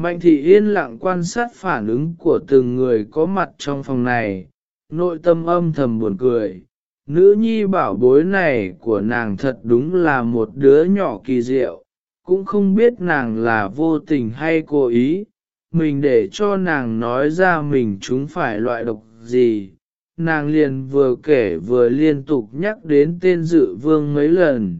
Mạnh thị yên lặng quan sát phản ứng của từng người có mặt trong phòng này, nội tâm âm thầm buồn cười. Nữ nhi bảo bối này của nàng thật đúng là một đứa nhỏ kỳ diệu, cũng không biết nàng là vô tình hay cố ý, mình để cho nàng nói ra mình chúng phải loại độc gì. Nàng liền vừa kể vừa liên tục nhắc đến tên dự vương mấy lần,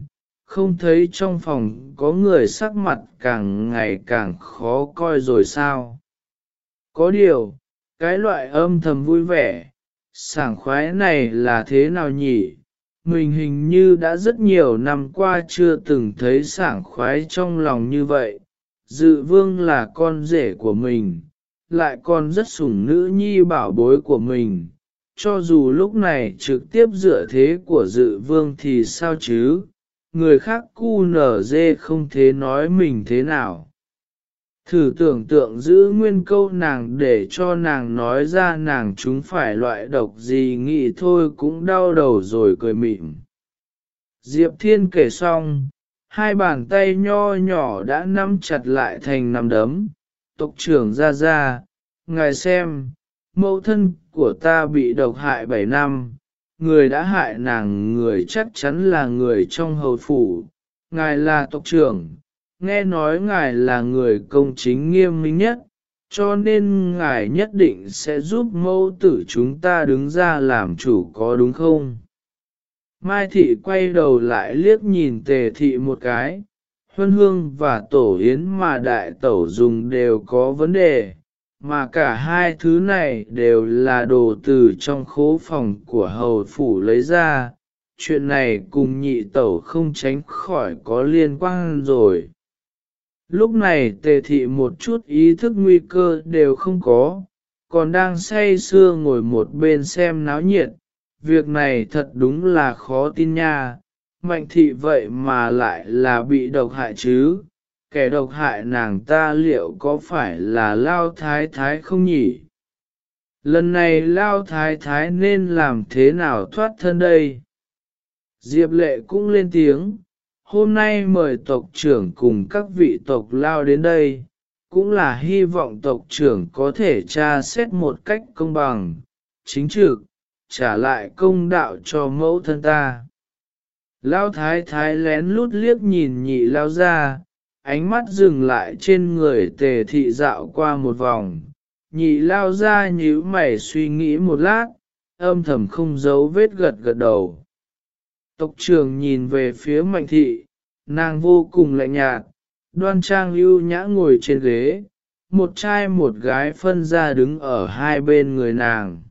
không thấy trong phòng có người sắc mặt càng ngày càng khó coi rồi sao. Có điều, cái loại âm thầm vui vẻ, sảng khoái này là thế nào nhỉ? Mình hình như đã rất nhiều năm qua chưa từng thấy sảng khoái trong lòng như vậy. Dự vương là con rể của mình, lại còn rất sủng nữ nhi bảo bối của mình. Cho dù lúc này trực tiếp dựa thế của dự vương thì sao chứ, người khác cu nở dê không thế nói mình thế nào. Thử tưởng tượng giữ nguyên câu nàng để cho nàng nói ra nàng chúng phải loại độc gì nghĩ thôi cũng đau đầu rồi cười mịn. Diệp Thiên kể xong, hai bàn tay nho nhỏ đã nắm chặt lại thành nắm đấm. Tộc trưởng ra ra, ngài xem, mẫu thân của ta bị độc hại 7 năm, người đã hại nàng người chắc chắn là người trong hầu phủ, ngài là tộc trưởng, nghe nói ngài là người công chính nghiêm minh nhất, cho nên ngài nhất định sẽ giúp mẫu tử chúng ta đứng ra làm chủ có đúng không? Mai thị quay đầu lại liếc nhìn tề thị một cái, huân hương và tổ yến mà đại tẩu dùng đều có vấn đề, mà cả hai thứ này đều là đồ từ trong khố phòng của hầu phủ lấy ra, chuyện này cùng nhị tẩu không tránh khỏi có liên quan rồi. Lúc này tề thị một chút ý thức nguy cơ đều không có, còn đang say sưa ngồi một bên xem náo nhiệt, việc này thật đúng là khó tin nha, mạnh thị vậy mà lại là bị độc hại chứ, kẻ độc hại nàng ta liệu có phải là lao thái thái không nhỉ? Lần này lao thái thái nên làm thế nào thoát thân đây? Diệp lệ cũng lên tiếng, hôm nay mời tộc trưởng cùng các vị tộc lao đến đây, cũng là hy vọng tộc trưởng có thể tra xét một cách công bằng, chính trực, trả lại công đạo cho mẫu thân ta. Lao thái thái lén lút liếc nhìn nhị lao ra, ánh mắt dừng lại trên người tề thị dạo qua một vòng, nhị lao ra nhíu mày suy nghĩ một lát, âm thầm không giấu vết gật gật đầu. Tộc trưởng nhìn về phía mạnh thị, nàng vô cùng lạnh nhạt, đoan trang lưu nhã ngồi trên ghế, một trai một gái phân ra đứng ở hai bên người nàng.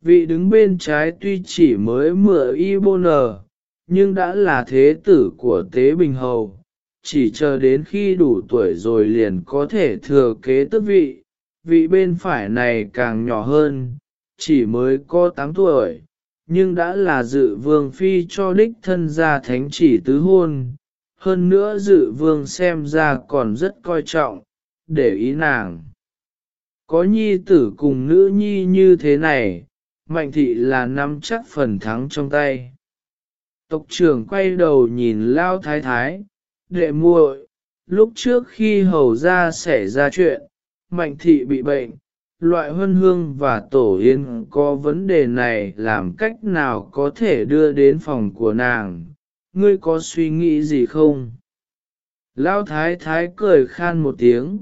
Vị đứng bên trái tuy chỉ mới mửa y bô nờ, nhưng đã là thế tử của tế bình hầu, chỉ chờ đến khi đủ tuổi rồi liền có thể thừa kế tước vị, vị bên phải này càng nhỏ hơn, chỉ mới có 8 tuổi, nhưng đã là dự vương phi cho đích thân ra thánh chỉ tứ hôn, hơn nữa dự vương xem ra còn rất coi trọng, để ý nàng. Có nhi tử cùng nữ nhi như thế này, mạnh thị là nắm chắc phần thắng trong tay. Tộc trưởng quay đầu nhìn lao thái thái, đệ muội, lúc trước khi hầu ra xảy ra chuyện, mạnh thị bị bệnh, loại huân hương và tổ yên có vấn đề này làm cách nào có thể đưa đến phòng của nàng, ngươi có suy nghĩ gì không? Lão thái thái cười khan một tiếng,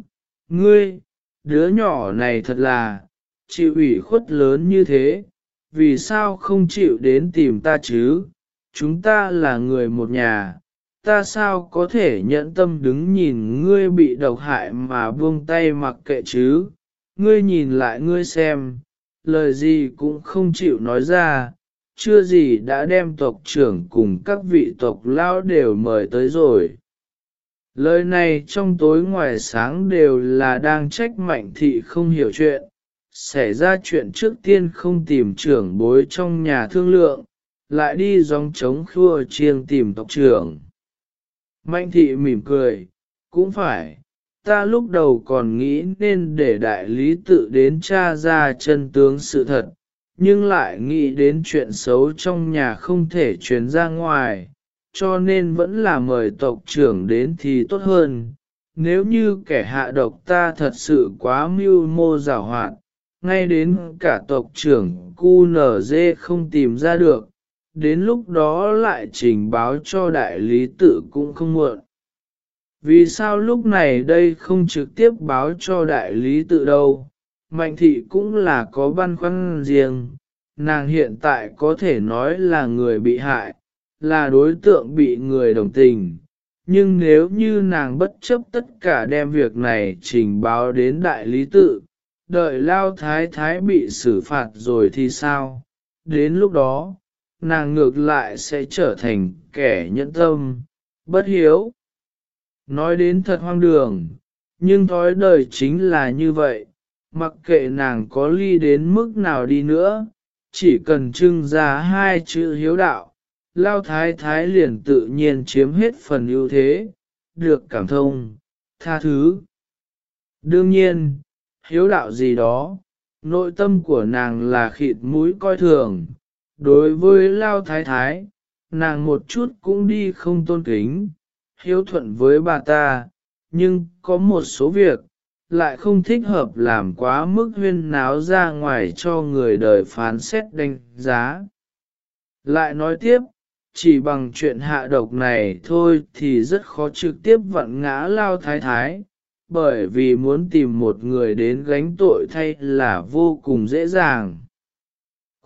ngươi, đứa nhỏ này thật là, chịu ủy khuất lớn như thế, vì sao không chịu đến tìm ta chứ? Chúng ta là người một nhà, ta sao có thể nhận tâm đứng nhìn ngươi bị độc hại mà buông tay mặc kệ chứ, ngươi nhìn lại ngươi xem, lời gì cũng không chịu nói ra, chưa gì đã đem tộc trưởng cùng các vị tộc lao đều mời tới rồi. Lời này trong tối ngoài sáng đều là đang trách mạnh thị không hiểu chuyện, xảy ra chuyện trước tiên không tìm trưởng bối trong nhà thương lượng, lại đi dòng chống khua chiêng tìm tộc trưởng. Mạnh thị mỉm cười, cũng phải, ta lúc đầu còn nghĩ nên để đại lý tự đến tra ra chân tướng sự thật, nhưng lại nghĩ đến chuyện xấu trong nhà không thể truyền ra ngoài, cho nên vẫn là mời tộc trưởng đến thì tốt hơn. nếu như kẻ hạ độc ta thật sự quá mưu mô giả hoạn, ngay đến cả tộc trưởng cu nở dê không tìm ra được, đến lúc đó lại trình báo cho đại lý tự cũng không muộn. Vì sao lúc này đây không trực tiếp báo cho đại lý tự đâu? Mạnh thị cũng là có băn khoăn riêng, nàng hiện tại có thể nói là người bị hại, là đối tượng bị người đồng tình. Nhưng nếu như nàng bất chấp tất cả đem việc này trình báo đến đại lý tự, đợi lao thái thái bị xử phạt rồi thì sao? Đến lúc đó, nàng ngược lại sẽ trở thành kẻ nhẫn tâm, bất hiếu. Nói đến thật hoang đường, nhưng thói đời chính là như vậy, mặc kệ nàng có ly đến mức nào đi nữa, chỉ cần trưng ra hai chữ hiếu đạo, lao thái thái liền tự nhiên chiếm hết phần ưu thế, được cảm thông, tha thứ. Đương nhiên, hiếu đạo gì đó, nội tâm của nàng là khịt mũi coi thường, đối với lao thái thái, nàng một chút cũng đi không tôn kính, hiếu thuận với bà ta, nhưng có một số việc, lại không thích hợp làm quá mức huyên náo ra ngoài cho người đời phán xét đánh giá. Lại nói tiếp, chỉ bằng chuyện hạ độc này thôi thì rất khó trực tiếp vận ngã lao thái thái, bởi vì muốn tìm một người đến gánh tội thay là vô cùng dễ dàng.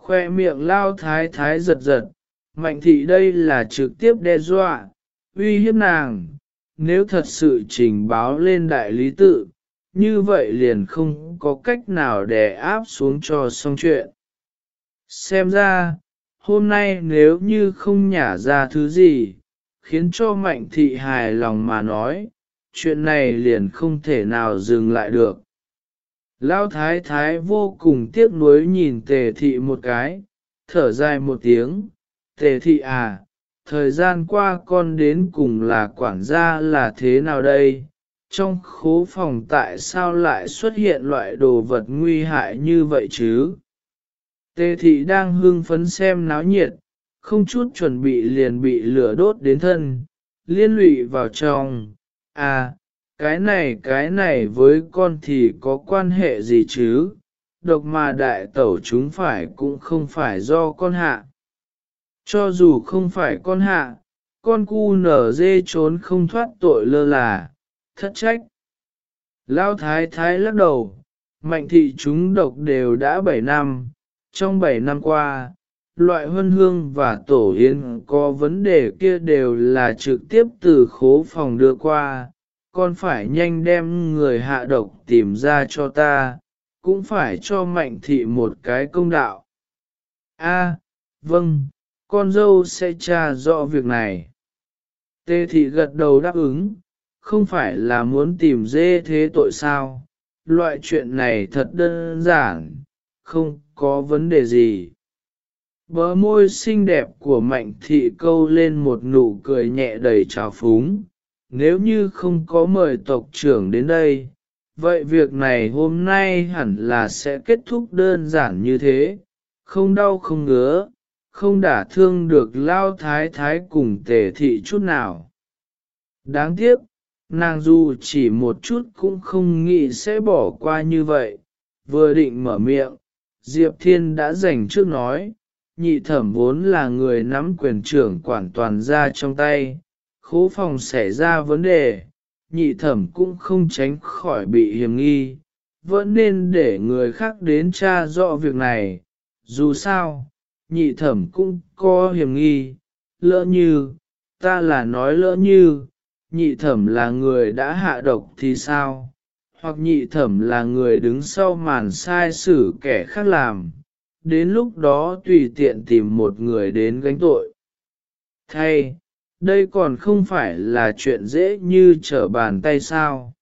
Khoe miệng lao thái thái giật giật, mạnh thị đây là trực tiếp đe dọa, uy hiếp nàng, nếu thật sự trình báo lên đại lý tự, như vậy liền không có cách nào để áp xuống cho xong chuyện. Xem ra, hôm nay nếu như không nhả ra thứ gì, khiến cho mạnh thị hài lòng mà nói, chuyện này liền không thể nào dừng lại được. Lão thái thái vô cùng tiếc nuối nhìn tề thị một cái, thở dài một tiếng, tề thị à, thời gian qua con đến cùng là quản gia là thế nào đây? Trong khố phòng tại sao lại xuất hiện loại đồ vật nguy hại như vậy chứ? Tề thị đang hưng phấn xem náo nhiệt, không chút chuẩn bị liền bị lửa đốt đến thân, liên lụy vào trong. À, cái này cái này với con thì có quan hệ gì chứ? Độc mà đại tẩu chúng phải cũng không phải do con hạ. Cho dù không phải con hạ, con cu nở dê trốn không thoát tội lơ là, thất trách. Lao thái thái lắc đầu, mạnh thị chúng độc đều đã 7 năm, trong 7 năm qua, loại huân hương và tổ yến có vấn đề kia đều là trực tiếp từ khố phòng đưa qua, con phải nhanh đem người hạ độc tìm ra cho ta, cũng phải cho mạnh thị một cái công đạo. A, vâng, con dâu sẽ tra rõ việc này. Tê thị gật đầu đáp ứng, không phải là muốn tìm dê thế tội sao, loại chuyện này thật đơn giản, không có vấn đề gì. Bờ môi xinh đẹp của mạnh thị câu lên một nụ cười nhẹ đầy trào phúng, nếu như không có mời tộc trưởng đến đây, vậy việc này hôm nay hẳn là sẽ kết thúc đơn giản như thế, không đau không ngứa, không đả thương được lao thái thái cùng tề thị chút nào. Đáng tiếc, nàng dù chỉ một chút cũng không nghĩ sẽ bỏ qua như vậy, vừa định mở miệng, Diệp Thiên đã dành trước nói, nhị thẩm vốn là người nắm quyền trưởng quản toàn ra trong tay, khố phòng xảy ra vấn đề, nhị thẩm cũng không tránh khỏi bị hiểm nghi, vẫn nên để người khác đến tra rõ việc này, dù sao, nhị thẩm cũng có hiểm nghi, lỡ như, ta là nói lỡ như, nhị thẩm là người đã hạ độc thì sao, hoặc nhị thẩm là người đứng sau màn sai xử kẻ khác làm, đến lúc đó tùy tiện tìm một người đến gánh tội. Thay, đây còn không phải là chuyện dễ như trở bàn tay sao.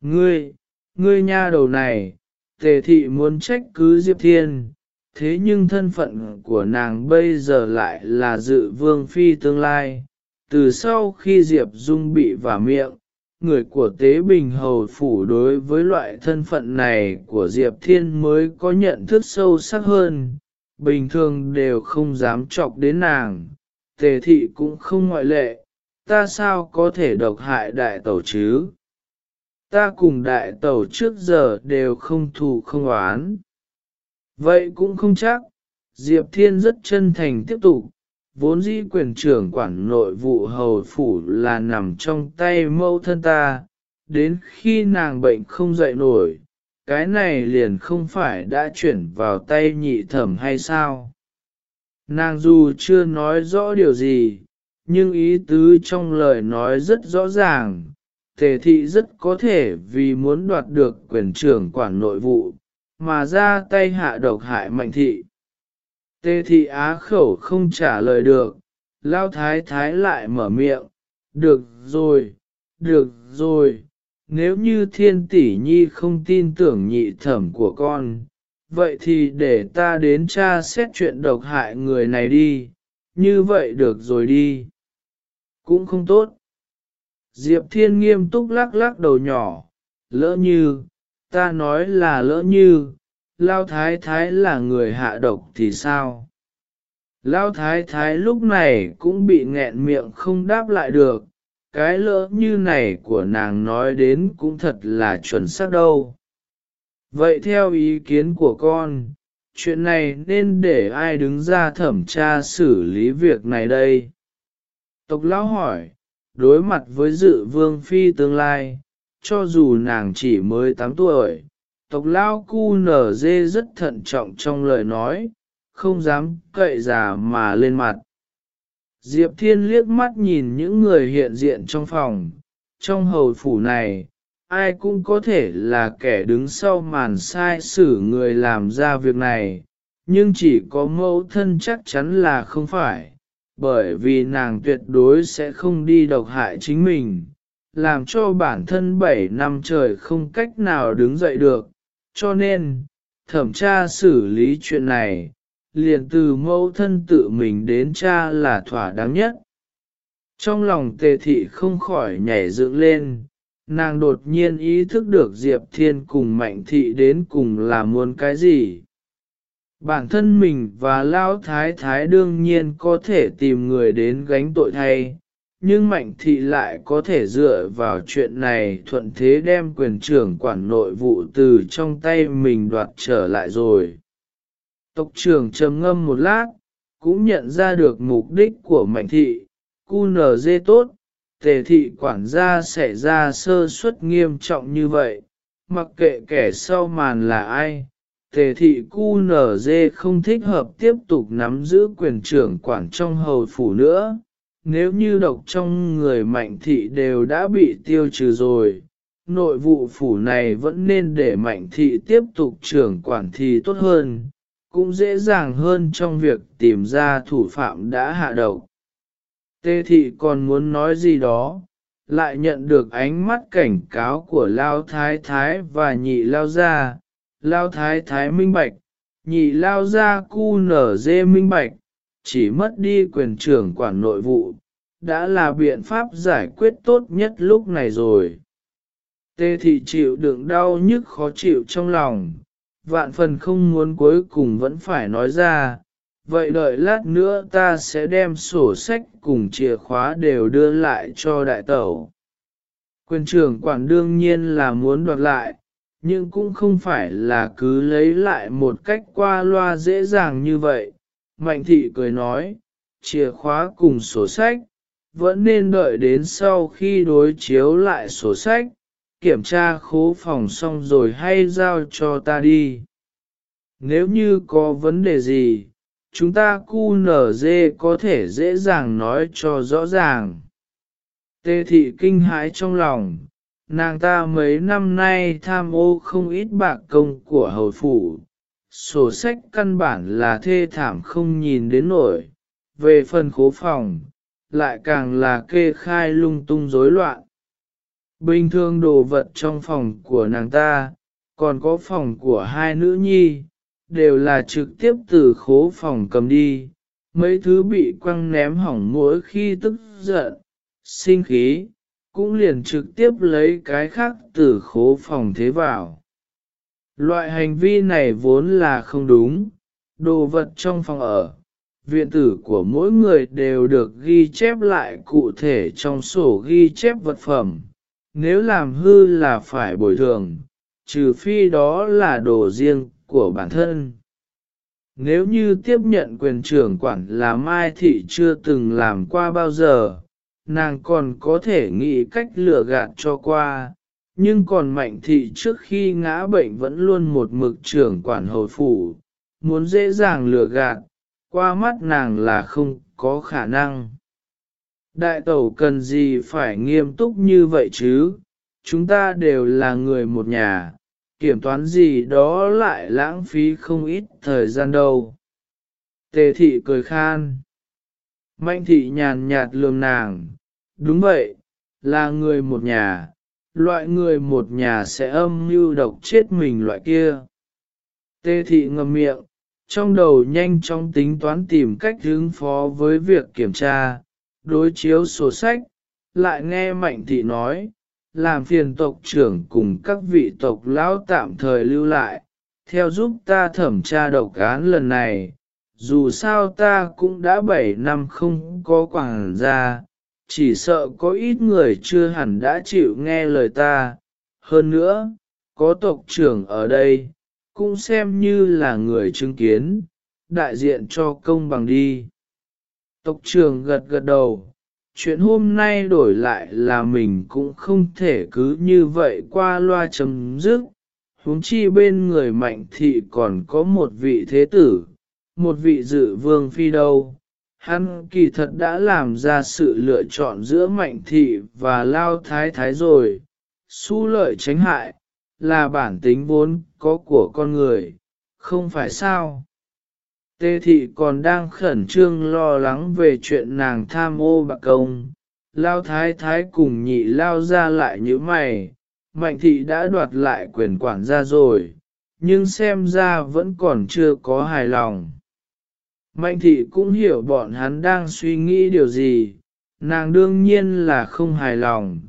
Ngươi, ngươi nha đầu này, tề thị muốn trách cứ Diệp Thiên, thế nhưng thân phận của nàng bây giờ lại là dự vương phi tương lai. Từ sau khi Diệp Dung bị vả miệng, người của Tế Bình Hầu Phủ đối với loại thân phận này của Diệp Thiên mới có nhận thức sâu sắc hơn, bình thường đều không dám chọc đến nàng, tề thị cũng không ngoại lệ, ta sao có thể độc hại đại tẩu chứ? ta cùng đại tẩu trước giờ đều không thù không oán. Vậy cũng không chắc, Diệp Thiên rất chân thành tiếp tục, vốn dĩ quyền trưởng quản nội vụ hầu phủ là nằm trong tay mẫu thân ta, đến khi nàng bệnh không dậy nổi, cái này liền không phải đã chuyển vào tay nhị thẩm hay sao? Nàng dù chưa nói rõ điều gì, nhưng ý tứ trong lời nói rất rõ ràng, tề thị rất có thể vì muốn đoạt được quyền trưởng quản nội vụ, mà ra tay hạ độc hại mạnh thị. Tề thị á khẩu không trả lời được, lao thái thái lại mở miệng, được rồi, được rồi, nếu như thiên tỷ nhi không tin tưởng nhị thẩm của con, vậy thì để ta đến tra xét chuyện độc hại người này đi, như vậy được rồi đi. Cũng không tốt. Diệp Thiên nghiêm túc lắc lắc đầu nhỏ, lỡ như, ta nói là lỡ như, Lao Thái Thái là người hạ độc thì sao? Lao Thái Thái lúc này cũng bị nghẹn miệng không đáp lại được, cái lỡ như này của nàng nói đến cũng thật là chuẩn xác đâu. Vậy theo ý kiến của con, chuyện này nên để ai đứng ra thẩm tra xử lý việc này đây? Tộc lão hỏi, đối mặt với dự vương phi tương lai, cho dù nàng chỉ mới 8 tuổi, tộc lão cu nở dê rất thận trọng trong lời nói, không dám cậy già mà lên mặt. Diệp Thiên liếc mắt nhìn những người hiện diện trong phòng, trong hầu phủ này, ai cũng có thể là kẻ đứng sau màn sai xử người làm ra việc này, nhưng chỉ có mẫu thân chắc chắn là không phải, bởi vì nàng tuyệt đối sẽ không đi độc hại chính mình, làm cho bản thân 7 năm trời không cách nào đứng dậy được, cho nên, thẩm tra xử lý chuyện này, liền từ mẫu thân tự mình đến cha là thỏa đáng nhất. Trong lòng tề thị không khỏi nhảy dựng lên, nàng đột nhiên ý thức được Diệp Thiên cùng Mạnh Thị đến cùng là muốn cái gì. Bản thân mình và Lão Thái Thái đương nhiên có thể tìm người đến gánh tội thay, nhưng Mạnh Thị lại có thể dựa vào chuyện này thuận thế đem quyền trưởng quản nội vụ từ trong tay mình đoạt trở lại rồi. Tộc trưởng trầm ngâm một lát, cũng nhận ra được mục đích của Mạnh Thị, cu nở dê tốt, tề thị quản gia xảy ra sơ suất nghiêm trọng như vậy, mặc kệ kẻ sau màn là ai, tề thị cu nở dê không thích hợp tiếp tục nắm giữ quyền trưởng quản trong hầu phủ nữa. Nếu như độc trong người mạnh thị đều đã bị tiêu trừ rồi, nội vụ phủ này vẫn nên để mạnh thị tiếp tục trưởng quản thì tốt hơn, cũng dễ dàng hơn trong việc tìm ra thủ phạm đã hạ độc. Tê thị còn muốn nói gì đó, lại nhận được ánh mắt cảnh cáo của Lao Thái Thái và nhị Lao Gia. Lao Thái Thái minh bạch, nhị Lao Gia cu nở dê minh bạch, chỉ mất đi quyền trưởng quản nội vụ, đã là biện pháp giải quyết tốt nhất lúc này rồi. Tê thị chịu đựng đau nhức khó chịu trong lòng, vạn phần không muốn cuối cùng vẫn phải nói ra, vậy đợi lát nữa ta sẽ đem sổ sách cùng chìa khóa đều đưa lại cho đại tẩu. Quyền trưởng quản đương nhiên là muốn đoạt lại, nhưng cũng không phải là cứ lấy lại một cách qua loa dễ dàng như vậy. Mạnh thị cười nói, chìa khóa cùng sổ sách, vẫn nên đợi đến sau khi đối chiếu lại sổ sách, kiểm tra khố phòng xong rồi hay giao cho ta đi. Nếu như có vấn đề gì, chúng ta cu nở dê có thể dễ dàng nói cho rõ ràng. Tê thị kinh hãi trong lòng, nàng ta mấy năm nay tham ô không ít bạc công của hầu phủ, sổ sách căn bản là thê thảm không nhìn đến nổi, về phần khố phòng, lại càng là kê khai lung tung rối loạn. Bình thường đồ vật trong phòng của nàng ta, còn có phòng của hai nữ nhi, đều là trực tiếp từ khố phòng cầm đi, mấy thứ bị quăng ném hỏng mỗi khi tức giận, sinh khí, cũng liền trực tiếp lấy cái khác từ khố phòng thế vào. Loại hành vi này vốn là không đúng, đồ vật trong phòng ở, viện tử của mỗi người đều được ghi chép lại cụ thể trong sổ ghi chép vật phẩm, nếu làm hư là phải bồi thường, trừ phi đó là đồ riêng của bản thân. Nếu như tiếp nhận quyền trưởng quản là Mai Thị chưa từng làm qua bao giờ, nàng còn có thể nghĩ cách lừa gạt cho qua, nhưng còn Mạnh Thị trước khi ngã bệnh vẫn luôn một mực trưởng quản hồi phủ, muốn dễ dàng lừa gạt, qua mắt nàng là không có khả năng. Đại tẩu cần gì phải nghiêm túc như vậy chứ, chúng ta đều là người một nhà, kiểm toán gì đó lại lãng phí không ít thời gian đâu. Tề thị cười khan. Mạnh thị nhàn nhạt lườm nàng, đúng vậy, là người một nhà, loại người một nhà sẽ âm mưu độc chết mình loại kia. Tề thị ngầm miệng, trong đầu nhanh chóng tính toán tìm cách ứng phó với việc kiểm tra, đối chiếu sổ sách, lại nghe Mạnh thị nói, làm phiền tộc trưởng cùng các vị tộc lão tạm thời lưu lại, theo giúp ta thẩm tra độc án lần này, dù sao ta cũng đã 7 năm không có quảng ra, chỉ sợ có ít người chưa hẳn đã chịu nghe lời ta. Hơn nữa, có tộc trưởng ở đây, cũng xem như là người chứng kiến, đại diện cho công bằng đi. Tộc trưởng gật gật đầu, chuyện hôm nay đổi lại là mình cũng không thể cứ như vậy qua loa chấm dứt, huống chi bên người mạnh thị còn có một vị thế tử, một vị dự vương phi đâu. Hắn kỳ thật đã làm ra sự lựa chọn giữa mạnh thị và lao thái thái rồi, xu lợi tránh hại, là bản tính vốn có của con người, không phải sao. Tê thị còn đang khẩn trương lo lắng về chuyện nàng tham ô bạc công, lao thái thái cùng nhị lao ra lại như mày, mạnh thị đã đoạt lại quyền quản gia rồi, nhưng xem ra vẫn còn chưa có hài lòng. Mạnh thị cũng hiểu bọn hắn đang suy nghĩ điều gì, nàng đương nhiên là không hài lòng,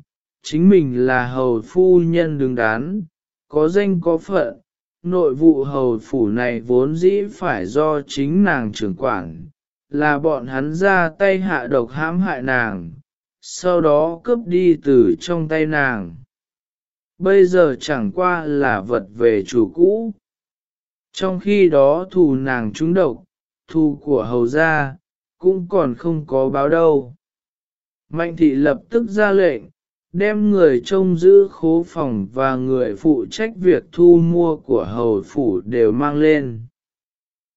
chính mình là hầu phu nhân đứng đán, có danh có phận, nội vụ hầu phủ này vốn dĩ phải do chính nàng trưởng quản, là bọn hắn ra tay hạ độc hãm hại nàng, sau đó cướp đi từ trong tay nàng. Bây giờ chẳng qua là vật về chủ cũ. Trong khi đó thù nàng trúng độc, thù của hầu gia, cũng còn không có báo đâu. Mạnh thị lập tức ra lệnh, đem người trông giữ khố phòng và người phụ trách việc thu mua của hầu phủ đều mang lên.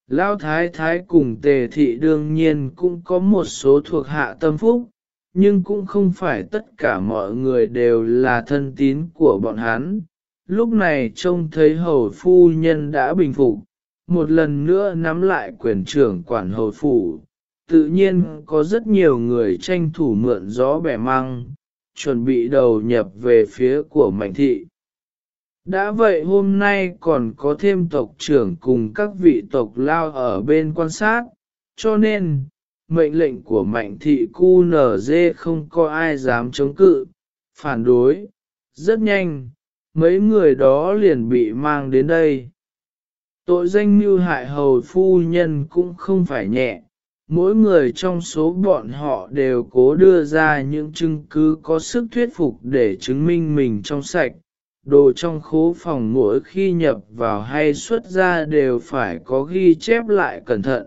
Lão thái thái cùng tề thị đương nhiên cũng có một số thuộc hạ tâm phúc, nhưng cũng không phải tất cả mọi người đều là thân tín của bọn hắn. Lúc này trông thấy hầu phu nhân đã bình phục, một lần nữa nắm lại quyền trưởng quản hầu phủ, tự nhiên có rất nhiều người tranh thủ mượn gió bẻ măng, chuẩn bị đầu nhập về phía của mạnh thị. Đã vậy hôm nay còn có thêm tộc trưởng cùng các vị tộc lao ở bên quan sát, cho nên, mệnh lệnh của mạnh thị cu không có ai dám chống cự, phản đối, rất nhanh, mấy người đó liền bị mang đến đây. Tội danh mưu hại hầu phu nhân cũng không phải nhẹ, mỗi người trong số bọn họ đều cố đưa ra những chứng cứ có sức thuyết phục để chứng minh mình trong sạch. Đồ trong khố phòng mỗi khi nhập vào hay xuất ra đều phải có ghi chép lại cẩn thận.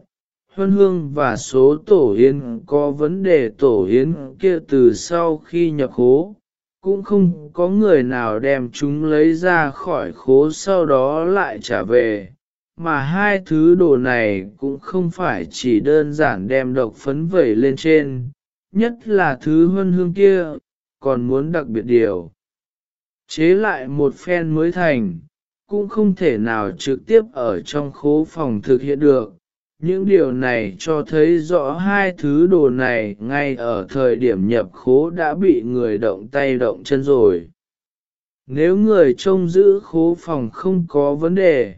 Huân hương và số tổ yến có vấn đề tổ yến kia từ sau khi nhập khố, cũng không có người nào đem chúng lấy ra khỏi khố sau đó lại trả về mà hai thứ đồ này cũng không phải chỉ đơn giản đem độc phấn vẩy lên trên, nhất là thứ huân hương kia, còn muốn đặc biệt điều. Chế lại một phen mới thành, cũng không thể nào trực tiếp ở trong khố phòng thực hiện được. Những điều này cho thấy rõ hai thứ đồ này ngay ở thời điểm nhập khố đã bị người động tay động chân rồi. Nếu người trông giữ khố phòng không có vấn đề,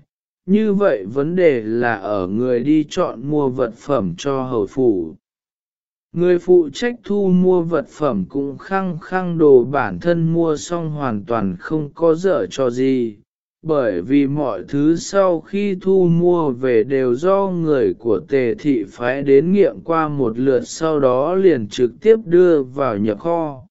như vậy vấn đề là ở người đi chọn mua vật phẩm cho hầu phủ. Người phụ trách thu mua vật phẩm cũng khăng khăng đồ bản thân mua xong hoàn toàn không có dở cho gì, bởi vì mọi thứ sau khi thu mua về đều do người của tề thị phái đến nghiệm qua một lượt sau đó liền trực tiếp đưa vào nhập kho.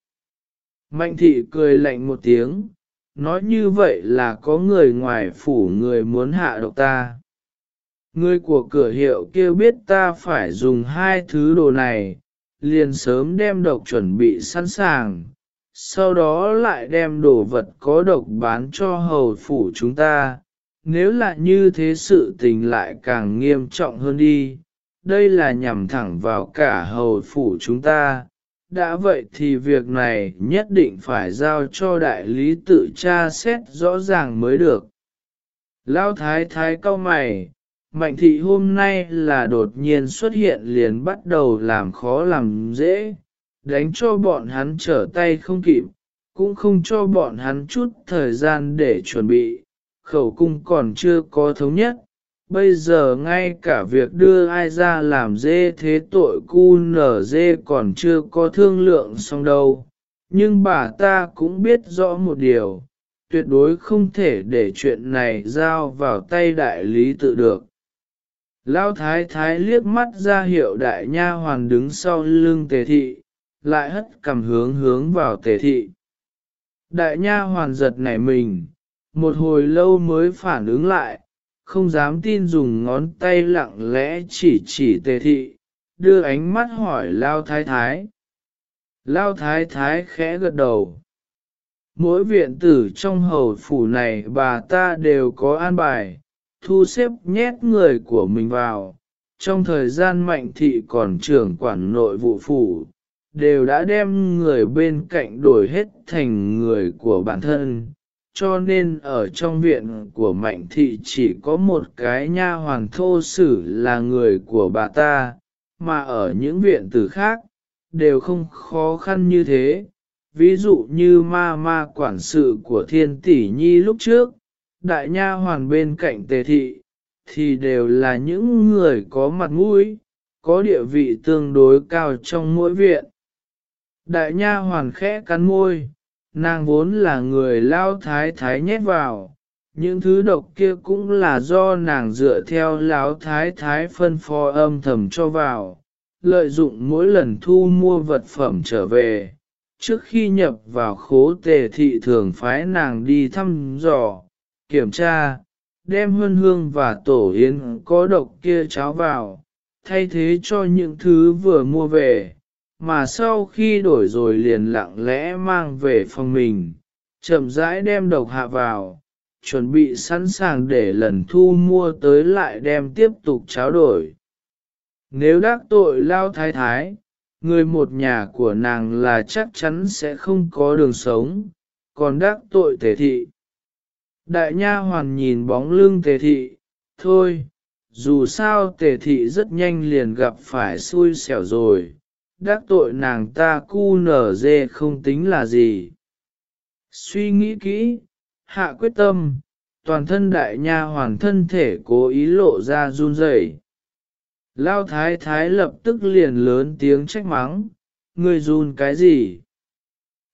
Mạnh thị cười lạnh một tiếng, nói như vậy là có người ngoài phủ người muốn hạ độc ta. Người của cửa hiệu kia biết ta phải dùng hai thứ đồ này, liền sớm đem độc chuẩn bị sẵn sàng, sau đó lại đem đồ vật có độc bán cho hầu phủ chúng ta. Nếu là như thế sự tình lại càng nghiêm trọng hơn đi, đây là nhằm thẳng vào cả hầu phủ chúng ta. Đã vậy thì việc này nhất định phải giao cho đại lý tự tra xét rõ ràng mới được. Lão thái thái cao mày, mạnh thị hôm nay là đột nhiên xuất hiện liền bắt đầu làm khó làm dễ, đánh cho bọn hắn trở tay không kịp, cũng không cho bọn hắn chút thời gian để chuẩn bị, khẩu cung còn chưa có thống nhất. Bây giờ ngay cả việc đưa ai ra làm dê thế tội cu nở dê còn chưa có thương lượng xong đâu. Nhưng bà ta cũng biết rõ một điều, tuyệt đối không thể để chuyện này giao vào tay đại lý tự được. Lão thái thái liếc mắt ra hiệu đại nha hoàn đứng sau lưng tề thị, lại hất cầm hướng hướng vào tề thị. Đại nha hoàn giật nảy mình, một hồi lâu mới phản ứng lại, không dám tin dùng ngón tay lặng lẽ chỉ chỉ tề thị, đưa ánh mắt hỏi Lao Thái Thái. Lao Thái Thái khẽ gật đầu. Mỗi viện tử trong hầu phủ này bà ta đều có an bài, thu xếp nhét người của mình vào. Trong thời gian mạnh thị còn trưởng quản nội vụ phủ, đều đã đem người bên cạnh đổi hết thành người của bản thân. Cho nên ở trong viện của mạnh thị chỉ có một cái nha hoàn thô sử là người của bà ta, mà ở những viện tử khác, đều không khó khăn như thế. Ví dụ như ma ma quản sự của thiên tỷ nhi lúc trước, đại nha hoàn bên cạnh tề thị, thì đều là những người có mặt mũi, có địa vị tương đối cao trong mỗi viện. Đại nha hoàn khẽ cắn môi, nàng vốn là người lao thái thái nhét vào, những thứ độc kia cũng là do nàng dựa theo lão thái thái phân phó âm thầm cho vào, lợi dụng mỗi lần thu mua vật phẩm trở về. Trước khi nhập vào khố tề thị thường phái nàng đi thăm dò, kiểm tra, đem hương hương và tổ yến có độc kia cháo vào, thay thế cho những thứ vừa mua về, mà sau khi đổi rồi liền lặng lẽ mang về phòng mình, chậm rãi đem độc hạ vào, chuẩn bị sẵn sàng để lần thu mua tới lại đem tiếp tục tráo đổi. Nếu đắc tội lao thái thái, người một nhà của nàng là chắc chắn sẽ không có đường sống, còn đắc tội tề thị. Đại nha hoàn nhìn bóng lưng tề thị, thôi, dù sao tề thị rất nhanh liền gặp phải xui xẻo rồi, đắc tội nàng ta cu nở dê không tính là gì. Suy nghĩ kỹ, hạ quyết tâm, toàn thân đại nha hoàn thân thể cố ý lộ ra run rẩy. Lao thái thái lập tức liền lớn tiếng trách mắng, ngươi run cái gì?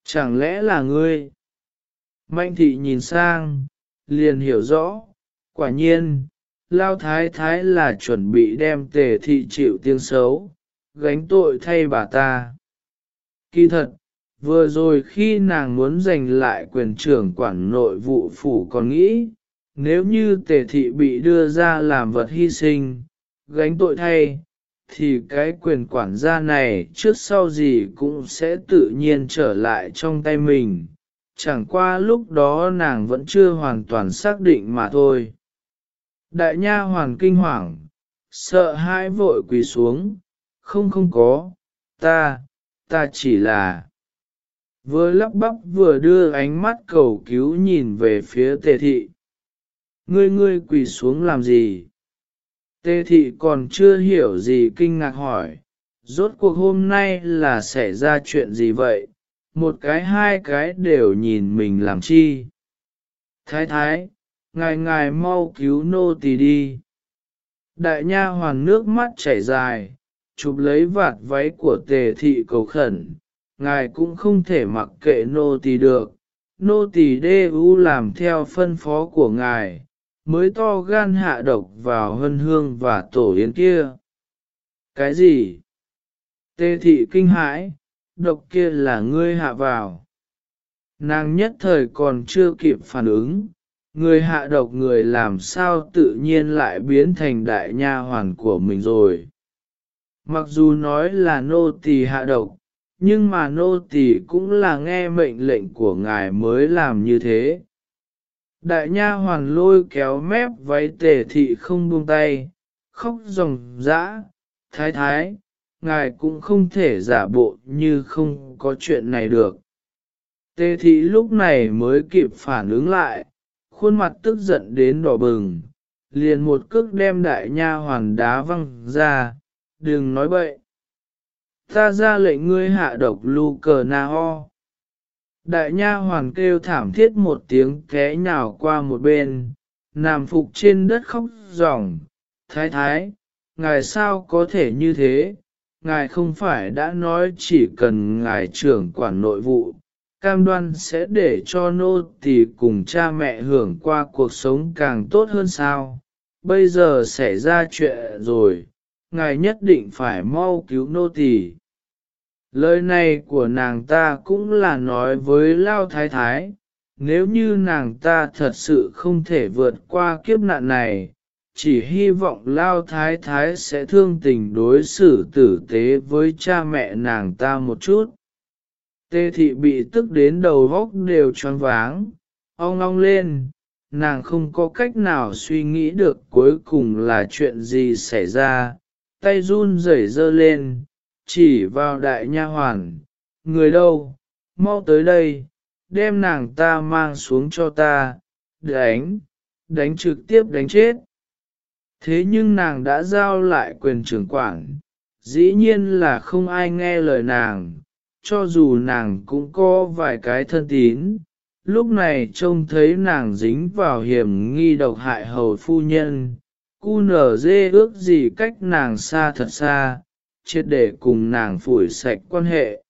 Chẳng lẽ là ngươi? Mạnh thị nhìn sang, liền hiểu rõ, quả nhiên, Lao thái thái là chuẩn bị đem tề thị chịu tiếng xấu, gánh tội thay bà ta. Kỳ thật, vừa rồi khi nàng muốn giành lại quyền trưởng quản nội vụ phủ còn nghĩ, nếu như tề thị bị đưa ra làm vật hy sinh, gánh tội thay, thì cái quyền quản gia này trước sau gì cũng sẽ tự nhiên trở lại trong tay mình. Chẳng qua lúc đó nàng vẫn chưa hoàn toàn xác định mà thôi. Đại nha hoàn kinh hoàng, sợ hãi vội quỳ xuống, không không có, ta, ta chỉ là... Vừa lắp bắp vừa đưa ánh mắt cầu cứu nhìn về phía tề thị. Ngươi ngươi quỳ xuống làm gì? Tề thị còn chưa hiểu gì kinh ngạc hỏi, rốt cuộc hôm nay là xảy ra chuyện gì vậy? Một cái hai cái đều nhìn mình làm chi? Thái thái, ngài ngài mau cứu nô tỳ đi. Đại nha hoàn nước mắt chảy dài, chụp lấy vạt váy của tề thị cầu khẩn, ngài cũng không thể mặc kệ nô tỳ được, nô tỳ đê u làm theo phân phó của ngài, mới to gan hạ độc vào hân hương và tổ yến kia. Cái gì? Tề thị kinh hãi, độc kia là ngươi hạ vào. nàng nhất thời còn chưa kịp phản ứng, người hạ độc người làm sao tự nhiên lại biến thành đại nha hoàn của mình rồi. Mặc dù nói là nô tỳ hạ độc, nhưng mà nô tỳ cũng là nghe mệnh lệnh của ngài mới làm như thế. Đại nha hoàn lôi kéo mép váy tề thị không buông tay, khóc ròng rã, thái thái, ngài cũng không thể giả bộ như không có chuyện này được. Tề thị lúc này mới kịp phản ứng lại, khuôn mặt tức giận đến đỏ bừng, liền một cước đem đại nha hoàn đá văng ra, đừng nói bậy. Ta ra lệnh ngươi hạ độc lu cờ na ho. Đại nha hoàn kêu thảm thiết một tiếng té nhào qua một bên, nằm phục trên đất khóc ròng, thái thái, ngài sao có thể như thế, ngài không phải đã nói chỉ cần ngài trưởng quản nội vụ, cam đoan sẽ để cho nô tỳ cùng cha mẹ hưởng qua cuộc sống càng tốt hơn sao. Bây giờ xảy ra chuyện rồi, ngài nhất định phải mau cứu nô tỳ. Lời này của nàng ta cũng là nói với Lao Thái Thái, nếu như nàng ta thật sự không thể vượt qua kiếp nạn này, chỉ hy vọng Lao Thái Thái sẽ thương tình đối xử tử tế với cha mẹ nàng ta một chút. Tê thị bị tức đến đầu góc đều choáng váng, ong ong lên, nàng không có cách nào suy nghĩ được cuối cùng là chuyện gì xảy ra, tay run rẩy dơ lên, chỉ vào đại nha hoàn, người đâu, mau tới đây, đem nàng ta mang xuống cho ta, đánh, đánh trực tiếp đánh chết. Thế nhưng nàng đã giao lại quyền trưởng quản, dĩ nhiên là không ai nghe lời nàng, cho dù nàng cũng có vài cái thân tín. Lúc này trông thấy nàng dính vào hiểm nghi độc hại hầu phu nhân, cu nở dê ước gì cách nàng xa thật xa, triệt để cùng nàng phủi sạch quan hệ.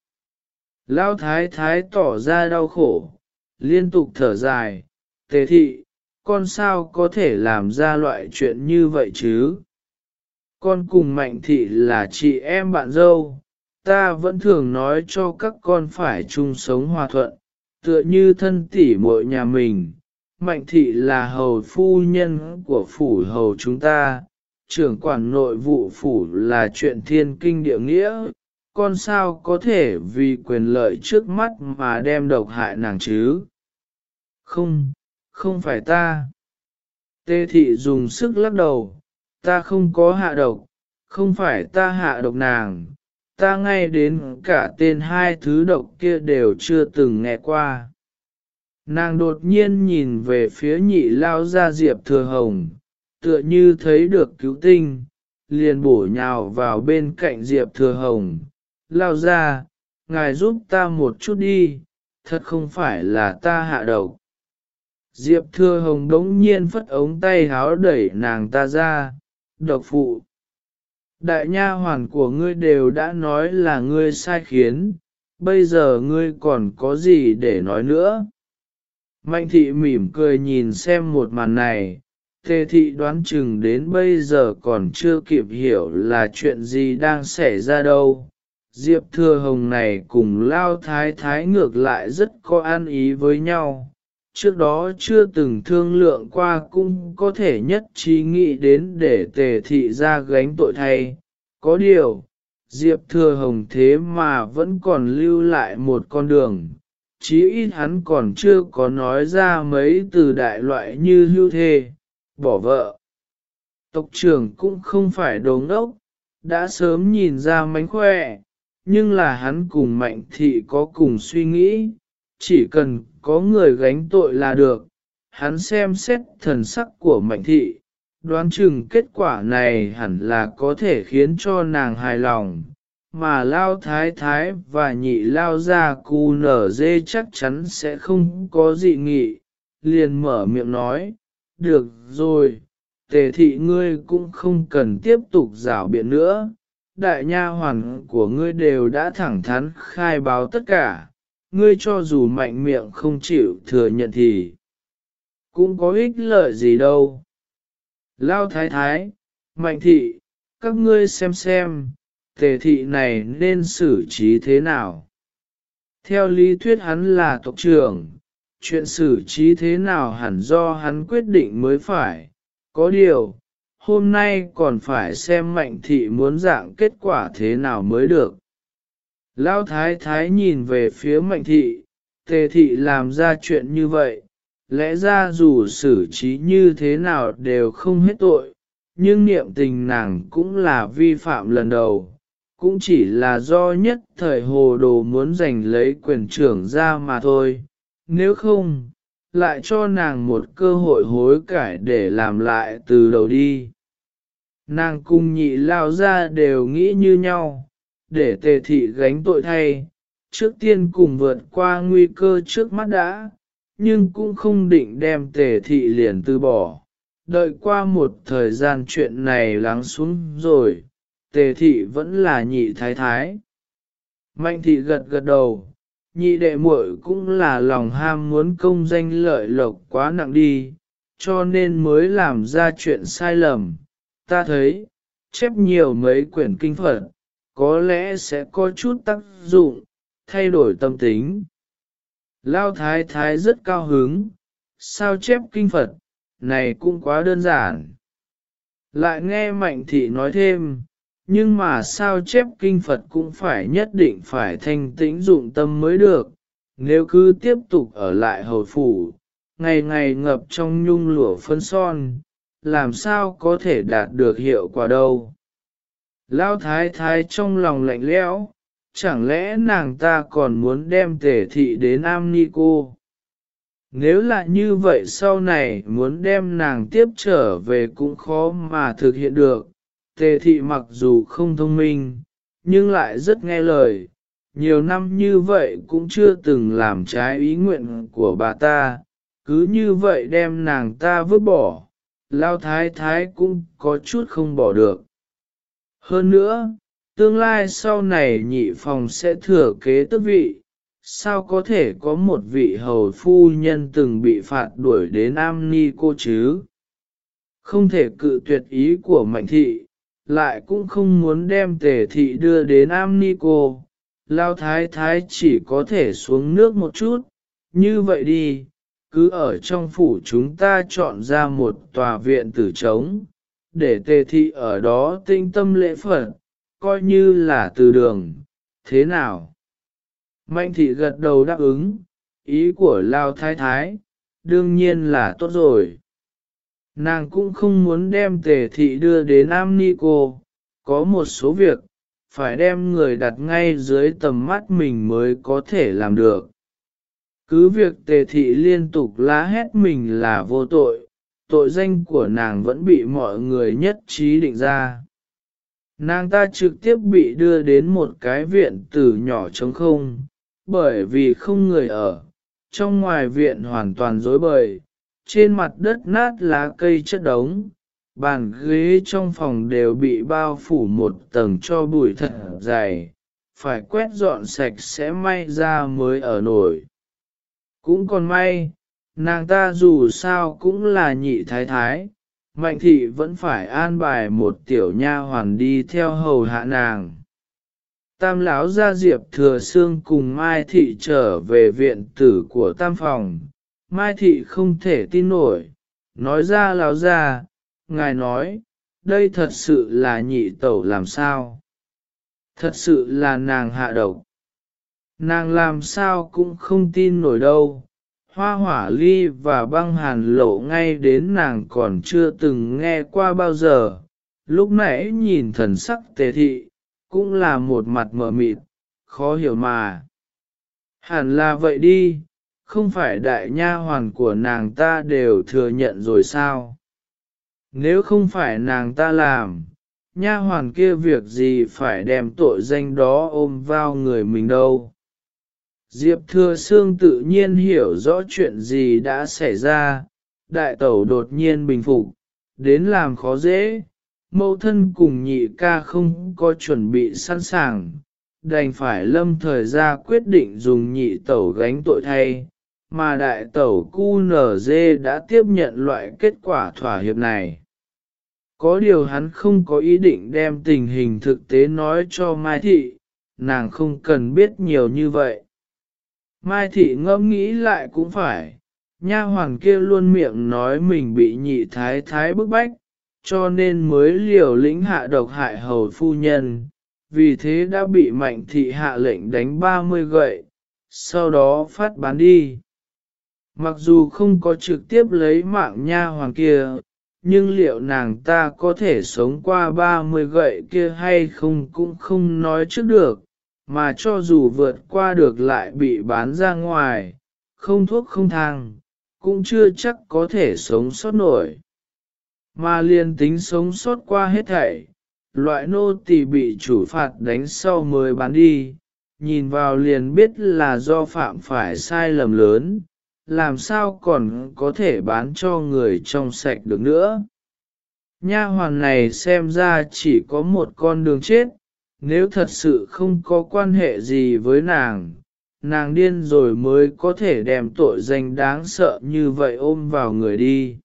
Lão thái thái tỏ ra đau khổ, liên tục thở dài, tề thị, con sao có thể làm ra loại chuyện như vậy chứ? Con cùng mạnh thị là chị em bạn dâu, ta vẫn thường nói cho các con phải chung sống hòa thuận, tựa như thân tỷ muội nhà mình. Mạnh thị là hầu phu nhân của phủ hầu chúng ta, trưởng quản nội vụ phủ là chuyện thiên kinh địa nghĩa, con sao có thể vì quyền lợi trước mắt mà đem độc hại nàng chứ? Không, không phải ta. Tê thị dùng sức lắc đầu, ta không có hạ độc, không phải ta hạ độc nàng, ta ngay đến cả tên hai thứ độc kia đều chưa từng nghe qua. Nàng đột nhiên nhìn về phía nhị lao ra diệp thừa hồng, tựa như thấy được cứu tinh, liền bổ nhào vào bên cạnh Diệp Thừa Hồng, lao ra, ngài giúp ta một chút đi, thật không phải là ta hạ độc. Diệp Thừa Hồng đống nhiên phất ống tay háo đẩy nàng ta ra, độc phụ. Đại nha hoàn của ngươi đều đã nói là ngươi sai khiến, bây giờ ngươi còn có gì để nói nữa? Mạnh thị mỉm cười nhìn xem một màn này, Tề thị đoán chừng đến bây giờ còn chưa kịp hiểu là chuyện gì đang xảy ra đâu. Diệp Thừa Hồng này cùng Lao Thái Thái ngược lại rất có an ý với nhau. Trước đó chưa từng thương lượng qua cũng có thể nhất trí nghĩ đến để tề thị ra gánh tội thay. Có điều, Diệp Thừa Hồng thế mà vẫn còn lưu lại một con đường, chí ít hắn còn chưa có nói ra mấy từ đại loại như hưu thê, bỏ vợ. Tộc trưởng cũng không phải đồ ngốc, đã sớm nhìn ra mánh khỏe, nhưng là hắn cùng mạnh thị có cùng suy nghĩ, chỉ cần có người gánh tội là được. Hắn xem xét thần sắc của mạnh thị, đoán chừng kết quả này hẳn là có thể khiến cho nàng hài lòng, mà lao thái thái và nhị lao ra cu nở dê chắc chắn sẽ không có dị nghị, liền mở miệng nói, được rồi, tề thị ngươi cũng không cần tiếp tục rảo biện nữa, đại nha hoàn của ngươi đều đã thẳng thắn khai báo tất cả, ngươi cho dù mạnh miệng không chịu thừa nhận thì cũng có ích lợi gì đâu. Lao thái thái, mạnh thị, các ngươi xem xem, tề thị này nên xử trí thế nào. Theo lý thuyết hắn là tộc trưởng, chuyện xử trí thế nào hẳn do hắn quyết định mới phải. Có điều, hôm nay còn phải xem mạnh thị muốn dạng kết quả thế nào mới được. Lão thái thái nhìn về phía mạnh thị, tề thị làm ra chuyện như vậy, lẽ ra dù xử trí như thế nào đều không hết tội, nhưng niệm tình nàng cũng là vi phạm lần đầu, cũng chỉ là do nhất thời hồ đồ muốn giành lấy quyền trưởng ra mà thôi, nếu không, lại cho nàng một cơ hội hối cải để làm lại từ đầu đi. Nàng cùng nhị lao ra đều nghĩ như nhau, để tề thị gánh tội thay, trước tiên cùng vượt qua nguy cơ trước mắt đã, nhưng cũng không định đem tề thị liền từ bỏ. Đợi qua một thời gian chuyện này lắng xuống rồi, tề thị vẫn là nhị thái thái. Mạnh thị gật gật đầu, nhị đệ muội cũng là lòng ham muốn công danh lợi lộc quá nặng đi, cho nên mới làm ra chuyện sai lầm. Ta thấy, chép nhiều mấy quyển kinh Phật, có lẽ sẽ có chút tác dụng, thay đổi tâm tính. Lao thái thái rất cao hứng, sao chép kinh Phật, này cũng quá đơn giản. Lại nghe mạnh thị nói thêm, nhưng mà sao chép kinh Phật cũng phải nhất định phải thanh tĩnh dụng tâm mới được, nếu cứ tiếp tục ở lại hầu phủ, ngày ngày ngập trong nhung lụa phân son, làm sao có thể đạt được hiệu quả đâu. Lão thái thái trong lòng lạnh lẽo, chẳng lẽ nàng ta còn muốn đem tể thị đến am ni cô? Nếu là như vậy sau này muốn đem nàng tiếp trở về cũng khó mà thực hiện được. Tề thị mặc dù không thông minh, nhưng lại rất nghe lời. Nhiều năm như vậy cũng chưa từng làm trái ý nguyện của bà ta, cứ như vậy đem nàng ta vứt bỏ, lao thái thái cũng có chút không bỏ được. Hơn nữa, tương lai sau này nhị phòng sẽ thừa kế tước vị, sao có thể có một vị hầu phu nhân từng bị phạt đuổi đến am ni cô chứ? Không thể cự tuyệt ý của mạnh thị, lại cũng không muốn đem tề thị đưa đến am ni cô. Lao thái thái chỉ có thể xuống nước một chút, như vậy đi, cứ ở trong phủ chúng ta chọn ra một tòa viện tử trống, để tề thị ở đó tinh tâm lễ phật, coi như là từ đường, thế nào? Mạnh thị gật đầu đáp ứng, ý của Lao Thái Thái, đương nhiên là tốt rồi. Nàng cũng không muốn đem tề thị đưa đến Am Ni Cô, có một số việc, phải đem người đặt ngay dưới tầm mắt mình mới có thể làm được. Cứ việc tề thị liên tục lá hét mình là vô tội, tội danh của nàng vẫn bị mọi người nhất trí định ra. Nàng ta trực tiếp bị đưa đến một cái viện tử nhỏ trống không, bởi vì không người ở, trong ngoài viện hoàn toàn rối bời, trên mặt đất nát lá cây chất đống, bàn ghế trong phòng đều bị bao phủ một tầng cho bụi thật dày, phải quét dọn sạch sẽ may ra mới ở nổi. Cũng còn may, nàng ta dù sao cũng là nhị thái thái, mạnh thị vẫn phải an bài một tiểu nha hoàn đi theo hầu hạ nàng. Tam lão gia diệp thừa xương cùng Mai thị trở về viện tử của tam phòng, Mai thị không thể tin nổi, nói ra lão ra, ngài nói, đây thật sự là nhị tẩu làm sao? Thật sự là nàng hạ độc. Nàng làm sao cũng không tin nổi đâu, hoa hỏa ly và băng hàn lộ ngay đến nàng còn chưa từng nghe qua bao giờ. Lúc nãy nhìn thần sắc tề thị, cũng là một mặt mờ mịt, khó hiểu mà. Hẳn là vậy đi, không phải đại nha hoàn của nàng ta đều thừa nhận rồi sao? Nếu không phải nàng ta làm, nha hoàn kia việc gì phải đem tội danh đó ôm vào người mình đâu. Diệp Thừa Sương tự nhiên hiểu rõ chuyện gì đã xảy ra, đại tẩu đột nhiên bình phục, đến làm khó dễ, mẫu thân cùng nhị ca không có chuẩn bị sẵn sàng, đành phải lâm thời ra quyết định dùng nhị tẩu gánh tội thay, mà đại tẩu cu đã tiếp nhận loại kết quả thỏa hiệp này. Có điều hắn không có ý định đem tình hình thực tế nói cho Mai Thị, nàng không cần biết nhiều như vậy. Mai thị ngẫm nghĩ lại cũng phải, nha hoàng kia luôn miệng nói mình bị nhị thái thái bức bách, cho nên mới liều lĩnh hạ độc hại hầu phu nhân, vì thế đã bị mạnh thị hạ lệnh đánh 30 gậy, sau đó phát bán đi. Mặc dù không có trực tiếp lấy mạng nha hoàng kia, nhưng liệu nàng ta có thể sống qua 30 gậy kia hay không cũng không nói trước được, mà cho dù vượt qua được lại bị bán ra ngoài, không thuốc không thang, cũng chưa chắc có thể sống sót nổi. Mà liền tính sống sót qua hết thảy, loại nô tỳ bị chủ phạt đánh sau mới bán đi, nhìn vào liền biết là do phạm phải sai lầm lớn, làm sao còn có thể bán cho người trong sạch được nữa. Nha hoàn này xem ra chỉ có một con đường chết, nếu thật sự không có quan hệ gì với nàng, nàng điên rồi mới có thể đem tội danh đáng sợ như vậy ôm vào người đi.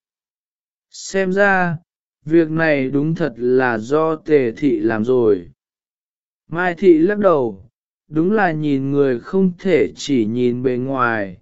Xem ra, việc này đúng thật là do tề thị làm rồi. Mai thị lắc đầu, đúng là nhìn người không thể chỉ nhìn bề ngoài,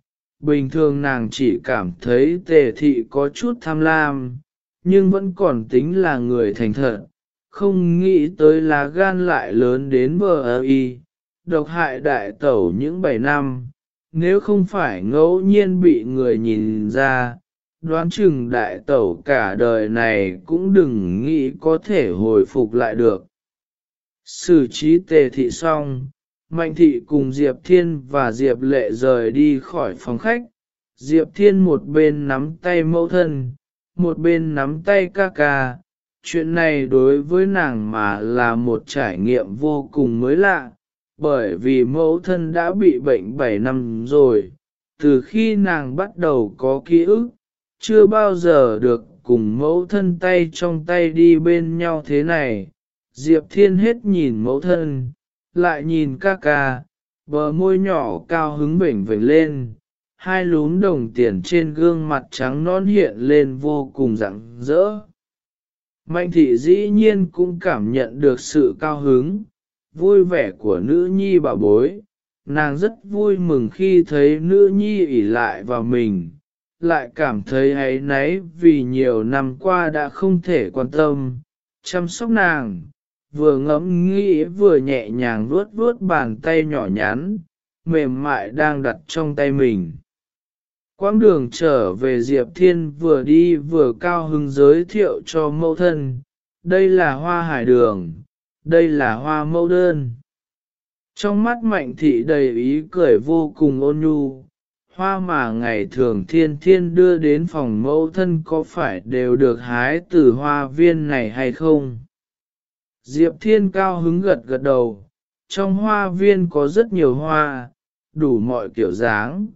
bình thường nàng chỉ cảm thấy tề thị có chút tham lam, nhưng vẫn còn tính là người thành thật, không nghĩ tới là gan lại lớn đến bờ y, độc hại đại tẩu những bảy năm, nếu không phải ngẫu nhiên bị người nhìn ra, đoán chừng đại tẩu cả đời này cũng đừng nghĩ có thể hồi phục lại được. Xử trí tề thị xong, Mạnh thị cùng Diệp Thiên và Diệp Lệ rời đi khỏi phòng khách, Diệp Thiên một bên nắm tay mẫu thân, một bên nắm tay ca ca. Chuyện này đối với nàng mà là một trải nghiệm vô cùng mới lạ, bởi vì mẫu thân đã bị bệnh 7 năm rồi, từ khi nàng bắt đầu có ký ức, chưa bao giờ được cùng mẫu thân tay trong tay đi bên nhau thế này. Diệp Thiên hết nhìn mẫu thân, lại nhìn ca ca, bờ môi nhỏ cao hứng bỉnh vỉnh lên, hai lún đồng tiền trên gương mặt trắng non hiện lên vô cùng rạng rỡ. Mạnh thị dĩ nhiên cũng cảm nhận được sự cao hứng, vui vẻ của nữ nhi bà bối, nàng rất vui mừng khi thấy nữ nhi ỉ lại vào mình, lại cảm thấy ấy náy vì nhiều năm qua đã không thể quan tâm, chăm sóc nàng, vừa ngẫm nghĩ vừa nhẹ nhàng vuốt vuốt bàn tay nhỏ nhắn, mềm mại đang đặt trong tay mình. Quãng đường trở về Diệp Thiên vừa đi vừa cao hứng giới thiệu cho mẫu thân, đây là hoa hải đường, đây là hoa mẫu đơn. Trong mắt mạnh thị đầy ý cười vô cùng ôn nhu, hoa mà ngày thường thiên thiên đưa đến phòng mẫu thân có phải đều được hái từ hoa viên này hay không? Diệp thiên cao hứng gật gật đầu, trong hoa viên có rất nhiều hoa, đủ mọi kiểu dáng,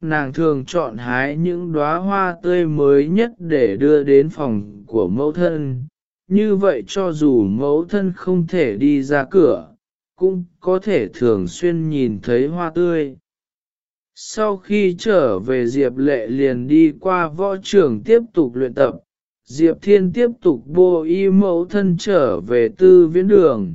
nàng thường chọn hái những đóa hoa tươi mới nhất để đưa đến phòng của mẫu thân. Như vậy cho dù mẫu thân không thể đi ra cửa, cũng có thể thường xuyên nhìn thấy hoa tươi. Sau khi trở về Diệp Lệ liền đi qua võ trường tiếp tục luyện tập, Diệp Thiên tiếp tục bô y mẫu thân trở về tư viễn đường,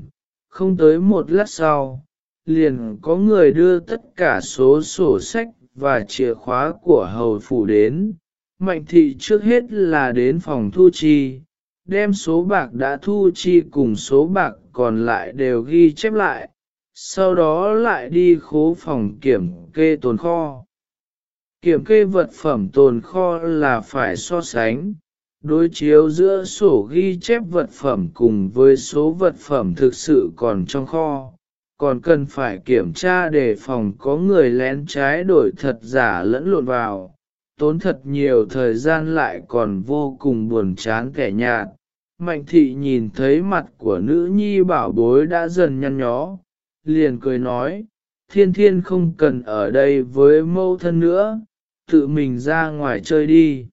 không tới một lát sau, liền có người đưa tất cả số sổ sách và chìa khóa của hầu phủ đến. Mạnh thị trước hết là đến phòng thu chi, đem số bạc đã thu chi cùng số bạc còn lại đều ghi chép lại, sau đó lại đi khố phòng kiểm kê tồn kho. Kiểm kê vật phẩm tồn kho là phải so sánh, đối chiếu giữa sổ ghi chép vật phẩm cùng với số vật phẩm thực sự còn trong kho, còn cần phải kiểm tra để phòng có người lén trái đổi thật giả lẫn lộn vào, tốn thật nhiều thời gian lại còn vô cùng buồn chán kẻ nhạt. Mạnh thị nhìn thấy mặt của nữ nhi bảo bối đã dần nhăn nhó, liền cười nói, thiên thiên không cần ở đây với mâu thân nữa, tự mình ra ngoài chơi đi.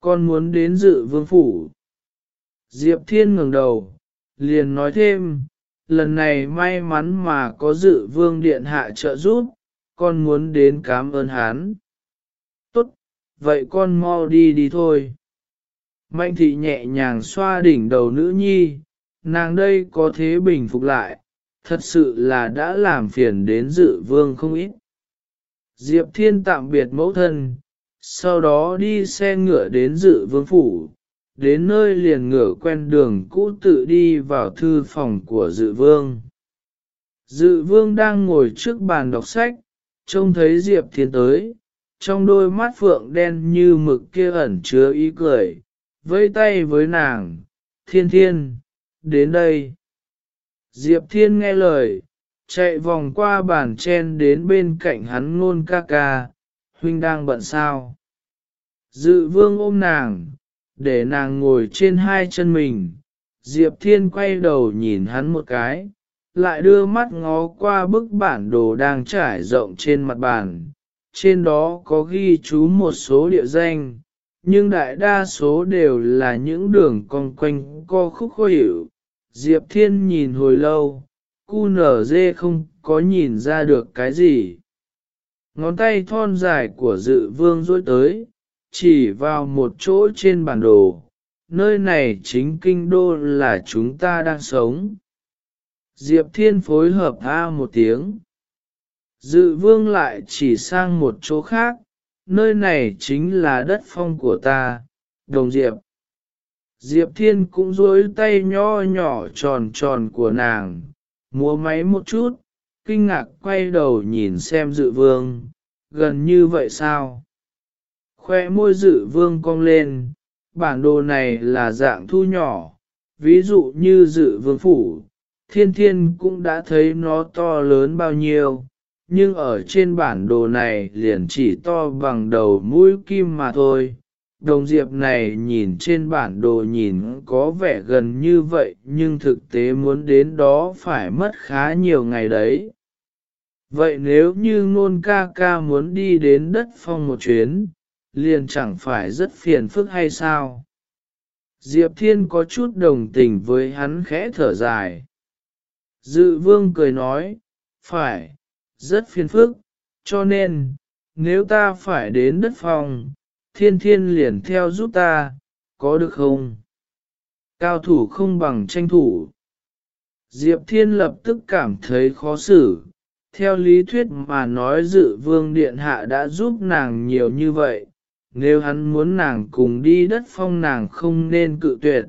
Con muốn đến dự vương phủ. Diệp thiên ngừng đầu, liền nói thêm, lần này may mắn mà có dự vương điện hạ trợ giúp, con muốn đến cảm ơn hắn. Tốt, vậy con mau đi đi thôi. Mạnh thị nhẹ nhàng xoa đỉnh đầu nữ nhi, nàng đây có thế bình phục lại, thật sự là đã làm phiền đến dự vương không ít. Diệp Thiên tạm biệt mẫu thân, sau đó đi xe ngựa đến dự vương phủ, đến nơi liền ngựa quen đường cũ tự đi vào thư phòng của dự vương. Dự vương đang ngồi trước bàn đọc sách, trông thấy Diệp Thiên tới, trong đôi mắt phượng đen như mực kia ẩn chứa ý cười, vẫy tay với nàng, thiên thiên, đến đây. Diệp Thiên nghe lời, chạy vòng qua bàn chen đến bên cạnh hắn ngôn ca ca, huynh đang bận sao. Dự vương ôm nàng, để nàng ngồi trên hai chân mình, Diệp Thiên quay đầu nhìn hắn một cái, lại đưa mắt ngó qua bức bản đồ đang trải rộng trên mặt bàn, trên đó có ghi chú một số địa danh, nhưng đại đa số đều là những đường cong quanh co khúc khó hiểu. Diệp Thiên nhìn hồi lâu, cu nở dê không có nhìn ra được cái gì. Ngón tay thon dài của dự vương dối tới, chỉ vào một chỗ trên bản đồ, nơi này chính kinh đô là chúng ta đang sống. Diệp Thiên phối hợp A một tiếng. Dự vương lại chỉ sang một chỗ khác, nơi này chính là đất phong của ta, đồng Diệp. Diệp Thiên cũng duỗi tay nho nhỏ tròn tròn của nàng, múa máy một chút, kinh ngạc quay đầu nhìn xem dự vương, gần như vậy sao? Khoe môi dự vương cong lên, bản đồ này là dạng thu nhỏ, ví dụ như dự vương phủ, thiên thiên cũng đã thấy nó to lớn bao nhiêu, nhưng ở trên bản đồ này liền chỉ to bằng đầu mũi kim mà thôi. Đồng diệp này nhìn trên bản đồ nhìn có vẻ gần như vậy nhưng thực tế muốn đến đó phải mất khá nhiều ngày đấy. Vậy nếu như ngôn ca ca muốn đi đến đất phong một chuyến, liền chẳng phải rất phiền phức hay sao? Diệp Thiên có chút đồng tình với hắn khẽ thở dài. Dự vương cười nói, phải, rất phiền phức, cho nên, nếu ta phải đến đất phòng, thiên thiên liền theo giúp ta, có được không? Cao thủ không bằng tranh thủ. Diệp Thiên lập tức cảm thấy khó xử. Theo lý thuyết mà nói dự vương điện hạ đã giúp nàng nhiều như vậy, nếu hắn muốn nàng cùng đi đất phong nàng không nên cự tuyệt.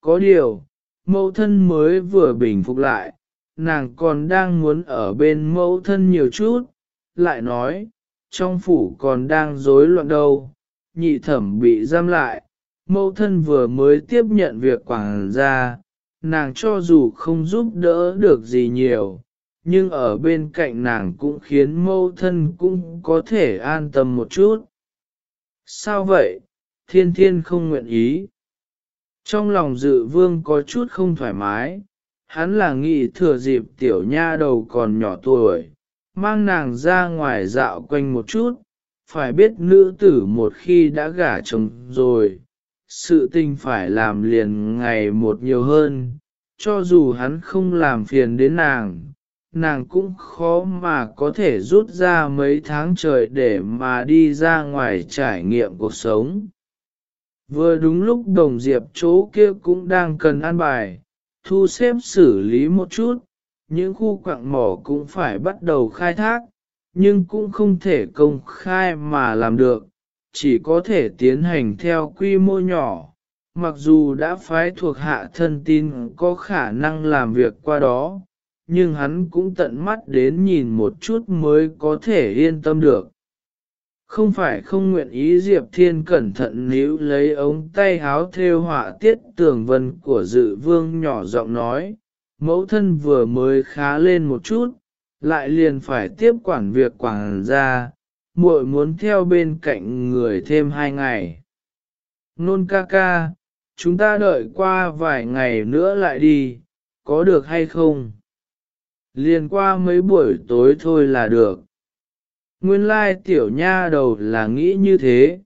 Có điều, mẫu thân mới vừa bình phục lại, nàng còn đang muốn ở bên mẫu thân nhiều chút, lại nói, trong phủ còn đang rối loạn đâu, nhị thẩm bị giam lại, mẫu thân vừa mới tiếp nhận việc quảng gia, nàng cho dù không giúp đỡ được gì nhiều, nhưng ở bên cạnh nàng cũng khiến mâu thân cũng có thể an tâm một chút. Sao vậy, thiên thiên không nguyện ý? Trong lòng dự vương có chút không thoải mái, hắn là nghĩ thừa dịp tiểu nha đầu còn nhỏ tuổi, mang nàng ra ngoài dạo quanh một chút, phải biết nữ tử một khi đã gả chồng rồi, sự tình phải làm liền ngày một nhiều hơn, cho dù hắn không làm phiền đến nàng, nàng cũng khó mà có thể rút ra mấy tháng trời để mà đi ra ngoài trải nghiệm cuộc sống. Vừa đúng lúc đồng diệp chỗ kia cũng đang cần an bài, thu xếp xử lý một chút, những khu quạng mỏ cũng phải bắt đầu khai thác, nhưng cũng không thể công khai mà làm được, chỉ có thể tiến hành theo quy mô nhỏ. Mặc dù đã phái thuộc hạ thân tin có khả năng làm việc qua đó, nhưng hắn cũng tận mắt đến nhìn một chút mới có thể yên tâm được. Không phải không nguyện ý Diệp Thiên cẩn thận níu lấy ống tay háo theo họa tiết tường vân của dự vương nhỏ giọng nói, mẫu thân vừa mới khá lên một chút, lại liền phải tiếp quản việc quản gia, muội muốn theo bên cạnh người thêm hai ngày. Nôn ca ca, chúng ta đợi qua vài ngày nữa lại đi, có được hay không? Liền qua mấy buổi tối thôi là được. Nguyên lai tiểu nha đầu là nghĩ như thế.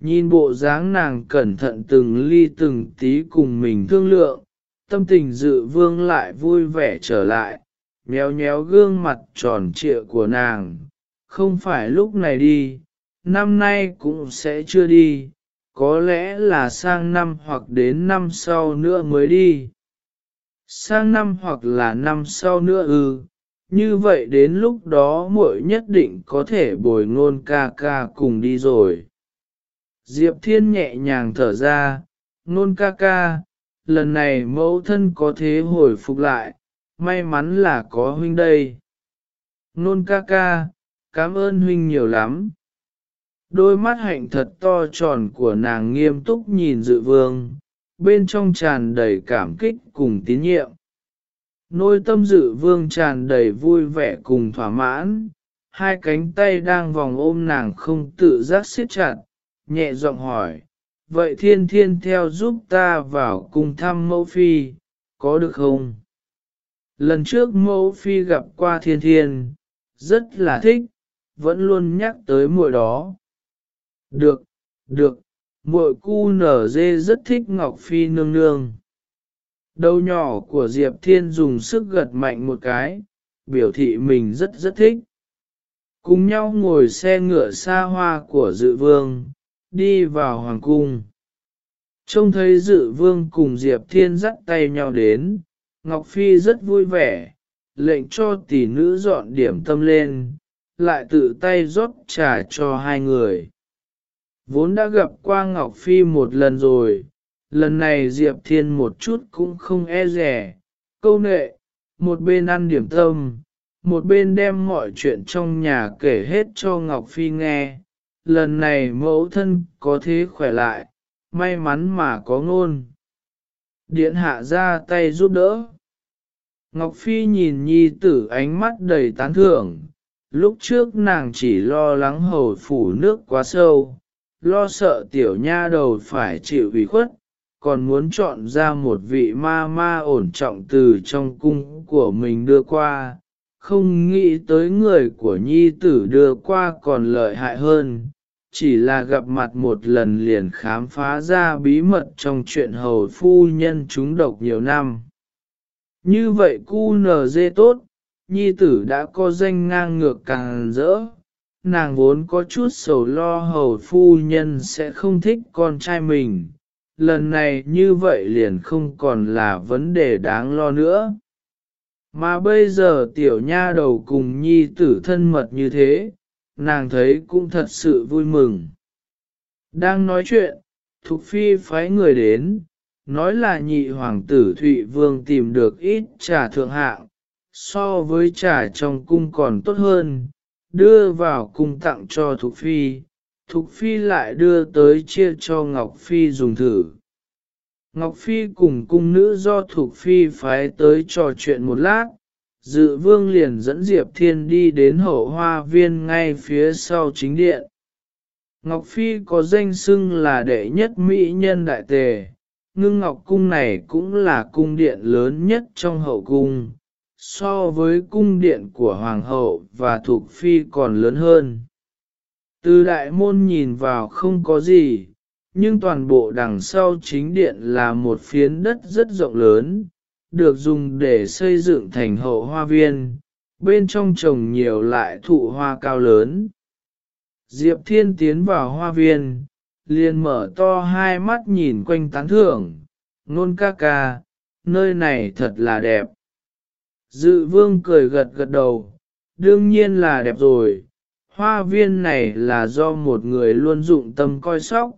Nhìn bộ dáng nàng cẩn thận từng ly từng tí cùng mình thương lượng, tâm tình dự vương lại vui vẻ trở lại, nhéo nhéo gương mặt tròn trịa của nàng. Không phải lúc này đi, năm nay cũng sẽ chưa đi, có lẽ là sang năm hoặc đến năm sau nữa mới đi. Sang năm hoặc là năm sau nữa ư, như vậy đến lúc đó muội nhất định có thể bồi ngôn ca ca cùng đi rồi. Diệp Thiên nhẹ nhàng thở ra, ngôn ca ca, lần này mẫu thân có thế hồi phục lại, may mắn là có huynh đây. Nôn ca ca, cảm ơn huynh nhiều lắm. Đôi mắt hạnh thật to tròn của nàng nghiêm túc nhìn dự vương, bên trong tràn đầy cảm kích cùng tín nhiệm. Nôi tâm dự vương tràn đầy vui vẻ cùng thỏa mãn, hai cánh tay đang vòng ôm nàng không tự giác siết chặt, nhẹ giọng hỏi, vậy thiên thiên theo giúp ta vào cùng thăm mẫu phi, có được không? Lần trước mẫu phi gặp qua thiên thiên, rất là thích, vẫn luôn nhắc tới mùa đó. Được, được, muội cu nở dê rất thích Ngọc Phi nương nương. Đầu nhỏ của Diệp Thiên dùng sức gật mạnh một cái, biểu thị mình rất rất thích. Cùng nhau ngồi xe ngựa xa hoa của dự vương, đi vào hoàng cung. Trông thấy dự vương cùng Diệp Thiên dắt tay nhau đến, Ngọc Phi rất vui vẻ, lệnh cho tỷ nữ dọn điểm tâm lên, lại tự tay rót trà cho hai người. Vốn đã gặp qua Ngọc Phi một lần rồi, lần này Diệp Thiên một chút cũng không e rẻ, câu nệ, một bên ăn điểm tâm, một bên đem mọi chuyện trong nhà kể hết cho Ngọc Phi nghe. Lần này mẫu thân có thế khỏe lại, may mắn mà có ngôn. Điện hạ ra tay giúp đỡ. Ngọc Phi nhìn nhi tử ánh mắt đầy tán thưởng, lúc trước nàng chỉ lo lắng hầu phủ nước quá sâu, lo sợ tiểu nha đầu phải chịu ủy khuất, còn muốn chọn ra một vị ma ma ổn trọng từ trong cung của mình đưa qua, không nghĩ tới người của nhi tử đưa qua còn lợi hại hơn, chỉ là gặp mặt một lần liền khám phá ra bí mật trong chuyện hầu phu nhân chúng độc nhiều năm. Như vậy cu nở dê tốt, nhi tử đã có danh ngang ngược càng rỡ, nàng vốn có chút sầu lo hầu phu nhân sẽ không thích con trai mình, lần này như vậy liền không còn là vấn đề đáng lo nữa. Mà bây giờ tiểu nha đầu cùng nhi tử thân mật như thế, nàng thấy cũng thật sự vui mừng. Đang nói chuyện, Thục Phi phái người đến, nói là nhị hoàng tử Thụy Vương tìm được ít trà thượng hạng, so với trà trong cung còn tốt hơn, đưa vào cung tặng cho Thục Phi, Thục Phi lại đưa tới chia cho Ngọc Phi dùng thử. Ngọc Phi cùng cung nữ do Thục Phi phái tới trò chuyện một lát, dự vương liền dẫn Diệp Thiên đi đến hậu hoa viên ngay phía sau chính điện. Ngọc Phi có danh xưng là đệ nhất mỹ nhân đại tề, ngưng ngọc cung này cũng là cung điện lớn nhất trong hậu cung, so với cung điện của hoàng hậu và thuộc phi còn lớn hơn. Từ đại môn nhìn vào không có gì, nhưng toàn bộ đằng sau chính điện là một phiến đất rất rộng lớn, được dùng để xây dựng thành hậu hoa viên, bên trong trồng nhiều loại thụ hoa cao lớn. Diệp Thiên tiến vào hoa viên, liền mở to hai mắt nhìn quanh tán thưởng, nôn ca ca, nơi này thật là đẹp. Dự vương cười gật gật đầu, đương nhiên là đẹp rồi, hoa viên này là do một người luôn dụng tâm coi sóc,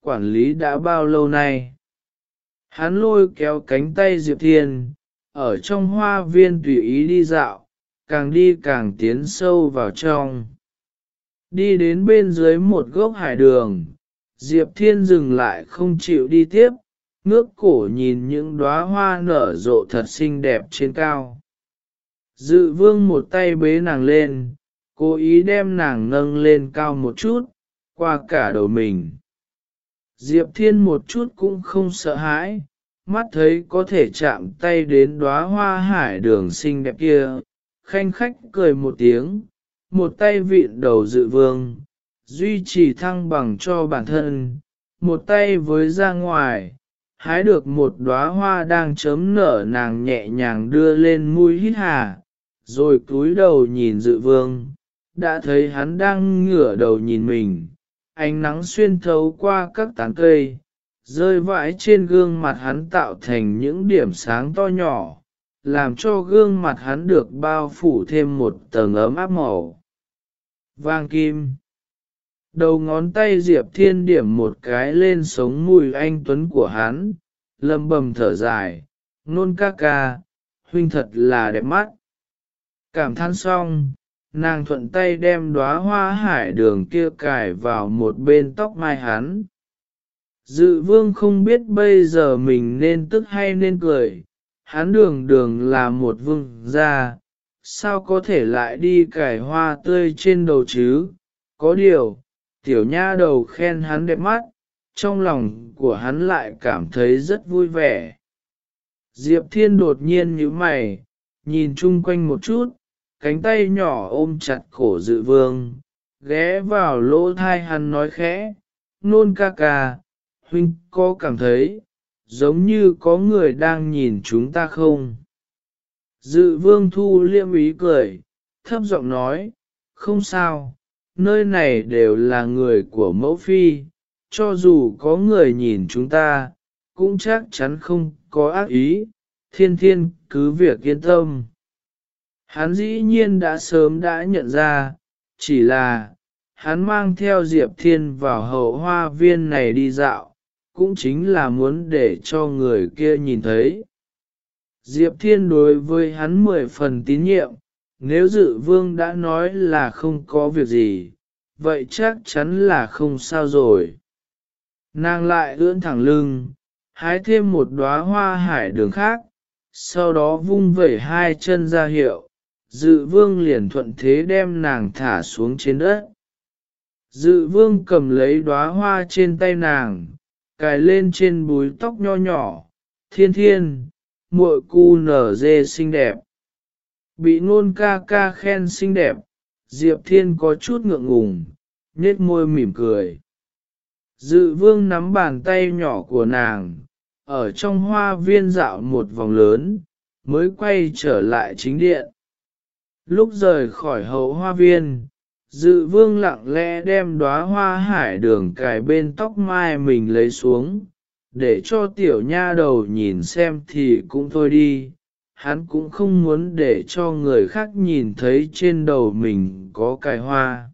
quản lý đã bao lâu nay. Hắn lôi kéo cánh tay Diệp Thiên, ở trong hoa viên tùy ý đi dạo, càng đi càng tiến sâu vào trong. Đi đến bên dưới một gốc hải đường, Diệp Thiên dừng lại không chịu đi tiếp, ngước cổ nhìn những đóa hoa nở rộ thật xinh đẹp trên cao. Dự vương một tay bế nàng lên, cố ý đem nàng nâng lên cao một chút, qua cả đầu mình. Diệp Thiên một chút cũng không sợ hãi, mắt thấy có thể chạm tay đến đóa hoa hải đường xinh đẹp kia, khanh khách cười một tiếng, một tay vịn đầu dự vương, duy trì thăng bằng cho bản thân, một tay với ra ngoài, hái được một đóa hoa đang chấm nở nàng nhẹ nhàng đưa lên mũi hít hà, rồi cúi đầu nhìn dự vương, đã thấy hắn đang ngửa đầu nhìn mình, ánh nắng xuyên thấu qua các tán cây, rơi vãi trên gương mặt hắn tạo thành những điểm sáng to nhỏ, làm cho gương mặt hắn được bao phủ thêm một tầng ấm áp màu. Vang kim. Đầu ngón tay diệp thiên điểm một cái lên sống mùi anh tuấn của hắn lầm bầm thở dài. Nôn ca ca huynh thật là đẹp mắt cảm than xong, nàng thuận tay đem đóa hoa hải đường kia cài vào một bên tóc mai hắn. Dự vương không biết bây giờ mình nên tức hay nên cười, hắn đường đường là một vương gia, sao có thể lại đi cài hoa tươi trên đầu chứ? Có điều, tiểu nha đầu khen hắn đẹp mắt, trong lòng của hắn lại cảm thấy rất vui vẻ. Diệp thiên đột nhiên nhíu mày, nhìn chung quanh một chút cánh tay nhỏ ôm chặt cổ dự vương, ghé vào lỗ thai hắn nói khẽ, nôn ca ca, huynh có cảm thấy giống như có người đang nhìn chúng ta không? Dự vương thu liêm ý cười, thấp giọng nói, không sao, nơi này đều là người của mẫu phi, cho dù có người nhìn chúng ta, cũng chắc chắn không có ác ý, thiên thiên cứ việc yên tâm hắn dĩ nhiên đã sớm đã nhận ra, chỉ là, hắn mang theo diệp thiên vào hậu hoa viên này đi dạo, cũng chính là muốn để cho người kia nhìn thấy. Diệp thiên đối với hắn mười phần tín nhiệm, nếu dự vương đã nói là không có việc gì, vậy chắc chắn là không sao rồi. Nàng lại ưỡn thẳng lưng, hái thêm một đóa hoa hải đường khác, sau đó vung vẩy hai chân ra hiệu dự vương liền thuận thế đem nàng thả xuống trên đất. Dự vương cầm lấy đóa hoa trên tay nàng, cài lên trên búi tóc nho nhỏ. Thiên thiên, muội cu nở dê xinh đẹp. Bị nôn ca ca khen xinh đẹp, diệp thiên có chút ngượng ngùng, nhếch môi mỉm cười. Dự vương nắm bàn tay nhỏ của nàng, ở trong hoa viên dạo một vòng lớn, mới quay trở lại chính điện lúc rời khỏi hậu hoa viên, dự vương lặng lẽ đem đóa hoa hải đường cài bên tóc mai mình lấy xuống, để cho tiểu nha đầu nhìn xem thì cũng thôi đi. Hắn cũng không muốn để cho người khác nhìn thấy trên đầu mình có cài hoa.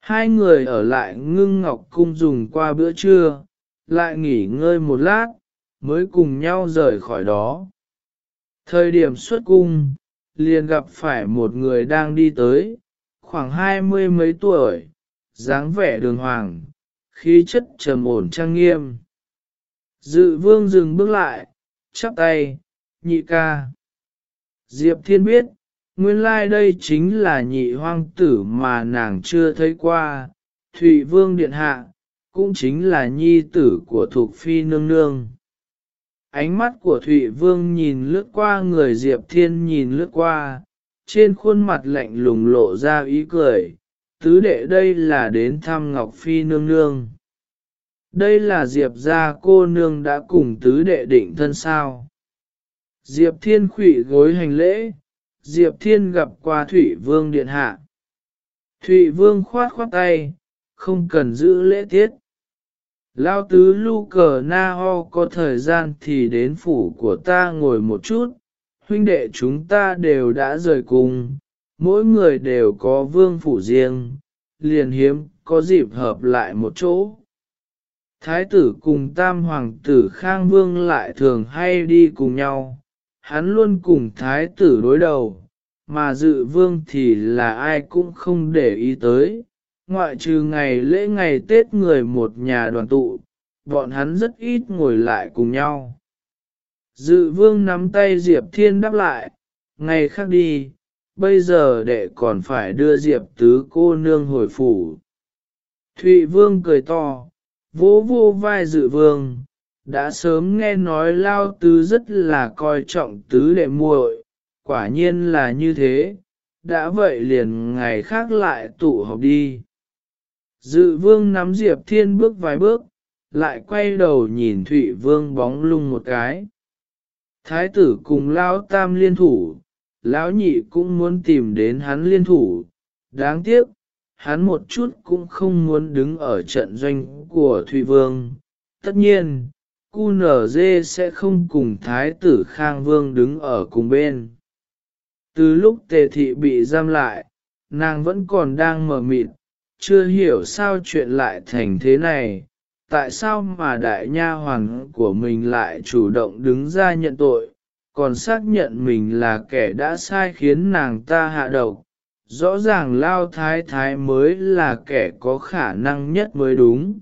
Hai người ở lại ngưng ngọc cung dùng qua bữa trưa, lại nghỉ ngơi một lát, mới cùng nhau rời khỏi đó. Thời điểm xuất cung liền gặp phải một người đang đi tới, khoảng hai mươi mấy tuổi, dáng vẻ đường hoàng, khí chất trầm ổn trang nghiêm. Dự vương dừng bước lại, chắp tay, nhị ca. Diệp thiên biết, nguyên lai đây chính là nhị hoang tử mà nàng chưa thấy qua, thụy vương điện hạ, cũng chính là nhi tử của thuộc phi nương nương ánh mắt của thụy vương nhìn lướt qua, người diệp thiên nhìn lướt qua, trên khuôn mặt lạnh lùng lộ ra ý cười. Tứ đệ đây là đến thăm ngọc phi nương nương. Đây là diệp gia cô nương đã cùng tứ đệ định thân sao? Diệp thiên khủy gối hành lễ. Diệp thiên gặp qua thủy vương điện hạ. Thụy vương khoát khoát tay, không cần giữ lễ tiết. Lao tứ lu cờ na ho có thời gian thì đến phủ của ta ngồi một chút, huynh đệ chúng ta đều đã rời cùng, mỗi người đều có vương phủ riêng, liền hiếm có dịp hợp lại một chỗ. Thái tử cùng tam hoàng tử Khang Vương lại thường hay đi cùng nhau, hắn luôn cùng thái tử đối đầu, mà dự vương thì là ai cũng không để ý tới, ngoại trừ ngày lễ ngày Tết người một nhà đoàn tụ, bọn hắn rất ít ngồi lại cùng nhau. Dự vương nắm tay Diệp Thiên đáp lại, ngày khác đi, bây giờ đệ còn phải đưa Diệp tứ cô nương hồi phủ. Thụy vương cười to, vỗ vô vai dự vương, đã sớm nghe nói lao tứ rất là coi trọng tứ đệ muội, quả nhiên là như thế, đã vậy liền ngày khác lại tụ họp đi. Dự vương nắm Diệp Thiên bước vài bước, lại quay đầu nhìn Thụy Vương bóng lung một cái. Thái tử cùng Lão Tam liên thủ, Lão Nhị cũng muốn tìm đến hắn liên thủ, đáng tiếc, hắn một chút cũng không muốn đứng ở trận doanh của Thụy Vương. Tất nhiên, cu nở dê sẽ không cùng thái tử khang vương đứng ở cùng bên từ lúc tề thị bị giam lại nàng vẫn còn đang mở mịt chưa hiểu sao chuyện lại thành thế này. Tại sao mà đại nha hoàn của mình lại chủ động đứng ra nhận tội, còn xác nhận mình là kẻ đã sai khiến nàng ta hạ độc? Rõ ràng lao thái thái mới là kẻ có khả năng nhất mới đúng.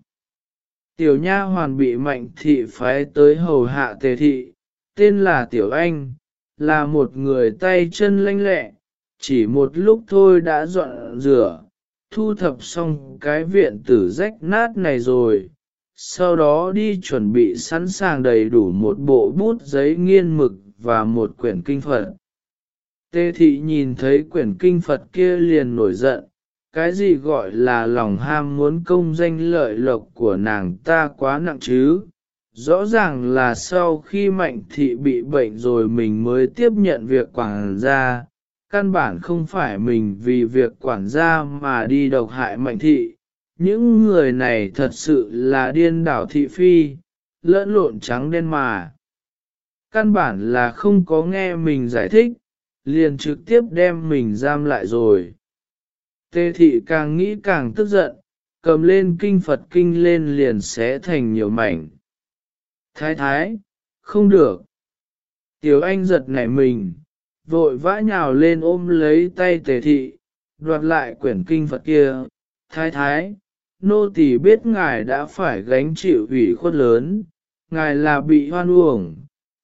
Tiểu nha hoàn bị mạnh thị phái tới hầu hạ tề thị, tên là tiểu anh, là một người tay chân lanh lẹ, chỉ một lúc thôi đã dọn rửa thu thập xong cái viện tử rách nát này rồi sau đó đi chuẩn bị sẵn sàng đầy đủ một bộ bút giấy nghiên mực và một quyển kinh Phật. Tê thị nhìn thấy quyển kinh Phật kia liền nổi giận, cái gì gọi là lòng ham muốn công danh lợi lộc của nàng ta quá nặng chứ. Rõ ràng là sau khi mạnh thị bị bệnh rồi mình mới tiếp nhận việc quảng gia, căn bản không phải mình vì việc quản gia mà đi độc hại mạnh thị. Những người này thật sự là điên đảo thị phi, lẫn lộn trắng đen mà. Căn bản là không có nghe mình giải thích, liền trực tiếp đem mình giam lại rồi. Tê thị càng nghĩ càng tức giận, cầm lên kinh Phật kinh lên liền xé thành nhiều mảnh. Thái thái, không được. Tiểu anh giật nảy mình, vội vã nhào lên ôm lấy tay tề thị, đoạt lại quyển kinh Phật kia. Thái thái, nô tỳ biết ngài đã phải gánh chịu ủy khuất lớn, ngài là bị hoan uổng,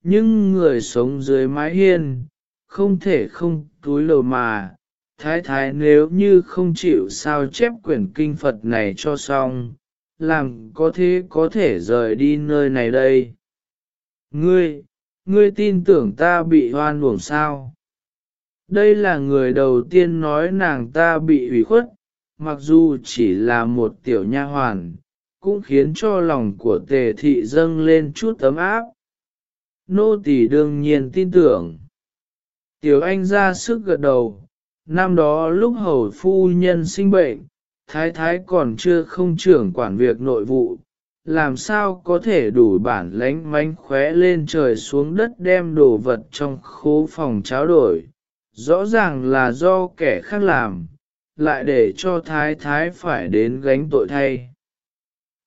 nhưng người sống dưới mái hiên, không thể không túi lầu mà. Thái thái nếu như không chịu sao chép quyển kinh Phật này cho xong, làm có thế có thể rời đi nơi này đây. Ngươi, ngươi tin tưởng ta bị hoan uổng sao? Đây là người đầu tiên nói nàng ta bị ủy khuất, mặc dù chỉ là một tiểu nha hoàn, cũng khiến cho lòng của tề thị dâng lên chút ấm áp. Nô tỳ đương nhiên tin tưởng. Tiểu anh ra sức gật đầu, năm đó lúc hầu phu nhân sinh bệnh, thái thái còn chưa không trưởng quản việc nội vụ, làm sao có thể đủ bản lánh mánh khóe lên trời xuống đất đem đồ vật trong khố phòng cháo đổi. Rõ ràng là do kẻ khác làm, lại để cho thái thái phải đến gánh tội thay.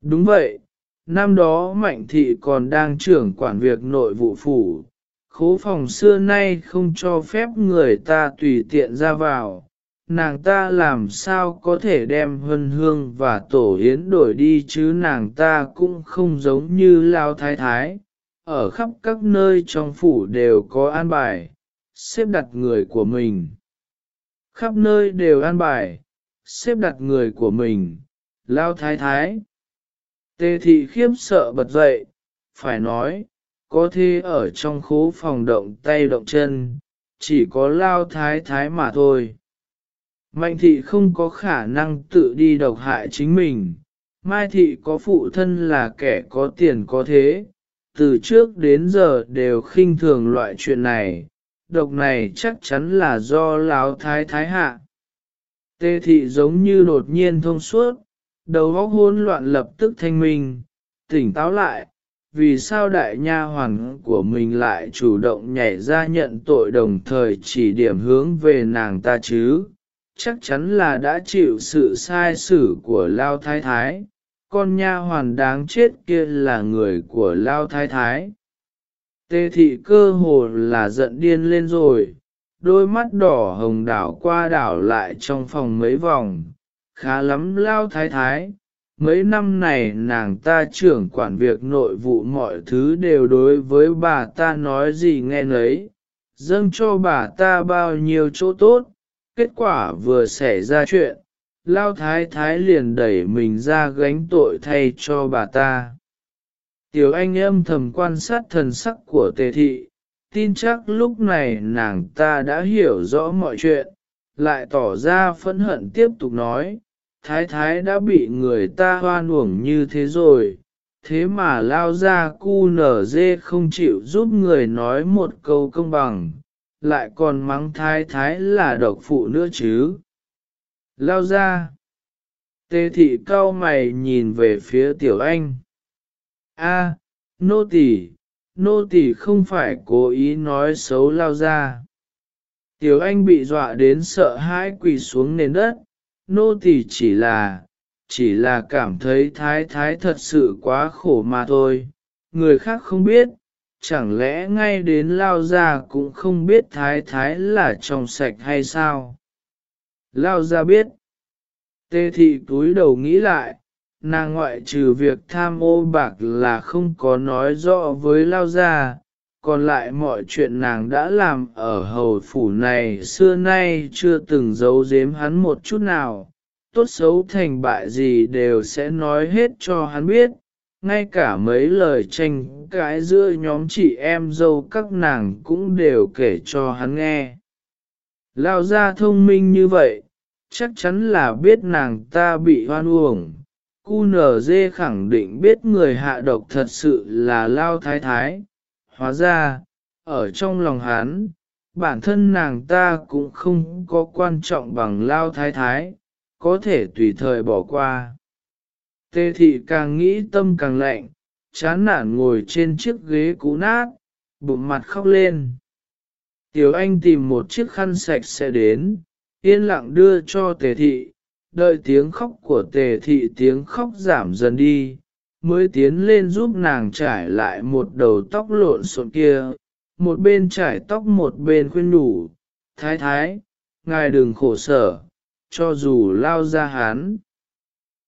Đúng vậy, năm đó mạnh thị còn đang trưởng quản việc nội vụ phủ, khố phòng xưa nay không cho phép người ta tùy tiện ra vào, nàng ta làm sao có thể đem hân hương và tổ yến đổi đi chứ nàng ta cũng không giống như lao thái thái, ở khắp các nơi trong phủ đều có an bài, xếp đặt người của mình. Khắp nơi đều an bài, xếp đặt người của mình, lao thái thái. Tê thị khiếp sợ bật dậy, phải nói, có thế ở trong khố phòng động tay động chân, chỉ có lao thái thái mà thôi. Mạnh thị không có khả năng tự đi độc hại chính mình, Mai thị có phụ thân là kẻ có tiền có thế, từ trước đến giờ đều khinh thường loại chuyện này, độc này chắc chắn là do lão thái thái hạ. Tê thị giống như đột nhiên thông suốt, đầu óc hỗn loạn lập tức thanh minh, tỉnh táo lại, vì sao đại nha hoàn của mình lại chủ động nhảy ra nhận tội đồng thời chỉ điểm hướng về nàng ta chứ? Chắc chắn là đã chịu sự sai xử của Lao Thái Thái, con nha hoàn đáng chết kia là người của Lao Thái Thái. Tê thị cơ hồ là giận điên lên rồi, đôi mắt đỏ hồng đảo qua đảo lại trong phòng mấy vòng, khá lắm Lao Thái Thái. Mấy năm này nàng ta trưởng quản việc nội vụ mọi thứ đều đối với bà ta nói gì nghe nấy, dâng cho bà ta bao nhiêu chỗ tốt, kết quả vừa xảy ra chuyện, lao thái thái liền đẩy mình ra gánh tội thay cho bà ta. Tiểu anh âm thầm quan sát thần sắc của tề thị, tin chắc lúc này nàng ta đã hiểu rõ mọi chuyện, lại tỏ ra phẫn hận tiếp tục nói, thái thái đã bị người ta hoan uổng như thế rồi, thế mà lao ra cu nở dê không chịu giúp người nói một câu công bằng, lại còn mắng thái thái là độc phụ nữa chứ. Lao ra. Tê thị cao mày nhìn về phía tiểu anh. A, nô tỳ, nô tỳ không phải cố ý nói xấu lao ra. Tiểu anh bị dọa đến sợ hãi quỳ xuống nền đất, nô tỳ chỉ là, chỉ là cảm thấy thái thái thật sự quá khổ mà thôi, người khác không biết, chẳng lẽ ngay đến lao ra cũng không biết thái thái là trong sạch hay sao? Lao ra biết. Tê thị túi đầu nghĩ lại, nàng ngoại trừ việc tham ô bạc là không có nói rõ với lao gia, còn lại mọi chuyện nàng đã làm ở hầu phủ này xưa nay chưa từng giấu giếm hắn một chút nào, tốt xấu thành bại gì đều sẽ nói hết cho hắn biết, ngay cả mấy lời tranh cãi giữa nhóm chị em dâu các nàng cũng đều kể cho hắn nghe. Lao gia thông minh như vậy, chắc chắn là biết nàng ta bị hoan uổng Cú nở dê khẳng định biết người hạ độc thật sự là Lao Thái Thái. Hóa ra, ở trong lòng hắn, bản thân nàng ta cũng không có quan trọng bằng Lao Thái Thái, có thể tùy thời bỏ qua. Tê thị càng nghĩ tâm càng lạnh, chán nản ngồi trên chiếc ghế cũ nát, bụng mặt khóc lên. Tiểu Anh tìm một chiếc khăn sạch sẽ đến, yên lặng đưa cho tề thị, đợi tiếng khóc của tề thị tiếng khóc giảm dần đi, mới tiến lên giúp nàng trải lại một đầu tóc lộn xộn kia, một bên trải tóc một bên khuyên đủ, thái thái, ngài đừng khổ sở, cho dù lao ra hán.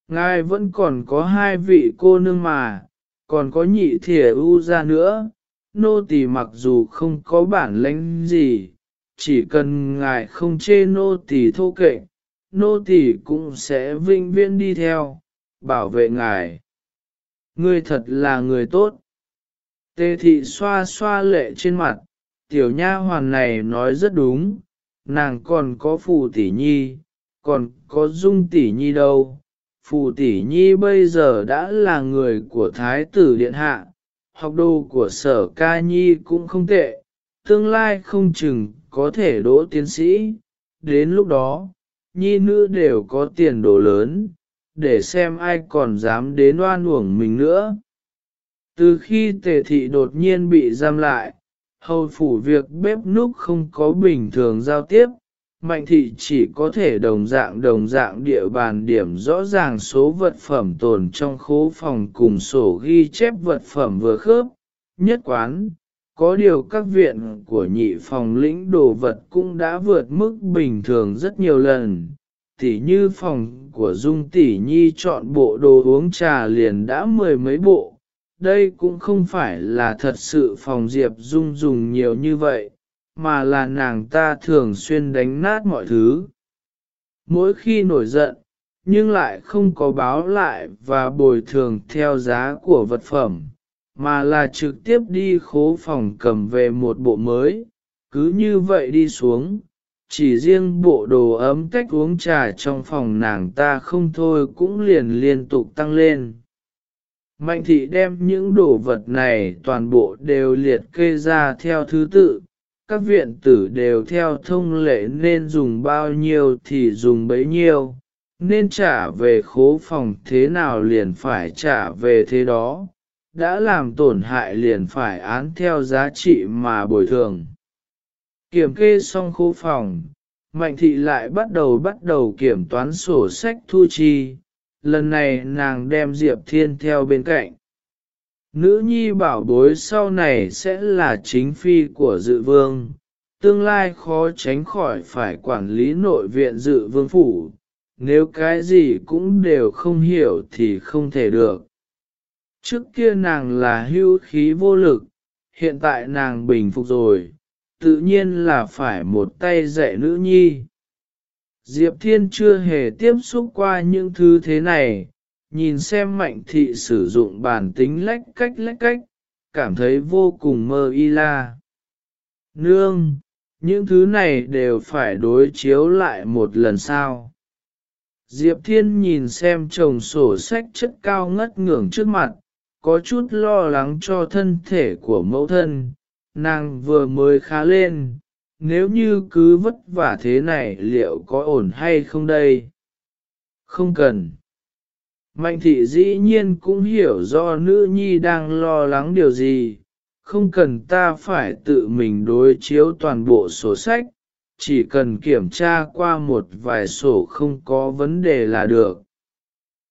Ngài vẫn còn có hai vị cô nương mà, còn có nhị thỉa u ra nữa, nô tỳ mặc dù không có bản lãnh gì, chỉ cần ngài không chê nô tỳ thô kệ, nô tỳ cũng sẽ vinh viên đi theo, bảo vệ ngài. Ngươi thật là người tốt. Tê thị xoa xoa lệ trên mặt, tiểu nha hoàn này nói rất đúng, nàng còn có phù tỷ nhi, còn có dung tỷ nhi đâu. Phù tỷ nhi bây giờ đã là người của thái tử điện hạ, học đồ của sở ca nhi cũng không tệ, tương lai không chừng có thể đỗ tiến sĩ, đến lúc đó, nhi nữ đều có tiền đồ lớn, để xem ai còn dám đến oan uổng mình nữa. Từ khi tề thị đột nhiên bị giam lại, hầu phủ việc bếp núc không có bình thường giao tiếp, mạnh thị chỉ có thể đồng dạng đồng dạng địa bàn điểm rõ ràng số vật phẩm tồn trong khố phòng cùng sổ ghi chép vật phẩm vừa khớp, nhất quán, có điều các viện của nhị phòng lĩnh đồ vật cũng đã vượt mức bình thường rất nhiều lần. Tỷ như phòng của Dung Tỷ Nhi chọn bộ đồ uống trà liền đã mười mấy bộ. Đây cũng không phải là thật sự phòng Diệp Dung dùng nhiều như vậy, mà là nàng ta thường xuyên đánh nát mọi thứ. Mỗi khi nổi giận, nhưng lại không có báo lại và bồi thường theo giá của vật phẩm mà là trực tiếp đi khố phòng cầm về một bộ mới, cứ như vậy đi xuống, chỉ riêng bộ đồ ấm cách uống trà trong phòng nàng ta không thôi cũng liền liên tục tăng lên. Mạnh thị đem những đồ vật này toàn bộ đều liệt kê ra theo thứ tự, các viện tử đều theo thông lệ nên dùng bao nhiêu thì dùng bấy nhiêu, nên trả về khố phòng thế nào liền phải trả về thế đó, đã làm tổn hại liền phải án theo giá trị mà bồi thường. Kiểm kê xong khu phòng, Mạnh thị lại bắt đầu bắt đầu kiểm toán sổ sách thu chi, lần này nàng đem Diệp Thiên theo bên cạnh. Nữ nhi bảo bối sau này sẽ là chính phi của dự vương, tương lai khó tránh khỏi phải quản lý nội viện dự vương phủ, nếu cái gì cũng đều không hiểu thì không thể được. Trước kia nàng là hưu khí vô lực, hiện tại nàng bình phục rồi, tự nhiên là phải một tay dạy nữ nhi. Diệp Thiên chưa hề tiếp xúc qua những thứ thế này, nhìn xem mạnh thị sử dụng bản tính lách cách lách cách, cảm thấy vô cùng mơ y la. Nương, những thứ này đều phải đối chiếu lại một lần sau. Diệp Thiên nhìn xem chồng sổ sách chất cao ngất ngưỡng trước mặt, có chút lo lắng cho thân thể của mẫu thân, nàng vừa mới khá lên, nếu như cứ vất vả thế này liệu có ổn hay không đây? Không cần. Mạnh thị dĩ nhiên cũng hiểu do nữ nhi đang lo lắng điều gì, không cần ta phải tự mình đối chiếu toàn bộ sổ sách, chỉ cần kiểm tra qua một vài sổ không có vấn đề là được.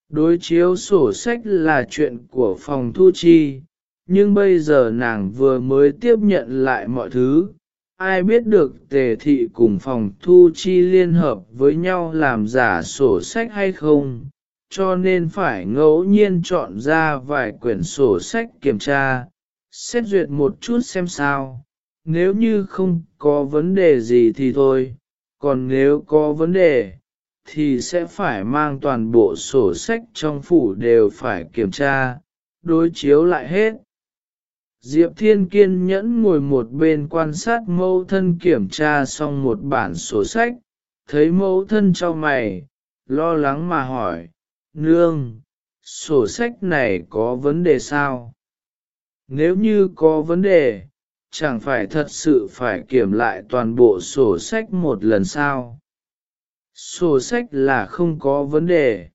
Đối chiếu sổ sách là chuyện của phòng thu chi, nhưng bây giờ nàng vừa mới tiếp nhận lại mọi thứ, ai biết được tề thị cùng phòng thu chi liên hợp với nhau làm giả sổ sách hay không, cho nên phải ngẫu nhiên chọn ra vài quyển sổ sách kiểm tra, xét duyệt một chút xem sao, nếu như không có vấn đề gì thì thôi, còn nếu có vấn đề, thì sẽ phải mang toàn bộ sổ sách trong phủ đều phải kiểm tra, đối chiếu lại hết. Diệp Thiên kiên nhẫn ngồi một bên quan sát mẫu thân kiểm tra xong một bản sổ sách, thấy mẫu thân cho mày, lo lắng mà hỏi, Nương, sổ sách này có vấn đề sao? Nếu như có vấn đề, chẳng phải thật sự phải kiểm lại toàn bộ sổ sách một lần sao? Sổ sách là không có vấn đề.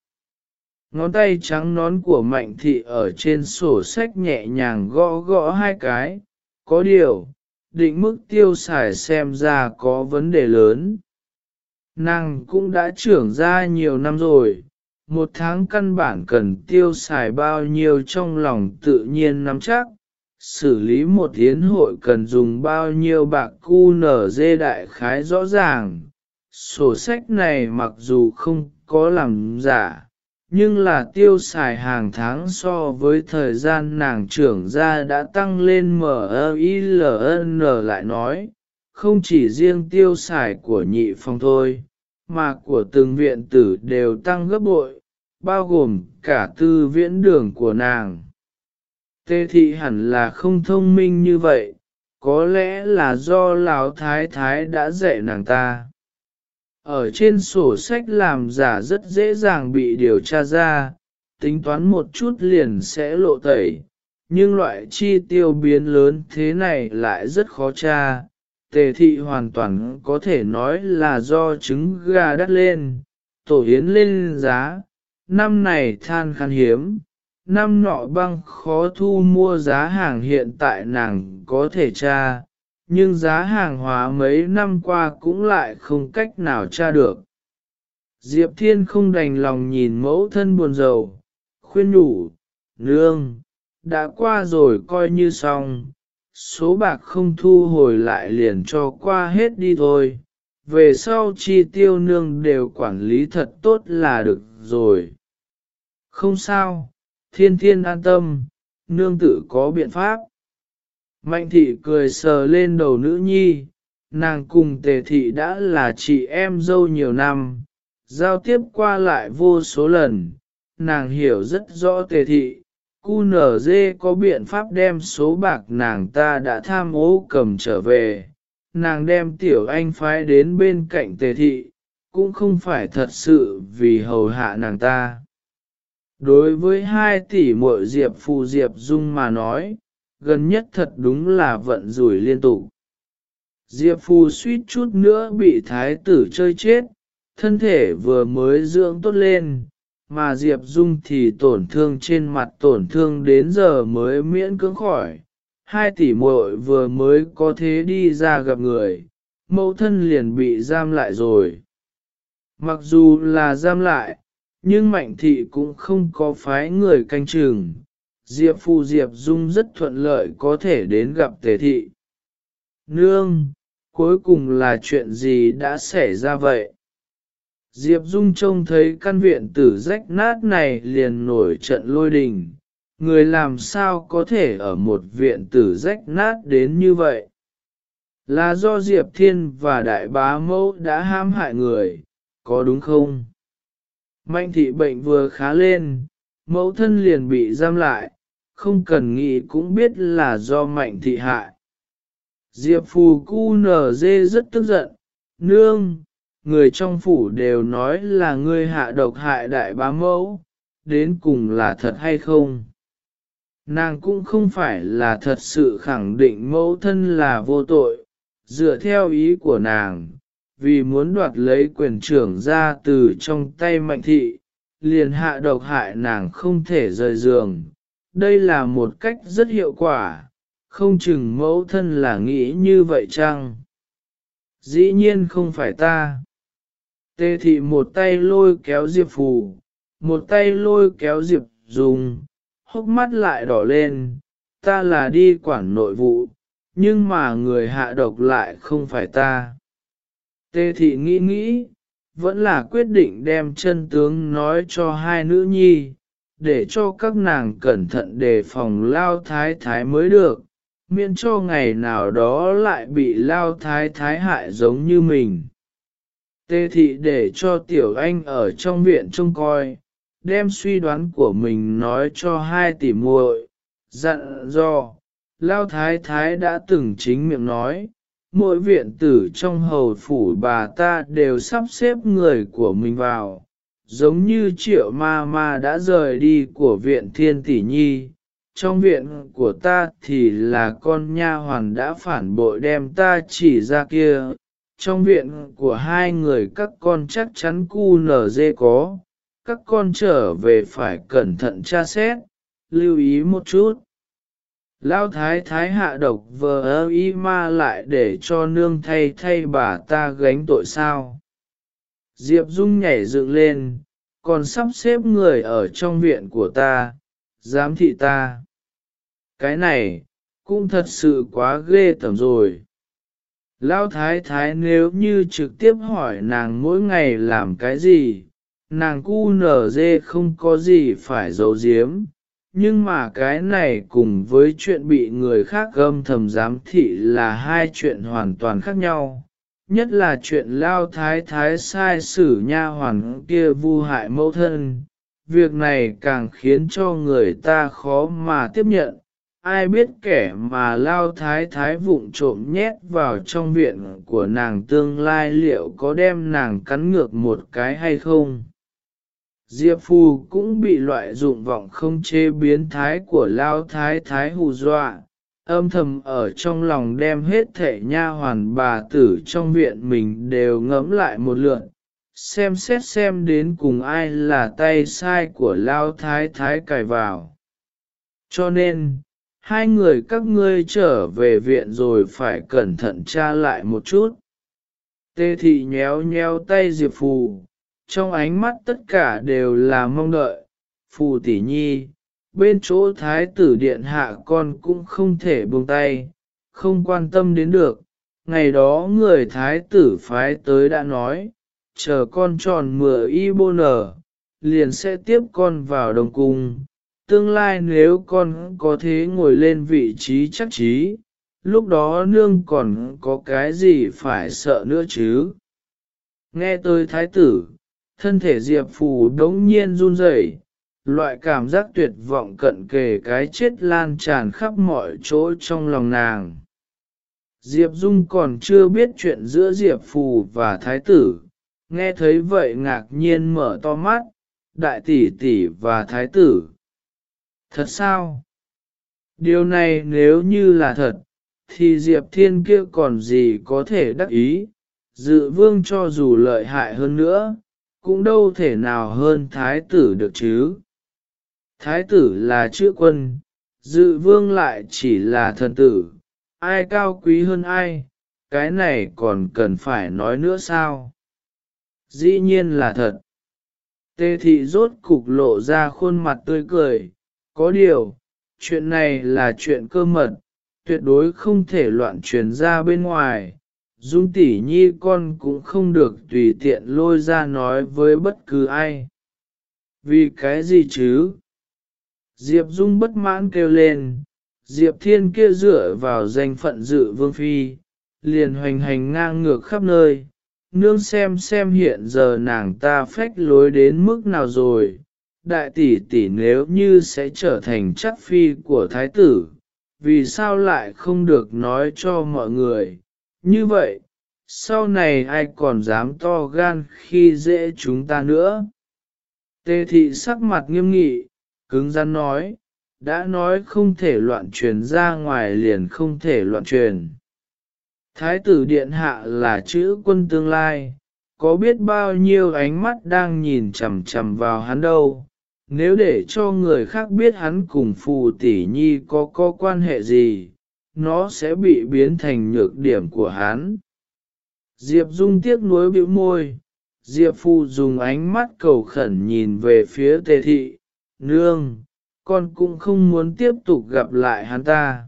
Ngón tay trắng nón của mạnh thị ở trên sổ sách nhẹ nhàng gõ gõ hai cái, có điều, định mức tiêu xài xem ra có vấn đề lớn. Nàng cũng đã trưởng ra nhiều năm rồi, một tháng căn bản cần tiêu xài bao nhiêu trong lòng tự nhiên nắm chắc, xử lý một hiến hội cần dùng bao nhiêu bạc cu nở dê đại khái rõ ràng. Sổ sách này mặc dù không có làm giả, nhưng là tiêu xài hàng tháng so với thời gian nàng trưởng ra đã tăng lên MILN lại nói, không chỉ riêng tiêu xài của nhị phòng thôi, mà của từng viện tử đều tăng gấp bội, bao gồm cả tư viễn đường của nàng. Tê thị hẳn là không thông minh như vậy, có lẽ là do lão thái thái đã dạy nàng ta. Ở trên sổ sách làm giả rất dễ dàng bị điều tra ra, tính toán một chút liền sẽ lộ tẩy, nhưng loại chi tiêu biến lớn thế này lại rất khó tra. Tề thị hoàn toàn có thể nói là do trứng gà đắt lên, tổ yến lên giá, năm này than khan hiếm, năm nọ băng khó thu mua giá hàng hiện tại nàng có thể tra, nhưng giá hàng hóa mấy năm qua cũng lại không cách nào tra được. Diệp Thiên không đành lòng nhìn mẫu thân buồn rầu, khuyên nhủ, nương, đã qua rồi coi như xong, số bạc không thu hồi lại liền cho qua hết đi thôi, về sau chi tiêu nương đều quản lý thật tốt là được rồi. Không sao, thiên thiên an tâm, nương tự có biện pháp. Mạnh thị cười sờ lên đầu nữ nhi, nàng cùng tề thị đã là chị em dâu nhiều năm, giao tiếp qua lại vô số lần, nàng hiểu rất rõ tề thị, cu nở dê có biện pháp đem số bạc nàng ta đã tham ô cầm trở về, nàng đem tiểu anh phái đến bên cạnh tề thị, cũng không phải thật sự vì hầu hạ nàng ta. Đối với hai tỷ muội Diệp Phù Diệp Dung mà nói, gần nhất thật đúng là vận rủi liên tục. Diệp Phù suýt chút nữa bị thái tử chơi chết, thân thể vừa mới dưỡng tốt lên, mà Diệp Dung thì tổn thương trên mặt tổn thương đến giờ mới miễn cưỡng khỏi. Hai tỷ muội vừa mới có thế đi ra gặp người, mẫu thân liền bị giam lại rồi. Mặc dù là giam lại, nhưng mạnh thị cũng không có phái người canh chừng. Diệp Phu Diệp Dung rất thuận lợi có thể đến gặp tề thị. Nương, cuối cùng là chuyện gì đã xảy ra vậy? Diệp Dung trông thấy căn viện tử rách nát này liền nổi trận lôi đình. Người làm sao có thể ở một viện tử rách nát đến như vậy? Là do Diệp Thiên và Đại Bá Mẫu đã ham hại người, có đúng không? Mạnh thị bệnh vừa khá lên, mẫu thân liền bị giam lại, không cần nghĩ cũng biết là do mạnh thị hại. Diệp phù cu nở dê rất tức giận, nương, người trong phủ đều nói là ngươi hạ độc hại đại bá mẫu, đến cùng là thật hay không? Nàng cũng không phải là thật sự khẳng định mẫu thân là vô tội, dựa theo ý của nàng, vì muốn đoạt lấy quyền trưởng ra từ trong tay mạnh thị, liền hạ độc hại nàng không thể rời giường. Đây là một cách rất hiệu quả, không chừng mẫu thân là nghĩ như vậy chăng? Dĩ nhiên không phải ta. Tê thị một tay lôi kéo Diệp Phù, một tay lôi kéo Diệp Dung, hốc mắt lại đỏ lên, ta là đi quản nội vụ, nhưng mà người hạ độc lại không phải ta. Tê thị nghĩ nghĩ, vẫn là quyết định đem chân tướng nói cho hai nữ nhi, để cho các nàng cẩn thận đề phòng lao thái thái mới được, miễn cho ngày nào đó lại bị lao thái thái hại giống như mình. Tê thị để cho tiểu anh ở trong viện trông coi, đem suy đoán của mình nói cho hai tỷ muội, dặn do, lao thái thái đã từng chính miệng nói, mỗi viện tử trong hầu phủ bà ta đều sắp xếp người của mình vào, giống như triệu ma ma đã rời đi của viện thiên tỷ nhi. Trong viện của ta thì là con nha hoàn đã phản bội đem ta chỉ ra kia, trong viện của hai người các con chắc chắn cu nở dê có, các con trở về phải cẩn thận tra xét, lưu ý một chút. Lão thái thái hạ độc vờ y ma lại để cho nương thay thay bà ta gánh tội sao. Diệp Dung nhảy dựng lên, còn sắp xếp người ở trong viện của ta, giám thị ta. Cái này, cũng thật sự quá ghê tởm rồi. Lão thái thái nếu như trực tiếp hỏi nàng mỗi ngày làm cái gì, nàng cu nở dê không có gì phải giấu giếm, nhưng mà cái này cùng với chuyện bị người khác gâm thầm giám thị là hai chuyện hoàn toàn khác nhau. Nhất là chuyện lao thái thái sai xử nha hoàn kia vu hại mẫu thân, việc này càng khiến cho người ta khó mà tiếp nhận. Ai biết kẻ mà lao thái thái vụng trộm nhét vào trong viện của nàng tương lai liệu có đem nàng cắn ngược một cái hay không? Diệp Phù cũng bị loại dụng vọng không chế biến thái của Lao Thái Thái hù dọa, âm thầm ở trong lòng đem hết thể nha hoàn bà tử trong viện mình đều ngẫm lại một lượt, xem xét xem đến cùng ai là tay sai của Lao Thái Thái cài vào. Cho nên, hai người các ngươi trở về viện rồi phải cẩn thận tra lại một chút. Tê thị nhéo nhéo tay Diệp Phù trong ánh mắt tất cả đều là mong đợi, phù tỷ nhi, bên chỗ thái tử điện hạ con cũng không thể buông tay, không quan tâm đến được. Ngày đó người thái tử phái tới đã nói, chờ con tròn mửa y bô nở, liền sẽ tiếp con vào đồng cung. Tương lai nếu con có thế ngồi lên vị trí chắc trí, lúc đó nương còn có cái gì phải sợ nữa chứ? Nghe tôi thái tử, thân thể Diệp Phù đống nhiên run rẩy, loại cảm giác tuyệt vọng cận kề cái chết lan tràn khắp mọi chỗ trong lòng nàng. Diệp Dung còn chưa biết chuyện giữa Diệp Phù và Thái tử, nghe thấy vậy ngạc nhiên mở to mắt, đại tỷ tỷ và Thái tử. Thật sao? Điều này nếu như là thật, thì Diệp Thiên kia còn gì có thể đắc ý, dự vương cho dù lợi hại hơn nữa, cũng đâu thể nào hơn thái tử được chứ. Thái tử là chữ quân, dự vương lại chỉ là thần tử, ai cao quý hơn ai, cái này còn cần phải nói nữa sao? Dĩ nhiên là thật. Tê thị rốt cục lộ ra khuôn mặt tươi cười, có điều, chuyện này là chuyện cơ mật, tuyệt đối không thể loạn truyền ra bên ngoài, Dung tỷ nhi con cũng không được tùy tiện lôi ra nói với bất cứ ai. Vì cái gì chứ? Diệp Dung bất mãn kêu lên, Diệp Thiên kia dựa vào danh phận dự vương phi, liền hoành hành ngang ngược khắp nơi, nương xem xem hiện giờ nàng ta phách lối đến mức nào rồi. Đại tỷ tỷ nếu như sẽ trở thành chắc phi của thái tử, vì sao lại không được nói cho mọi người, như vậy, sau này ai còn dám to gan khi dễ chúng ta nữa. Tê thị sắc mặt nghiêm nghị, cứng rắn nói, đã nói không thể loạn truyền ra ngoài liền không thể loạn truyền. Thái tử điện hạ là chữ quân tương lai, có biết bao nhiêu ánh mắt đang nhìn chằm chằm vào hắn đâu. Nếu để cho người khác biết hắn cùng phù tỷ nhi có có quan hệ gì, nó sẽ bị biến thành nhược điểm của hắn. Diệp Dung tiếc nuối bĩu môi, Diệp Phu dùng ánh mắt cầu khẩn nhìn về phía tề thị, nương, con cũng không muốn tiếp tục gặp lại hắn ta.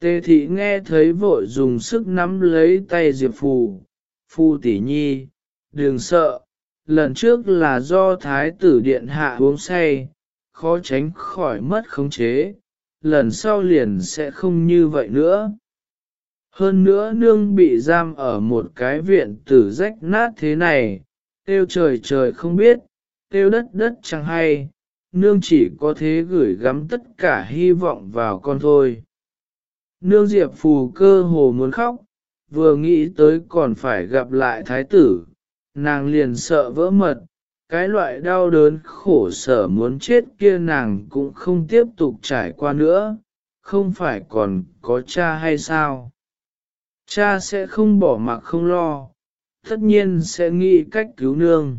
Tề thị nghe thấy vội dùng sức nắm lấy tay Diệp Phù, Phu tỷ nhi, đừng sợ, lần trước là do Thái tử Điện Hạ uống say, khó tránh khỏi mất khống chế, lần sau liền sẽ không như vậy nữa. Hơn nữa nương bị giam ở một cái viện tử rách nát thế này, tiêu trời trời không biết, tiêu đất đất chẳng hay, nương chỉ có thế gửi gắm tất cả hy vọng vào con thôi. Nương Diệp Phù cơ hồ muốn khóc, vừa nghĩ tới còn phải gặp lại thái tử, nàng liền sợ vỡ mật, cái loại đau đớn khổ sở muốn chết kia nàng cũng không tiếp tục trải qua nữa, không phải còn có cha hay sao? Cha sẽ không bỏ mặc không lo, tất nhiên sẽ nghĩ cách cứu nương.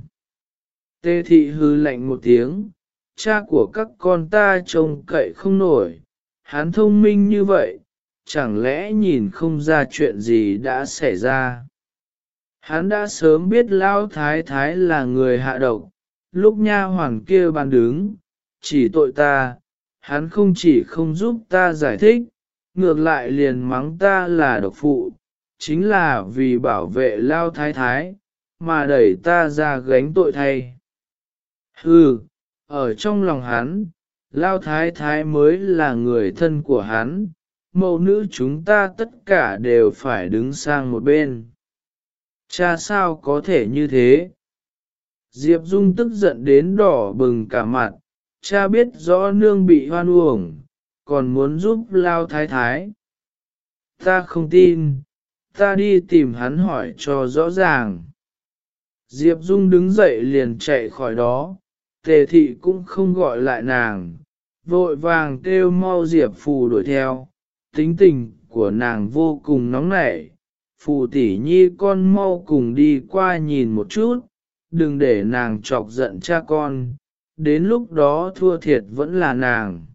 Tê thị hư lạnh một tiếng, cha của các con ta trông cậy không nổi, hắn thông minh như vậy, chẳng lẽ nhìn không ra chuyện gì đã xảy ra. Hắn đã sớm biết Lao Thái Thái là người hạ độc, lúc nha hoàng kia bàn đứng, chỉ tội ta, hắn không chỉ không giúp ta giải thích, ngược lại liền mắng ta là độc phụ, chính là vì bảo vệ Lao Thái Thái, mà đẩy ta ra gánh tội thay. Hừ, ở trong lòng hắn, Lao Thái Thái mới là người thân của hắn, mẫu nữ chúng ta tất cả đều phải đứng sang một bên. Cha sao có thể như thế? Diệp Dung tức giận đến đỏ bừng cả mặt, cha biết rõ nương bị hoan uổng, còn muốn giúp lao thái thái. Ta không tin, ta đi tìm hắn hỏi cho rõ ràng. Diệp Dung đứng dậy liền chạy khỏi đó, tề thị cũng không gọi lại nàng, vội vàng kêu mau Diệp Phù đuổi theo, tính tình của nàng vô cùng nóng nảy, phù tỷ nhi con mau cùng đi qua nhìn một chút, đừng để nàng chọc giận cha con, đến lúc đó thua thiệt vẫn là nàng.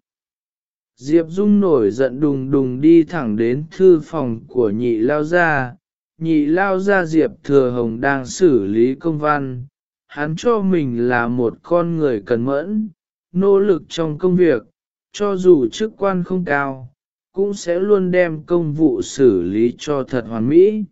Diệp Dung nổi giận đùng đùng đi thẳng đến thư phòng của nhị lao gia, nhị lao gia Diệp Thừa Hồng đang xử lý công văn, hắn cho mình là một con người cần mẫn, nỗ lực trong công việc, cho dù chức quan không cao, cũng sẽ luôn đem công vụ xử lý cho thật hoàn mỹ.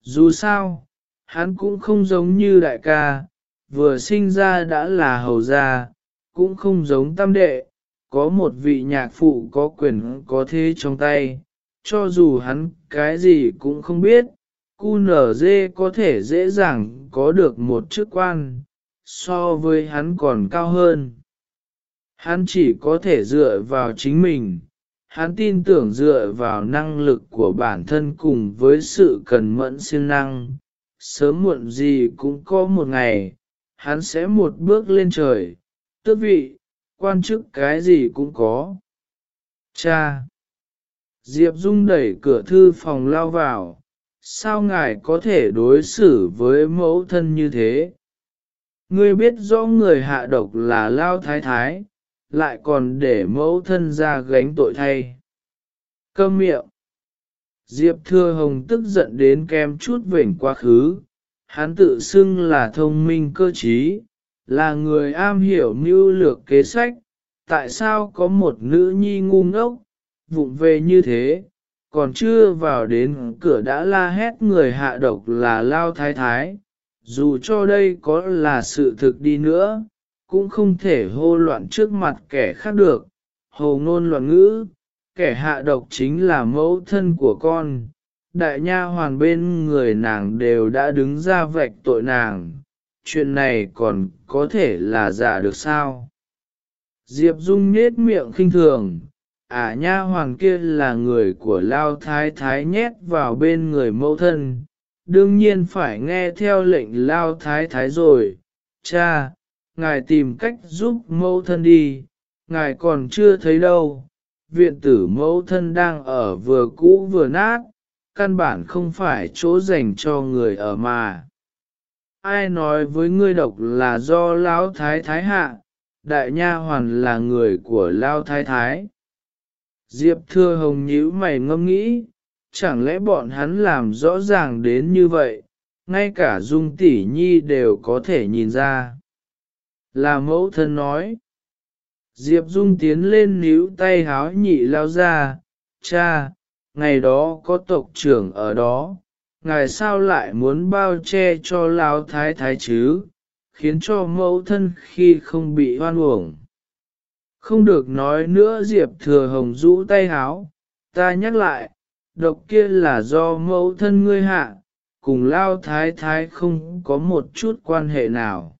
Dù sao, hắn cũng không giống như đại ca, vừa sinh ra đã là hầu gia, cũng không giống tam đệ, có một vị nhạc phụ có quyền có thế trong tay, cho dù hắn cái gì cũng không biết, cu nở dê có thể dễ dàng có được một chức quan, so với hắn còn cao hơn. Hắn chỉ có thể dựa vào chính mình, hắn tin tưởng dựa vào năng lực của bản thân cùng với sự cần mẫn siêng năng, sớm muộn gì cũng có một ngày, hắn sẽ một bước lên trời, tước vị, quan chức cái gì cũng có. Cha! Diệp Dung đẩy cửa thư phòng lao vào, sao ngài có thể đối xử với mẫu thân như thế? Ngươi biết rõ người hạ độc là lao thái thái, lại còn để mẫu thân ra gánh tội thay. Câm miệng. Diệp Thừa Hồng tức giận đến kem chút vểnh quá khứ, hắn tự xưng là thông minh cơ trí, là người am hiểu mưu lược kế sách, tại sao có một nữ nhi ngu ngốc, vụng về như thế, còn chưa vào đến cửa đã la hét người hạ độc là lao thái thái, dù cho đây có là sự thực đi nữa, cũng không thể hô loạn trước mặt kẻ khác được, hồ ngôn loạn ngữ, kẻ hạ độc chính là mẫu thân của con, đại nha hoàn bên người nàng đều đã đứng ra vạch tội nàng, chuyện này còn có thể là giả được sao? Diệp Dung nhết miệng khinh thường, ả nha hoàng kia là người của Lao Thái Thái nhét vào bên người mẫu thân, đương nhiên phải nghe theo lệnh Lao Thái Thái rồi. Cha, ngài tìm cách giúp mẫu thân đi, ngài còn chưa thấy đâu, viện tử mẫu thân đang ở vừa cũ vừa nát, căn bản không phải chỗ dành cho người ở mà. ai nói với ngươi độc là do lão thái thái hạ, đại nha hoàn là người của Lão thái thái. Diệp thưa hồng nhíu mày ngâm nghĩ, chẳng lẽ bọn hắn làm rõ ràng đến như vậy, ngay cả dung tỷ nhi đều có thể nhìn ra. Là mẫu thân nói. Diệp dung tiến lên níu tay háo nhị lao ra, cha, ngày đó có tộc trưởng ở đó, ngài sao lại muốn bao che cho lao thái thái chứ, khiến cho mẫu thân khi không bị hoan uổng. Không được nói nữa Diệp thừa hồng rũ tay háo, ta nhắc lại, độc kia là do mẫu thân ngươi hạ, cùng lao thái thái không có một chút quan hệ nào.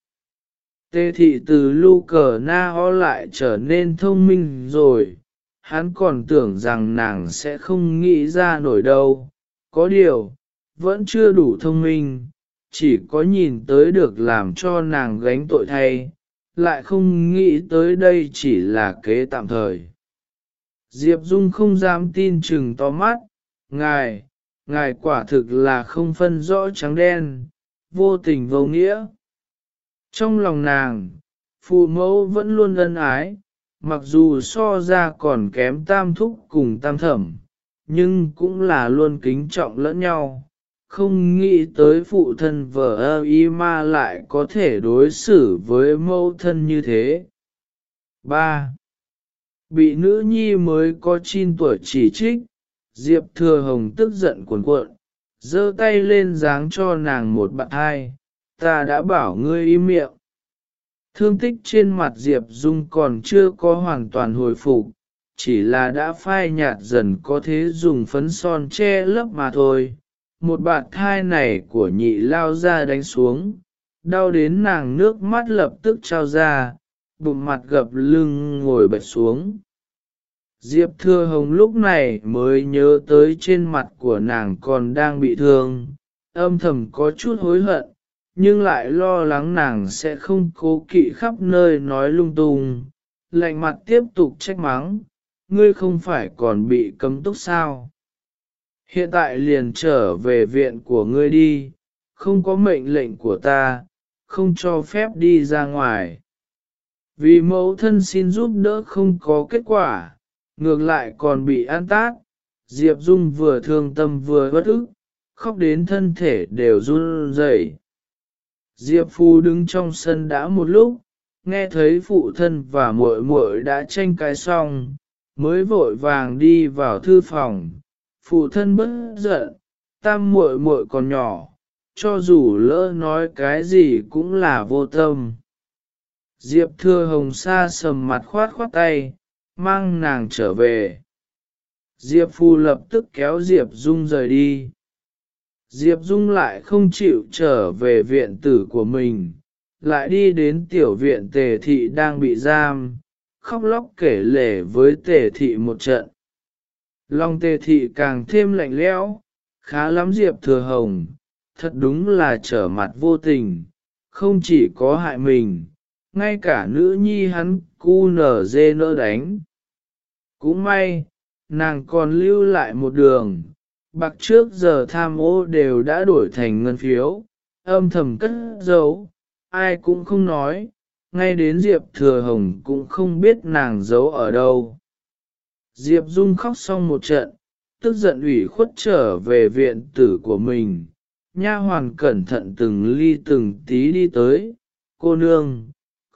Tê thị từ lưu cờ na ho lại trở nên thông minh rồi, hắn còn tưởng rằng nàng sẽ không nghĩ ra nổi đâu, có điều, vẫn chưa đủ thông minh, chỉ có nhìn tới được làm cho nàng gánh tội thay, lại không nghĩ tới đây chỉ là kế tạm thời. Diệp Dung không dám tin chừng to mắt, ngài, ngài quả thực là không phân rõ trắng đen, vô tình vô nghĩa. Trong lòng nàng, phụ mẫu vẫn luôn ân ái, mặc dù so ra còn kém tam thúc cùng tam thẩm, nhưng cũng là luôn kính trọng lẫn nhau. Không nghĩ tới phụ thân vợ ơ y ma lại có thể đối xử với mẫu thân như thế. 3. Bị nữ nhi mới có 9 tuổi chỉ trích, Diệp Thừa Hồng tức giận cuồn cuộn, giơ tay lên dáng cho nàng một bạn hai, ta đã bảo ngươi im miệng. Thương tích trên mặt Diệp Dung còn chưa có hoàn toàn hồi phục, chỉ là đã phai nhạt dần có thế dùng phấn son che lấp mà thôi. Một bạn thai này của nhị lao ra đánh xuống, đau đến nàng nước mắt lập tức trao ra, bụng mặt gập lưng ngồi bệt xuống. Diệp Thừa Hồng lúc này mới nhớ tới trên mặt của nàng còn đang bị thương, âm thầm có chút hối hận, nhưng lại lo lắng nàng sẽ không cố kỵ khắp nơi nói lung tung, lạnh mặt tiếp tục trách mắng, ngươi không phải còn bị cấm túc sao. Hiện tại liền trở về viện của ngươi đi, không có mệnh lệnh của ta, không cho phép đi ra ngoài. Vì mẫu thân xin giúp đỡ không có kết quả, ngược lại còn bị an tát, Diệp Dung vừa thương tâm vừa bất ức, khóc đến thân thể đều run rẩy. Diệp Phu đứng trong sân đã một lúc, nghe thấy phụ thân và muội muội đã tranh cãi xong, mới vội vàng đi vào thư phòng. Phụ thân bất giận, tam muội muội còn nhỏ, cho dù lỡ nói cái gì cũng là vô tâm. Diệp Thừa Hồng sa sầm mặt khoát khoát tay, mang nàng trở về. Diệp Phu lập tức kéo Diệp Dung rời đi. Diệp Dung lại không chịu trở về viện tử của mình, lại đi đến tiểu viện tề thị đang bị giam, khóc lóc kể lể với tề thị một trận. Long tề thị càng thêm lạnh lẽo, khá lắm Diệp Thừa Hồng, thật đúng là trở mặt vô tình, không chỉ có hại mình, ngay cả nữ nhi hắn cu nở dê nỡ đánh. Cũng may, nàng còn lưu lại một đường, bạc trước giờ tham ô đều đã đổi thành ngân phiếu, âm thầm cất giấu, ai cũng không nói, ngay đến Diệp Thừa Hồng cũng không biết nàng giấu ở đâu. Diệp Dung khóc xong một trận, tức giận ủy khuất trở về viện tử của mình, nha hoàn cẩn thận từng ly từng tí đi tới, cô nương,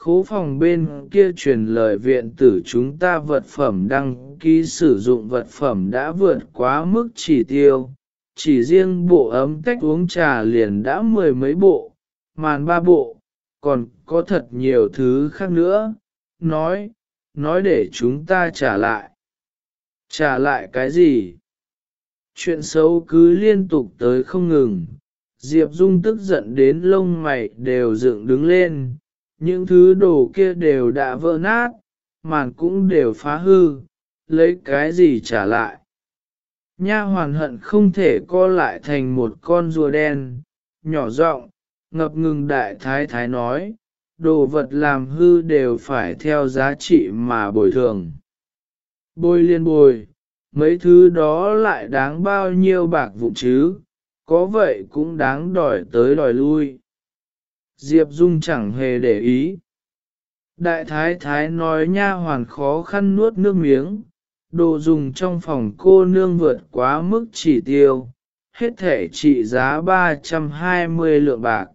khố phòng bên kia truyền lời viện tử chúng ta vật phẩm đăng ký sử dụng vật phẩm đã vượt quá mức chỉ tiêu, chỉ riêng bộ ấm tách uống trà liền đã mười mấy bộ, màn ba bộ, còn có thật nhiều thứ khác nữa, nói, nói để chúng ta trả lại. Trả lại cái gì? Chuyện xấu cứ liên tục tới không ngừng, Diệp Dung tức giận đến lông mày đều dựng đứng lên, những thứ đồ kia đều đã vỡ nát, màn cũng đều phá hư, lấy cái gì trả lại. Nha hoàn hận không thể co lại thành một con rùa đen, nhỏ giọng, ngập ngừng đại thái thái nói, đồ vật làm hư đều phải theo giá trị mà bồi thường. Bồi liên bồi, mấy thứ đó lại đáng bao nhiêu bạc vụ chứ, có vậy cũng đáng đòi tới đòi lui. Diệp Dung chẳng hề để ý. Đại thái thái nói nha hoàn khó khăn nuốt nước miếng, đồ dùng trong phòng cô nương vượt quá mức chỉ tiêu, hết thể trị giá 320 lượng bạc.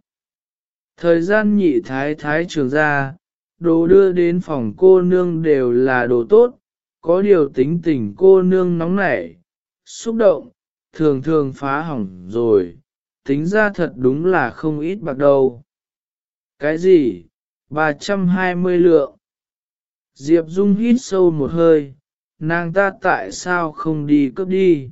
Thời gian nhị thái thái trường ra, đồ đưa đến phòng cô nương đều là đồ tốt, có điều tính tình cô nương nóng nảy, xúc động, thường thường phá hỏng rồi, tính ra thật đúng là không ít bạc đâu. Cái gì? 320 lượng. Diệp Dung hít sâu một hơi, nàng ta tại sao không đi cướp đi?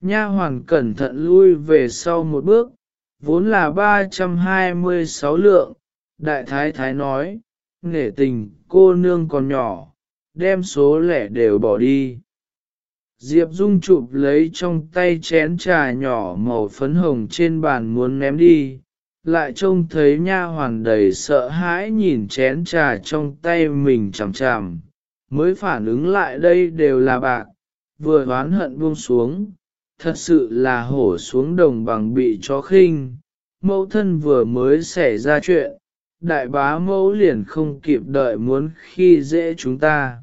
Nha hoàn cẩn thận lui về sau một bước, vốn là 326 lượng, đại thái thái nói, nghệ tình cô nương còn nhỏ, đem số lẻ đều bỏ đi. Diệp Dung chụp lấy trong tay chén trà nhỏ màu phấn hồng trên bàn muốn ném đi, lại trông thấy nha hoàn đầy sợ hãi nhìn chén trà trong tay mình chằm chằm, mới phản ứng lại đây đều là bạc, vừa oán hận buông xuống, thật sự là hổ xuống đồng bằng bị chó khinh, mẫu thân vừa mới xảy ra chuyện, đại bá mẫu liền không kịp đợi muốn khi dễ chúng ta.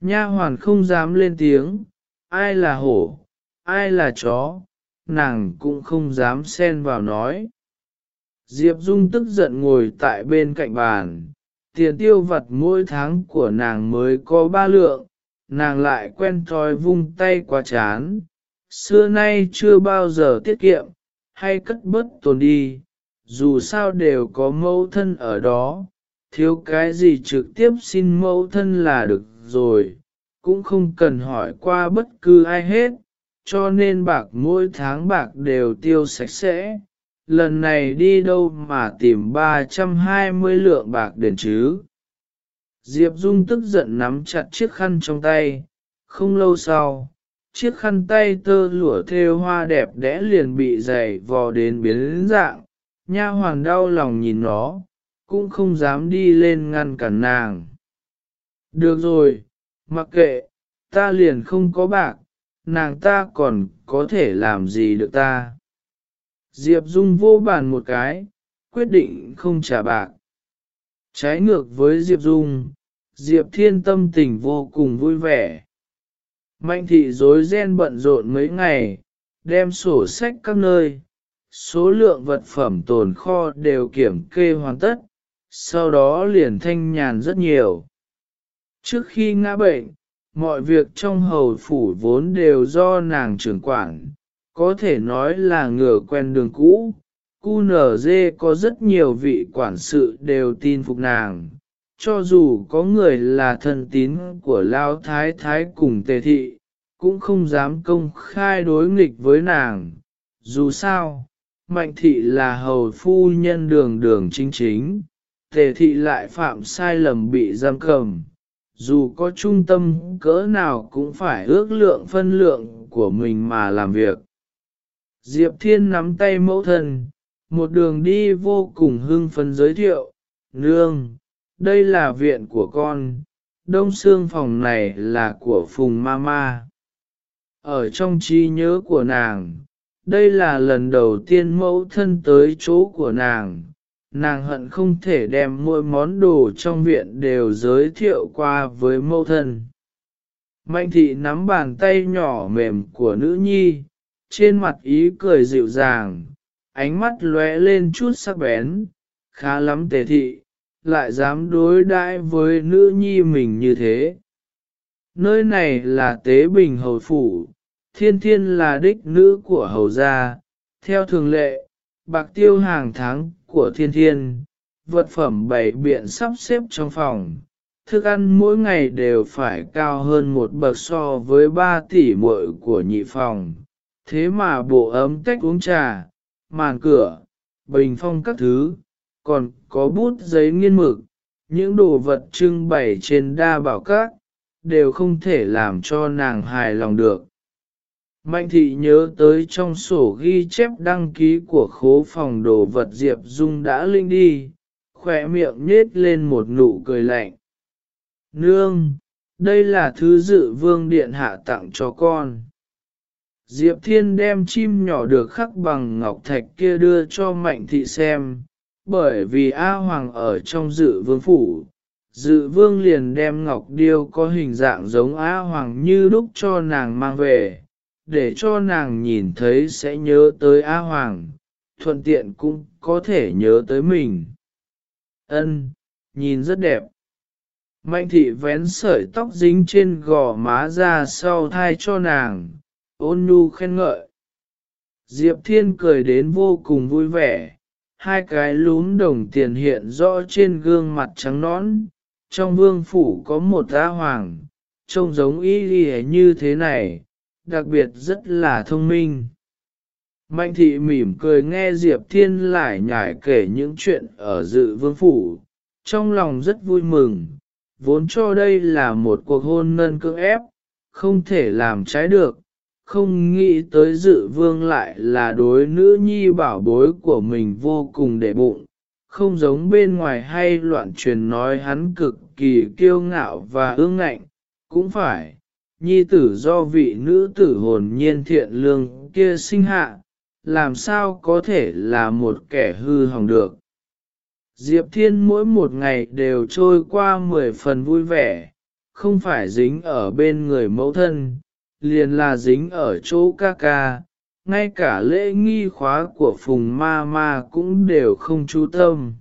Nha hoàn không dám lên tiếng, ai là hổ, ai là chó, nàng cũng không dám xen vào nói. Diệp Dung tức giận ngồi tại bên cạnh bàn, tiền tiêu vặt mỗi tháng của nàng mới có ba lượng, nàng lại quen thói vung tay qua chán, xưa nay chưa bao giờ tiết kiệm, hay cất bớt tồn đi, dù sao đều có mẫu thân ở đó, thiếu cái gì trực tiếp xin mẫu thân là được rồi, cũng không cần hỏi qua bất cứ ai hết, cho nên bạc mỗi tháng bạc đều tiêu sạch sẽ. Lần này đi đâu mà tìm 320 lượng bạc đền chứ? Diệp Dung tức giận nắm chặt chiếc khăn trong tay, không lâu sau, chiếc khăn tay tơ lụa thêu hoa đẹp đẽ liền bị dày vò đến biến dạng, nha hoàng đau lòng nhìn nó, cũng không dám đi lên ngăn cản nàng. Được rồi, mặc kệ, ta liền không có bạc, nàng ta còn có thể làm gì được ta. Diệp Dung vô bàn một cái, quyết định không trả bạc. Trái ngược với Diệp Dung, Diệp Thiên tâm tình vô cùng vui vẻ. Mạnh thị dối ren bận rộn mấy ngày, đem sổ sách các nơi, số lượng vật phẩm tồn kho đều kiểm kê hoàn tất, sau đó liền thanh nhàn rất nhiều. Trước khi ngã bệnh, mọi việc trong hầu phủ vốn đều do nàng trưởng quản, có thể nói là ngửa quen đường cũ. QNZ có rất nhiều vị quản sự đều tin phục nàng, cho dù có người là thân tín của Lao Thái Thái cùng Tề Thị, cũng không dám công khai đối nghịch với nàng. Dù sao, Mạnh Thị là hầu phu nhân đường đường chính chính, Tề Thị lại phạm sai lầm bị giam cầm dù có trung tâm cỡ nào cũng phải ước lượng phân lượng của mình mà làm việc. Diệp Thiên nắm tay mẫu Thần, một đường đi vô cùng hưng phấn giới thiệu, Nương, đây là viện của con, đông xương phòng này là của Phùng Mama. Ở trong trí nhớ của nàng, đây là lần đầu tiên mẫu thân tới chỗ của nàng, nàng hận không thể đem mỗi món đồ trong viện đều giới thiệu qua với mẫu thân. Mạnh thị nắm bàn tay nhỏ mềm của nữ nhi, trên mặt ý cười dịu dàng, ánh mắt lóe lên chút sắc bén, khá lắm tề thị, lại dám đối đãi với nữ nhi mình như thế. Nơi này là tế bình hầu phủ, thiên thiên là đích nữ của hầu gia, theo thường lệ, bạc tiêu hàng tháng của thiên thiên, vật phẩm bảy biện sắp xếp trong phòng, thức ăn mỗi ngày đều phải cao hơn một bậc so với ba tỷ muội của nhị phòng. Thế mà bộ ấm tách uống trà, màn cửa, bình phong các thứ, còn có bút giấy nghiên mực, những đồ vật trưng bày trên đa bảo các, đều không thể làm cho nàng hài lòng được. Mạnh thị nhớ tới trong sổ ghi chép đăng ký của khố phòng đồ vật Diệp Dung đã linh đi, khỏe miệng nhết lên một nụ cười lạnh. Nương, đây là thứ dự vương điện hạ tặng cho con. Diệp Thiên đem chim nhỏ được khắc bằng ngọc thạch kia đưa cho Mạnh thị xem, bởi vì A Hoàng ở trong dự vương phủ, dự vương liền đem ngọc điêu có hình dạng giống A Hoàng như đúc cho nàng mang về, để cho nàng nhìn thấy sẽ nhớ tới A Hoàng, thuận tiện cũng có thể nhớ tới mình. Ân, nhìn rất đẹp. Mạnh thị vén sợi tóc dính trên gò má ra sau thai cho nàng, ôn nhu khen ngợi. Diệp Thiên cười đến vô cùng vui vẻ, hai cái lún đồng tiền hiện rõ trên gương mặt trắng nõn, trong vương phủ có một á hoàng, trông giống y lì như thế này, đặc biệt rất là thông minh. Mạnh thị mỉm cười nghe Diệp Thiên lại nhải kể những chuyện ở dự vương phủ, trong lòng rất vui mừng, vốn cho đây là một cuộc hôn nhân cưỡng ép, không thể làm trái được, không nghĩ tới dự vương lại là đối nữ nhi bảo bối của mình vô cùng để bụng, không giống bên ngoài hay loạn truyền nói hắn cực kỳ kiêu ngạo và ương ngạnh, cũng phải, nhi tử do vị nữ tử hồn nhiên thiện lương kia sinh hạ, làm sao có thể là một kẻ hư hỏng được. Diệp Thiên mỗi một ngày đều trôi qua mười phần vui vẻ, không phải dính ở bên người mẫu thân, liền là dính ở chỗ ca ca, ngay cả lễ nghi khóa của Phùng Ma Ma cũng đều không chú tâm.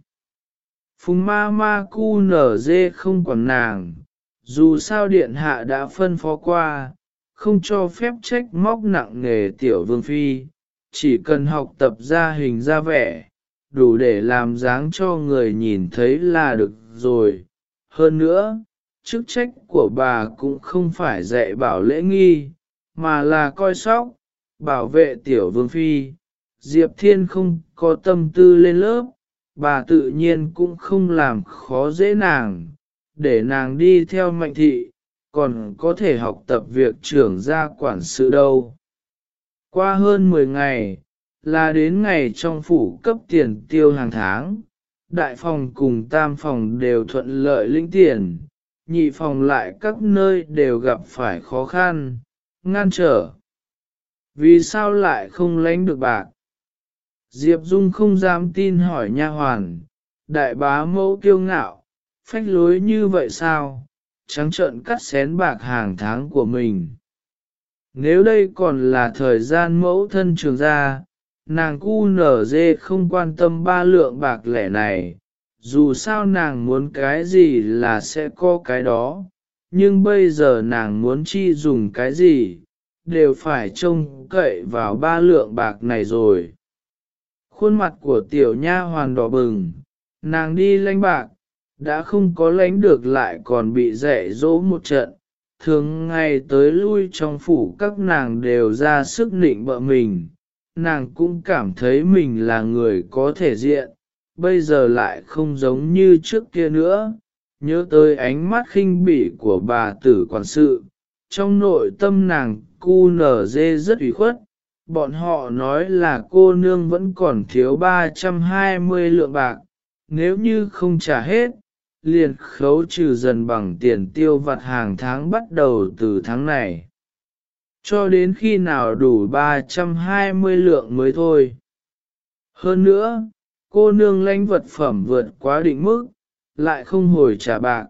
Phùng Ma Ma cu nở dê không quản nàng, dù sao điện hạ đã phân phó qua, không cho phép trách móc nặng nghề tiểu vương phi, chỉ cần học tập ra hình ra vẻ, đủ để làm dáng cho người nhìn thấy là được rồi. Hơn nữa, chức trách của bà cũng không phải dạy bảo lễ nghi, mà là coi sóc, bảo vệ tiểu vương phi. Diệp Thiên không có tâm tư lên lớp, bà tự nhiên cũng không làm khó dễ nàng, để nàng đi theo mạnh thị, còn có thể học tập việc trưởng gia quản sự đâu. Qua hơn 10 ngày, là đến ngày trong phủ cấp tiền tiêu hàng tháng, đại phòng cùng tam phòng đều thuận lợi lĩnh tiền, nhị phòng lại các nơi đều gặp phải khó khăn, ngăn trở. Vì sao lại không lánh được bạc? Diệp Dung không dám tin hỏi nha hoàn, đại bá mẫu kiêu ngạo, phách lối như vậy sao, trắng trợn cắt xén bạc hàng tháng của mình. Nếu đây còn là thời gian mẫu thân trường gia, nàng cu nở dê không quan tâm ba lượng bạc lẻ này, dù sao nàng muốn cái gì là sẽ có cái đó, nhưng bây giờ nàng muốn chi dùng cái gì, đều phải trông cậy vào ba lượng bạc này rồi. Khuôn mặt của tiểu nha hoàn đỏ bừng, nàng đi lánh bạc, đã không có lánh được lại còn bị dạy dỗ một trận. Thường ngày tới lui trong phủ các nàng đều ra sức nịnh bợ mình, nàng cũng cảm thấy mình là người có thể diện, bây giờ lại không giống như trước kia nữa. Nhớ tới ánh mắt khinh bỉ của bà tử quản sự, trong nội tâm nàng cu nở dê rất ủy khuất, bọn họ nói là cô nương vẫn còn thiếu 320 lượng bạc, nếu như không trả hết, liền khấu trừ dần bằng tiền tiêu vặt hàng tháng bắt đầu từ tháng này. Cho đến khi nào đủ 320 lượng mới thôi. Hơn nữa, cô nương lãnh vật phẩm vượt quá định mức, lại không hồi trả bạc,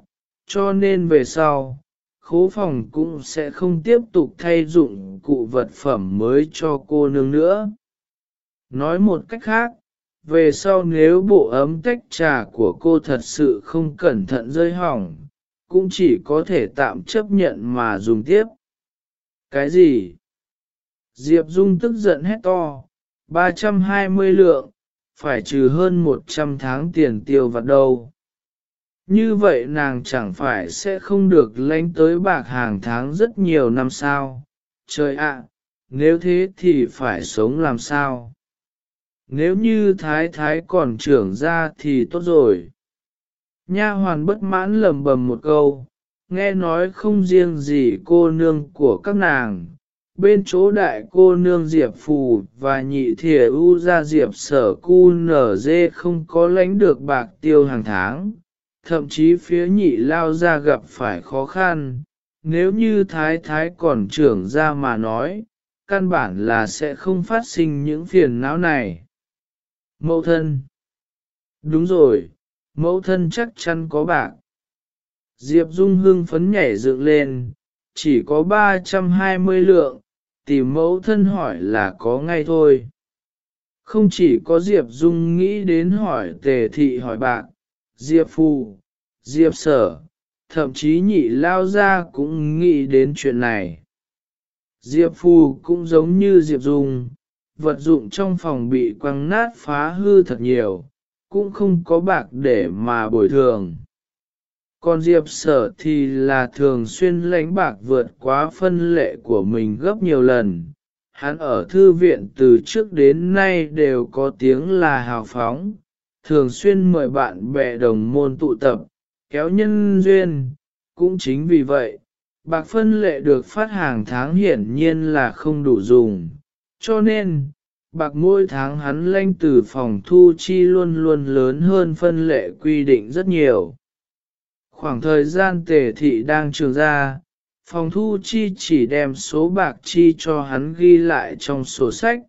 cho nên về sau, khố phòng cũng sẽ không tiếp tục thay dụng cụ vật phẩm mới cho cô nương nữa. Nói một cách khác, về sau nếu bộ ấm tách trà của cô thật sự không cẩn thận rơi hỏng, cũng chỉ có thể tạm chấp nhận mà dùng tiếp. Cái gì? Diệp Dung tức giận hét to, 320 lượng, phải trừ hơn 100 tháng tiền tiêu vặt đâu. Như vậy nàng chẳng phải sẽ không được lánh tới bạc hàng tháng rất nhiều năm sao. Trời ạ, nếu thế thì phải sống làm sao? Nếu như thái thái còn trưởng ra thì tốt rồi. Nha hoàn bất mãn lầm bầm một câu, nghe nói không riêng gì cô nương của các nàng, bên chỗ đại cô nương Diệp Phù và nhị thìa u ra Diệp sở cu nở dê không có lãnh được bạc tiêu hàng tháng, thậm chí phía nhị lao ra gặp phải khó khăn, nếu như thái thái còn trưởng ra mà nói, căn bản là sẽ không phát sinh những phiền não này. mẫu thân đúng rồi, mẫu thân chắc chắn có bạc. Diệp Dung hưng phấn nhảy dựng lên, chỉ có 320 lượng, tìm mẫu thân hỏi là có ngay thôi. Không chỉ có Diệp Dung nghĩ đến hỏi tề thị hỏi bạn, Diệp Phu, Diệp Sở, thậm chí nhị lao ra cũng nghĩ đến chuyện này. Diệp Phu cũng giống như Diệp Dung, vật dụng trong phòng bị quăng nát phá hư thật nhiều, cũng không có bạc để mà bồi thường. Còn Diệp Sở thì là thường xuyên lãnh bạc vượt quá phân lệ của mình gấp nhiều lần. Hắn ở thư viện từ trước đến nay đều có tiếng là hào phóng, thường xuyên mời bạn bè đồng môn tụ tập, kéo nhân duyên. Cũng chính vì vậy, bạc phân lệ được phát hàng tháng hiển nhiên là không đủ dùng, cho nên, bạc mỗi tháng hắn lanh từ phòng thu chi luôn luôn lớn hơn phân lệ quy định rất nhiều. Khoảng thời gian tề thị đang trường ra, phòng thu chi chỉ đem số bạc chi cho hắn ghi lại trong sổ sách,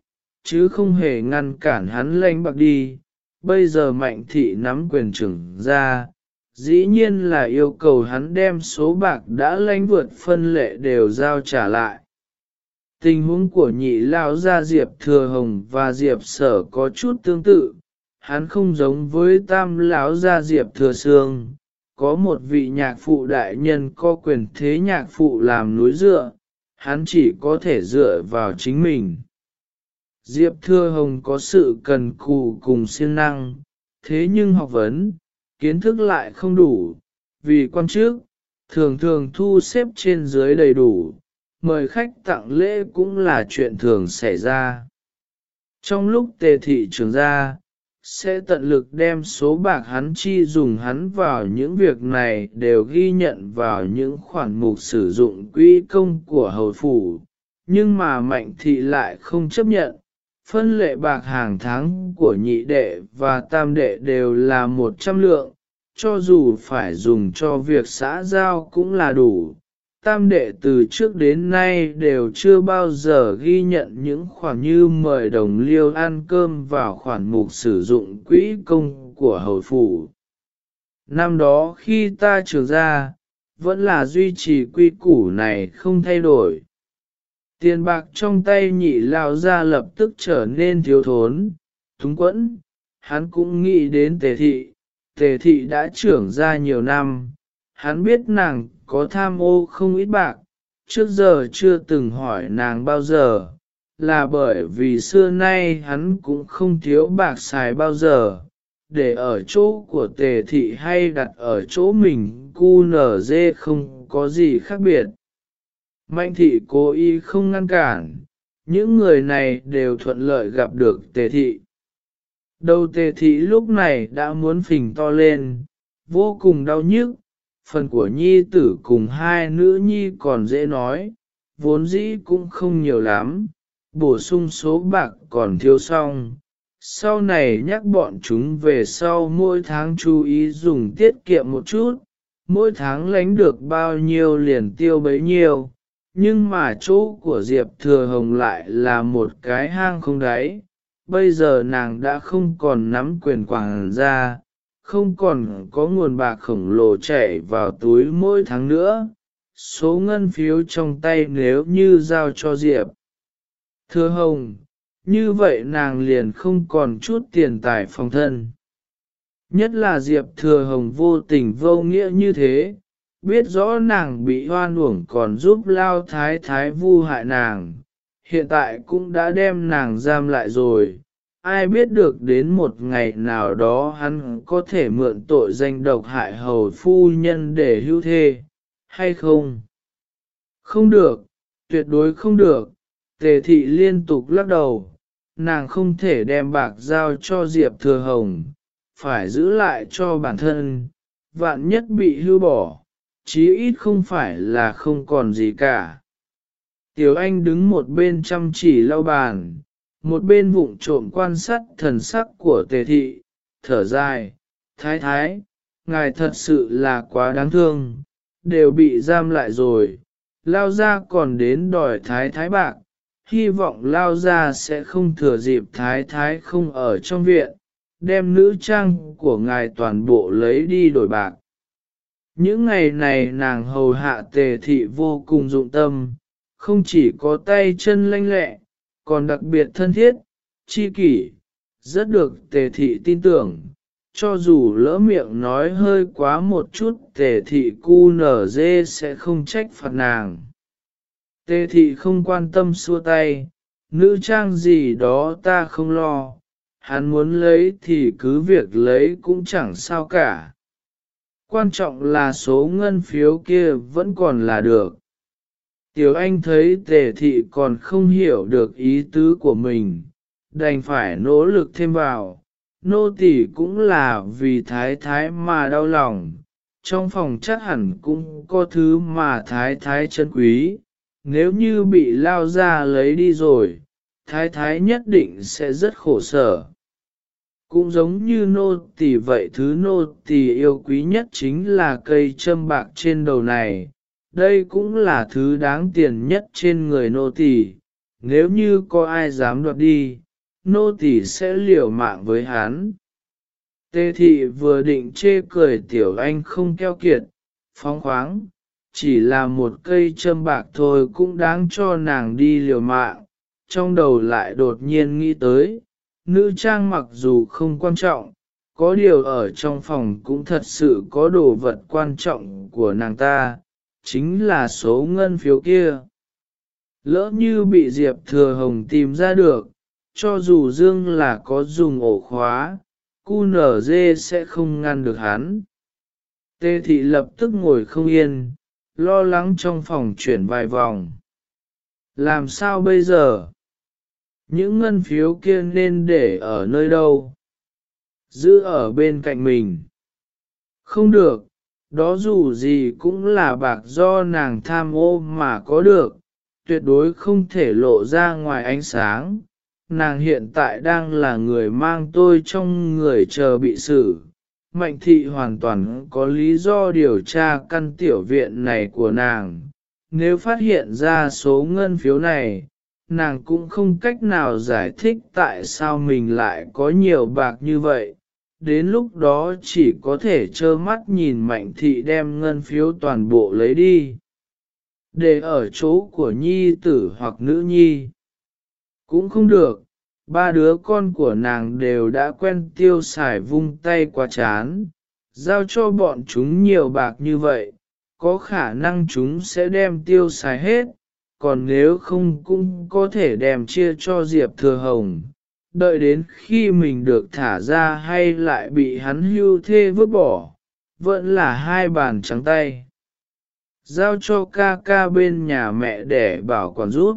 chứ không hề ngăn cản hắn lanh bạc đi. Bây giờ mạnh thị nắm quyền trưởng ra, dĩ nhiên là yêu cầu hắn đem số bạc đã lãnh vượt phân lệ đều giao trả lại. Tình huống của nhị lao gia Diệp Thừa Hồng và Diệp Sở có chút tương tự, hắn không giống với tam lão gia Diệp Thừa Sương, có một vị nhạc phụ đại nhân có quyền thế nhạc phụ làm núi dựa, hắn chỉ có thể dựa vào chính mình. Diệp Thừa Hồng có sự cần cù cùng siêng năng, thế nhưng học vấn, kiến thức lại không đủ, vì quan trước, thường thường thu xếp trên dưới đầy đủ, mời khách tặng lễ cũng là chuyện thường xảy ra. Trong lúc tề thị trường ra, sẽ tận lực đem số bạc hắn chi dùng hắn vào những việc này đều ghi nhận vào những khoản mục sử dụng quỹ công của hầu phủ, nhưng mà mạnh thị lại không chấp nhận. Phân lệ bạc hàng tháng của nhị đệ và tam đệ đều là 100 lượng, cho dù phải dùng cho việc xã giao cũng là đủ, tam đệ từ trước đến nay đều chưa bao giờ ghi nhận những khoản như mời đồng liêu ăn cơm vào khoản mục sử dụng quỹ công của hầu phủ. Năm đó khi ta trưởng ra, vẫn là duy trì quy củ này không thay đổi. Tiền bạc trong tay nhị lao ra lập tức trở nên thiếu thốn, túng quẫn, hắn cũng nghĩ đến tề thị, tề thị đã trưởng ra nhiều năm, hắn biết nàng có tham ô không ít bạc, trước giờ chưa từng hỏi nàng bao giờ, là bởi vì xưa nay hắn cũng không thiếu bạc xài bao giờ, để ở chỗ của tề thị hay đặt ở chỗ mình cu nở dê không có gì khác biệt. Mạnh thị cố ý không ngăn cản, những người này đều thuận lợi gặp được tề thị. Đầu tề thị lúc này đã muốn phình to lên, vô cùng đau nhức, phần của nhi tử cùng hai nữ nhi còn dễ nói, vốn dĩ cũng không nhiều lắm, bổ sung số bạc còn thiếu xong. Sau này nhắc bọn chúng về sau mỗi tháng chú ý dùng tiết kiệm một chút, mỗi tháng lánh được bao nhiêu liền tiêu bấy nhiêu, nhưng mà chỗ của Diệp Thừa Hồng lại là một cái hang không đáy. Bây giờ nàng đã không còn nắm quyền quảng ra, không còn có nguồn bạc khổng lồ chảy vào túi mỗi tháng nữa, số ngân phiếu trong tay nếu như giao cho Diệp. Thưa Hồng, như vậy nàng liền không còn chút tiền tài phòng thân. Nhất là Diệp Thừa Hồng vô tình vô nghĩa như thế, biết rõ nàng bị hoan uổng còn giúp lao thái thái vu hại nàng, hiện tại cũng đã đem nàng giam lại rồi, ai biết được đến một ngày nào đó hắn có thể mượn tội danh độc hại hầu phu nhân để hưu thê, hay không? Không được, tuyệt đối không được, tề thị liên tục lắc đầu, nàng không thể đem bạc giao cho Diệp Thừa Hồng, phải giữ lại cho bản thân, vạn nhất bị hưu bỏ, chí ít không phải là không còn gì cả. Tiểu Anh đứng một bên chăm chỉ lau bàn, một bên vụng trộm quan sát thần sắc của tề thị, thở dài, thái thái, ngài thật sự là quá đáng thương, đều bị giam lại rồi, lao ra còn đến đòi thái thái bạc, hy vọng lao ra sẽ không thừa dịp thái thái không ở trong viện, đem nữ trang của ngài toàn bộ lấy đi đổi bạc. Những ngày này nàng hầu hạ tề thị vô cùng dụng tâm, không chỉ có tay chân lanh lẹ, còn đặc biệt thân thiết, chi kỷ, rất được tề thị tin tưởng. Cho dù lỡ miệng nói hơi quá một chút tề thị cu nở dê sẽ không trách phạt nàng. Tề thị không quan tâm xua tay, nữ trang gì đó ta không lo, hắn muốn lấy thì cứ việc lấy cũng chẳng sao cả. Quan trọng là số ngân phiếu kia vẫn còn là được. Tiểu Anh thấy tề thị còn không hiểu được ý tứ của mình, đành phải nỗ lực thêm vào. Nô tỳ cũng là vì thái thái mà đau lòng, trong phòng chắc hẳn cũng có thứ mà thái thái chân quý, nếu như bị lao ra lấy đi rồi, thái thái nhất định sẽ rất khổ sở. Cũng giống như nô tỳ vậy thứ nô tỳ yêu quý nhất chính là cây châm bạc trên đầu này, đây cũng là thứ đáng tiền nhất trên người nô tỳ. nếu như có ai dám đoạt đi, nô tỳ sẽ liều mạng với hắn. Tê thị vừa định chê cười tiểu anh không keo kiệt, phóng khoáng, chỉ là một cây châm bạc thôi cũng đáng cho nàng đi liều mạng, trong đầu lại đột nhiên nghĩ tới, nữ trang mặc dù không quan trọng, có điều ở trong phòng cũng thật sự có đồ vật quan trọng của nàng ta, chính là số ngân phiếu kia. Lỡ như bị Diệp Thừa Hồng tìm ra được, cho dù Dương là có dùng ổ khóa, QNZ nở dê sẽ không ngăn được hắn. Tê thị lập tức ngồi không yên, lo lắng trong phòng chuyển vài vòng. Làm sao bây giờ? Những ngân phiếu kia nên để ở nơi đâu? Giữ ở bên cạnh mình. Không được, đó dù gì cũng là bạc do nàng tham ô mà có được, tuyệt đối không thể lộ ra ngoài ánh sáng. Nàng hiện tại đang là người mang tôi trong người chờ bị xử. Mạnh thị hoàn toàn có lý do điều tra căn tiểu viện này của nàng. Nếu phát hiện ra số ngân phiếu này, nàng cũng không cách nào giải thích tại sao mình lại có nhiều bạc như vậy. Đến lúc đó chỉ có thể trơ mắt nhìn mạnh thị đem ngân phiếu toàn bộ lấy đi. Để ở chỗ của nhi tử hoặc nữ nhi. Cũng không được, ba đứa con của nàng đều đã quen tiêu xài vung tay qua chán, giao cho bọn chúng nhiều bạc như vậy, có khả năng chúng sẽ đem tiêu xài hết, còn nếu không cũng có thể đem chia cho Diệp Thừa Hồng. Đợi đến khi mình được thả ra hay lại bị hắn hưu thê vứt bỏ, vẫn là hai bàn trắng tay. Giao cho ca ca bên nhà mẹ để bảo quản rút.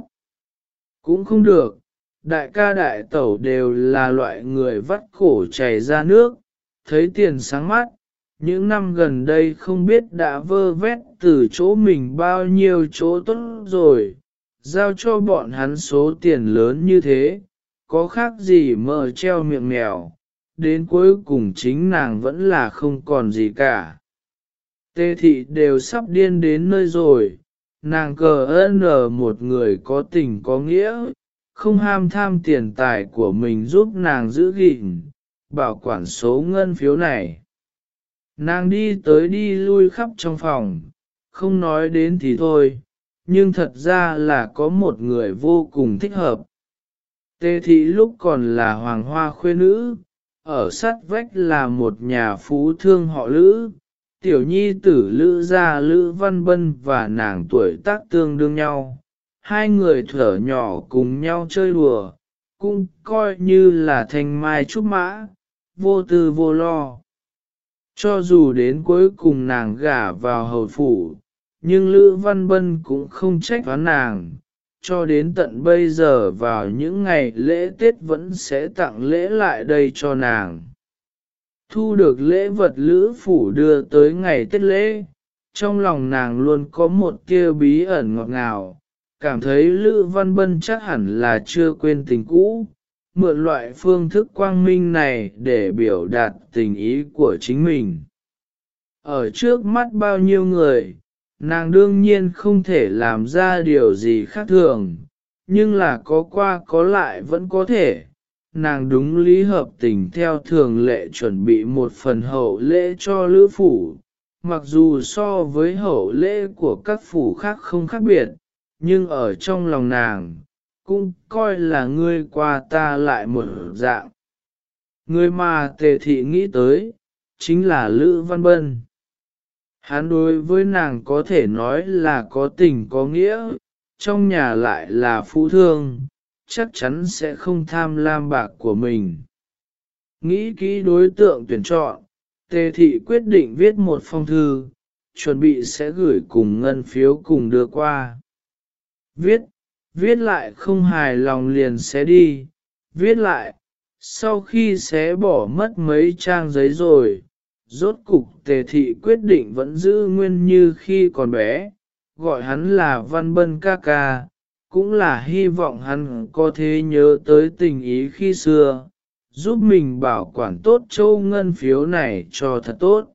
Cũng không được, đại ca đại tẩu đều là loại người vắt cổ chảy ra nước, thấy tiền sáng mắt, những năm gần đây không biết đã vơ vét từ chỗ mình bao nhiêu chỗ tốt rồi, giao cho bọn hắn số tiền lớn như thế, có khác gì mờ treo miệng mèo, đến cuối cùng chính nàng vẫn là không còn gì cả. Tê thị đều sắp điên đến nơi rồi, nàng cờ ơn ở một người có tình có nghĩa, không ham tham tiền tài của mình giúp nàng giữ gìn, bảo quản số ngân phiếu này. Nàng đi tới đi lui khắp trong phòng, không nói đến thì thôi, nhưng thật ra là có một người vô cùng thích hợp. Tê thị lúc còn là hoàng hoa khuê nữ, ở sát vách là một nhà phú thương họ Lữ, tiểu nhi tử Lữ gia Lữ Văn Bân và nàng tuổi tác tương đương nhau. Hai người thở nhỏ cùng nhau chơi đùa, cũng coi như là thanh mai trúc mã, vô tư vô lo. Cho dù đến cuối cùng nàng gả vào hầu phủ, nhưng Lữ Văn Bân cũng không trách toán nàng, cho đến tận bây giờ vào những ngày lễ Tết vẫn sẽ tặng lễ lại đây cho nàng. Thu được lễ vật Lữ Phủ đưa tới ngày Tết lễ, trong lòng nàng luôn có một tia bí ẩn ngọt ngào, cảm thấy Lữ Văn Bân chắc hẳn là chưa quên tình cũ, mượn loại phương thức quang minh này để biểu đạt tình ý của chính mình. Ở trước mắt bao nhiêu người, nàng đương nhiên không thể làm ra điều gì khác thường, nhưng là có qua có lại vẫn có thể, nàng đúng lý hợp tình theo thường lệ chuẩn bị một phần hậu lễ cho lữ phủ, mặc dù so với hậu lễ của các phủ khác không khác biệt, nhưng ở trong lòng nàng, cũng coi là ngươi qua ta lại một dạng. Người mà tề thị nghĩ tới, chính là Lữ Văn Bân. Hắn đối với nàng có thể nói là có tình có nghĩa, trong nhà lại là phú thương, chắc chắn sẽ không tham lam bạc của mình. Nghĩ kỹ đối tượng tuyển chọn, Tề thị quyết định viết một phong thư, chuẩn bị sẽ gửi cùng ngân phiếu cùng đưa qua. Viết, viết lại không hài lòng liền sẽ đi, viết lại, sau khi xé bỏ mất mấy trang giấy rồi, rốt cục tề thị quyết định vẫn giữ nguyên như khi còn bé, gọi hắn là văn bân ca ca, cũng là hy vọng hắn có thể nhớ tới tình ý khi xưa, giúp mình bảo quản tốt châu ngân phiếu này cho thật tốt.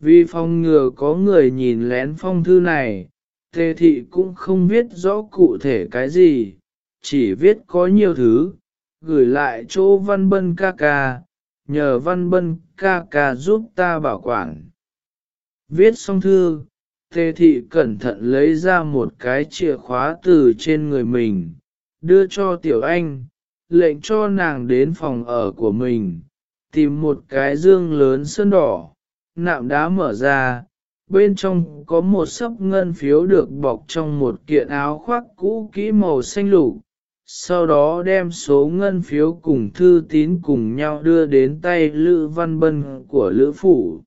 Vì phong ngừa có người nhìn lén phong thư này, tề thị cũng không viết rõ cụ thể cái gì, chỉ viết có nhiều thứ, gửi lại chỗ văn bân ca ca, nhờ văn bân ca ca giúp ta bảo quản. Viết xong thư, tề thị cẩn thận lấy ra một cái chìa khóa từ trên người mình, đưa cho tiểu anh, lệnh cho nàng đến phòng ở của mình, tìm một cái dương lớn sơn đỏ, nạm đá mở ra, bên trong có một sấp ngân phiếu được bọc trong một kiện áo khoác cũ kỹ màu xanh lục. Sau đó đem số ngân phiếu cùng thư tín cùng nhau đưa đến tay Lữ Văn Bân của Lữ Phủ.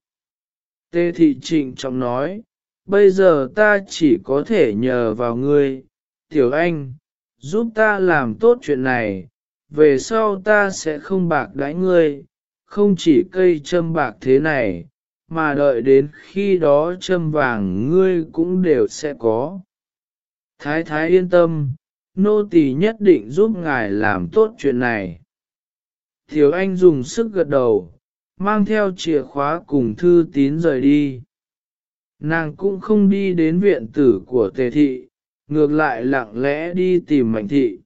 Tê Thị Trịnh trọng nói, bây giờ ta chỉ có thể nhờ vào ngươi, Tiểu Anh, giúp ta làm tốt chuyện này, về sau ta sẽ không bạc đãi ngươi, không chỉ cây châm bạc thế này, mà đợi đến khi đó châm vàng ngươi cũng đều sẽ có. Thái thái yên tâm, nô tỳ nhất định giúp ngài làm tốt chuyện này. Thiếu anh dùng sức gật đầu, mang theo chìa khóa cùng thư tín rời đi. Nàng cũng không đi đến viện tử của tề thị, ngược lại lặng lẽ đi tìm mạnh thị.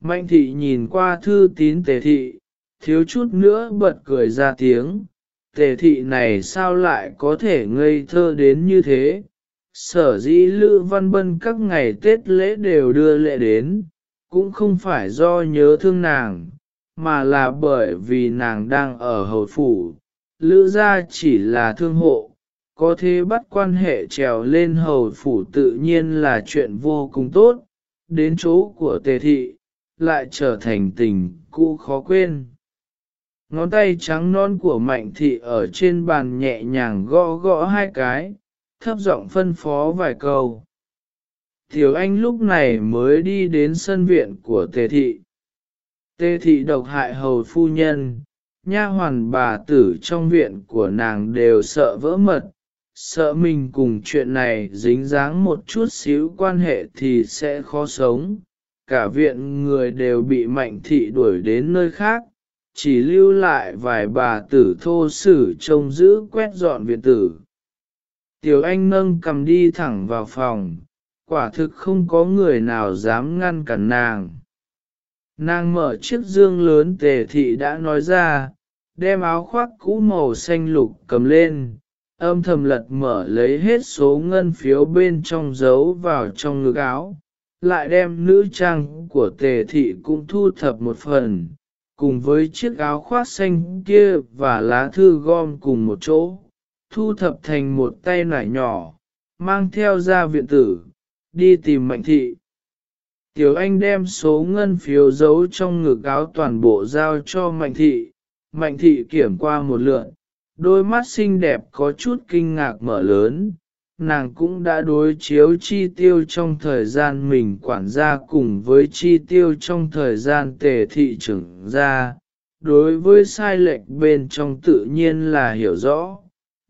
Mạnh thị nhìn qua thư tín tề thị, thiếu chút nữa bật cười ra tiếng, tề thị này sao lại có thể ngây thơ đến như thế. Sở dĩ Lữ Văn Bân các ngày Tết lễ đều đưa lễ đến, cũng không phải do nhớ thương nàng, mà là bởi vì nàng đang ở hầu phủ. Lữ gia chỉ là thương hộ, có thế bắt quan hệ trèo lên hầu phủ tự nhiên là chuyện vô cùng tốt, đến chỗ của tề thị, lại trở thành tình cũ khó quên. Ngón tay trắng non của mạnh thị ở trên bàn nhẹ nhàng gõ gõ hai cái, thấp giọng phân phó vài câu. Tiểu anh lúc này mới đi đến sân viện của tề thị. Tề thị độc hại hầu phu nhân, nha hoàn bà tử trong viện của nàng đều sợ vỡ mật, sợ mình cùng chuyện này dính dáng một chút xíu quan hệ thì sẽ khó sống. Cả viện người đều bị mạnh thị đuổi đến nơi khác, chỉ lưu lại vài bà tử thô sử trông giữ quét dọn viện tử. Tiểu Anh nâng cầm đi thẳng vào phòng, quả thực không có người nào dám ngăn cản nàng. Nàng mở chiếc dương lớn tề thị đã nói ra, đem áo khoác cũ màu xanh lục cầm lên, âm thầm lật mở lấy hết số ngân phiếu bên trong giấu vào trong ngực áo, lại đem nữ trang của tề thị cũng thu thập một phần, cùng với chiếc áo khoác xanh kia và lá thư gom cùng một chỗ, thu thập thành một tay nải nhỏ, mang theo ra viện tử, đi tìm mạnh thị. Tiểu Anh đem số ngân phiếu giấu trong ngực áo toàn bộ giao cho Mạnh Thị. Mạnh Thị kiểm qua một lượn, đôi mắt xinh đẹp có chút kinh ngạc mở lớn. Nàng cũng đã đối chiếu chi tiêu trong thời gian mình quản gia cùng với chi tiêu trong thời gian tề thị trưởng gia Đối với sai lệch bên trong tự nhiên là hiểu rõ,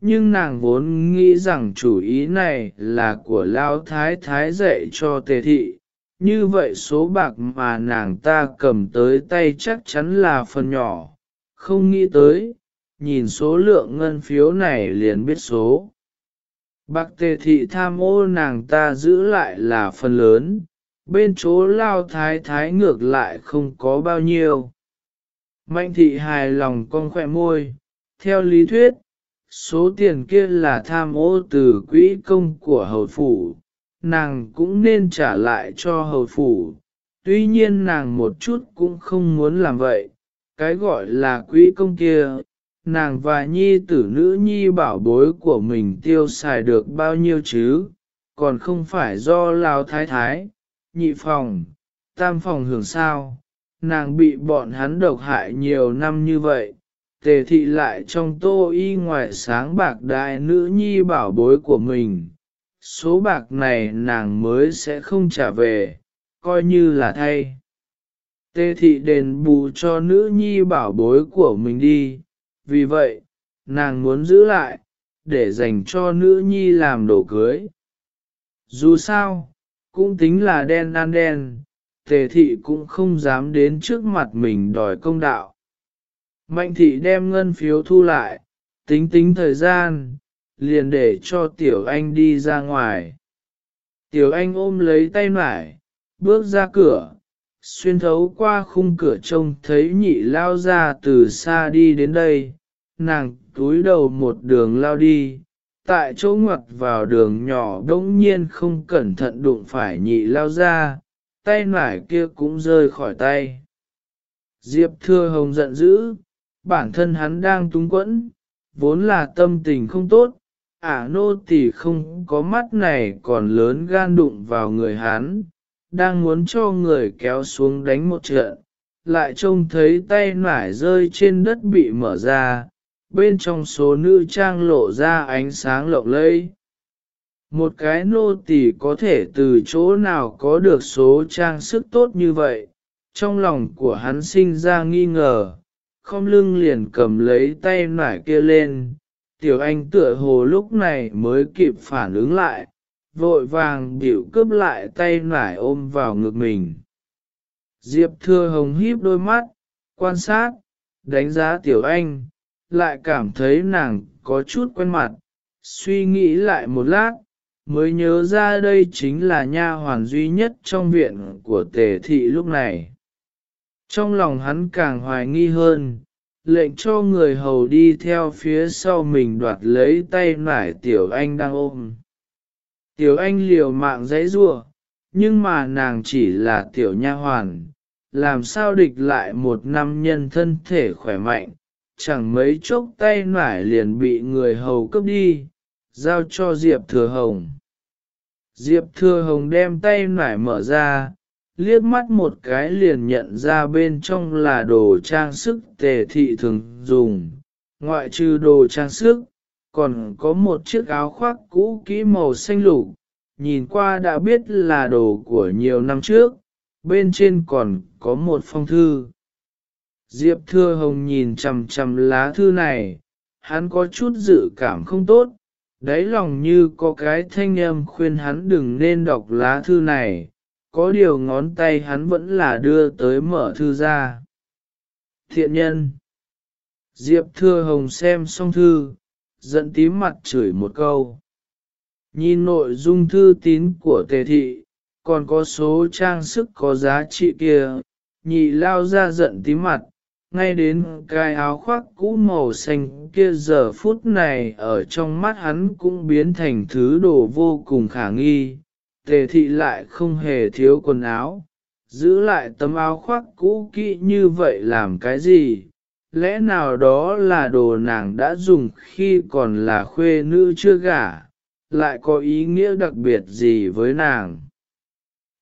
nhưng nàng vốn nghĩ rằng chủ ý này là của Lão Thái Thái dạy cho tề thị, như vậy số bạc mà nàng ta cầm tới tay chắc chắn là phần nhỏ, không nghĩ tới, nhìn số lượng ngân phiếu này liền biết số. Bạc tề thị tham ô nàng ta giữ lại là phần lớn, bên chỗ lao thái thái ngược lại không có bao nhiêu. Mạnh thị hài lòng con khỏe môi, theo lý thuyết, số tiền kia là tham ô từ quỹ công của hầu phủ, nàng cũng nên trả lại cho hầu phủ, tuy nhiên nàng một chút cũng không muốn làm vậy, cái gọi là quỹ công kia, nàng và nhi tử nữ nhi bảo bối của mình tiêu xài được bao nhiêu chứ, còn không phải do lao thái thái, nhị phòng, tam phòng hưởng sao, nàng bị bọn hắn độc hại nhiều năm như vậy, tề thị lại trong tô y ngoài sáng bạc đại nữ nhi bảo bối của mình, số bạc này nàng mới sẽ không trả về, coi như là thay. Tề thị đền bù cho nữ nhi bảo bối của mình đi, vì vậy, nàng muốn giữ lại, để dành cho nữ nhi làm đồ cưới. Dù sao, cũng tính là đen ăn đen, tề thị cũng không dám đến trước mặt mình đòi công đạo. Mạnh thị đem ngân phiếu thu lại, tính tính thời gian, liền để cho tiểu anh đi ra ngoài. Tiểu anh ôm lấy tay mải, bước ra cửa, xuyên thấu qua khung cửa trông thấy nhị lao ra từ xa đi đến đây, nàng túi đầu một đường lao đi, tại chỗ ngoặt vào đường nhỏ đống nhiên không cẩn thận đụng phải nhị lao ra, tay nải kia cũng rơi khỏi tay. Diệp thưa hồng giận dữ, bản thân hắn đang túng quẫn, vốn là tâm tình không tốt, ả nô tỳ không có mắt này còn lớn gan đụng vào người hắn, đang muốn cho người kéo xuống đánh một trận, lại trông thấy tay nải rơi trên đất bị mở ra, bên trong số nữ trang lộ ra ánh sáng lộng lẫy. Một cái nô tỳ có thể từ chỗ nào có được số trang sức tốt như vậy, trong lòng của hắn sinh ra nghi ngờ, không lưng liền cầm lấy tay nải kia lên, tiểu anh tựa hồ lúc này mới kịp phản ứng lại, vội vàng biểu cướp lại tay nải ôm vào ngực mình. Diệp thưa hồng híp đôi mắt, quan sát, đánh giá tiểu anh, lại cảm thấy nàng có chút quen mặt, suy nghĩ lại một lát, mới nhớ ra đây chính là nha hoàn duy nhất trong viện của tề thị lúc này. Trong lòng hắn càng hoài nghi hơn, lệnh cho người hầu đi theo phía sau mình đoạt lấy tay nải tiểu anh đang ôm. Tiểu anh liều mạng giấy rua, nhưng mà nàng chỉ là tiểu nha hoàn, làm sao địch lại một nam nhân thân thể khỏe mạnh, chẳng mấy chốc tay nải liền bị người hầu cướp đi, giao cho Diệp Thừa Hồng. Diệp Thừa Hồng đem tay nải mở ra, liếc mắt một cái liền nhận ra bên trong là đồ trang sức tề thị thường dùng, ngoại trừ đồ trang sức, còn có một chiếc áo khoác cũ kỹ màu xanh lục, nhìn qua đã biết là đồ của nhiều năm trước, bên trên còn có một phong thư. Diệp Thừa Hồng nhìn chằm chằm lá thư này, hắn có chút dự cảm không tốt, đáy lòng như có cái thanh âm khuyên hắn đừng nên đọc lá thư này, có điều ngón tay hắn vẫn là đưa tới mở thư ra. Thiện nhân Diệp Thừa Hồng xem xong thư, giận tím mặt chửi một câu. Nhìn nội dung thư tín của tề thị, còn có số trang sức có giá trị kia, nhị lao ra giận tím mặt, ngay đến cái áo khoác cũ màu xanh kia giờ phút này ở trong mắt hắn cũng biến thành thứ đồ vô cùng khả nghi, tề thị lại không hề thiếu quần áo, giữ lại tấm áo khoác cũ kỹ như vậy làm cái gì, lẽ nào đó là đồ nàng đã dùng khi còn là khuê nữ chưa gả, lại có ý nghĩa đặc biệt gì với nàng.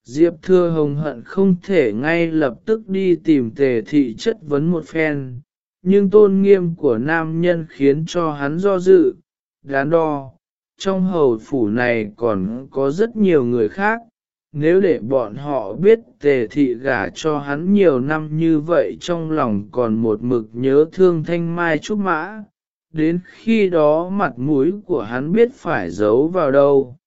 Diệp Thừa Hồng hận không thể ngay lập tức đi tìm tề thị chất vấn một phen, nhưng tôn nghiêm của nam nhân khiến cho hắn do dự, đán đo. Trong hầu phủ này còn có rất nhiều người khác, nếu để bọn họ biết tề thị gả cho hắn nhiều năm như vậy trong lòng còn một mực nhớ thương thanh mai trúc mã, đến khi đó mặt mũi của hắn biết phải giấu vào đâu.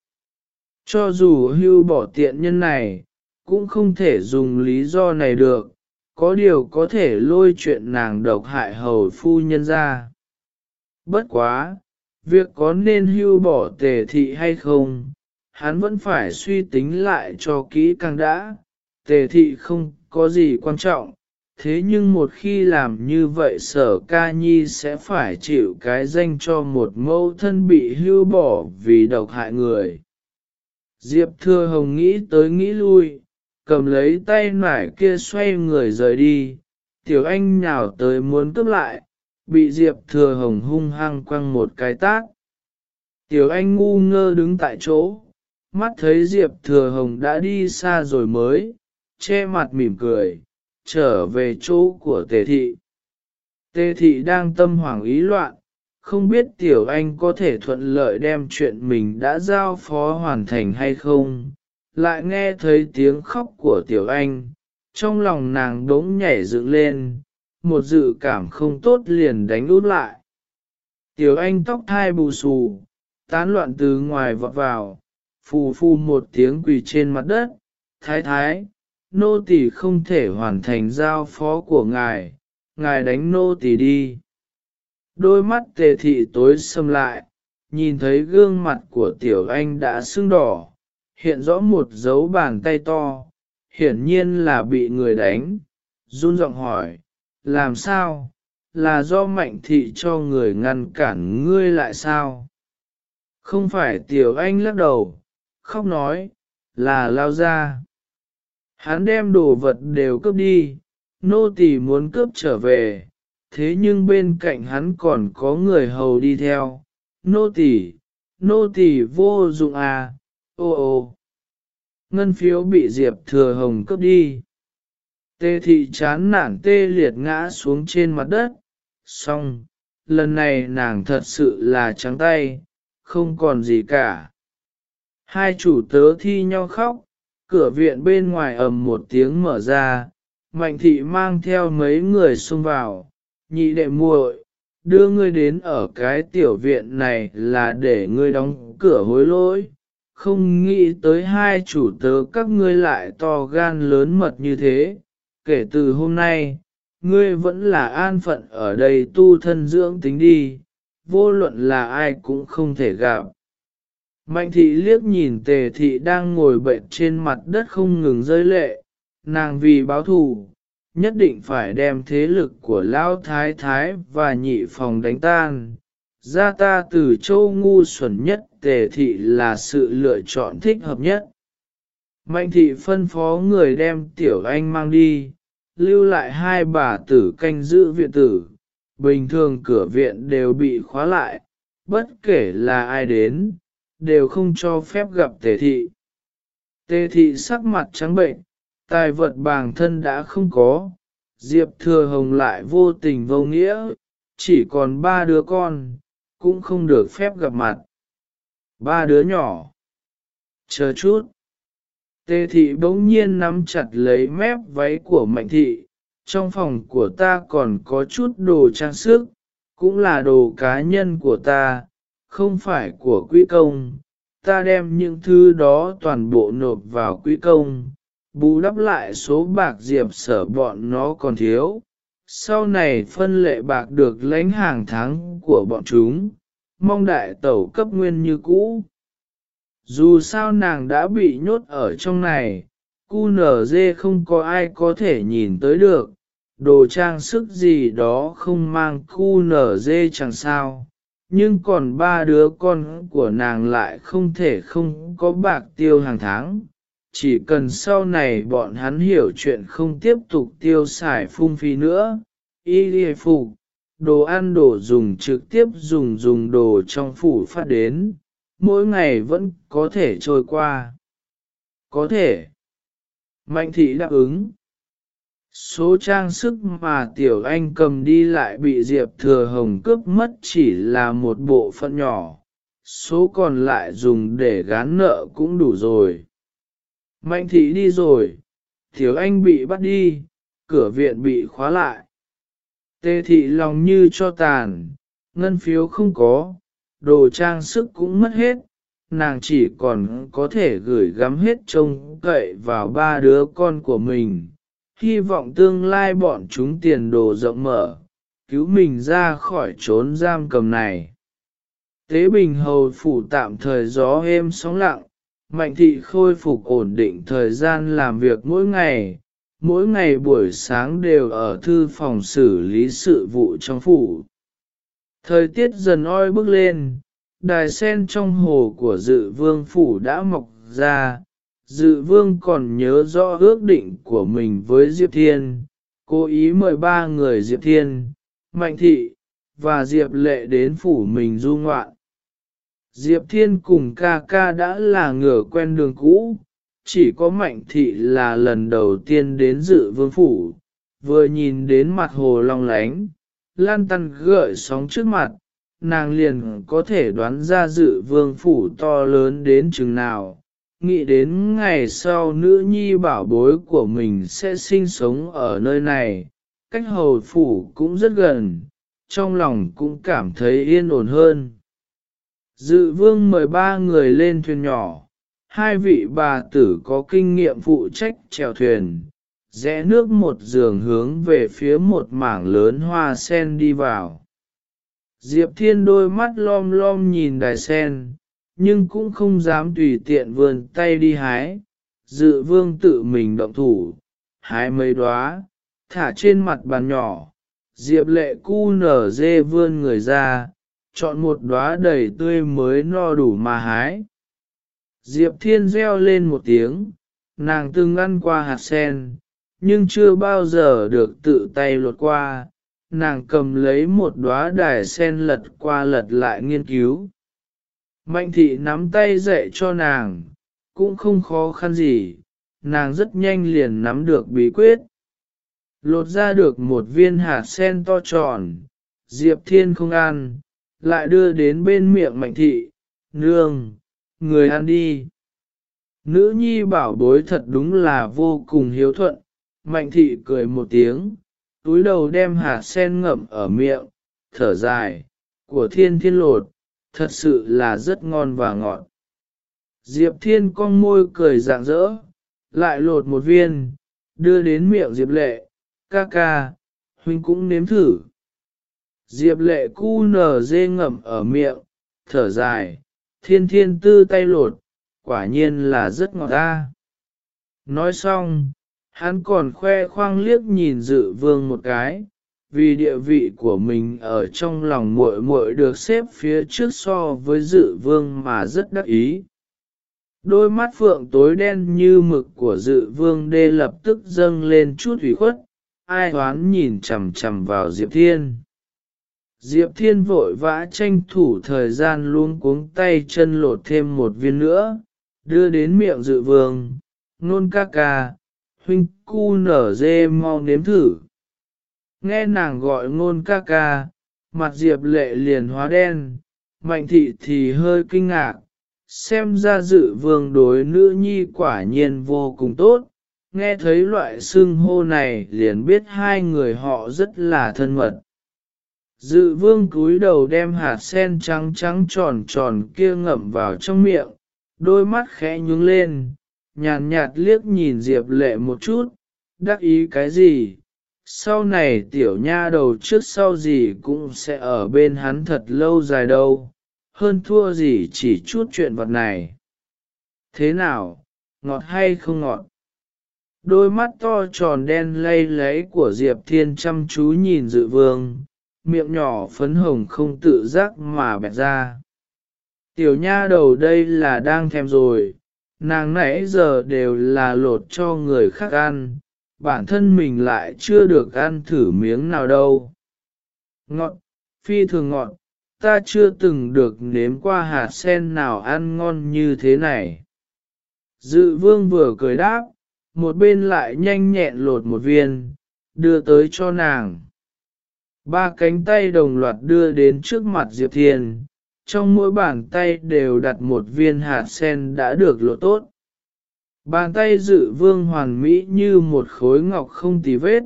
Cho dù hưu bỏ tiện nhân này, cũng không thể dùng lý do này được, có điều có thể lôi chuyện nàng độc hại hầu phu nhân ra. Bất quá, việc có nên hưu bỏ tề thị hay không, hắn vẫn phải suy tính lại cho kỹ càng đã, tề thị không có gì quan trọng, thế nhưng một khi làm như vậy sở ca nhi sẽ phải chịu cái danh cho một mẫu thân bị hưu bỏ vì độc hại người. Diệp Thừa Hồng nghĩ tới nghĩ lui, cầm lấy tay nải kia xoay người rời đi, tiểu anh nhào tới muốn cướp lại, bị Diệp Thừa Hồng hung hăng quăng một cái tát. Tiểu anh ngu ngơ đứng tại chỗ, mắt thấy Diệp Thừa Hồng đã đi xa rồi mới, che mặt mỉm cười, trở về chỗ của tề thị. Tề thị đang tâm hoảng ý loạn, không biết tiểu anh có thể thuận lợi đem chuyện mình đã giao phó hoàn thành hay không, lại nghe thấy tiếng khóc của tiểu anh, trong lòng nàng đống nhảy dựng lên, một dự cảm không tốt liền đánh út lại. Tiểu anh tóc thai bù xù, tán loạn từ ngoài vọt vào, phù phù một tiếng quỳ trên mặt đất, thái thái, nô tỳ không thể hoàn thành giao phó của ngài, ngài đánh nô tỳ đi. Đôi mắt tề thị tối xâm lại, nhìn thấy gương mặt của tiểu anh đã sưng đỏ, hiện rõ một dấu bàn tay to, hiển nhiên là bị người đánh, run giọng hỏi, làm sao, là do mạnh thị cho người ngăn cản ngươi lại sao? Không phải tiểu anh lắc đầu, khóc nói, là lao ra. Hắn đem đồ vật đều cướp đi, nô tỳ muốn cướp trở về, thế nhưng bên cạnh hắn còn có người hầu đi theo. Nô tỳ, nô tỳ vô dụng à, ô ô. Ngân phiếu bị Diệp Thừa Hồng cướp đi. Tê thị chán nản tê liệt ngã xuống trên mặt đất, xong, lần này nàng thật sự là trắng tay, không còn gì cả. Hai chủ tớ thi nhau khóc, cửa viện bên ngoài ầm một tiếng mở ra, mạnh thị mang theo mấy người xông vào, nhị đệ muội, đưa ngươi đến ở cái tiểu viện này là để ngươi đóng cửa hối lỗi, không nghĩ tới hai chủ tớ các ngươi lại to gan lớn mật như thế, kể từ hôm nay, ngươi vẫn là an phận ở đây tu thân dưỡng tính đi, vô luận là ai cũng không thể gặp. Mạnh thị liếc nhìn tề thị đang ngồi bệnh trên mặt đất không ngừng rơi lệ, nàng vì báo thù, nhất định phải đem thế lực của Lão Thái Thái và nhị phòng đánh tan. Ra ta từ châu ngu xuẩn nhất tề thị là sự lựa chọn thích hợp nhất. Mạnh thị phân phó người đem tiểu anh mang đi, lưu lại hai bà tử canh giữ viện tử, bình thường cửa viện đều bị khóa lại, bất kể là ai đến, đều không cho phép gặp tề thị. Tề thị sắc mặt trắng bệnh, tài vật bàng thân đã không có, Diệp Thừa Hồng lại vô tình vô nghĩa, chỉ còn ba đứa con, cũng không được phép gặp mặt. Ba đứa nhỏ. Chờ chút. Tề thị bỗng nhiên nắm chặt lấy mép váy của mạnh thị, trong phòng của ta còn có chút đồ trang sức, cũng là đồ cá nhân của ta, không phải của quỹ công. Ta đem những thứ đó toàn bộ nộp vào quỹ công, bù đắp lại số bạc diệp sở bọn nó còn thiếu. Sau này phân lệ bạc được lãnh hàng tháng của bọn chúng, mong đại tẩu cấp nguyên như cũ. Dù sao nàng đã bị nhốt ở trong này, cu nở dê không có ai có thể nhìn tới được, đồ trang sức gì đó không mang cu nở dê chẳng sao. Nhưng còn ba đứa con của nàng lại không thể không có bạc tiêu hàng tháng, chỉ cần sau này bọn hắn hiểu chuyện không tiếp tục tiêu xài phung phí nữa, y lìa phục, đồ ăn đồ dùng trực tiếp dùng dùng đồ trong phủ phát đến, mỗi ngày vẫn có thể trôi qua. Có thể. Mạnh thị đáp ứng. Số trang sức mà Tiểu Anh cầm đi lại bị Diệp Thừa Hồng cướp mất chỉ là một bộ phận nhỏ, số còn lại dùng để gán nợ cũng đủ rồi. Mạnh thị đi rồi, Tiểu Anh bị bắt đi, cửa viện bị khóa lại. Tê thị lòng như cho tàn, ngân phiếu không có, đồ trang sức cũng mất hết, nàng chỉ còn có thể gửi gắm hết trông cậy vào ba đứa con của mình, hy vọng tương lai bọn chúng tiền đồ rộng mở, cứu mình ra khỏi trốn giam cầm này. Tế Bình Hầu phủ tạm thời gió êm sóng lặng, Mạnh thị khôi phục ổn định thời gian làm việc mỗi ngày, mỗi ngày buổi sáng đều ở thư phòng xử lý sự vụ trong phủ. Thời tiết dần oi bước lên, đài sen trong hồ của dự vương phủ đã mọc ra, dự vương còn nhớ rõ ước định của mình với Diệp Thiên, cố ý mời ba người Diệp Thiên, Mạnh Thị, và Diệp Lệ đến phủ mình du ngoạn. Diệp Thiên cùng ca ca đã là ngửa quen đường cũ, chỉ có Mạnh Thị là lần đầu tiên đến dự vương phủ, vừa nhìn đến mặt hồ long lánh, lan tăn gợi sóng trước mặt, nàng liền có thể đoán ra dự vương phủ to lớn đến chừng nào. Nghĩ đến ngày sau nữ nhi bảo bối của mình sẽ sinh sống ở nơi này, cách hầu phủ cũng rất gần, trong lòng cũng cảm thấy yên ổn hơn. Dự vương mời ba người lên thuyền nhỏ, hai vị bà tử có kinh nghiệm phụ trách chèo thuyền, rẽ nước một giường hướng về phía một mảng lớn hoa sen đi vào. Diệp Thiên đôi mắt lom lom nhìn đài sen, nhưng cũng không dám tùy tiện vươn tay đi hái. Dự vương tự mình động thủ, hái mấy đóa, thả trên mặt bàn nhỏ. Diệp lệ cu nở dê vươn người ra, chọn một đóa đầy tươi mới no đủ mà hái. Diệp Thiên reo lên một tiếng, nàng từng ăn qua hạt sen, nhưng chưa bao giờ được tự tay lột qua, nàng cầm lấy một đóa đài sen lật qua lật lại nghiên cứu. Mạnh thị nắm tay dạy cho nàng, cũng không khó khăn gì, nàng rất nhanh liền nắm được bí quyết. Lột ra được một viên hạt sen to tròn, Diệp Thiên không ăn, lại đưa đến bên miệng mạnh thị, nương, người ăn đi. Nữ nhi bảo bối thật đúng là vô cùng hiếu thuận, mạnh thị cười một tiếng, túi đầu đem hạt sen ngậm ở miệng, thở dài, của thiên thiên lột, thật sự là rất ngon và ngọt. Diệp thiên con môi cười rạng rỡ, lại lột một viên, đưa đến miệng Diệp lệ, ca ca, huynh cũng nếm thử. Diệp lệ cu nở dê ngậm ở miệng, thở dài, thiên thiên tư tay lột, quả nhiên là rất ngọt ta. Nói xong, hắn còn khoe khoang liếc nhìn dự vương một cái, vì địa vị của mình ở trong lòng muội muội được xếp phía trước so với dự vương mà rất đắc ý. Đôi mắt phượng tối đen như mực của dự vương đê lập tức dâng lên chút ủy khuất, ai hoán nhìn chằm chằm vào Diệp Thiên. Diệp Thiên vội vã tranh thủ thời gian luôn cuống tay chân lột thêm một viên nữa, đưa đến miệng dự vương, nôn ca ca, huynh cu nở dê mau nếm thử. Nghe nàng gọi ngôn ca ca, mặt diệp lệ liền hóa đen, mạnh thị thì hơi kinh ngạc, xem ra dự vương đối nữ nhi quả nhiên vô cùng tốt, nghe thấy loại xưng hô này liền biết hai người họ rất là thân mật. Dự vương cúi đầu đem hạt sen trắng trắng tròn tròn kia ngậm vào trong miệng, đôi mắt khẽ nhướng lên, nhàn nhạt liếc nhìn Diệp lệ một chút, đắc ý cái gì, sau này tiểu nha đầu trước sau gì cũng sẽ ở bên hắn thật lâu dài đâu, hơn thua gì chỉ chút chuyện vật này. Thế nào, ngọt hay không ngọt? Đôi mắt to tròn đen lây lấy của Diệp Thiên chăm chú nhìn dự vương, miệng nhỏ phấn hồng không tự giác mà bẹt ra. Tiểu nha đầu đây là đang thèm rồi, nàng nãy giờ đều là lột cho người khác ăn, bản thân mình lại chưa được ăn thử miếng nào đâu. Ngọt, phi thường ngọt, ta chưa từng được nếm qua hạt sen nào ăn ngon như thế này. Dự vương vừa cười đáp, một bên lại nhanh nhẹn lột một viên, đưa tới cho nàng. Ba cánh tay đồng loạt đưa đến trước mặt Diệp Thiên, trong mỗi bàn tay đều đặt một viên hạt sen đã được lộ tốt. Bàn tay dự vương hoàn mỹ như một khối ngọc không tì vết,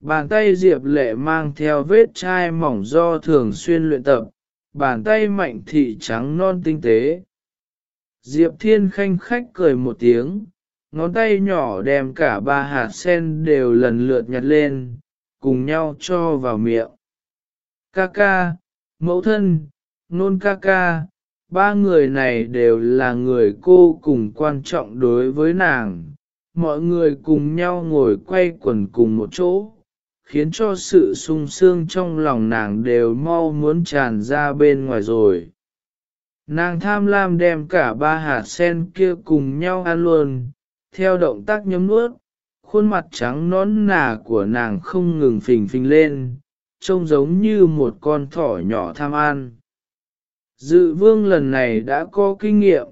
bàn tay diệp lệ mang theo vết chai mỏng do thường xuyên luyện tập, bàn tay mạnh thị trắng non tinh tế. Diệp thiên khanh khách cười một tiếng, ngón tay nhỏ đem cả ba hạt sen đều lần lượt nhặt lên, cùng nhau cho vào miệng. Ca ca, mẫu thân, nôn ca ca, ba người này đều là người cô cùng quan trọng đối với nàng, mọi người cùng nhau ngồi quay quần cùng một chỗ, khiến cho sự sung sướng trong lòng nàng đều mau muốn tràn ra bên ngoài rồi. Nàng tham lam đem cả ba hạt sen kia cùng nhau ăn luôn, theo động tác nhấm nuốt, khuôn mặt trắng nón nà của nàng không ngừng phình phình lên, trông giống như một con thỏ nhỏ tham ăn. Dự vương lần này đã có kinh nghiệm,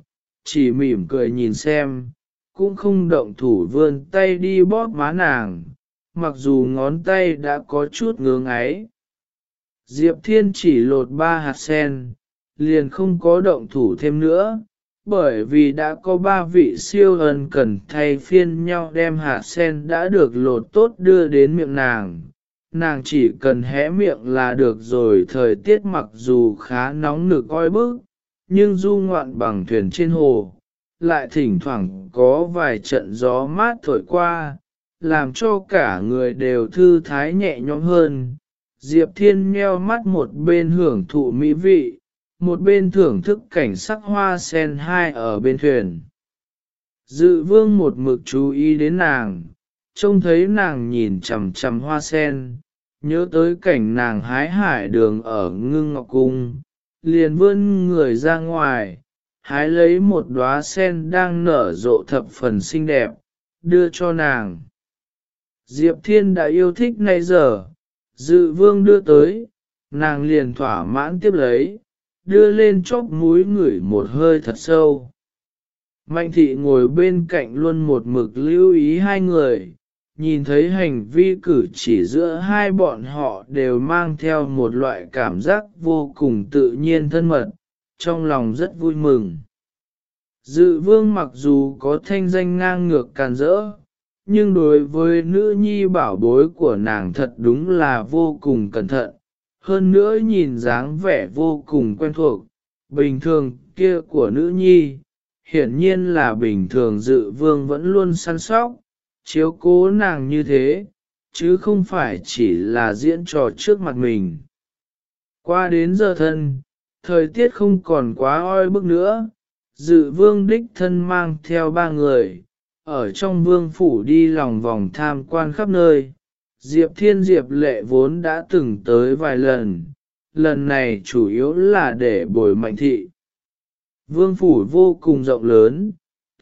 chỉ mỉm cười nhìn xem, cũng không động thủ vươn tay đi bóp má nàng, mặc dù ngón tay đã có chút ngưỡng ấy. Diệp Thiên chỉ lột ba hạt sen, liền không có động thủ thêm nữa, bởi vì đã có ba vị siêu ân cần thay phiên nhau đem hạt sen đã được lột tốt đưa đến miệng nàng. Nàng chỉ cần hé miệng là được rồi thời tiết mặc dù khá nóng nực oi bức, nhưng du ngoạn bằng thuyền trên hồ, lại thỉnh thoảng có vài trận gió mát thổi qua, làm cho cả người đều thư thái nhẹ nhõm hơn. Diệp Thiên nheo mắt một bên hưởng thụ mỹ vị, một bên thưởng thức cảnh sắc hoa sen hai ở bên thuyền. Dự vương một mực chú ý đến nàng, trông thấy nàng nhìn chằm chằm hoa sen, nhớ tới cảnh nàng hái hải đường ở ngưng ngọc cung, liền vươn người ra ngoài, hái lấy một đóa sen đang nở rộ thập phần xinh đẹp, đưa cho nàng. Diệp Thiên đã yêu thích nay giờ, dự vương đưa tới, nàng liền thỏa mãn tiếp lấy, đưa lên chóp mũi ngửi một hơi thật sâu. Mạnh thị ngồi bên cạnh luôn một mực lưu ý hai người, nhìn thấy hành vi cử chỉ giữa hai bọn họ đều mang theo một loại cảm giác vô cùng tự nhiên thân mật, trong lòng rất vui mừng. Dự vương mặc dù có thanh danh ngang ngược càn rỡ, nhưng đối với nữ nhi bảo bối của nàng thật đúng là vô cùng cẩn thận, hơn nữa nhìn dáng vẻ vô cùng quen thuộc, bình thường kia của nữ nhi, hiển nhiên là bình thường dự vương vẫn luôn săn sóc, chiếu cố nàng như thế, chứ không phải chỉ là diễn trò trước mặt mình. Qua đến giờ thân, thời tiết không còn quá oi bức nữa, dự vương đích thân mang theo ba người, ở trong vương phủ đi lòng vòng tham quan khắp nơi. Diệp Thiên Diệp lệ vốn đã từng tới vài lần, lần này chủ yếu là để bồi mạnh thị. Vương phủ vô cùng rộng lớn,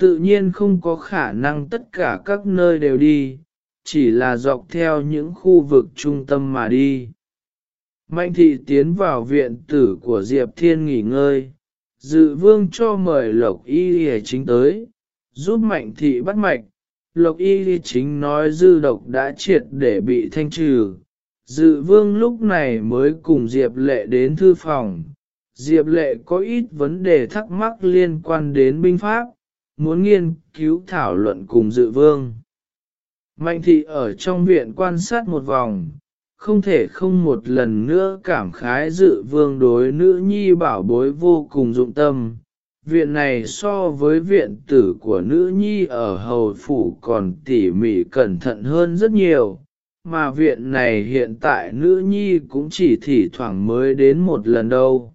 tự nhiên không có khả năng tất cả các nơi đều đi, chỉ là dọc theo những khu vực trung tâm mà đi. Mạnh thị tiến vào viện tử của Diệp Thiên nghỉ ngơi, dự vương cho mời Lộc Y Lê chính tới, giúp mạnh thị bắt mạch. Lộc Y Lê chính nói dư độc đã triệt để bị thanh trừ. Dự vương lúc này mới cùng Diệp lệ đến thư phòng. Diệp lệ có ít vấn đề thắc mắc liên quan đến binh pháp, muốn nghiên cứu thảo luận cùng dự vương. Mạnh thị ở trong viện quan sát một vòng, không thể không một lần nữa cảm khái dự vương đối nữ nhi bảo bối vô cùng dụng tâm. Viện này so với viện tử của nữ nhi ở hầu phủ còn tỉ mỉ cẩn thận hơn rất nhiều, mà viện này hiện tại nữ nhi cũng chỉ thỉ thoảng mới đến một lần đâu.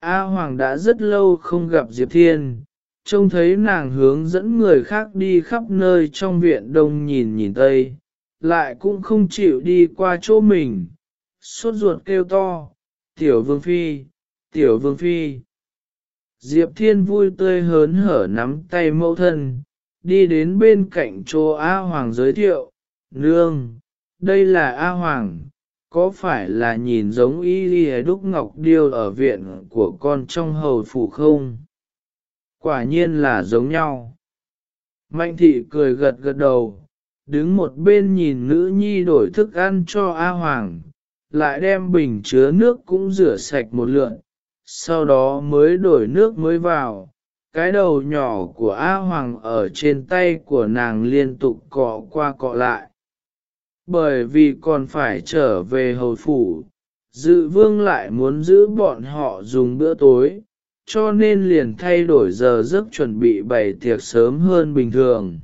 A Hoàng đã rất lâu không gặp Diệp Thiên, trông thấy nàng hướng dẫn người khác đi khắp nơi trong viện đông nhìn nhìn tây, lại cũng không chịu đi qua chỗ mình, suốt ruột kêu to, tiểu vương phi, tiểu vương phi. Diệp Thiên vui tươi hớn hở nắm tay mẫu thân, đi đến bên cạnh chỗ A Hoàng giới thiệu, nương, đây là A Hoàng, có phải là nhìn giống y đúc ngọc điêu ở viện của con trong hầu phủ không? Quả nhiên là giống nhau. Mạnh thị cười gật gật đầu, đứng một bên nhìn nữ nhi đổi thức ăn cho A Hoàng, lại đem bình chứa nước cũng rửa sạch một lượn, sau đó mới đổi nước mới vào. Cái đầu nhỏ của A Hoàng ở trên tay của nàng liên tục cọ qua cọ lại. Bởi vì còn phải trở về hầu phủ, dự vương lại muốn giữ bọn họ dùng bữa tối, cho nên liền thay đổi giờ giấc chuẩn bị bày tiệc sớm hơn bình thường.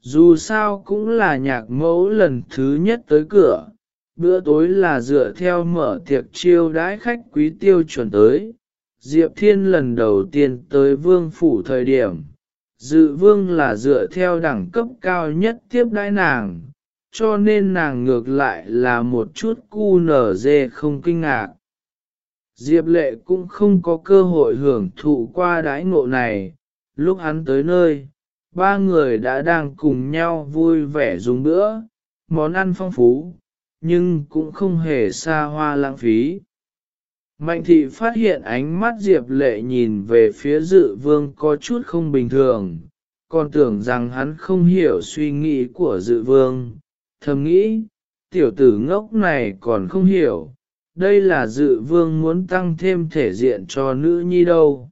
Dù sao cũng là nhạc mẫu lần thứ nhất tới cửa, bữa tối là dựa theo mở tiệc chiêu đãi khách quý tiêu chuẩn tới. Diệp Thiên lần đầu tiên tới vương phủ thời điểm, dự vương là dựa theo đẳng cấp cao nhất tiếp đãi nàng, cho nên nàng ngược lại là một chút cu nở dê không kinh ngạc. Diệp lệ cũng không có cơ hội hưởng thụ qua đãi ngộ này, lúc hắn tới nơi, ba người đã đang cùng nhau vui vẻ dùng bữa, món ăn phong phú, nhưng cũng không hề xa hoa lãng phí. Mạnh thị phát hiện ánh mắt Diệp lệ nhìn về phía dự vương có chút không bình thường, còn tưởng rằng hắn không hiểu suy nghĩ của dự vương, thầm nghĩ, tiểu tử ngốc này còn không hiểu, đây là dự vương muốn tăng thêm thể diện cho nữ nhi đâu.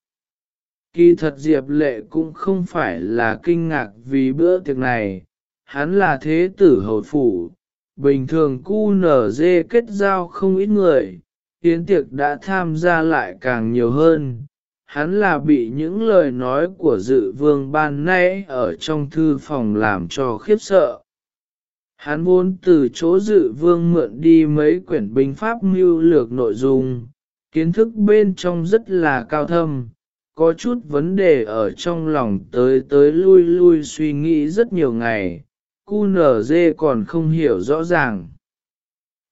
Kỳ thật Diệp Lệ cũng không phải là kinh ngạc vì bữa tiệc này, hắn là thế tử hầu phủ, bình thường cu nở dê kết giao không ít người, tiến tiệc đã tham gia lại càng nhiều hơn. Hắn là bị những lời nói của dự vương ban nãy ở trong thư phòng làm cho khiếp sợ. Hắn vốn từ chỗ dự vương mượn đi mấy quyển binh pháp mưu lược nội dung, kiến thức bên trong rất là cao thâm, có chút vấn đề ở trong lòng tới tới lui lui suy nghĩ rất nhiều ngày, cu nở dê còn không hiểu rõ ràng.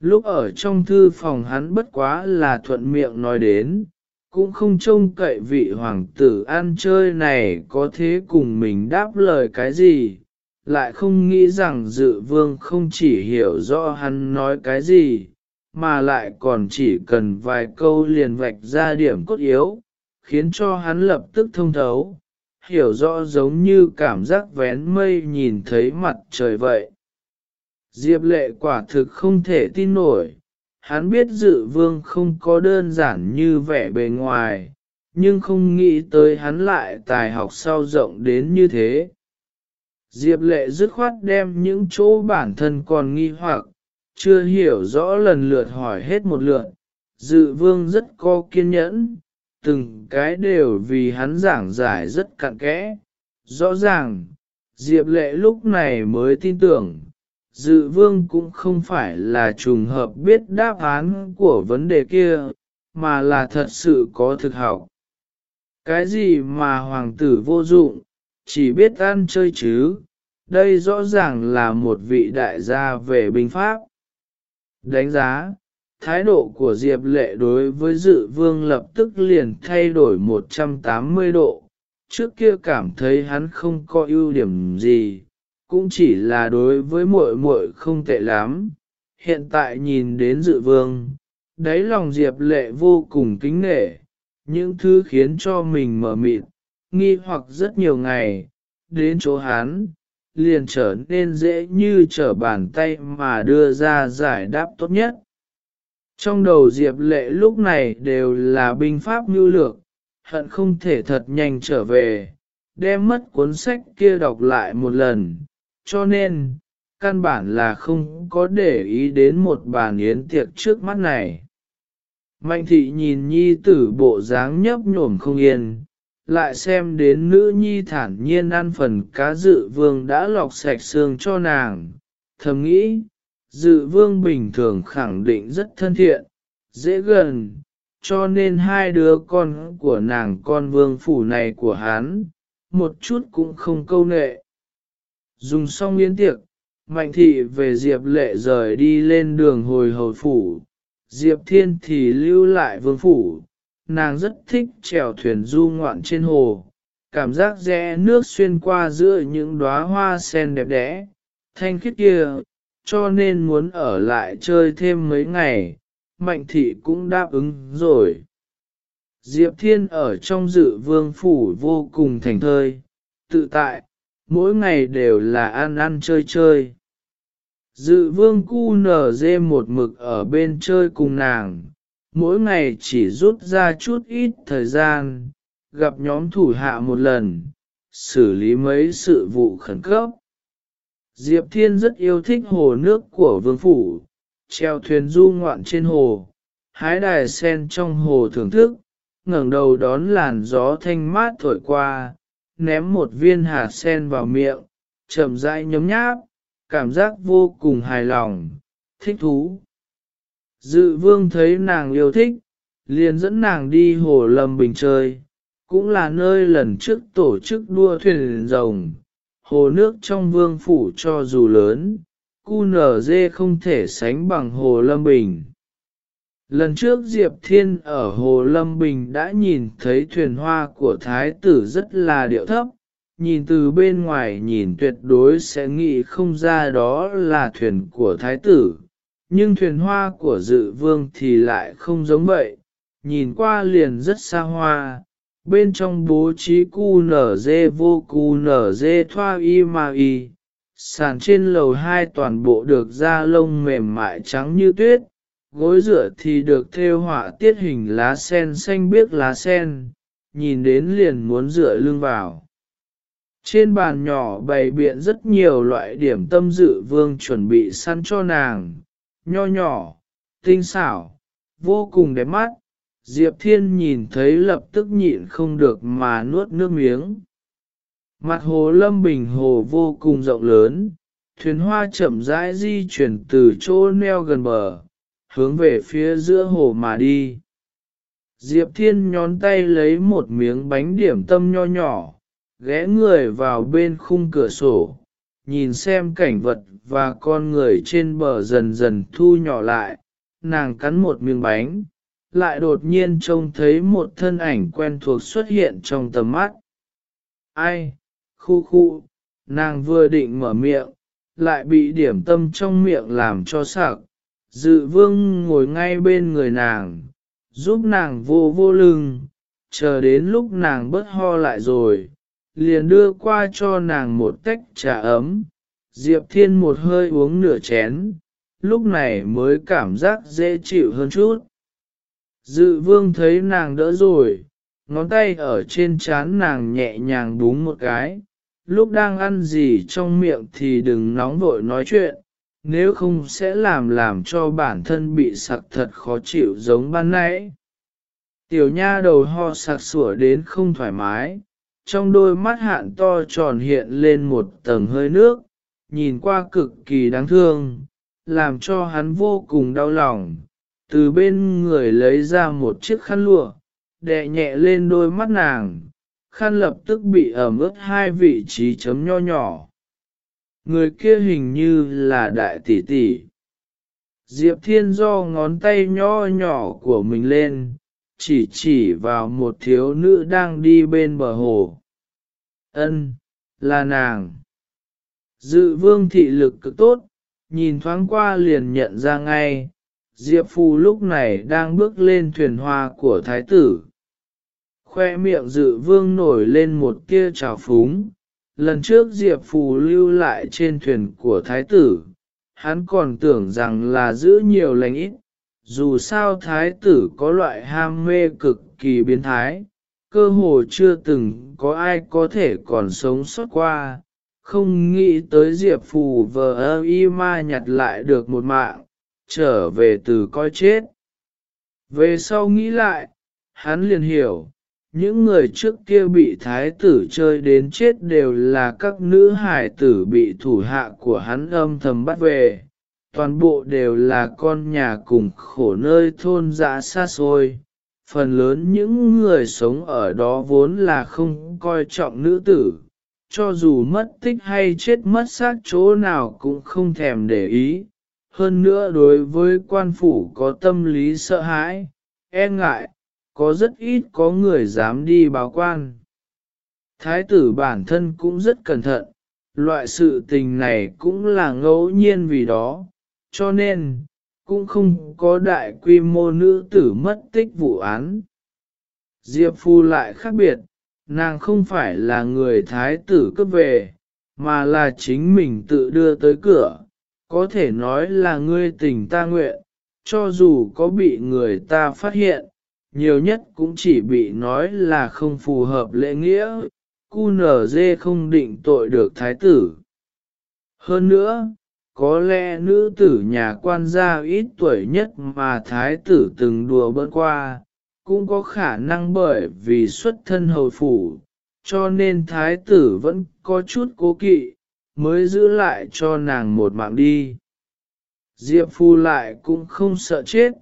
Lúc ở trong thư phòng hắn bất quá là thuận miệng nói đến, cũng không trông cậy vị hoàng tử ăn chơi này có thế cùng mình đáp lời cái gì, lại không nghĩ rằng dự vương không chỉ hiểu rõ hắn nói cái gì, mà lại còn chỉ cần vài câu liền vạch ra điểm cốt yếu, khiến cho hắn lập tức thông thấu, hiểu rõ giống như cảm giác vén mây nhìn thấy mặt trời vậy. Diệp lệ quả thực không thể tin nổi, hắn biết dự vương không có đơn giản như vẻ bề ngoài, nhưng không nghĩ tới hắn lại tài học sao rộng đến như thế. Diệp lệ dứt khoát đem những chỗ bản thân còn nghi hoặc, chưa hiểu rõ lần lượt hỏi hết một lượt. Dự vương rất có kiên nhẫn, từng cái đều vì hắn giảng giải rất cặn kẽ. Rõ ràng, Diệp lệ lúc này mới tin tưởng, dự vương cũng không phải là trùng hợp biết đáp án của vấn đề kia, mà là thật sự có thực học. Cái gì mà hoàng tử vô dụng, chỉ biết ăn chơi chứ, đây rõ ràng là một vị đại gia về binh pháp. Đánh giá, thái độ của Diệp Lệ đối với dự vương lập tức liền thay đổi 180 độ. Trước kia cảm thấy hắn không có ưu điểm gì, cũng chỉ là đối với muội muội không tệ lắm. Hiện tại nhìn đến dự vương, đáy lòng Diệp Lệ vô cùng kính nể, những thứ khiến cho mình mở mịt, nghi hoặc rất nhiều ngày, đến chỗ hắn, liền trở nên dễ như trở bàn tay mà đưa ra giải đáp tốt nhất. Trong đầu Diệp Lệ lúc này đều là binh pháp mưu lược, hận không thể thật nhanh trở về, đem mất cuốn sách kia đọc lại một lần, cho nên, căn bản là không có để ý đến một bàn yến tiệc trước mắt này. Mạnh thị nhìn nhi tử bộ dáng nhấp nhổm không yên, lại xem đến nữ nhi thản nhiên ăn phần cá dự vương đã lọc sạch xương cho nàng, thầm nghĩ, dự vương bình thường khẳng định rất thân thiện, dễ gần, cho nên hai đứa con của nàng con vương phủ này của hắn, một chút cũng không câu nệ. Dùng xong yến tiệc, mạnh thị về Diệp lệ rời đi lên đường hồi hồi phủ, Diệp thiên thì lưu lại vương phủ, nàng rất thích chèo thuyền du ngoạn trên hồ, cảm giác rẽ nước xuyên qua giữa những đóa hoa sen đẹp đẽ, thanh khiết kia, cho nên muốn ở lại chơi thêm mấy ngày, mạnh thị cũng đáp ứng rồi. Diệp Thiên ở trong dự vương phủ vô cùng thành thơi, tự tại, mỗi ngày đều là ăn ăn chơi chơi. Dự vương cu nở dê một mực ở bên chơi cùng nàng, mỗi ngày chỉ rút ra chút ít thời gian, gặp nhóm thủ hạ một lần, xử lý mấy sự vụ khẩn cấp. Diệp Thiên rất yêu thích hồ nước của vương phủ, treo thuyền du ngoạn trên hồ, hái đài sen trong hồ thưởng thức, ngẩng đầu đón làn gió thanh mát thổi qua, ném một viên hạt sen vào miệng, chậm rãi nhấm nháp, cảm giác vô cùng hài lòng, thích thú. Dự vương thấy nàng yêu thích, liền dẫn nàng đi hồ lâm bình chơi, cũng là nơi lần trước tổ chức đua thuyền rồng, hồ nước trong vương phủ cho dù lớn, cu nở dê không thể sánh bằng hồ Lâm Bình. Lần trước Diệp Thiên ở Hồ Lâm Bình đã nhìn thấy thuyền hoa của Thái tử rất là điệu thấp, nhìn từ bên ngoài nhìn tuyệt đối sẽ nghĩ không ra đó là thuyền của Thái tử, nhưng thuyền hoa của dự vương thì lại không giống vậy, nhìn qua liền rất xa hoa, bên trong bố trí cu nở dê vô cu nở dê thoa y ma y, sàn trên lầu hai toàn bộ được da lông mềm mại trắng như tuyết, gối rửa thì được thêu họa tiết hình lá sen xanh biếc lá sen, nhìn đến liền muốn dựa lưng vào. Trên bàn nhỏ bày biện rất nhiều loại điểm tâm dự vương chuẩn bị săn cho nàng, nho nhỏ, tinh xảo, vô cùng đẹp mắt. Diệp Thiên nhìn thấy lập tức nhịn không được mà nuốt nước miếng. Mặt hồ lâm bình hồ vô cùng rộng lớn, thuyền hoa chậm rãi di chuyển từ chỗ neo gần bờ, hướng về phía giữa hồ mà đi. Diệp Thiên nhón tay lấy một miếng bánh điểm tâm nho nhỏ, ghé người vào bên khung cửa sổ, nhìn xem cảnh vật và con người trên bờ dần dần thu nhỏ lại, nàng cắn một miếng bánh, lại đột nhiên trông thấy một thân ảnh quen thuộc xuất hiện trong tầm mắt. Ai? Khu khu, nàng vừa định mở miệng, lại bị điểm tâm trong miệng làm cho sặc. Dự vương ngồi ngay bên người nàng, giúp nàng vô vô lưng, chờ đến lúc nàng bớt ho lại rồi, liền đưa qua cho nàng một tách trà ấm. Diệp Thiên một hơi uống nửa chén, lúc này mới cảm giác dễ chịu hơn chút. Dự vương thấy nàng đỡ rồi, ngón tay ở trên trán nàng nhẹ nhàng búng một cái, lúc đang ăn gì trong miệng thì đừng nóng vội nói chuyện, nếu không sẽ làm làm cho bản thân bị sặc thật khó chịu giống ban nãy. Tiểu nha đầu ho sặc sủa đến không thoải mái, trong đôi mắt hạn to tròn hiện lên một tầng hơi nước, nhìn qua cực kỳ đáng thương, làm cho hắn vô cùng đau lòng. Từ bên người lấy ra một chiếc khăn lụa, đè nhẹ lên đôi mắt nàng, khăn lập tức bị ẩm ướt hai vị trí chấm nho nhỏ. Người kia hình như là đại tỷ tỷ. Diệp Thiên do ngón tay nho nhỏ của mình lên, chỉ chỉ vào một thiếu nữ đang đi bên bờ hồ. Ân, là nàng. Dự vương thị lực cực tốt, nhìn thoáng qua liền nhận ra ngay, Diệp Phù lúc này đang bước lên thuyền hoa của thái tử. Khoe miệng dự vương nổi lên một tia trào phúng, lần trước Diệp Phù lưu lại trên thuyền của thái tử, hắn còn tưởng rằng là giữ nhiều lành ít, dù sao thái tử có loại ham mê cực kỳ biến thái, cơ hồ chưa từng có ai có thể còn sống sót qua, không nghĩ tới Diệp Phù vờ y ma nhặt lại được một mạng, trở về từ coi chết. Về sau nghĩ lại, hắn liền hiểu, những người trước kia bị thái tử chơi đến chết đều là các nữ hải tử bị thủ hạ của hắn âm thầm bắt về, toàn bộ đều là con nhà cùng khổ nơi thôn dã xa xôi. Phần lớn những người sống ở đó vốn là không coi trọng nữ tử, cho dù mất tích hay chết mất xác chỗ nào cũng không thèm để ý. Hơn nữa đối với quan phủ có tâm lý sợ hãi, e ngại, có rất ít có người dám đi báo quan. Thái tử bản thân cũng rất cẩn thận, loại sự tình này cũng là ngẫu nhiên vì đó, cho nên, cũng không có đại quy mô nữ tử mất tích vụ án. Diệp Phu lại khác biệt, nàng không phải là người thái tử cấp về, mà là chính mình tự đưa tới cửa, có thể nói là ngươi tình ta nguyện, cho dù có bị người ta phát hiện, nhiều nhất cũng chỉ bị nói là không phù hợp lễ nghĩa, cu nở dê không định tội được thái tử. Hơn nữa, có lẽ nữ tử nhà quan gia ít tuổi nhất mà thái tử từng đùa bỡn qua, cũng có khả năng bởi vì xuất thân hầu phủ, cho nên thái tử vẫn có chút cố kỵ, mới giữ lại cho nàng một mạng đi. Diệp Phu lại cũng không sợ chết,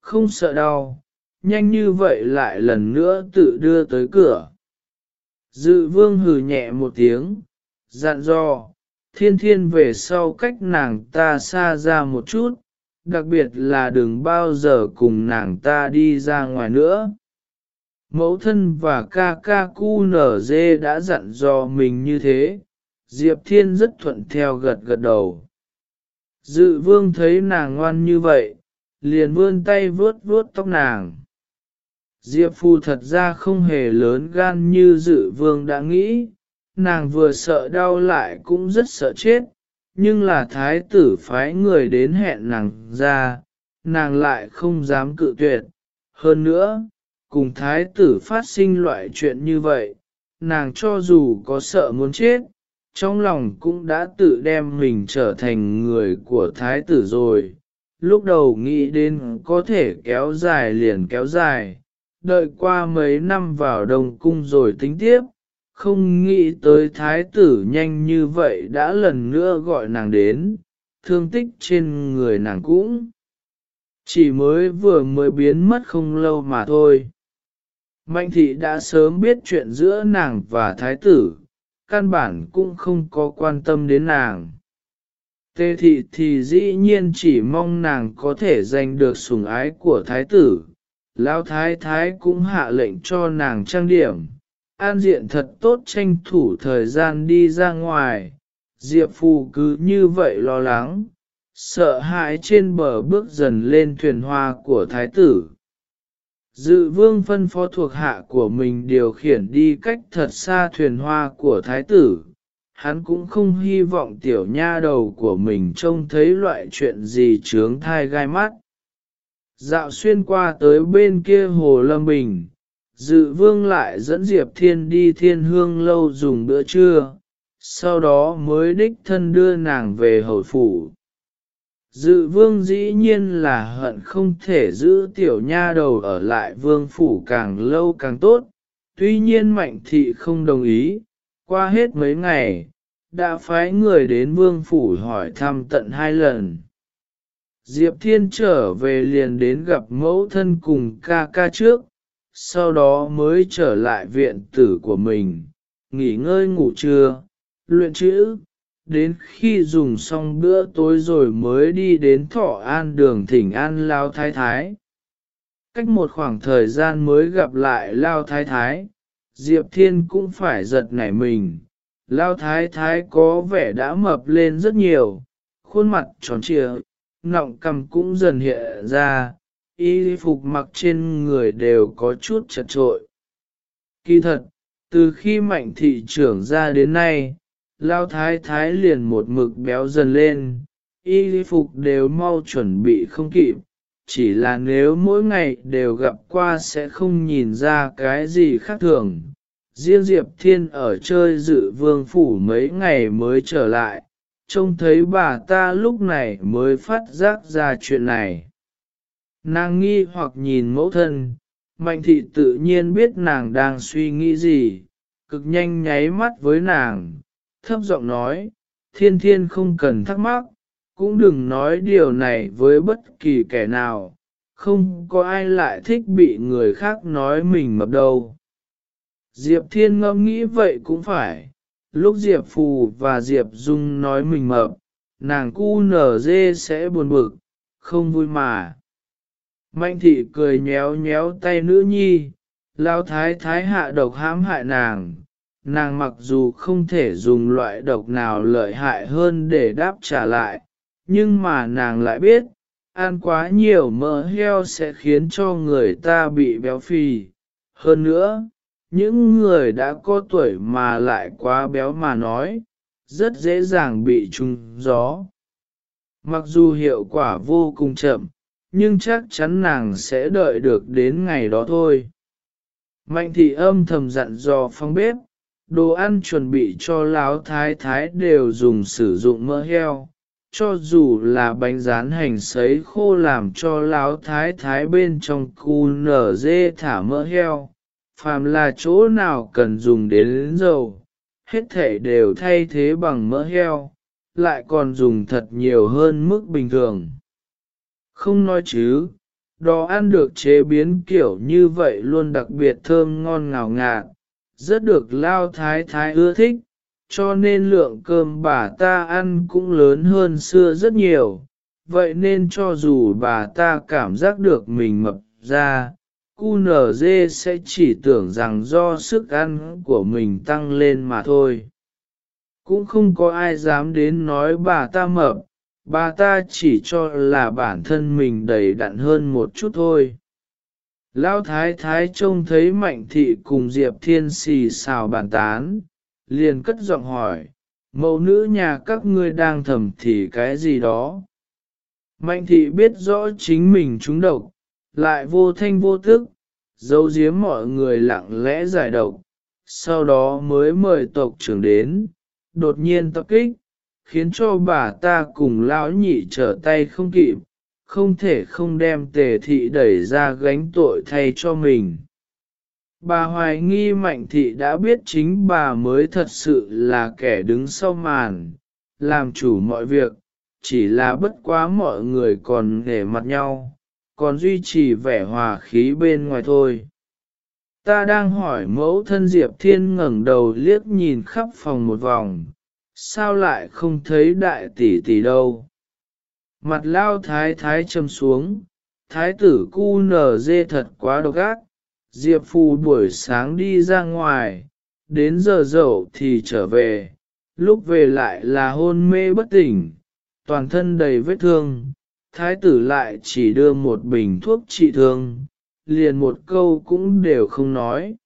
không sợ đau, nhanh như vậy lại lần nữa tự đưa tới cửa. Dự vương hừ nhẹ một tiếng, dặn dò, thiên thiên về sau cách nàng ta xa ra một chút, đặc biệt là đừng bao giờ cùng nàng ta đi ra ngoài nữa. Mẫu thân và ca ca cu nở dê đã dặn dò mình như thế, Diệp Thiên rất thuận theo gật gật đầu. Dự vương thấy nàng ngoan như vậy, liền vươn tay vuốt vuốt tóc nàng. Diệp Phu thật ra không hề lớn gan như dự vương đã nghĩ, nàng vừa sợ đau lại cũng rất sợ chết, nhưng là thái tử phái người đến hẹn nàng ra, nàng lại không dám cự tuyệt. Hơn nữa, cùng thái tử phát sinh loại chuyện như vậy, nàng cho dù có sợ muốn chết, trong lòng cũng đã tự đem mình trở thành người của thái tử rồi. Lúc đầu nghĩ đến có thể kéo dài liền kéo dài, đợi qua mấy năm vào đồng cung rồi tính tiếp, không nghĩ tới thái tử nhanh như vậy đã lần nữa gọi nàng đến, thương tích trên người nàng cũng chỉ mới vừa mới biến mất không lâu mà thôi. Mạnh thị đã sớm biết chuyện giữa nàng và thái tử, căn bản cũng không có quan tâm đến nàng. Tê thị thì dĩ nhiên chỉ mong nàng có thể giành được sủng ái của thái tử. Lão thái thái cũng hạ lệnh cho nàng trang điểm, an diện thật tốt tranh thủ thời gian đi ra ngoài. Diệp Phù cứ như vậy lo lắng, sợ hãi trên bờ bước dần lên thuyền hoa của thái tử. Dự vương phân phó thuộc hạ của mình điều khiển đi cách thật xa thuyền hoa của thái tử. Hắn cũng không hy vọng tiểu nha đầu của mình trông thấy loại chuyện gì trướng thai gai mắt. Dạo xuyên qua tới bên kia hồ Lâm Bình, dự vương lại dẫn Diệp Thiên đi thiên hương lâu dùng bữa trưa, sau đó mới đích thân đưa nàng về hồi phủ. Dự vương dĩ nhiên là hận không thể giữ tiểu nha đầu ở lại vương phủ càng lâu càng tốt, tuy nhiên mạnh thị không đồng ý, qua hết mấy ngày, đã phái người đến vương phủ hỏi thăm tận hai lần. Diệp Thiên trở về liền đến gặp mẫu thân cùng ca ca trước, sau đó mới trở lại viện tử của mình, nghỉ ngơi ngủ trưa, luyện chữ, đến khi dùng xong bữa tối rồi mới đi đến thọ an đường thỉnh an lao thái thái. Cách một khoảng thời gian mới gặp lại lao thái thái, Diệp Thiên cũng phải giật nảy mình. Lao thái thái có vẻ đã mập lên rất nhiều, khuôn mặt tròn trịa, nọng cằm cũng dần hiện ra, y phục mặc trên người đều có chút chật trội. Kỳ thật, từ khi mạnh thị trưởng ra đến nay, lao thái thái liền một mực béo dần lên, y phục đều mau chuẩn bị không kịp, chỉ là nếu mỗi ngày đều gặp qua sẽ không nhìn ra cái gì khác thường. Riêng Diệp Thiên ở chơi dự vương phủ mấy ngày mới trở lại, trông thấy bà ta lúc này mới phát giác ra chuyện này. Nàng nghi hoặc nhìn mẫu thân, mạnh thị tự nhiên biết nàng đang suy nghĩ gì, cực nhanh nháy mắt với nàng, thấp giọng nói, thiên thiên không cần thắc mắc, cũng đừng nói điều này với bất kỳ kẻ nào, không có ai lại thích bị người khác nói mình mập đâu. Diệp thiên ngẫm nghĩ vậy cũng phải, lúc Diệp Phù và Diệp Dung nói mình mập, nàng cu nở dê sẽ buồn bực, không vui mà. Mạnh thị cười nhéo nhéo tay nữ nhi, lao thái thái hạ độc hãm hại nàng, nàng mặc dù không thể dùng loại độc nào lợi hại hơn để đáp trả lại, nhưng mà nàng lại biết, ăn quá nhiều mỡ heo sẽ khiến cho người ta bị béo phì. Hơn nữa, những người đã có tuổi mà lại quá béo mà nói, rất dễ dàng bị trùng gió. Mặc dù hiệu quả vô cùng chậm, nhưng chắc chắn nàng sẽ đợi được đến ngày đó thôi. Mạnh thị âm thầm dặn dò phong bếp, đồ ăn chuẩn bị cho láo thái thái đều dùng sử dụng mỡ heo, cho dù là bánh rán hành sấy khô làm cho láo thái thái bên trong cu nở dê thả mỡ heo, phàm là chỗ nào cần dùng đến dầu, hết thể đều thay thế bằng mỡ heo, lại còn dùng thật nhiều hơn mức bình thường. Không nói chứ, đồ ăn được chế biến kiểu như vậy luôn đặc biệt thơm ngon ngào ngạt, rất được lao thái thái ưa thích, cho nên lượng cơm bà ta ăn cũng lớn hơn xưa rất nhiều, vậy nên cho dù bà ta cảm giác được mình mập ra, cu nở dê sẽ chỉ tưởng rằng do sức ăn của mình tăng lên mà thôi. Cũng không có ai dám đến nói bà ta mập, bà ta chỉ cho là bản thân mình đầy đặn hơn một chút thôi. Lão thái thái trông thấy mạnh thị cùng Diệp Thiên xì xào bàn tán, liền cất giọng hỏi, mẫu nữ nhà các ngươi đang thầm thì cái gì đó. Mạnh thị biết rõ chính mình trúng độc, lại vô thanh vô tức, giấu giếm mọi người lặng lẽ giải độc, sau đó mới mời tộc trưởng đến, đột nhiên tập kích, khiến cho bà ta cùng lão nhị trở tay không kịp, không thể không đem tề thị đẩy ra gánh tội thay cho mình. Bà hoài nghi mạnh thị đã biết chính bà mới thật sự là kẻ đứng sau màn, làm chủ mọi việc, chỉ là bất quá mọi người còn nể mặt nhau, còn duy trì vẻ hòa khí bên ngoài thôi. Ta đang hỏi mẫu thân Diệp Thiên ngẩng đầu liếc nhìn khắp phòng một vòng, sao lại không thấy đại tỷ tỷ đâu. Mặt lao thái thái châm xuống, thái tử cu nở dê thật quá độc ác, Diệp Phù buổi sáng đi ra ngoài, đến giờ dậu thì trở về, lúc về lại là hôn mê bất tỉnh, toàn thân đầy vết thương, thái tử lại chỉ đưa một bình thuốc trị thương, liền một câu cũng đều không nói.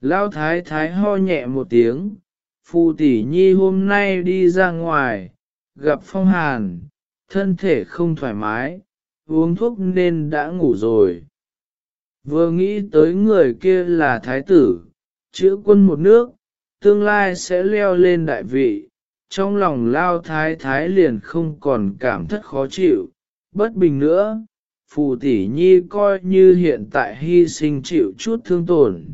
Lao thái thái ho nhẹ một tiếng, phù tỷ nhi hôm nay đi ra ngoài, gặp phong hàn, thân thể không thoải mái, uống thuốc nên đã ngủ rồi. Vừa nghĩ tới người kia là thái tử, chữ quân một nước, tương lai sẽ leo lên đại vị, trong lòng lao thái thái liền không còn cảm thất khó chịu, bất bình nữa. Phù tỷ nhi coi như hiện tại hy sinh chịu chút thương tổn,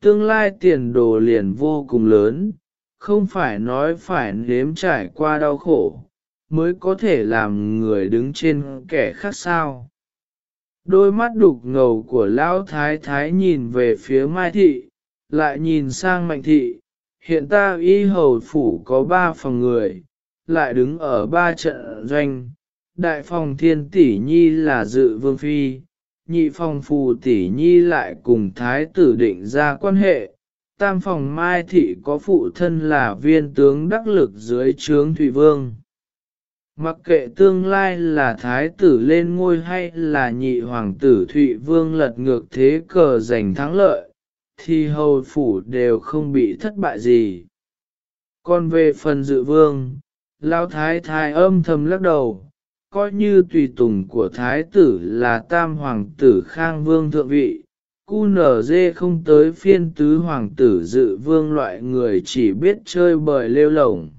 tương lai tiền đồ liền vô cùng lớn, không phải nói phải nếm trải qua đau khổ, mới có thể làm người đứng trên kẻ khác sao. Đôi mắt đục ngầu của lão thái thái nhìn về phía mai thị, lại nhìn sang mạnh thị, hiện ta y hầu phủ có ba phòng người, lại đứng ở ba trận doanh, đại phòng thiên tỷ nhi là dự vương phi, nhị phòng phù tỷ nhi lại cùng thái tử định ra quan hệ, tam phòng mai thị có phụ thân là viên tướng đắc lực dưới trướng thủy vương. Mặc kệ tương lai là thái tử lên ngôi hay là nhị hoàng tử Thụy Vương lật ngược thế cờ giành thắng lợi, thì hầu phủ đều không bị thất bại gì. Còn về phần dự vương, lão thái thái âm thầm lắc đầu, coi như tùy tùng của thái tử là tam hoàng tử khang vương thượng vị, QNZ dê không tới phiên tứ hoàng tử dự vương loại người chỉ biết chơi bời lêu lồng.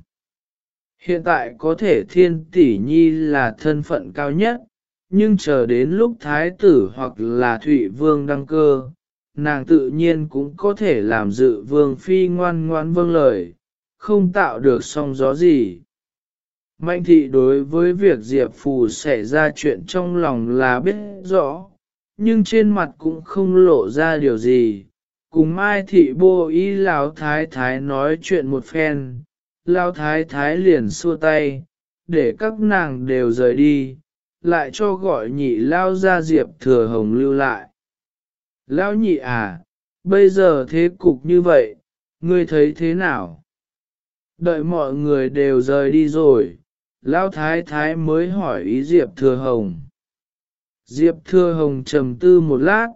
Hiện tại có thể thiên tỷ nhi là thân phận cao nhất, nhưng chờ đến lúc thái tử hoặc là thụy vương đăng cơ, nàng tự nhiên cũng có thể làm dự vương phi ngoan ngoan vâng lời, không tạo được song gió gì. Mạnh thị đối với việc Diệp Phù xảy ra chuyện trong lòng là biết rõ, nhưng trên mặt cũng không lộ ra điều gì. Cùng Mai thị bô ý lão thái thái nói chuyện một phen, lão thái thái liền xua tay, để các nàng đều rời đi, lại cho gọi nhị lao ra diệp thừa hồng lưu lại. lão nhị à, bây giờ thế cục như vậy, ngươi thấy thế nào? Đợi mọi người đều rời đi rồi, lão thái thái mới hỏi ý diệp thừa hồng. Diệp thừa hồng trầm tư một lát,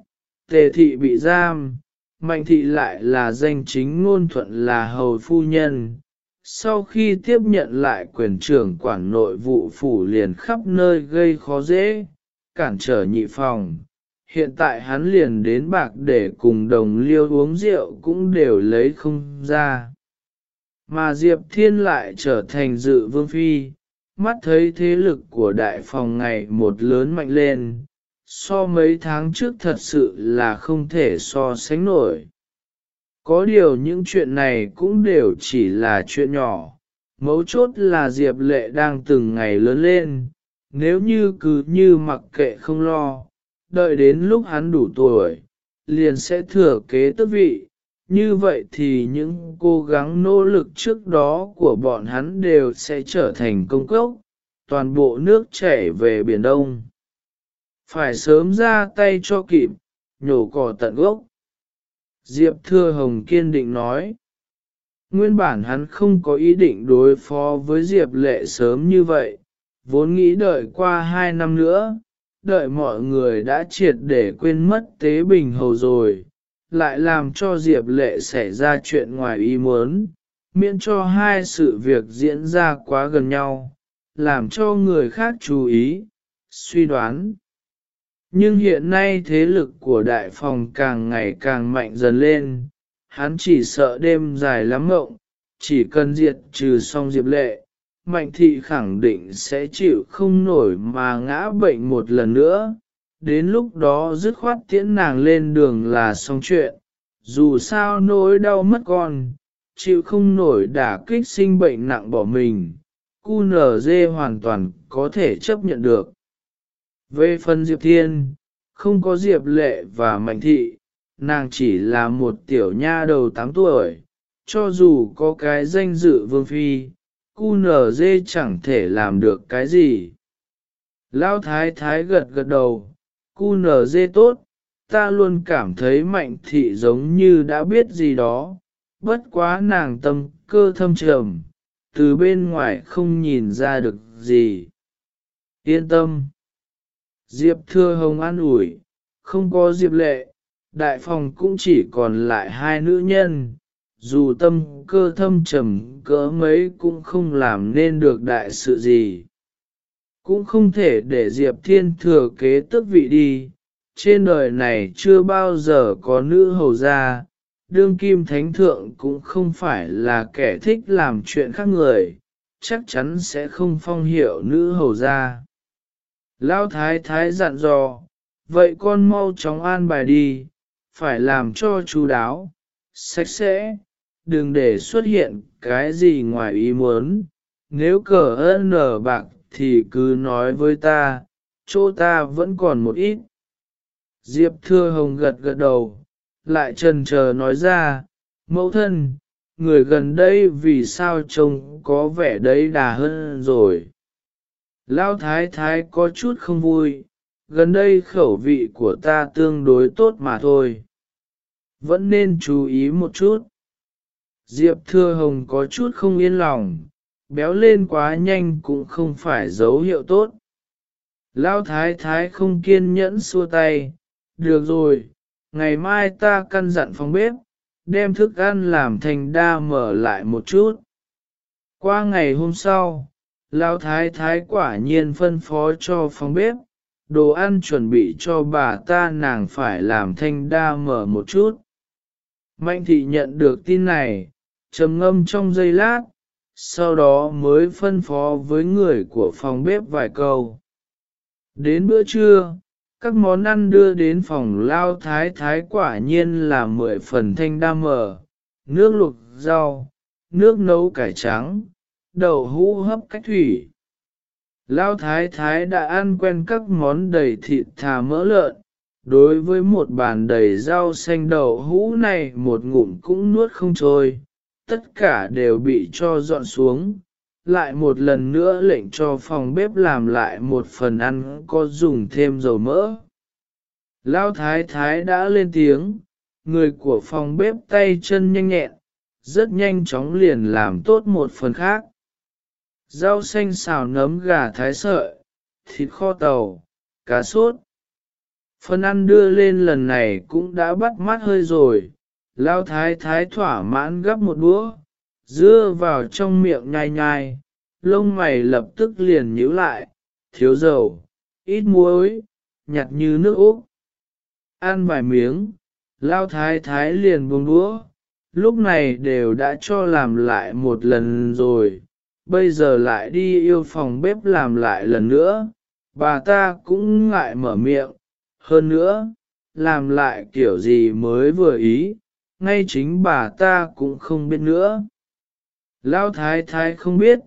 tề thị bị giam, mạnh thị lại là danh chính ngôn thuận là hầu phu nhân sau khi tiếp nhận lại quyền trưởng quản nội vụ phủ liền khắp nơi gây khó dễ, cản trở nhị phòng. Hiện tại hắn liền đến bạc để cùng đồng liêu uống rượu cũng đều lấy không ra. Mà Diệp Thiên lại trở thành dự vương phi, mắt thấy thế lực của đại phòng ngày một lớn mạnh lên, so mấy tháng trước thật sự là không thể so sánh nổi. Có điều những chuyện này cũng đều chỉ là chuyện nhỏ, mấu chốt là Diệp Lệ đang từng ngày lớn lên, nếu như cứ như mặc kệ không lo, đợi đến lúc hắn đủ tuổi, liền sẽ thừa kế tước vị, như vậy thì những cố gắng nỗ lực trước đó của bọn hắn đều sẽ trở thành công cốc, toàn bộ nước chảy về Biển Đông. Phải sớm ra tay cho kịp, nhổ cỏ tận gốc. Diệp Thừa Hồng kiên định nói. Nguyên bản hắn không có ý định đối phó với Diệp Lệ sớm như vậy, vốn nghĩ đợi qua hai năm nữa, đợi mọi người đã triệt để quên mất Tế Bình Hầu rồi, lại làm cho Diệp Lệ xảy ra chuyện ngoài ý muốn, miễn cho hai sự việc diễn ra quá gần nhau, làm cho người khác chú ý, suy đoán. Nhưng hiện nay thế lực của đại phòng càng ngày càng mạnh dần lên, hắn chỉ sợ đêm dài lắm mộng, chỉ cần diệt trừ xong Diệp Lệ, Mạnh Thị khẳng định sẽ chịu không nổi mà ngã bệnh một lần nữa, đến lúc đó dứt khoát tiễn nàng lên đường là xong chuyện, dù sao nỗi đau mất con, chịu không nổi đả kích sinh bệnh nặng bỏ mình, cu nở dê hoàn toàn có thể chấp nhận được. Về phần Diệp Thiên, không có Diệp Lệ và Mạnh Thị, nàng chỉ là một tiểu nha đầu 8 tuổi, cho dù có cái danh dự vương phi, cu nở dê chẳng thể làm được cái gì. Lão thái thái gật gật đầu, cu nở dê tốt, ta luôn cảm thấy mạnh thị giống như đã biết gì đó, bất quá nàng tâm cơ thâm trầm, từ bên ngoài không nhìn ra được gì. Yên tâm. Diệp thưa hồng an ủi, không có diệp lệ, đại phòng cũng chỉ còn lại hai nữ nhân, dù tâm cơ thâm trầm cỡ mấy cũng không làm nên được đại sự gì. Cũng không thể để Diệp Thiên thừa kế tước vị đi, trên đời này chưa bao giờ có nữ hầu gia, đương kim thánh thượng cũng không phải là kẻ thích làm chuyện khác người, chắc chắn sẽ không phong hiệu nữ hầu gia. Lão thái thái dặn dò, vậy con mau chóng an bài đi, phải làm cho chú đáo, sạch sẽ, đừng để xuất hiện cái gì ngoài ý muốn, nếu cờ ơn nở bạc thì cứ nói với ta, chỗ ta vẫn còn một ít. Diệp Thưa Hồng gật gật đầu, lại trần chờ nói ra, mẫu thân, người gần đây vì sao trông có vẻ đấy đà hơn rồi. Lão thái thái có chút không vui, gần đây khẩu vị của ta tương đối tốt mà thôi. Vẫn nên chú ý một chút. Diệp Thưa Hồng có chút không yên lòng, béo lên quá nhanh cũng không phải dấu hiệu tốt. Lão thái thái không kiên nhẫn xua tay, được rồi, ngày mai ta căn dặn phòng bếp, đem thức ăn làm thành đa mở lại một chút. Qua ngày hôm sau, Lão Thái Thái quả nhiên phân phó cho phòng bếp, đồ ăn chuẩn bị cho bà ta nàng phải làm thanh đa mở một chút. Mạnh thị nhận được tin này, trầm ngâm trong giây lát, sau đó mới phân phó với người của phòng bếp vài câu. Đến bữa trưa, các món ăn đưa đến phòng lao thái thái quả nhiên là mười phần thanh đa mờ, nước luộc rau, nước nấu cải trắng, đậu hũ hấp cách thủy. Lao thái thái đã ăn quen các món đầy thịt thà mỡ lợn, đối với một bàn đầy rau xanh đậu hũ này một ngụm cũng nuốt không trôi, tất cả đều bị cho dọn xuống, lại một lần nữa lệnh cho phòng bếp làm lại một phần ăn có dùng thêm dầu mỡ. Lao thái thái đã lên tiếng, người của phòng bếp tay chân nhanh nhẹn, rất nhanh chóng liền làm tốt một phần khác. Rau xanh xào nấm gà thái sợi, thịt kho tàu, cá sốt. Phần ăn đưa lên lần này cũng đã bắt mắt hơi rồi, lao thái thái thỏa mãn gấp một đũa, dưa vào trong miệng nhai nhai, lông mày lập tức liền nhíu lại, thiếu dầu, ít muối, nhạt như nước úp. Ăn vài miếng, lao thái thái liền buông đũa, lúc này đều đã cho làm lại một lần rồi, bây giờ lại đi yêu phòng bếp làm lại lần nữa, bà ta cũng ngại mở miệng, hơn nữa, làm lại kiểu gì mới vừa ý, ngay chính bà ta cũng không biết nữa. Lão thái thái không biết,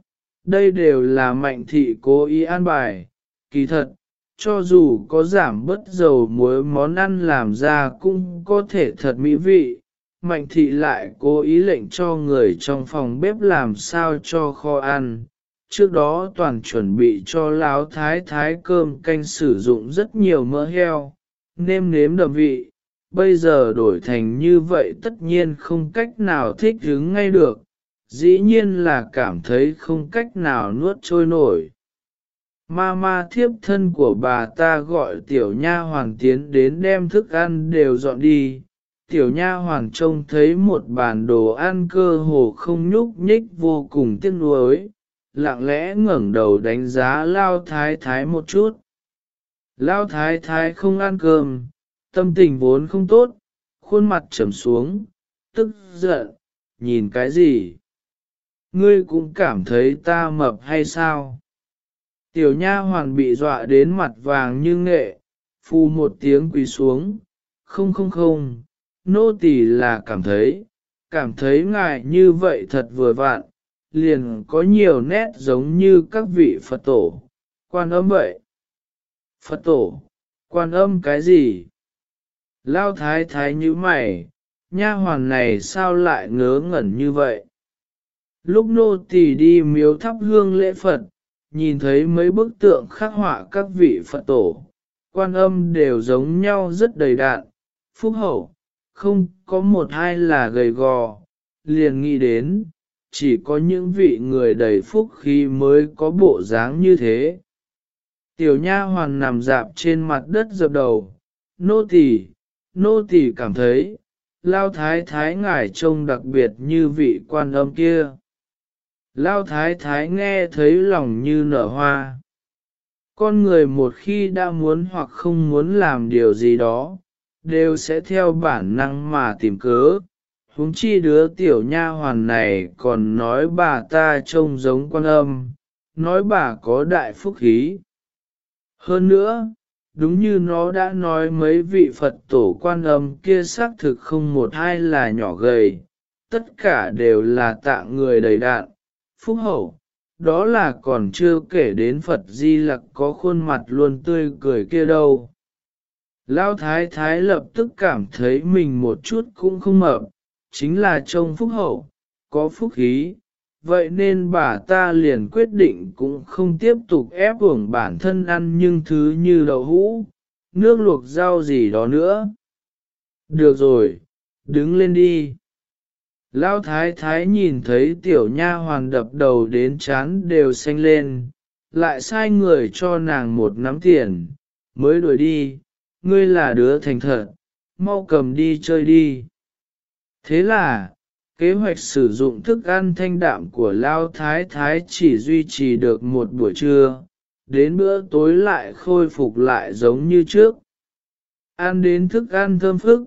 đây đều là mạnh thị cố ý an bài, kỳ thật, cho dù có giảm bớt dầu muối món ăn làm ra cũng có thể thật mỹ vị, mạnh thị lại cố ý lệnh cho người trong phòng bếp làm sao cho kho ăn. Trước đó toàn chuẩn bị cho Lão thái thái cơm canh sử dụng rất nhiều mỡ heo, nêm nếm đậm vị, bây giờ đổi thành như vậy tất nhiên không cách nào thích ứng ngay được, dĩ nhiên là cảm thấy không cách nào nuốt trôi nổi. Ma ma thiếp thân của bà ta gọi tiểu nha hoàng tiến đến đem thức ăn đều dọn đi. Tiểu nha hoàng trông thấy một bàn đồ ăn cơ hồ không nhúc nhích vô cùng tiếc nuối, lặng lẽ ngẩng đầu đánh giá lao thái thái một chút. Lao thái thái không ăn cơm, tâm tình vốn không tốt, khuôn mặt trầm xuống, tức giận, nhìn cái gì? Ngươi cũng cảm thấy ta mập hay sao? Tiểu nha hoàn bị dọa đến mặt vàng như nghệ, phu một tiếng quỳ xuống, không không không, nô tỳ là cảm thấy, cảm thấy ngài như vậy thật vừa vặn, liền có nhiều nét giống như các vị Phật tổ, quan âm vậy. Phật tổ, quan âm cái gì? Lao thái thái như mày, nha hoàn này sao lại ngớ ngẩn như vậy? Lúc nô tỳ đi miếu thắp hương lễ Phật, nhìn thấy mấy bức tượng khắc họa các vị Phật tổ, quan âm đều giống nhau rất đầy đạn, phúc hậu, không có một hai là gầy gò, liền nghĩ đến, chỉ có những vị người đầy phúc khí mới có bộ dáng như thế. Tiểu nha hoàn nằm dạp trên mặt đất dập đầu, nô tỳ, nô tỳ cảm thấy, lao thái thái ngải trông đặc biệt như vị quan âm kia. Lao thái thái nghe thấy lòng như nở hoa. Con người một khi đã muốn hoặc không muốn làm điều gì đó, đều sẽ theo bản năng mà tìm cớ. Huống chi đứa tiểu nha hoàn này còn nói bà ta trông giống quan âm, nói bà có đại phúc khí. Hơn nữa, đúng như nó đã nói mấy vị Phật tổ quan âm kia xác thực không một hai là nhỏ gầy, tất cả đều là tạng người đầy đạn, phúc hậu, đó là còn chưa kể đến Phật Di Lặc có khuôn mặt luôn tươi cười kia đâu. Lão Thái Thái lập tức cảm thấy mình một chút cũng không mập, chính là trông phúc hậu, có phúc khí, vậy nên bà ta liền quyết định cũng không tiếp tục ép uổng bản thân ăn nhưng thứ như đậu hũ, nước luộc rau gì đó nữa. Được rồi, đứng lên đi. Lão thái thái nhìn thấy tiểu nha hoàn đập đầu đến chán đều xanh lên, lại sai người cho nàng một nắm tiền, mới đuổi đi, ngươi là đứa thành thật, mau cầm đi chơi đi. Thế là, kế hoạch sử dụng thức ăn thanh đạm của Lao Thái Thái chỉ duy trì được một buổi trưa, đến bữa tối lại khôi phục lại giống như trước. Ăn đến thức ăn thơm phức,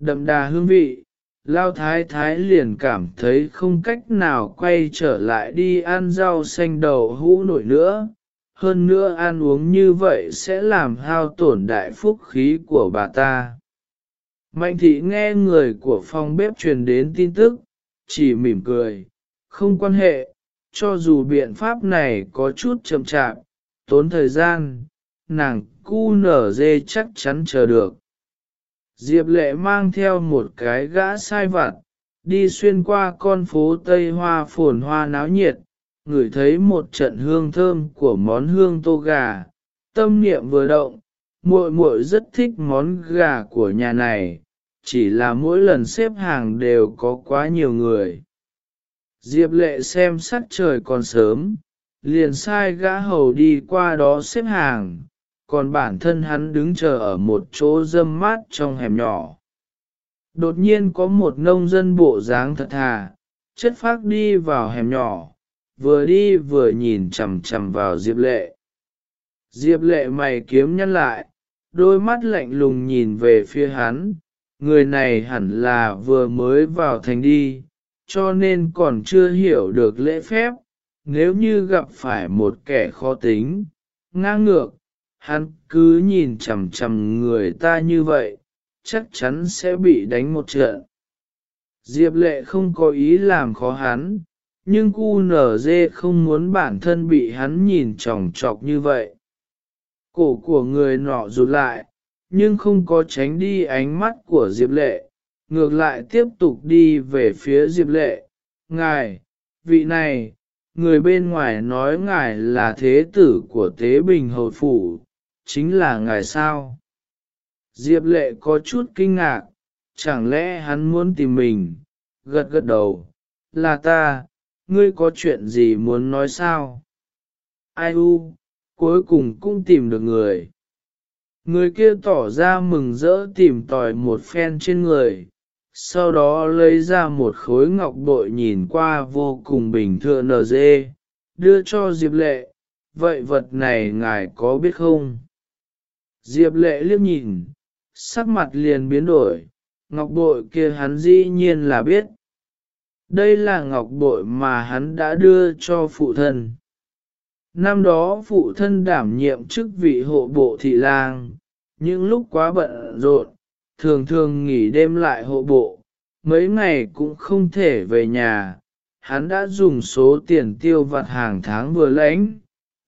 đậm đà hương vị, Lao Thái Thái liền cảm thấy không cách nào quay trở lại đi ăn rau xanh đầu hũ nổi nữa. Hơn nữa ăn uống như vậy sẽ làm hao tổn đại phúc khí của bà ta. Mạnh thị nghe người của phòng bếp truyền đến tin tức, chỉ mỉm cười, không quan hệ, cho dù biện pháp này có chút chậm chạp, tốn thời gian, nàng cu nở dê chắc chắn chờ được. Diệp lệ mang theo một cái gã sai vặt, đi xuyên qua con phố Tây Hoa phồn hoa náo nhiệt, ngửi thấy một trận hương thơm của món hương tô gà, tâm niệm vừa động, muội muội rất thích món gà của nhà này, chỉ là mỗi lần xếp hàng đều có quá nhiều người. Diệp lệ xem sắc trời còn sớm, liền sai gã hầu đi qua đó xếp hàng, còn bản thân hắn đứng chờ ở một chỗ dâm mát trong hẻm nhỏ. Đột nhiên có một nông dân bộ dáng thật thà, chất phác đi vào hẻm nhỏ, vừa đi vừa nhìn chằm chằm vào Diệp lệ. Diệp lệ mày kiếm nhăn lại, đôi mắt lạnh lùng nhìn về phía hắn, người này hẳn là vừa mới vào thành đi, cho nên còn chưa hiểu được lễ phép, nếu như gặp phải một kẻ khó tính, ngang ngược, hắn cứ nhìn chằm chằm người ta như vậy, chắc chắn sẽ bị đánh một trận. Diệp lệ không có ý làm khó hắn, nhưng cu nở dê không muốn bản thân bị hắn nhìn chòng chọc như vậy. Cổ của người nọ rụt lại, nhưng không có tránh đi ánh mắt của Diệp lệ, ngược lại tiếp tục đi về phía Diệp Lệ. Ngài, vị này, người bên ngoài nói ngài là thế tử của Tế Bình Hầu Phủ, chính là ngài sao? Diệp Lệ có chút kinh ngạc, chẳng lẽ hắn muốn tìm mình, gật gật đầu, là ta, ngươi có chuyện gì muốn nói sao? Ai u, cuối cùng cũng tìm được người. Người kia tỏ ra mừng rỡ tìm tòi một phen trên người, sau đó lấy ra một khối ngọc bội nhìn qua vô cùng bình thường nở dê, đưa cho Diệp Lệ, vậy vật này ngài có biết không? Diệp Lệ liếc nhìn, sắc mặt liền biến đổi, ngọc bội kia hắn dĩ nhiên là biết. Đây là ngọc bội mà hắn đã đưa cho phụ thân. Năm đó phụ thân đảm nhiệm chức vị hộ bộ thị lang, những lúc quá bận rộn, thường thường nghỉ đêm lại hộ bộ, mấy ngày cũng không thể về nhà. Hắn đã dùng số tiền tiêu vặt hàng tháng vừa lãnh,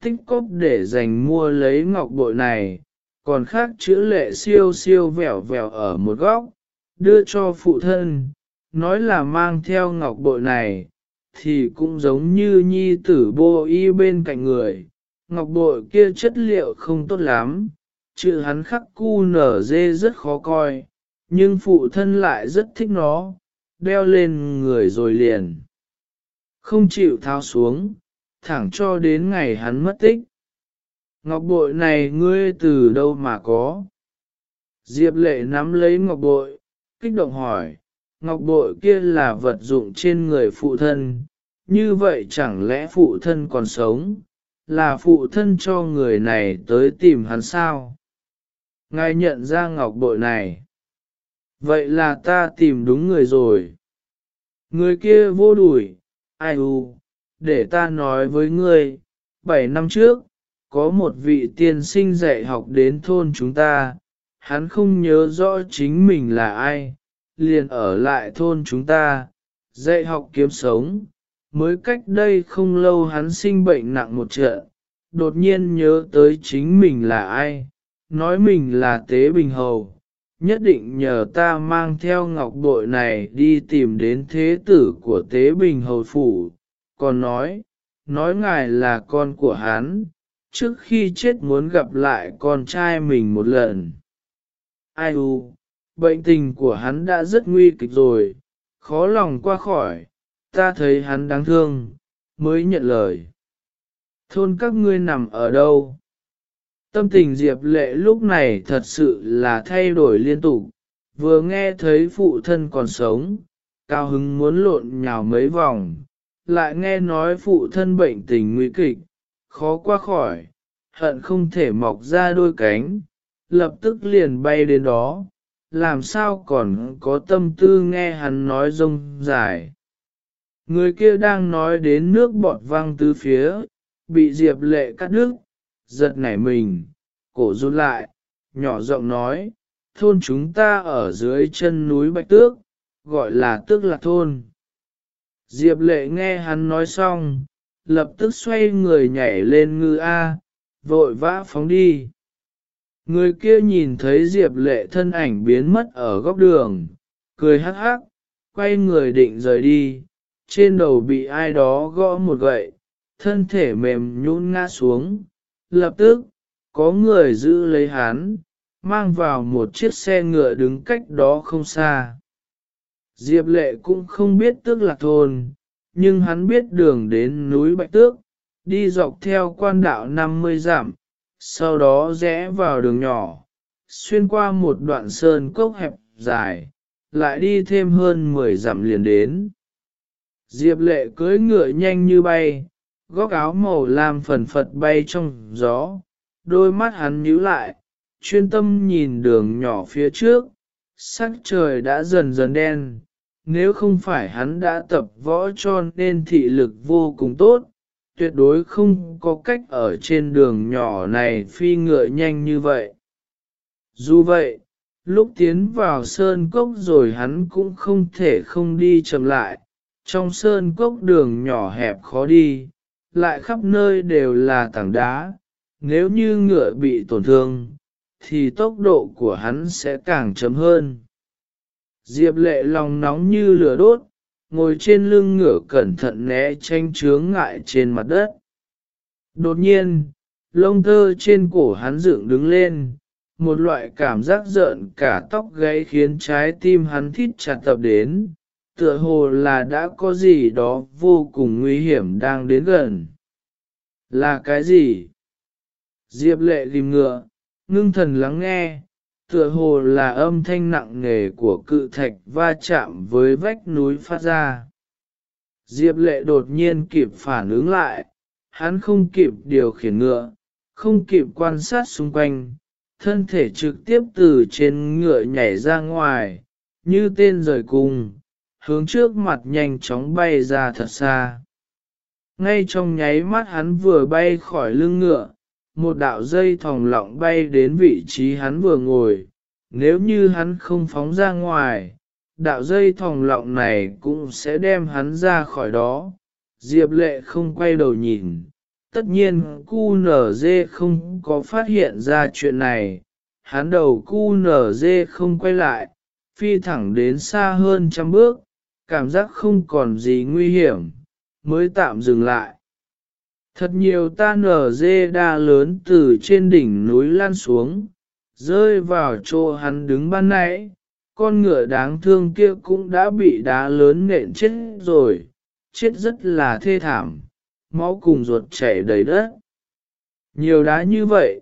tích cóp để dành mua lấy ngọc bội này, còn khác chữ lệ siêu siêu vẻo vẻo ở một góc, đưa cho phụ thân, nói là mang theo ngọc bội này, thì cũng giống như nhi tử bô y bên cạnh người, ngọc bội kia chất liệu không tốt lắm, chữ hắn khắc cu nở dê rất khó coi, nhưng phụ thân lại rất thích nó, đeo lên người rồi liền. Không chịu tháo xuống, thẳng cho đến ngày hắn mất tích. Ngọc bội này ngươi từ đâu mà có? Diệp lệ nắm lấy ngọc bội, kích động hỏi, ngọc bội kia là vật dụng trên người phụ thân, như vậy chẳng lẽ phụ thân còn sống, là phụ thân cho người này tới tìm hắn sao? Ngài nhận ra ngọc bội này. Vậy là ta tìm đúng người rồi. Người kia vô đuổi, ai u, để ta nói với ngươi, bảy năm trước, có một vị tiên sinh dạy học đến thôn chúng ta, hắn không nhớ rõ chính mình là ai, liền ở lại thôn chúng ta, dạy học kiếm sống. Mới cách đây không lâu hắn sinh bệnh nặng một trận, đột nhiên nhớ tới chính mình là ai, nói mình là tế bình hầu, nhất định nhờ ta mang theo ngọc bội này đi tìm đến thế tử của tế bình hầu phủ, còn nói, nói ngài là con của hắn, trước khi chết muốn gặp lại con trai mình một lần. Ai u, bệnh tình của hắn đã rất nguy kịch rồi, khó lòng qua khỏi, ta thấy hắn đáng thương, mới nhận lời. Thôn các ngươi nằm ở đâu? Tâm tình Diệp Lệ lúc này thật sự là thay đổi liên tục, vừa nghe thấy phụ thân còn sống, cao hứng muốn lộn nhào mấy vòng, lại nghe nói phụ thân bệnh tình nguy kịch, khó qua khỏi, hận không thể mọc ra đôi cánh, lập tức liền bay đến đó, làm sao còn có tâm tư nghe hắn nói rông dài. Người kia đang nói đến nước bọt văng từ phía, bị Diệp Lệ cắt đứt, giật nảy mình, cổ rút lại, nhỏ giọng nói, thôn chúng ta ở dưới chân núi Bạch Tước, gọi là Tước Lạc Thôn. Diệp lệ nghe hắn nói xong, lập tức xoay người nhảy lên ngư A, vội vã phóng đi. Người kia nhìn thấy Diệp lệ thân ảnh biến mất ở góc đường, cười hắc hắc, quay người định rời đi, trên đầu bị ai đó gõ một gậy, thân thể mềm nhũn ngã xuống, lập tức, có người giữ lấy hắn, mang vào một chiếc xe ngựa đứng cách đó không xa. Diệp lệ cũng không biết tước lạc thôn, nhưng hắn biết đường đến núi Bạch Tước, đi dọc theo quan đạo 50 dặm, sau đó rẽ vào đường nhỏ, xuyên qua một đoạn sơn cốc hẹp dài, lại đi thêm hơn 10 dặm liền đến. Diệp lệ cưỡi ngựa nhanh như bay, góc áo màu lam phần phật bay trong gió, đôi mắt hắn nhíu lại, chuyên tâm nhìn đường nhỏ phía trước, sắc trời đã dần dần đen, nếu không phải hắn đã tập võ cho nên thị lực vô cùng tốt, tuyệt đối không có cách ở trên đường nhỏ này phi ngựa nhanh như vậy. Dù vậy, lúc tiến vào sơn cốc rồi hắn cũng không thể không đi chậm lại, trong sơn cốc đường nhỏ hẹp khó đi, lại khắp nơi đều là tảng đá, nếu như ngựa bị tổn thương, thì tốc độ của hắn sẽ càng chấm hơn. Diệp lệ lòng nóng như lửa đốt, ngồi trên lưng ngựa cẩn thận né tranh chướng ngại trên mặt đất. Đột nhiên, lông tơ trên cổ hắn dựng đứng lên, một loại cảm giác rợn cả tóc gáy khiến trái tim hắn thít chặt tập đến, tựa hồ là đã có gì đó vô cùng nguy hiểm đang đến gần. Là cái gì? Diệp lệ ghim ngựa, ngưng thần lắng nghe, tựa hồ là âm thanh nặng nề của cự thạch va chạm với vách núi phát ra. Diệp lệ đột nhiên kịp phản ứng lại, hắn không kịp điều khiển ngựa, không kịp quan sát xung quanh, thân thể trực tiếp từ trên ngựa nhảy ra ngoài, như tên rời cung, hướng trước mặt nhanh chóng bay ra thật xa. Ngay trong nháy mắt hắn vừa bay khỏi lưng ngựa, một đạo dây thòng lọng bay đến vị trí hắn vừa ngồi, nếu như hắn không phóng ra ngoài, đạo dây thòng lọng này cũng sẽ đem hắn ra khỏi đó. Diệp lệ không quay đầu nhìn, tất nhiên cu nở dê không có phát hiện ra chuyện này, hắn đầu cu nở dê không quay lại, phi thẳng đến xa hơn trăm bước, cảm giác không còn gì nguy hiểm, mới tạm dừng lại. Thật nhiều ta nở dê đa lớn từ trên đỉnh núi lan xuống, rơi vào chỗ hắn đứng ban nãy, con ngựa đáng thương kia cũng đã bị đá lớn nện chết rồi, chết rất là thê thảm, máu cùng ruột chảy đầy đất. Nhiều đá như vậy,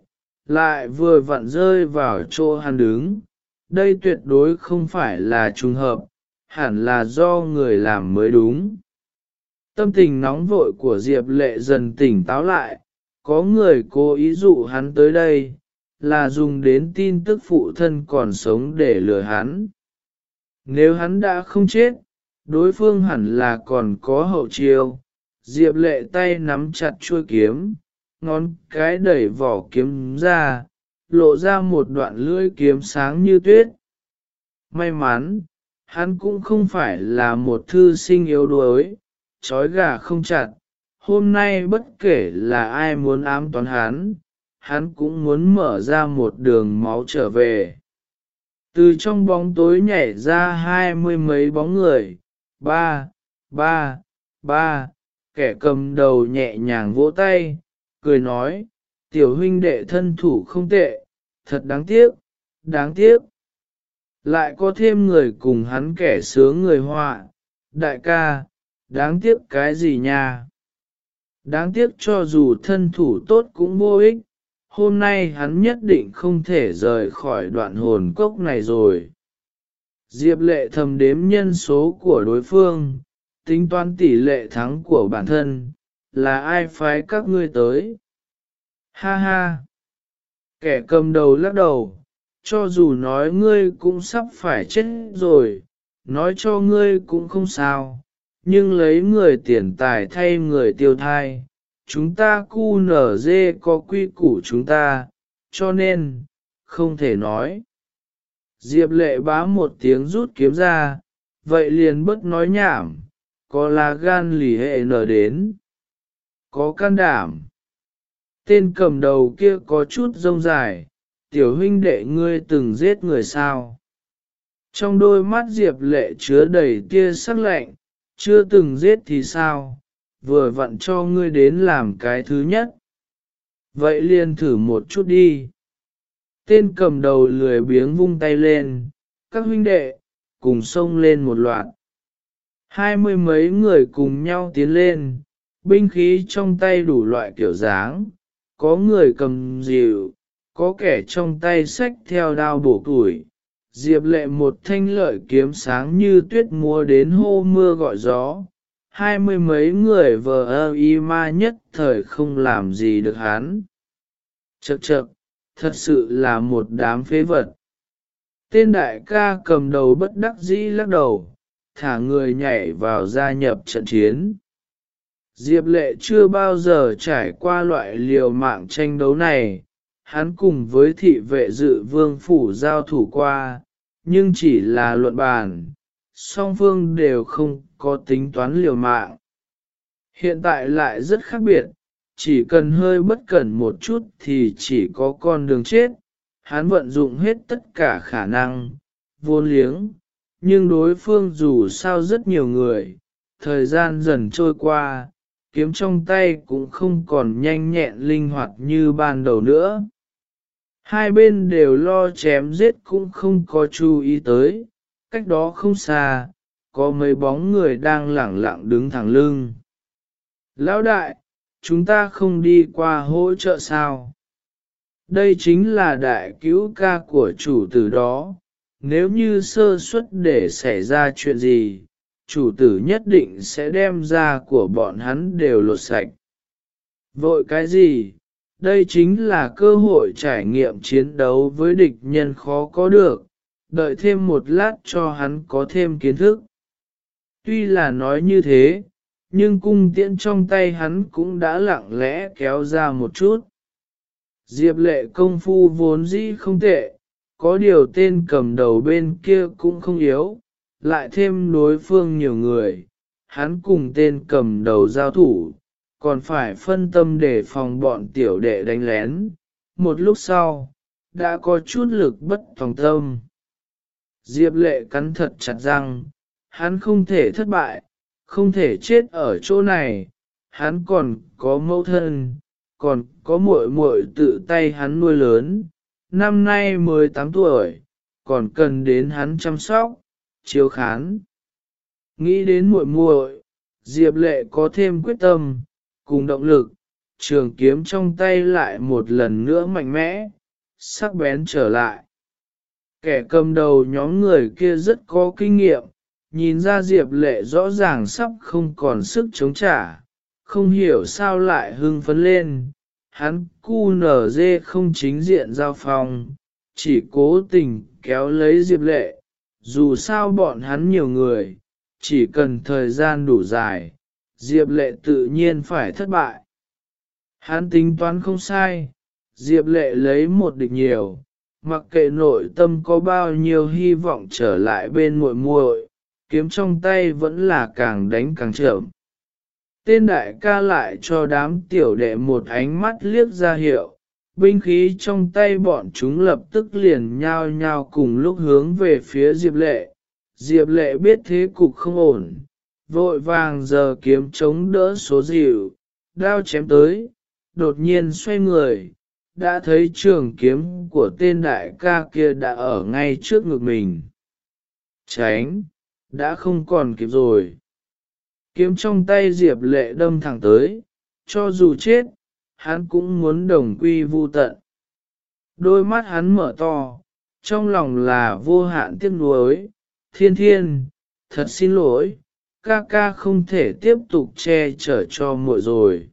lại vừa vặn rơi vào chỗ hắn đứng, đây tuyệt đối không phải là trùng hợp, hẳn là do người làm mới đúng. Tâm tình nóng vội của Diệp Lệ dần tỉnh táo lại, có người cố ý dụ hắn tới đây, là dùng đến tin tức phụ thân còn sống để lừa hắn. Nếu hắn đã không chết, đối phương hẳn là còn có hậu chiêu. Diệp lệ tay nắm chặt chuôi kiếm, ngón cái đẩy vỏ kiếm ra, lộ ra một đoạn lưỡi kiếm sáng như tuyết. May mắn, hắn cũng không phải là một thư sinh yếu đuối, trói gà không chặt. Hôm nay bất kể là ai muốn ám toán hắn, hắn cũng muốn mở ra một đường máu trở về. Từ trong bóng tối nhảy ra hai mươi mấy bóng người, ba, ba, ba, kẻ cầm đầu nhẹ nhàng vỗ tay, cười nói, tiểu huynh đệ thân thủ không tệ, thật đáng tiếc, đáng tiếc. Lại có thêm người cùng hắn kẻ sướng người họa, đại ca, đáng tiếc cái gì nha? Đáng tiếc cho dù thân thủ tốt cũng vô ích, hôm nay hắn nhất định không thể rời khỏi đoạn hồn cốc này rồi. Diệp lệ thầm đếm nhân số của đối phương, tính toán tỷ lệ thắng của bản thân, là ai phái các ngươi tới. Ha ha! Kẻ cầm đầu lắc đầu, cho dù nói ngươi cũng sắp phải chết rồi, nói cho ngươi cũng không sao, nhưng lấy người tiền tài thay người tiêu thai, chúng ta cu nở dê có quy củ chúng ta, cho nên, không thể nói. Diệp lệ bá một tiếng rút kiếm ra, vậy liền bất nói nhảm, có là gan lì hệ nở đến. Có can đảm. Tên cầm đầu kia có chút rông dài, tiểu huynh đệ ngươi từng giết người sao. Trong đôi mắt Diệp lệ chứa đầy tia sắc lạnh, chưa từng giết thì sao, vừa vặn cho ngươi đến làm cái thứ nhất. Vậy liền thử một chút đi. Tên cầm đầu lười biếng vung tay lên, các huynh đệ, cùng xông lên một loạt. Hai mươi mấy người cùng nhau tiến lên, binh khí trong tay đủ loại kiểu dáng, có người cầm rìu có kẻ trong tay sách theo đao bổ củi. Diệp lệ một thanh lợi kiếm sáng như tuyết mùa đến hô mưa gọi gió, hai mươi mấy người vờ ơ y ma nhất thời không làm gì được hắn. Chậc chậc, thật sự là một đám phế vật. Tên đại ca cầm đầu bất đắc dĩ lắc đầu, thả người nhảy vào gia nhập trận chiến. Diệp lệ chưa bao giờ trải qua loại liều mạng tranh đấu này, hắn cùng với thị vệ dự vương phủ giao thủ qua, nhưng chỉ là luận bàn, song phương đều không có tính toán liều mạng. Hiện tại lại rất khác biệt, chỉ cần hơi bất cẩn một chút thì chỉ có con đường chết, hắn vận dụng hết tất cả khả năng, vô liếng, nhưng đối phương dù sao rất nhiều người, thời gian dần trôi qua, kiếm trong tay cũng không còn nhanh nhẹn linh hoạt như ban đầu nữa. Hai bên đều lo chém giết cũng không có chú ý tới, cách đó không xa, có mấy bóng người đang lẳng lặng đứng thẳng lưng. Lão đại, chúng ta không đi qua hỗ trợ sao? Đây chính là đại cứu ca của chủ tử đó, nếu như sơ suất để xảy ra chuyện gì, chủ tử nhất định sẽ đem ra của bọn hắn đều lột sạch. Vội cái gì? Đây chính là cơ hội trải nghiệm chiến đấu với địch nhân khó có được, đợi thêm một lát cho hắn có thêm kiến thức. Tuy là nói như thế, nhưng cung tiễn trong tay hắn cũng đã lặng lẽ kéo ra một chút. Diệp lệ công phu vốn dĩ không tệ, có điều tên cầm đầu bên kia cũng không yếu, lại thêm đối phương nhiều người, hắn cùng tên cầm đầu giao thủ, còn phải phân tâm để phòng bọn tiểu đệ đánh lén. Một lúc sau, đã có chút lực bất tòng tâm. Diệp lệ cắn thật chặt răng, hắn không thể thất bại, không thể chết ở chỗ này, hắn còn có mẫu thân, còn có muội muội tự tay hắn nuôi lớn, năm nay 18 tuổi, còn cần đến hắn chăm sóc, chiếu khán. Nghĩ đến muội muội, Diệp Lệ có thêm quyết tâm, cùng động lực, trường kiếm trong tay lại một lần nữa mạnh mẽ, sắc bén trở lại. Kẻ cầm đầu nhóm người kia rất có kinh nghiệm, nhìn ra Diệp Lệ rõ ràng sắp không còn sức chống trả, không hiểu sao lại hưng phấn lên. Hắn cu nở dê không chính diện giao phòng, chỉ cố tình kéo lấy Diệp Lệ, dù sao bọn hắn nhiều người, chỉ cần thời gian đủ dài, Diệp Lệ tự nhiên phải thất bại. Hắn tính toán không sai, Diệp Lệ lấy một địch nhiều, mặc kệ nội tâm có bao nhiêu hy vọng trở lại bên muội muội, kiếm trong tay vẫn là càng đánh càng chậm. Tên đại ca lại cho đám tiểu đệ một ánh mắt liếc ra hiệu, binh khí trong tay bọn chúng lập tức liền nhao nhao cùng lúc hướng về phía Diệp Lệ. Diệp Lệ biết thế cục không ổn, vội vàng giờ kiếm chống đỡ số dịu, đao chém tới, đột nhiên xoay người, đã thấy trường kiếm của tên đại ca kia đã ở ngay trước ngực mình. Tránh, đã không còn kịp rồi. Kiếm trong tay Diệp Lệ đâm thẳng tới, cho dù chết, hắn cũng muốn đồng quy vu tận. Đôi mắt hắn mở to, trong lòng là vô hạn tiếc nuối, thiên thiên, thật xin lỗi, ca ca không thể tiếp tục che chở cho muội rồi.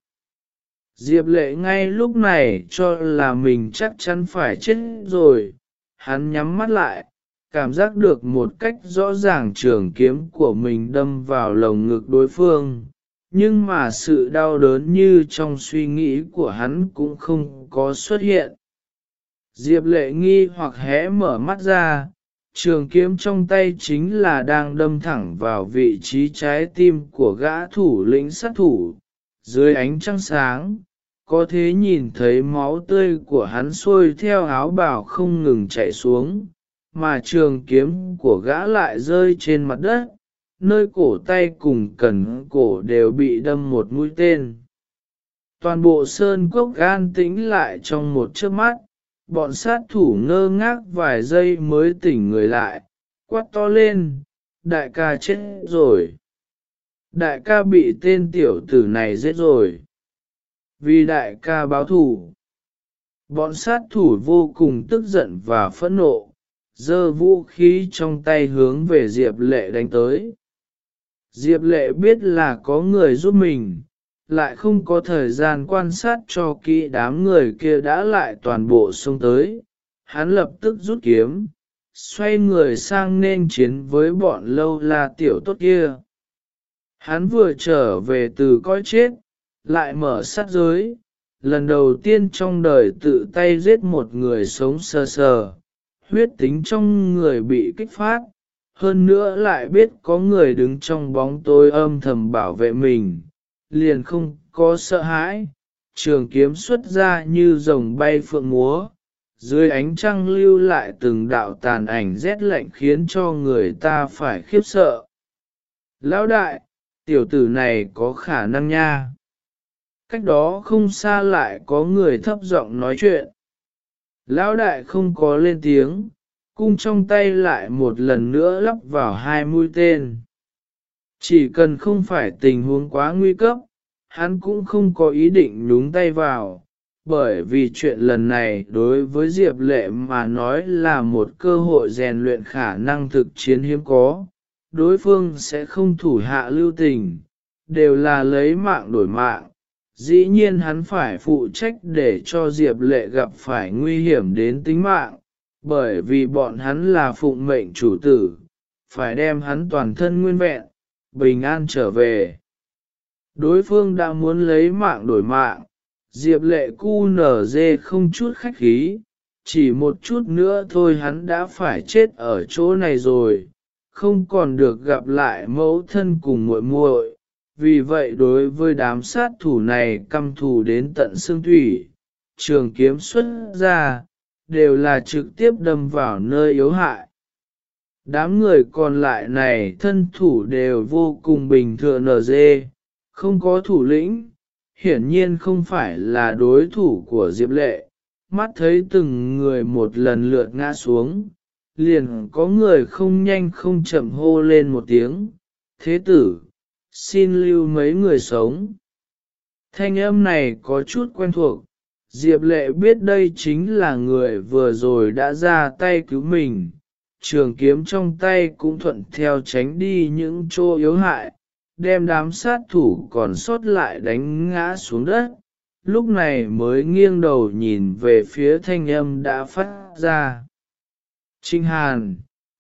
Diệp lệ ngay lúc này cho là mình chắc chắn phải chết rồi, hắn nhắm mắt lại, cảm giác được một cách rõ ràng trường kiếm của mình đâm vào lồng ngực đối phương, nhưng mà sự đau đớn như trong suy nghĩ của hắn cũng không có xuất hiện. Diệp lệ nghi hoặc hé mở mắt ra, trường kiếm trong tay chính là đang đâm thẳng vào vị trí trái tim của gã thủ lĩnh sát thủ, dưới ánh trăng sáng. Có thế nhìn thấy máu tươi của hắn xuôi theo áo bào không ngừng chảy xuống, mà trường kiếm của gã lại rơi trên mặt đất, nơi cổ tay cùng cần cổ đều bị đâm một mũi tên. Toàn bộ sơn cốc gan tĩnh lại trong một chớp mắt, bọn sát thủ ngơ ngác vài giây mới tỉnh người lại, quát to lên, đại ca chết rồi. Đại ca bị tên tiểu tử này giết rồi. Vì đại ca báo thù. Bọn sát thủ vô cùng tức giận và phẫn nộ, giơ vũ khí trong tay hướng về Diệp Lệ đánh tới. Diệp Lệ biết là có người giúp mình, lại không có thời gian quan sát cho kỹ đám người kia đã lại toàn bộ xông tới. Hắn lập tức rút kiếm, xoay người sang nên chiến với bọn lâu la tiểu tốt kia. Hắn vừa trở về từ coi chết, lại mở sát giới, lần đầu tiên trong đời tự tay giết một người sống sờ sờ, huyết tính trong người bị kích phát, hơn nữa lại biết có người đứng trong bóng tối âm thầm bảo vệ mình, liền không có sợ hãi, trường kiếm xuất ra như rồng bay phượng múa, dưới ánh trăng lưu lại từng đạo tàn ảnh rét lạnh khiến cho người ta phải khiếp sợ. Lão đại, tiểu tử này có khả năng nha. Cách đó không xa lại có người thấp giọng nói chuyện. Lão đại không có lên tiếng, cung trong tay lại một lần nữa lắp vào hai mũi tên. Chỉ cần không phải tình huống quá nguy cấp, hắn cũng không có ý định nhúng tay vào, bởi vì chuyện lần này đối với Diệp Lệ mà nói là một cơ hội rèn luyện khả năng thực chiến hiếm có, đối phương sẽ không thủ hạ lưu tình, đều là lấy mạng đổi mạng. Dĩ nhiên hắn phải phụ trách để cho Diệp Lệ gặp phải nguy hiểm đến tính mạng, bởi vì bọn hắn là phụng mệnh chủ tử, phải đem hắn toàn thân nguyên vẹn, bình an trở về. Đối phương đã muốn lấy mạng đổi mạng, Diệp lệ cu nở dê không chút khách khí, chỉ một chút nữa thôi hắn đã phải chết ở chỗ này rồi, không còn được gặp lại mẫu thân cùng muội muội. Vì vậy đối với đám sát thủ này căm thù đến tận xương thủy, trường kiếm xuất ra, đều là trực tiếp đâm vào nơi yếu hại. Đám người còn lại này thân thủ đều vô cùng bình thường nở dê, không có thủ lĩnh, hiển nhiên không phải là đối thủ của Diệp Lệ. Mắt thấy từng người một lần lượt ngã xuống, liền có người không nhanh không chậm hô lên một tiếng, thế tử, xin lưu mấy người sống. Thanh âm này có chút quen thuộc, Diệp Lệ biết đây chính là người vừa rồi đã ra tay cứu mình, trường kiếm trong tay cũng thuận theo tránh đi những chỗ yếu hại, đem đám sát thủ còn sót lại đánh ngã xuống đất, lúc này mới nghiêng đầu nhìn về phía thanh âm đã phát ra. Trinh Hàn,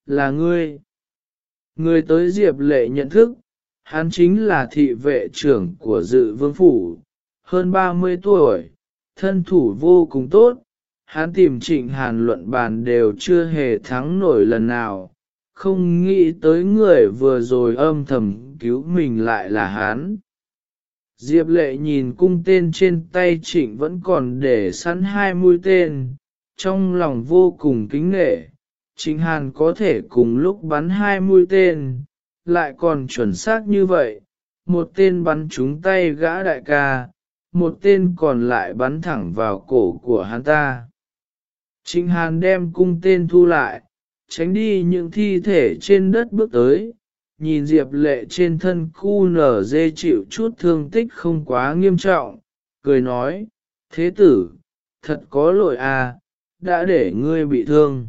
là ngươi. Người tới Diệp Lệ nhận thức, hắn chính là thị vệ trưởng của dự vương phủ, hơn 30 tuổi, thân thủ vô cùng tốt, hắn tìm trịnh hàn luận bàn đều chưa hề thắng nổi lần nào, không nghĩ tới người vừa rồi âm thầm cứu mình lại là hắn. Diệp lệ nhìn cung tên trên tay trịnh vẫn còn để sẵn hai mũi tên, trong lòng vô cùng kính nghệ. Trịnh Hàn có thể cùng lúc bắn hai mũi tên, lại còn chuẩn xác như vậy, một tên bắn trúng tay gã đại ca, một tên còn lại bắn thẳng vào cổ của hắn ta. Trịnh Hàn đem cung tên thu lại, tránh đi những thi thể trên đất bước tới, nhìn Diệp lệ trên thân cu nở dê chịu chút thương tích không quá nghiêm trọng, cười nói, thế tử, thật có lỗi à, đã để ngươi bị thương.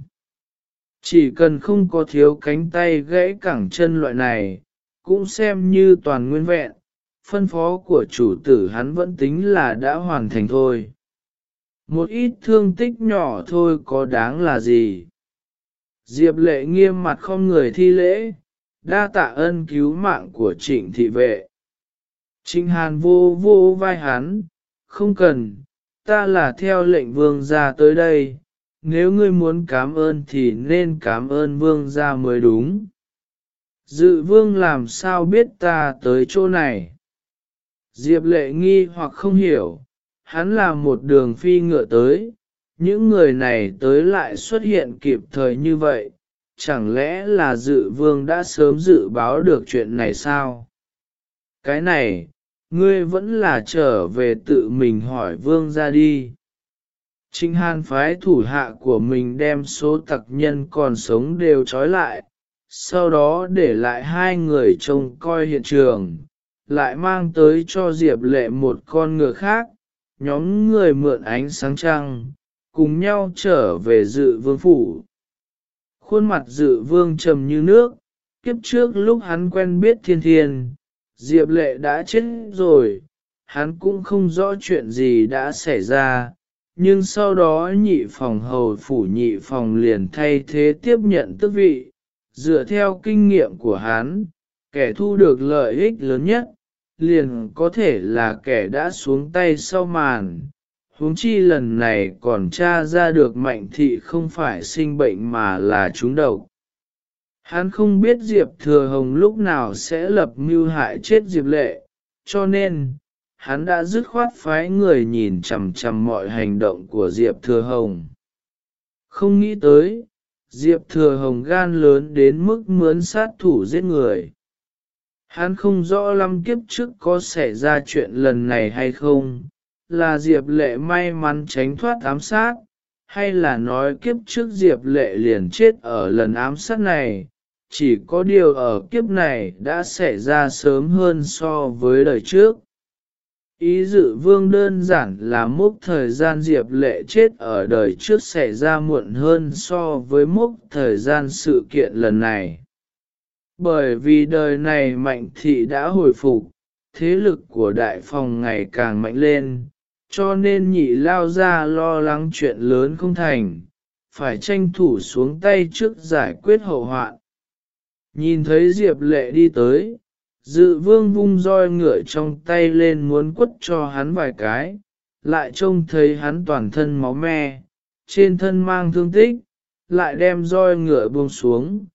Chỉ cần không có thiếu cánh tay gãy cẳng chân loại này, cũng xem như toàn nguyên vẹn, phân phó của chủ tử hắn vẫn tính là đã hoàn thành thôi. Một ít thương tích nhỏ thôi có đáng là gì. Diệp lệ nghiêm mặt không người thi lễ, đa tạ ân cứu mạng của trịnh thị vệ. Trịnh hàn vô vô vai hắn, không cần, ta là theo lệnh vương gia tới đây, nếu ngươi muốn cảm ơn thì nên cảm ơn vương gia mới đúng. Dự vương làm sao biết ta tới chỗ này? Diệp lệ nghi hoặc không hiểu, hắn là một đường phi ngựa tới, những người này tới lại xuất hiện kịp thời như vậy, chẳng lẽ là dự vương đã sớm dự báo được chuyện này sao? Cái này, ngươi vẫn là trở về tự mình hỏi vương ra đi. Trinh Hàn phái thủ hạ của mình đem số tặc nhân còn sống đều trói lại, sau đó để lại hai người trông coi hiện trường, lại mang tới cho Diệp Lệ một con ngựa khác, nhóm người mượn ánh sáng trăng, cùng nhau trở về dự vương phủ. Khuôn mặt dự vương trầm như nước, kiếp trước lúc hắn quen biết thiên thiên, Diệp lệ đã chết rồi, hắn cũng không rõ chuyện gì đã xảy ra, nhưng sau đó nhị phòng hầu phủ nhị phòng liền thay thế tiếp nhận tước vị, dựa theo kinh nghiệm của hắn, kẻ thu được lợi ích lớn nhất, liền có thể là kẻ đã xuống tay sau màn. Huống chi lần này còn tra ra được mạnh thị không phải sinh bệnh mà là trúng độc. Hắn không biết Diệp Thừa Hồng lúc nào sẽ lập mưu hại chết Diệp Lệ, cho nên, hắn đã dứt khoát phái người nhìn chằm chằm mọi hành động của Diệp Thừa Hồng. không nghĩ tới, Diệp thừa hồng gan lớn đến mức mướn sát thủ giết người. Hắn không rõ lắm kiếp trước có xảy ra chuyện lần này hay không, là Diệp lệ may mắn tránh thoát ám sát, hay là nói kiếp trước Diệp lệ liền chết ở lần ám sát này, chỉ có điều ở kiếp này đã xảy ra sớm hơn so với đời trước. Ý dự vương đơn giản là mốc thời gian Diệp lệ chết ở đời trước xảy ra muộn hơn so với mốc thời gian sự kiện lần này. Bởi vì đời này mạnh thị đã hồi phục, thế lực của đại phòng ngày càng mạnh lên, cho nên nhị lao ra lo lắng chuyện lớn không thành, phải tranh thủ xuống tay trước giải quyết hậu hoạn. Nhìn thấy Diệp lệ đi tới, dự vương vung roi ngựa trong tay lên muốn quất cho hắn vài cái, lại trông thấy hắn toàn thân máu me, trên thân mang thương tích, lại đem roi ngựa buông xuống,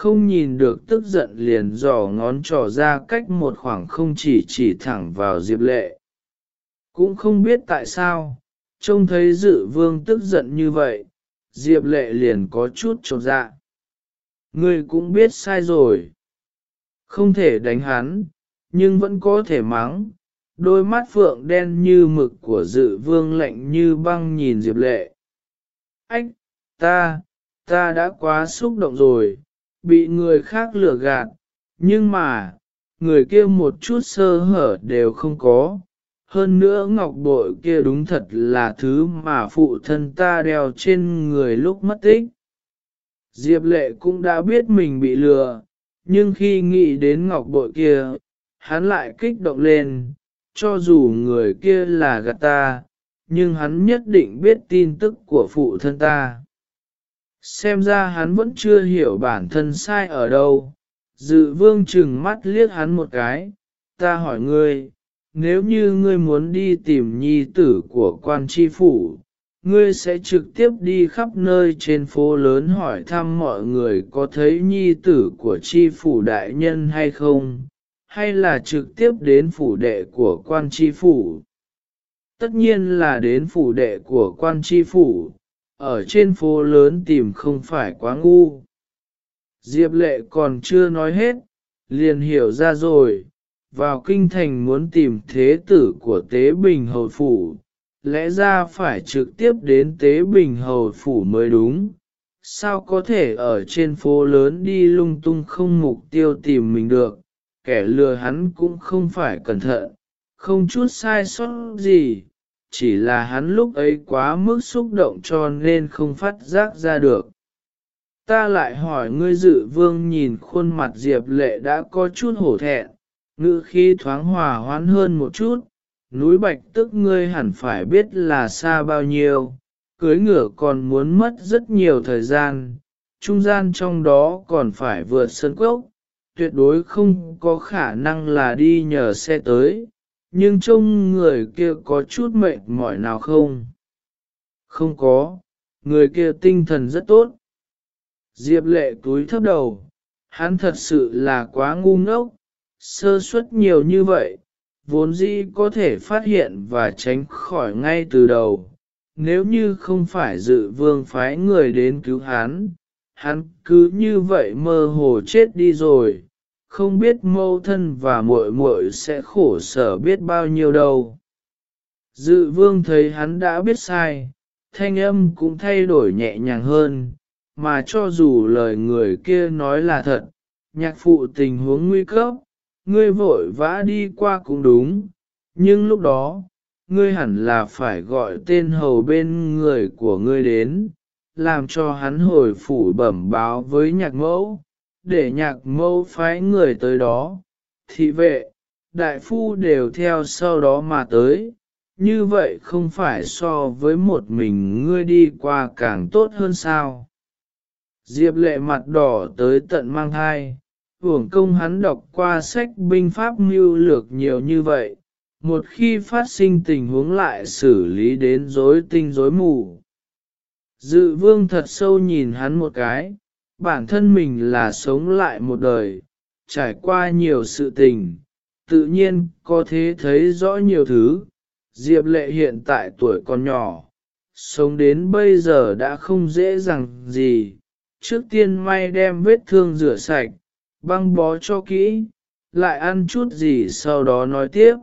không nhìn được tức giận liền dò ngón trỏ ra cách một khoảng không chỉ chỉ thẳng vào Diệp lệ. Cũng không biết tại sao, trông thấy dự vương tức giận như vậy, Diệp lệ liền có chút trột dạ. Ngươi cũng biết sai rồi. Không thể đánh hắn, nhưng vẫn có thể mắng. Đôi mắt phượng đen như mực của dự vương lạnh như băng nhìn Diệp lệ. Ách, ta, ta đã quá xúc động rồi, bị người khác lừa gạt, nhưng mà, người kia một chút sơ hở đều không có. Hơn nữa ngọc bội kia đúng thật là thứ mà phụ thân ta đeo trên người lúc mất tích. Diệp lệ cũng đã biết mình bị lừa, nhưng khi nghĩ đến ngọc bội kia, hắn lại kích động lên, cho dù người kia là gạt ta, nhưng hắn nhất định biết tin tức của phụ thân ta. Xem ra hắn vẫn chưa hiểu bản thân sai ở đâu, dự vương chừng mắt liếc hắn một cái, ta hỏi ngươi, nếu như ngươi muốn đi tìm nhi tử của quan tri phủ, ngươi sẽ trực tiếp đi khắp nơi trên phố lớn hỏi thăm mọi người có thấy nhi tử của tri phủ đại nhân hay không, hay là trực tiếp đến phủ đệ của quan tri phủ. Tất nhiên là đến phủ đệ của quan tri phủ, ở trên phố lớn tìm không phải quá ngu. Diệp lệ còn chưa nói hết, liền hiểu ra rồi, vào kinh thành muốn tìm thế tử của tế bình hầu phủ, lẽ ra phải trực tiếp đến tế bình hầu phủ mới đúng. Sao có thể ở trên phố lớn đi lung tung không mục tiêu tìm mình được, kẻ lừa hắn cũng không phải cẩn thận, không chút sai sót gì, chỉ là hắn lúc ấy quá mức xúc động cho nên không phát giác ra được. Ta lại hỏi ngươi dự vương nhìn khuôn mặt Diệp lệ đã có chút hổ thẹn, ngữ khi thoáng hòa hoãn hơn một chút, núi bạch tức ngươi hẳn phải biết là xa bao nhiêu, cưới ngựa còn muốn mất rất nhiều thời gian, trung gian trong đó còn phải vượt sân cốc, tuyệt đối không có khả năng là đi nhờ xe tới, nhưng trông người kia có chút mệt mỏi nào không? Không có, người kia tinh thần rất tốt. Diệp lệ túi thấp đầu, hắn thật sự là quá ngu ngốc, sơ suất nhiều như vậy, vốn dĩ có thể phát hiện và tránh khỏi ngay từ đầu. Nếu như không phải dự vương phái người đến cứu hắn, hắn cứ như vậy mơ hồ chết đi rồi, không biết mâu thân và muội muội sẽ khổ sở biết bao nhiêu đâu. Dự vương thấy hắn đã biết sai, thanh âm cũng thay đổi nhẹ nhàng hơn, mà cho dù lời người kia nói là thật, nhạc phụ tình huống nguy cấp, ngươi vội vã đi qua cũng đúng, nhưng lúc đó, ngươi hẳn là phải gọi tên hầu bên người của ngươi đến, làm cho hắn hồi phủ bẩm báo với nhạc mẫu, để nhạc mâu phái người tới đó, thị vệ, đại phu đều theo sau đó mà tới, như vậy không phải so với một mình ngươi đi qua càng tốt hơn sao. Diệp lệ mặt đỏ tới tận mang thai, hưởng công hắn đọc qua sách binh pháp mưu lược nhiều như vậy, một khi phát sinh tình huống lại xử lý đến rối tinh rối mù. Dự vương thật sâu nhìn hắn một cái, bản thân mình là sống lại một đời, trải qua nhiều sự tình, tự nhiên có thế thấy rõ nhiều thứ. Diệp lệ hiện tại tuổi còn nhỏ, sống đến bây giờ đã không dễ dàng gì, trước tiên may đem vết thương rửa sạch, băng bó cho kỹ, lại ăn chút gì sau đó nói tiếp.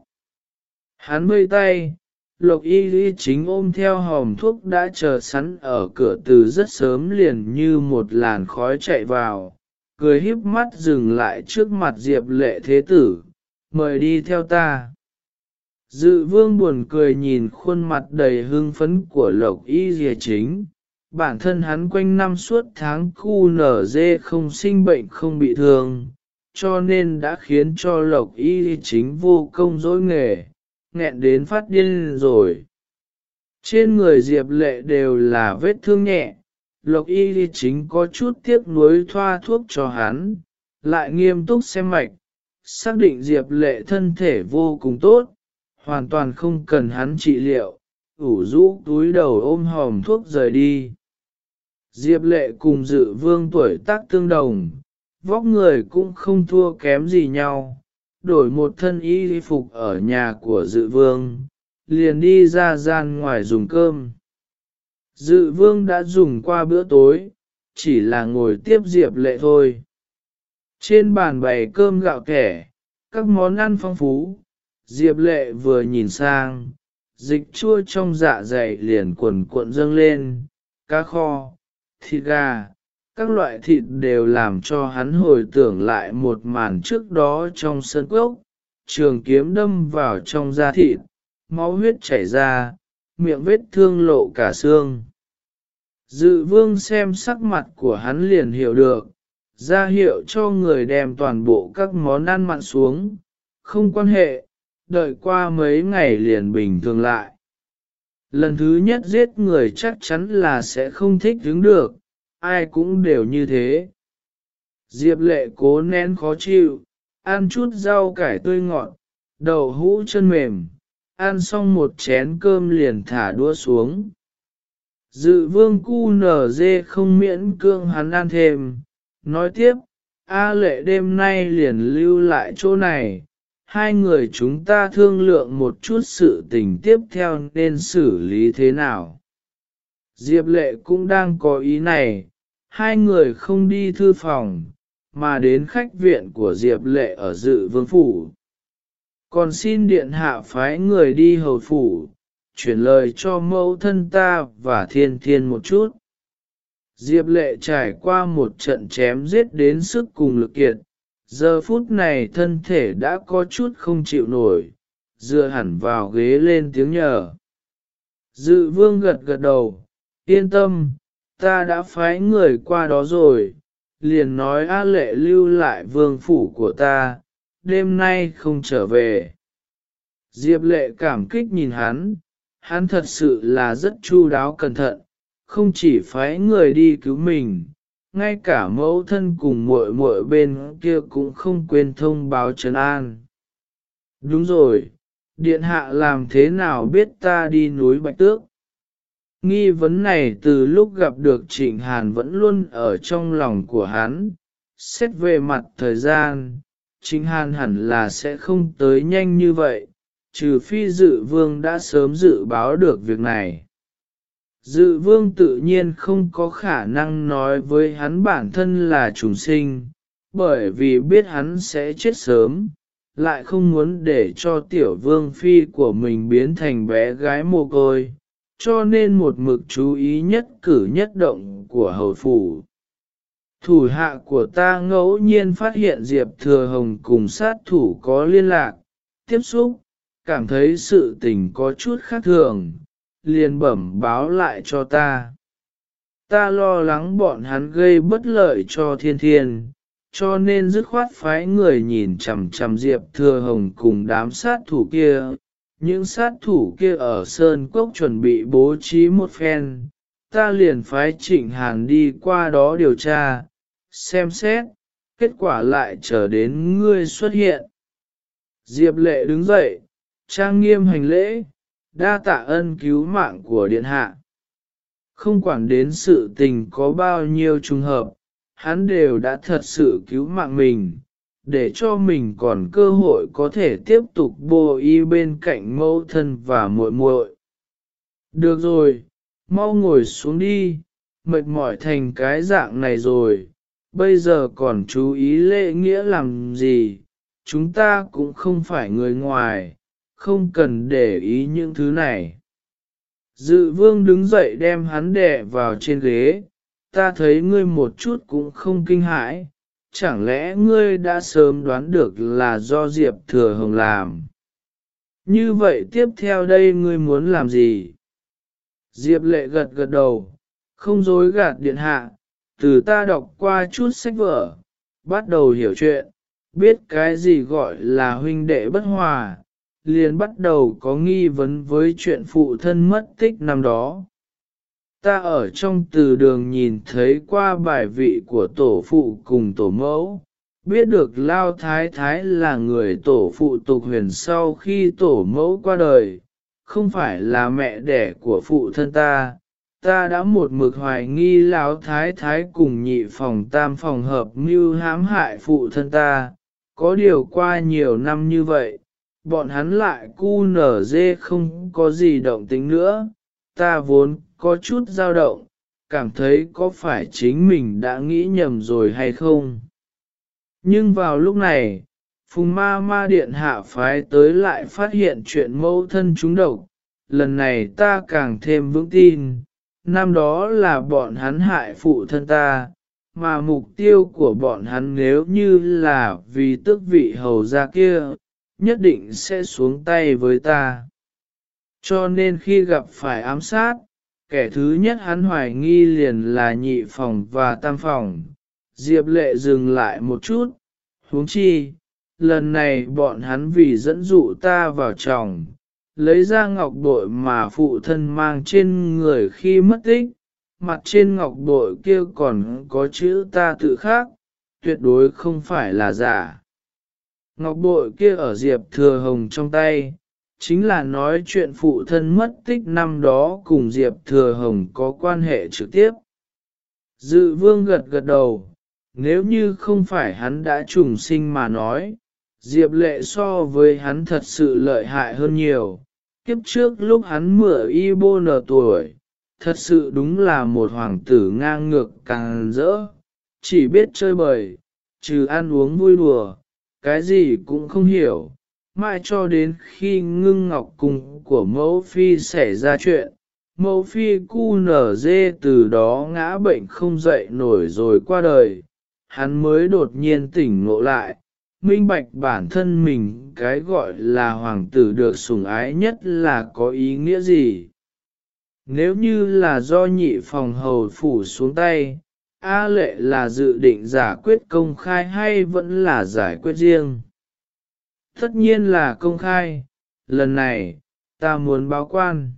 Hắn bơi tay, lộc y y chính ôm theo hòm thuốc đã chờ sẵn ở cửa từ rất sớm liền như một làn khói chạy vào, cười híp mắt dừng lại trước mặt diệp lệ thế tử, mời đi theo ta. Dự vương buồn cười nhìn khuôn mặt đầy hưng phấn của lộc y dìa chính, bản thân hắn quanh năm suốt tháng khu nở dê không sinh bệnh không bị thương, cho nên đã khiến cho lộc y chính vô công dối nghề, nghẹn đến phát điên rồi. Trên người Diệp lệ đều là vết thương nhẹ, lộc y chính có chút tiếc nuối thoa thuốc cho hắn, lại nghiêm túc xem mạch, xác định Diệp lệ thân thể vô cùng tốt, hoàn toàn không cần hắn trị liệu, ủ rũ túi đầu ôm hòm thuốc rời đi. Diệp lệ cùng dự vương tuổi tác tương đồng, vóc người cũng không thua kém gì nhau, đổi một thân y phục ở nhà của dự vương, liền đi ra gian ngoài dùng cơm. Dự vương đã dùng qua bữa tối, chỉ là ngồi tiếp diệp lệ thôi. Trên bàn bày cơm gạo kẻ, các món ăn phong phú, diệp lệ vừa nhìn sang, dịch chua trong dạ dày liền cuộn cuộn dâng lên, cá kho, thịt gà, các loại thịt đều làm cho hắn hồi tưởng lại một màn trước đó trong sân cốc, trường kiếm đâm vào trong da thịt, máu huyết chảy ra, miệng vết thương lộ cả xương. Dự vương xem sắc mặt của hắn liền hiểu được, ra hiệu cho người đem toàn bộ các món ăn mặn xuống, không quan hệ, đợi qua mấy ngày liền bình thường lại. Lần thứ nhất giết người chắc chắn là sẽ không thích đứng được, ai cũng đều như thế. Diệp lệ cố nén khó chịu, ăn chút rau cải tươi ngọt, đậu hũ chân mềm, ăn xong một chén cơm liền thả đua xuống. Dự vương cu nở dê không miễn cương hắn ăn thêm, nói tiếp, A lệ đêm nay liền lưu lại chỗ này, hai người chúng ta thương lượng một chút sự tình tiếp theo nên xử lý thế nào. Diệp lệ cũng đang có ý này, hai người không đi thư phòng, mà đến khách viện của Diệp lệ ở dự vương phủ. Còn xin điện hạ phái người đi hầu phủ, chuyển lời cho mẫu thân ta và thiên thiên một chút. Diệp lệ trải qua một trận chém giết đến sức cùng lực kiệt, giờ phút này thân thể đã có chút không chịu nổi, dựa hẳn vào ghế lên tiếng nhờ. Dự vương gật gật đầu, yên tâm, ta đã phái người qua đó rồi, liền nói A lệ lưu lại vương phủ của ta, đêm nay không trở về. Diệp lệ cảm kích nhìn hắn, hắn thật sự là rất chu đáo cẩn thận, không chỉ phái người đi cứu mình, ngay cả mẫu thân cùng muội muội bên kia cũng không quên thông báo trấn an. Đúng rồi, điện hạ làm thế nào biết ta đi núi Bạch Tước? Nghi vấn này từ lúc gặp được Trịnh Hàn vẫn luôn ở trong lòng của hắn, xét về mặt thời gian, Trịnh Hàn hẳn là sẽ không tới nhanh như vậy, trừ phi dự vương đã sớm dự báo được việc này. Dự vương tự nhiên không có khả năng nói với hắn bản thân là trùng sinh, bởi vì biết hắn sẽ chết sớm, lại không muốn để cho tiểu vương phi của mình biến thành bé gái mồ côi, cho nên một mực chú ý nhất cử nhất động của hầu phủ. Thủ hạ của ta ngẫu nhiên phát hiện Diệp Thừa Hồng cùng sát thủ có liên lạc, tiếp xúc, cảm thấy sự tình có chút khác thường, liền bẩm báo lại cho ta. Ta lo lắng bọn hắn gây bất lợi cho thiên thiên, cho nên dứt khoát phái người nhìn chằm chằm Diệp Thừa Hồng cùng đám sát thủ kia. Những sát thủ kia ở Sơn Cốc chuẩn bị bố trí một phen, ta liền phái trịnh hàn đi qua đó điều tra, xem xét, kết quả lại chờ đến ngươi xuất hiện. Diệp lệ đứng dậy, trang nghiêm hành lễ, đa tạ ân cứu mạng của điện hạ. Không quản đến sự tình có bao nhiêu trùng hợp, hắn đều đã thật sự cứu mạng mình, để cho mình còn cơ hội có thể tiếp tục bồ y bên cạnh mẫu thân và muội muội. Được rồi, mau ngồi xuống đi, mệt mỏi thành cái dạng này rồi, bây giờ còn chú ý lễ nghĩa làm gì, chúng ta cũng không phải người ngoài, không cần để ý những thứ này. Dự vương đứng dậy đem hắn đè vào trên ghế, ta thấy ngươi một chút cũng không kinh hãi, chẳng lẽ ngươi đã sớm đoán được là do Diệp Thừa Hồng làm. Như vậy tiếp theo đây ngươi muốn làm gì? Diệp lệ gật gật đầu, không dối gạt điện hạ, từ ta đọc qua chút sách vở, bắt đầu hiểu chuyện, biết cái gì gọi là huynh đệ bất hòa, liền bắt đầu có nghi vấn với chuyện phụ thân mất tích năm đó. Ta ở trong từ đường nhìn thấy qua bài vị của tổ phụ cùng tổ mẫu, biết được Lao Thái Thái là người tổ phụ tục huyền sau khi tổ mẫu qua đời, không phải là mẹ đẻ của phụ thân ta. Ta đã một mực hoài nghi Lão Thái Thái cùng nhị phòng tam phòng hợp mưu hãm hại phụ thân ta, có điều qua nhiều năm như vậy, bọn hắn lại cu nở dê không có gì động tính nữa, ta vốn có chút dao động, cảm thấy có phải chính mình đã nghĩ nhầm rồi hay không. Nhưng vào lúc này, Phùng ma ma điện hạ phái tới lại phát hiện chuyện mâu thân chúng độc, lần này ta càng thêm vững tin, năm đó là bọn hắn hại phụ thân ta, mà mục tiêu của bọn hắn nếu như là vì tước vị hầu gia kia, nhất định sẽ xuống tay với ta. Cho nên khi gặp phải ám sát, kẻ thứ nhất hắn hoài nghi liền là nhị phòng và tam phòng. Diệp lệ dừng lại một chút, huống chi, lần này bọn hắn vì dẫn dụ ta vào chồng, lấy ra ngọc bội mà phụ thân mang trên người khi mất tích, mặt trên ngọc bội kia còn có chữ ta tự khác, tuyệt đối không phải là giả. Ngọc bội kia ở Diệp Thừa Hồng trong tay, chính là nói chuyện phụ thân mất tích năm đó cùng Diệp Thừa Hồng có quan hệ trực tiếp. Dự vương gật gật đầu, nếu như không phải hắn đã trùng sinh mà nói, Diệp lệ so với hắn thật sự lợi hại hơn nhiều. Kiếp trước lúc hắn mửa y bô nở tuổi, thật sự đúng là một hoàng tử ngang ngược càng rỡ, chỉ biết chơi bời, trừ ăn uống vui đùa, cái gì cũng không hiểu, mãi cho đến khi ngưng ngọc cùng của mẫu phi xảy ra chuyện, mẫu phi cu nở dê từ đó ngã bệnh không dậy nổi rồi qua đời, hắn mới đột nhiên tỉnh ngộ lại, minh bạch bản thân mình cái gọi là hoàng tử được sủng ái nhất là có ý nghĩa gì. Nếu như là do nhị phòng hầu phủ xuống tay, A lệ là dự định giả quyết công khai hay vẫn là giải quyết riêng? Tất nhiên là công khai, lần này, ta muốn báo quan.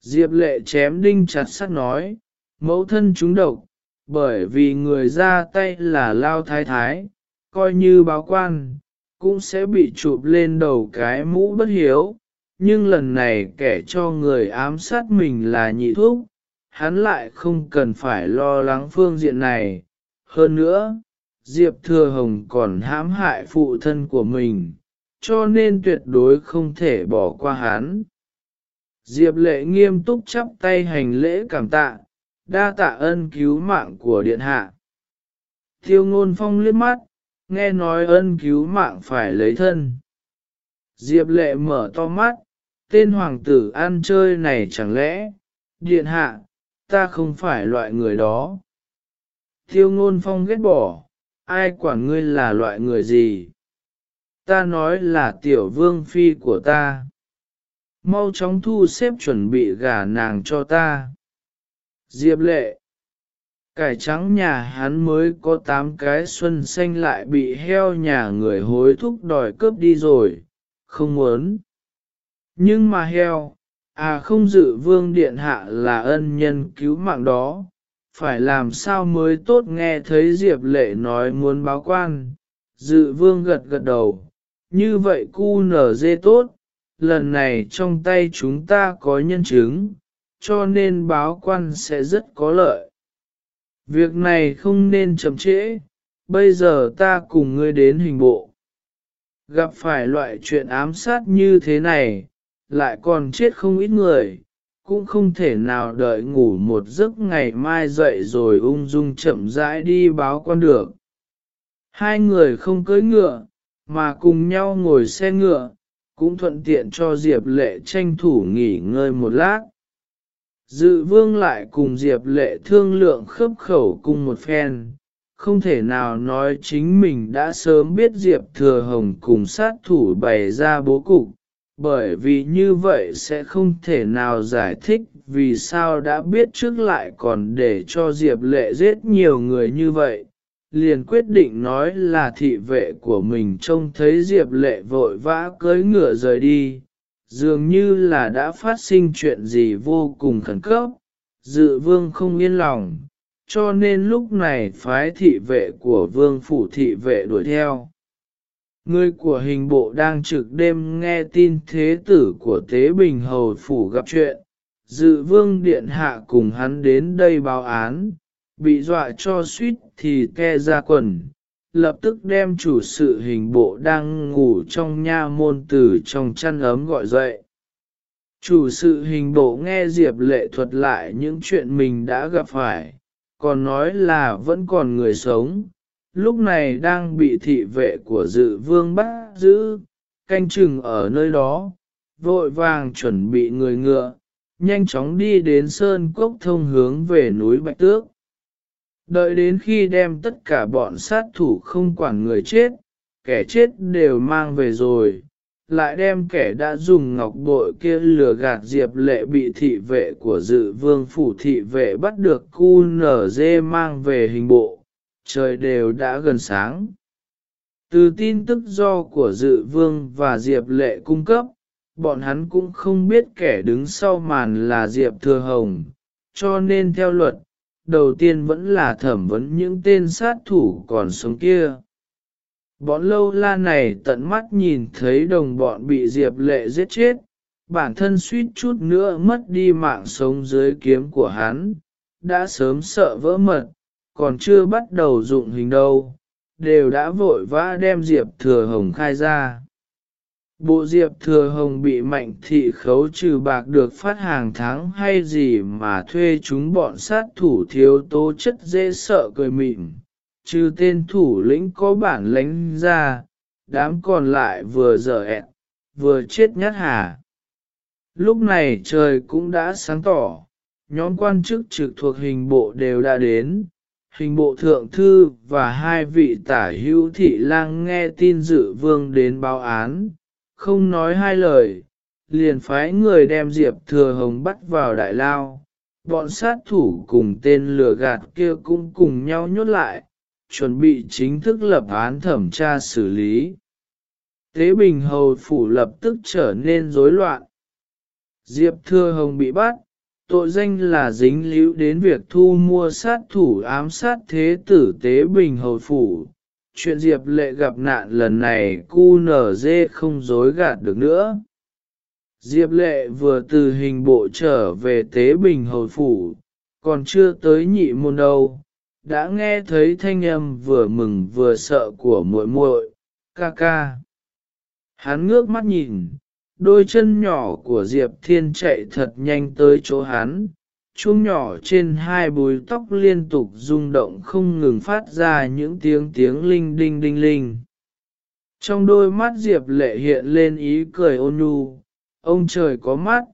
Diệp lệ chém đinh chặt sắt nói, mẫu thân chúng độc, bởi vì người ra tay là lao thái thái, coi như báo quan, cũng sẽ bị chụp lên đầu cái mũ bất hiếu, nhưng lần này kẻ cho người ám sát mình là nhị thúc, hắn lại không cần phải lo lắng phương diện này. Hơn nữa, Diệp Thừa Hồng còn hãm hại phụ thân của mình, cho nên tuyệt đối không thể bỏ qua hắn. Diệp lệ nghiêm túc chắp tay hành lễ cảm tạ, đa tạ ân cứu mạng của điện hạ. Tiêu ngôn phong liếc mắt, nghe nói ân cứu mạng phải lấy thân. Diệp lệ mở to mắt, tên hoàng tử ăn chơi này chẳng lẽ, điện hạ, ta không phải loại người đó. Tiêu ngôn phong ghét bỏ, ai quản ngươi là loại người gì? Ta nói là tiểu vương phi của ta. Mau chóng thu xếp chuẩn bị gả nàng cho ta. Diệp lệ. Cải trắng nhà hắn mới có tám cái xuân xanh lại bị heo nhà người hối thúc đòi cướp đi rồi, không muốn. Nhưng mà heo, à không dự vương điện hạ là ân nhân cứu mạng đó, phải làm sao mới tốt nghe thấy Diệp lệ nói muốn báo quan, dự vương gật gật đầu, như vậy cu nở dê tốt, lần này trong tay chúng ta có nhân chứng, cho nên báo quan sẽ rất có lợi. Việc này không nên chậm trễ, bây giờ ta cùng ngươi đến hình bộ. Gặp phải loại chuyện ám sát như thế này, lại còn chết không ít người, cũng không thể nào đợi ngủ một giấc ngày mai dậy rồi ung dung chậm rãi đi báo con được. Hai người không cưỡi ngựa, mà cùng nhau ngồi xe ngựa, cũng thuận tiện cho Diệp Lệ tranh thủ nghỉ ngơi một lát. Dự vương lại cùng Diệp Lệ thương lượng khớp khẩu cùng một phen, không thể nào nói chính mình đã sớm biết Diệp Thừa Hồng cùng sát thủ bày ra bố cục, bởi vì như vậy sẽ không thể nào giải thích vì sao đã biết trước lại còn để cho Diệp Lệ giết nhiều người như vậy. Liền quyết định nói là thị vệ của mình trông thấy Diệp Lệ vội vã cưới ngựa rời đi, dường như là đã phát sinh chuyện gì vô cùng khẩn cấp, dự vương không yên lòng, cho nên lúc này phái thị vệ của vương phủ thị vệ đuổi theo. Người của hình bộ đang trực đêm nghe tin thế tử của Tế Bình Hầu Phủ gặp chuyện, dự vương điện hạ cùng hắn đến đây báo án, bị dọa cho suýt thì ke ra quần, lập tức đem chủ sự hình bộ đang ngủ trong nha môn tử trong chăn ấm gọi dậy. Chủ sự hình bộ nghe Diệp lệ thuật lại những chuyện mình đã gặp phải, còn nói là vẫn còn người sống, lúc này đang bị thị vệ của dự vương bắt giữ, canh chừng ở nơi đó, vội vàng chuẩn bị người ngựa, nhanh chóng đi đến sơn cốc thông hướng về núi Bạch Tước. Đợi đến khi đem tất cả bọn sát thủ không quản người chết, kẻ chết đều mang về rồi, lại đem kẻ đã dùng ngọc bội kia lừa gạt diệp lệ bị thị vệ của dự vương phủ thị vệ bắt được cu nở dê mang về hình bộ, trời đều đã gần sáng. Từ tin tức do của dự vương và diệp lệ cung cấp, bọn hắn cũng không biết kẻ đứng sau màn là diệp thừa hồng, cho nên theo luật, đầu tiên vẫn là thẩm vấn những tên sát thủ còn sống kia. Bọn lâu la này tận mắt nhìn thấy đồng bọn bị Diệp Lệ giết chết, bản thân suýt chút nữa mất đi mạng sống dưới kiếm của hắn, đã sớm sợ vỡ mật, còn chưa bắt đầu dụng hình đâu, đều đã vội vã đem Diệp Thừa Hồng khai ra. Bộ Diệp Thừa Hồng bị mạnh thị khấu trừ bạc được phát hàng tháng hay gì mà thuê chúng bọn sát thủ thiếu tố chất dễ sợ cười mịn trừ tên thủ lĩnh có bản lãnh ra, đám còn lại vừa dở ẹn, vừa chết nhát hà. Lúc này trời cũng đã sáng tỏ, nhóm quan chức trực thuộc hình bộ đều đã đến, hình bộ thượng thư và hai vị tả hữu thị lang nghe tin dự vương đến báo án, không nói hai lời, liền phái người đem Diệp Thừa Hồng bắt vào đại lao. Bọn sát thủ cùng tên lừa gạt kia cũng cùng nhau nhốt lại, chuẩn bị chính thức lập án thẩm tra xử lý. Tế Bình Hầu Phủ lập tức trở nên rối loạn. Diệp Thừa Hồng bị bắt, tội danh là dính líu đến việc thu mua sát thủ ám sát thế tử Tế Bình Hầu Phủ. Chuyện Diệp Lệ gặp nạn lần này cu nở dê không dối gạt được nữa. Diệp Lệ vừa từ hình bộ trở về Tế Bình Hầu Phủ, còn chưa tới nhị môn đâu đã nghe thấy thanh âm vừa mừng vừa sợ của muội muội, ca ca. Hắn ngước mắt nhìn, đôi chân nhỏ của Diệp Thiên chạy thật nhanh tới chỗ hắn, chuông nhỏ trên hai búi tóc liên tục rung động không ngừng phát ra những tiếng tiếng linh đinh đinh linh. Trong đôi mắt Diệp lệ hiện lên ý cười ôn nhu, ông trời có mắt,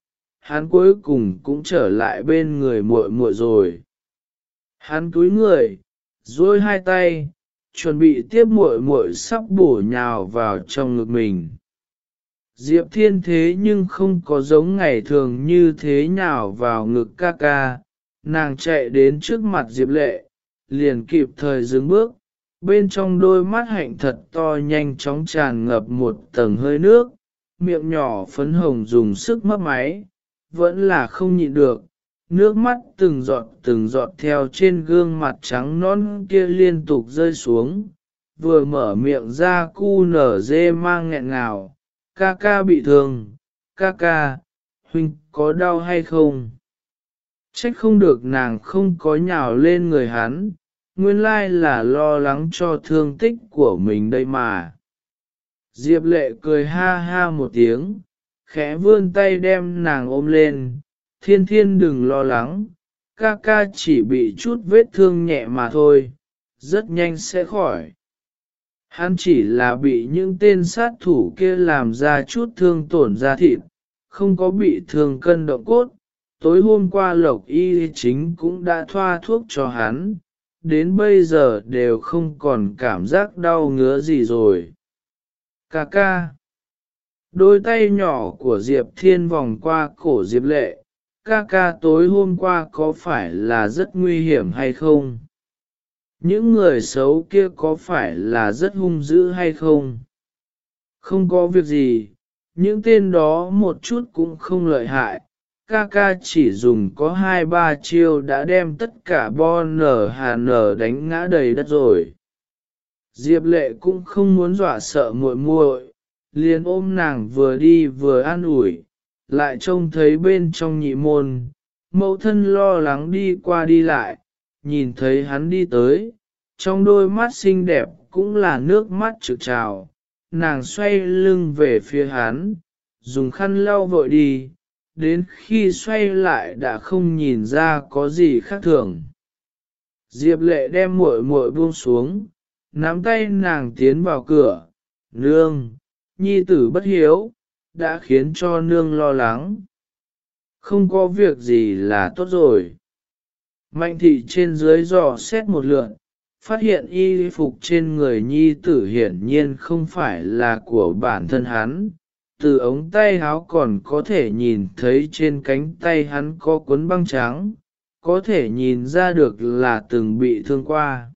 hắn cuối cùng cũng trở lại bên người muội muội rồi. Hắn túi người, duỗi hai tay, chuẩn bị tiếp muội muội sắp bổ nhào vào trong ngực mình. Diệp thiên thế nhưng không có giống ngày thường như thế nào vào ngực ca ca, nàng chạy đến trước mặt Diệp lệ, liền kịp thời dừng bước, bên trong đôi mắt hạnh thật to nhanh chóng tràn ngập một tầng hơi nước, miệng nhỏ phấn hồng dùng sức mấp máy, vẫn là không nhịn được, nước mắt từng giọt từng giọt theo trên gương mặt trắng non kia liên tục rơi xuống, vừa mở miệng ra cu nở dê mang nghẹn ngào, ca ca bị thương, ca ca, huynh có đau hay không? Trách không được nàng không có nhào lên người hắn, nguyên lai là lo lắng cho thương tích của mình đây mà. Diệp lệ cười ha ha một tiếng, khẽ vươn tay đem nàng ôm lên, thiên thiên đừng lo lắng, ca ca chỉ bị chút vết thương nhẹ mà thôi, rất nhanh sẽ khỏi. Hắn chỉ là bị những tên sát thủ kia làm ra chút thương tổn da thịt, không có bị thương cân động cốt. Tối hôm qua Lộc Y chính cũng đã thoa thuốc cho hắn, đến bây giờ đều không còn cảm giác đau ngứa gì rồi. Cà ca. Đôi tay nhỏ của Diệp Thiên vòng qua cổ Diệp Lệ, ca ca tối hôm qua có phải là rất nguy hiểm hay không? Những người xấu kia có phải là rất hung dữ hay không? Không có việc gì, những tên đó một chút cũng không lợi hại. Ca ca chỉ dùng có hai ba chiêu đã đem tất cả bon nở hà nở đánh ngã đầy đất rồi. Diệp lệ cũng không muốn dọa sợ muội muội, liền ôm nàng vừa đi vừa an ủi, lại trông thấy bên trong nhị môn, mẫu thân lo lắng đi qua đi lại, nhìn thấy hắn đi tới, trong đôi mắt xinh đẹp cũng là nước mắt trực trào, nàng xoay lưng về phía hắn, dùng khăn lau vội đi, đến khi xoay lại đã không nhìn ra có gì khác thường. Diệp lệ đem muội muội buông xuống, nắm tay nàng tiến vào cửa, nương, nhi tử bất hiếu, đã khiến cho nương lo lắng. Không có việc gì là tốt rồi. Mạnh thị trên dưới dò xét một lượn, phát hiện y phục trên người nhi tử hiển nhiên không phải là của bản thân hắn. Từ ống tay áo còn có thể nhìn thấy trên cánh tay hắn có cuốn băng trắng, có thể nhìn ra được là từng bị thương qua.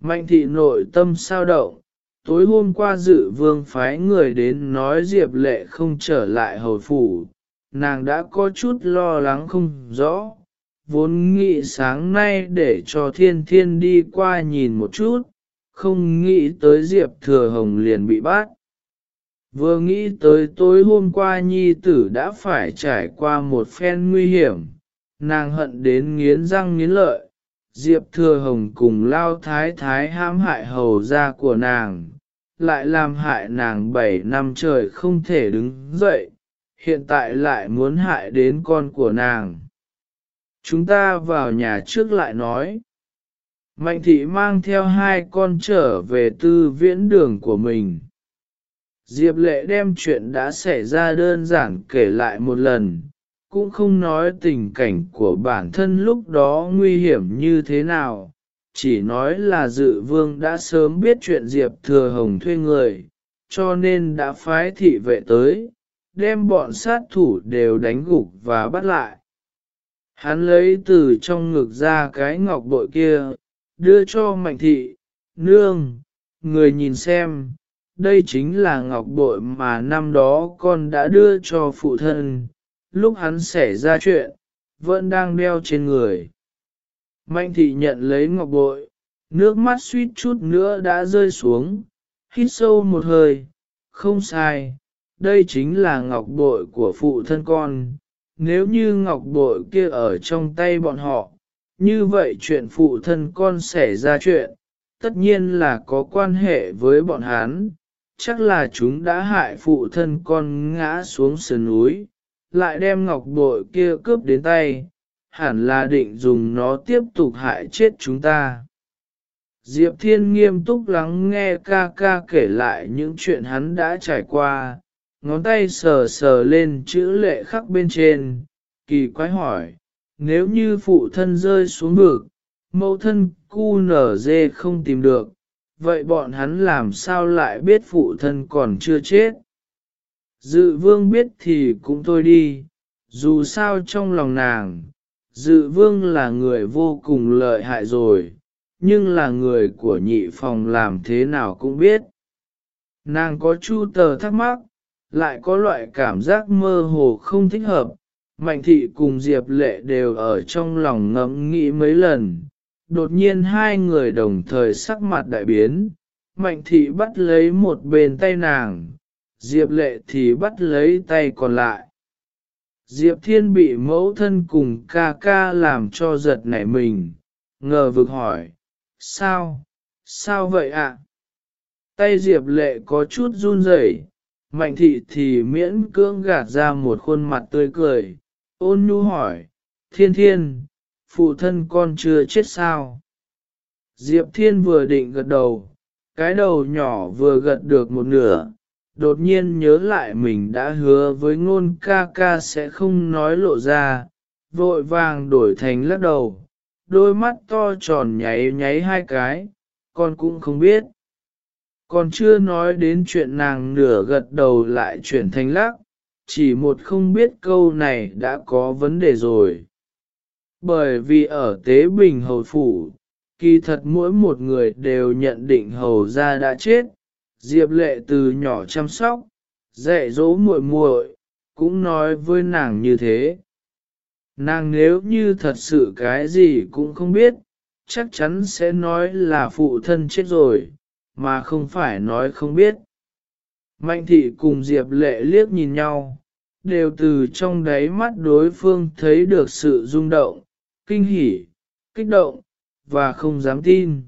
Mạnh thị nội tâm sao động, tối hôm qua dự vương phái người đến nói Diệp lệ không trở lại hồi phủ, nàng đã có chút lo lắng không rõ, vốn nghĩ sáng nay để cho thiên thiên đi qua nhìn một chút, không nghĩ tới Diệp Thừa Hồng liền bị bắt. Vừa nghĩ tới tối hôm qua nhi tử đã phải trải qua một phen nguy hiểm, nàng hận đến nghiến răng nghiến lợi, Diệp Thừa Hồng cùng lao thái thái hãm hại hầu gia của nàng, lại làm hại nàng bảy năm trời không thể đứng dậy, hiện tại lại muốn hại đến con của nàng. Chúng ta vào nhà trước lại nói. Mạnh thị mang theo hai con trở về tư viễn đường của mình. Diệp lệ đem chuyện đã xảy ra đơn giản kể lại một lần, cũng không nói tình cảnh của bản thân lúc đó nguy hiểm như thế nào, chỉ nói là dự vương đã sớm biết chuyện Diệp Thừa Hồng thuê người, cho nên đã phái thị vệ tới, đem bọn sát thủ đều đánh gục và bắt lại. Hắn lấy từ trong ngực ra cái ngọc bội kia, đưa cho mạnh thị, nương, người nhìn xem, đây chính là ngọc bội mà năm đó con đã đưa cho phụ thân, lúc hắn xảy ra chuyện, vẫn đang đeo trên người. Mạnh thị nhận lấy ngọc bội, nước mắt suýt chút nữa đã rơi xuống, hít sâu một hơi, không sai, đây chính là ngọc bội của phụ thân con. Nếu như ngọc bội kia ở trong tay bọn họ, như vậy chuyện phụ thân con xảy ra chuyện, tất nhiên là có quan hệ với bọn hắn, chắc là chúng đã hại phụ thân con ngã xuống sườn núi, lại đem ngọc bội kia cướp đến tay, hẳn là định dùng nó tiếp tục hại chết chúng ta. Diệp Thiên nghiêm túc lắng nghe ca ca kể lại những chuyện hắn đã trải qua, ngón tay sờ sờ lên chữ lệ khắc bên trên, kỳ quái hỏi, nếu như phụ thân rơi xuống vực, mẫu thân cu nở dê không tìm được, vậy bọn hắn làm sao lại biết phụ thân còn chưa chết? Dự vương biết thì cũng thôi đi, dù sao trong lòng nàng, dự vương là người vô cùng lợi hại rồi, nhưng là người của nhị phòng làm thế nào cũng biết. Nàng có chu tờ thắc mắc, lại có loại cảm giác mơ hồ không thích hợp, mạnh thị cùng Diệp lệ đều ở trong lòng ngẫm nghĩ mấy lần. Đột nhiên hai người đồng thời sắc mặt đại biến, mạnh thị bắt lấy một bên tay nàng, Diệp lệ thì bắt lấy tay còn lại. Diệp Thiên bị mẫu thân cùng ca ca làm cho giật nảy mình, ngờ vực hỏi, sao, sao vậy ạ? Tay Diệp lệ có chút run rẩy, mạnh thị thì miễn cưỡng gạt ra một khuôn mặt tươi cười, ôn nhu hỏi, thiên thiên, phụ thân con chưa chết sao? Diệp thiên vừa định gật đầu, cái đầu nhỏ vừa gật được một nửa, đột nhiên nhớ lại mình đã hứa với ngôn ca ca sẽ không nói lộ ra, vội vàng đổi thành lắc đầu, đôi mắt to tròn nháy nháy hai cái, con cũng không biết. Còn chưa nói đến chuyện nàng nửa gật đầu lại chuyển thành lắc, chỉ một không biết câu này đã có vấn đề rồi. Bởi vì ở Tế Bình Hầu Phủ, kỳ thật mỗi một người đều nhận định Hầu gia đã chết, Diệp lệ từ nhỏ chăm sóc, dạy dỗ muội muội, cũng nói với nàng như thế. Nàng nếu như thật sự cái gì cũng không biết, chắc chắn sẽ nói là phụ thân chết rồi, mà không phải nói không biết. Mạnh thị cùng Diệp lệ liếc nhìn nhau, đều từ trong đáy mắt đối phương thấy được sự rung động, kinh hỉ, kích động, và không dám tin.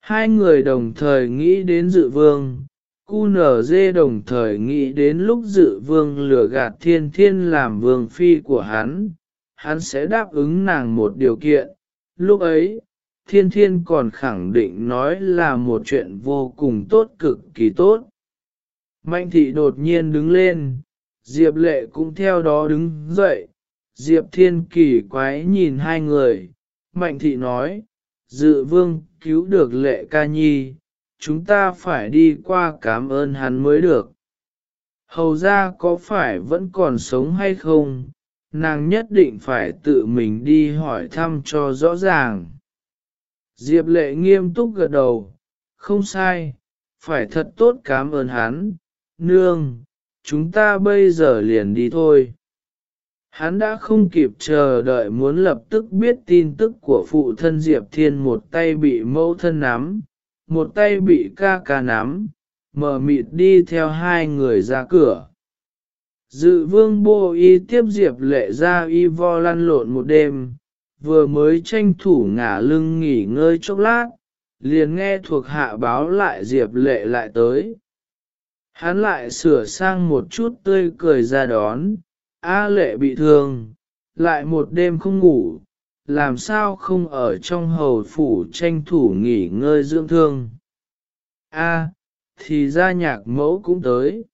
Hai người đồng thời nghĩ đến dự vương, cu nở dê đồng thời nghĩ đến lúc dự vương lừa gạt thiên thiên làm vương phi của hắn, hắn sẽ đáp ứng nàng một điều kiện, lúc ấy, thiên thiên còn khẳng định nói là một chuyện vô cùng tốt cực kỳ tốt. Mạnh thị đột nhiên đứng lên, Diệp lệ cũng theo đó đứng dậy, Diệp thiên kỳ quái nhìn hai người, mạnh thị nói, dự vương cứu được lệ ca nhi, chúng ta phải đi qua cảm ơn hắn mới được. Hầu ra có phải vẫn còn sống hay không, nàng nhất định phải tự mình đi hỏi thăm cho rõ ràng. Diệp lệ nghiêm túc gật đầu, không sai, phải thật tốt cảm ơn hắn, nương, chúng ta bây giờ liền đi thôi. Hắn đã không kịp chờ đợi muốn lập tức biết tin tức của phụ thân Diệp Thiên một tay bị mẫu thân nắm, một tay bị ca ca nắm, mở mịt đi theo hai người ra cửa. Dự vương bô y tiếp Diệp lệ ra y vo lăn lộn một đêm, vừa mới tranh thủ ngả lưng nghỉ ngơi chốc lát, liền nghe thuộc hạ báo lại Diệp lệ lại tới. Hắn lại sửa sang một chút tươi cười ra đón, A lệ bị thương, lại một đêm không ngủ, làm sao không ở trong hầu phủ tranh thủ nghỉ ngơi dưỡng thương. A, thì ra nhạc mẫu cũng tới.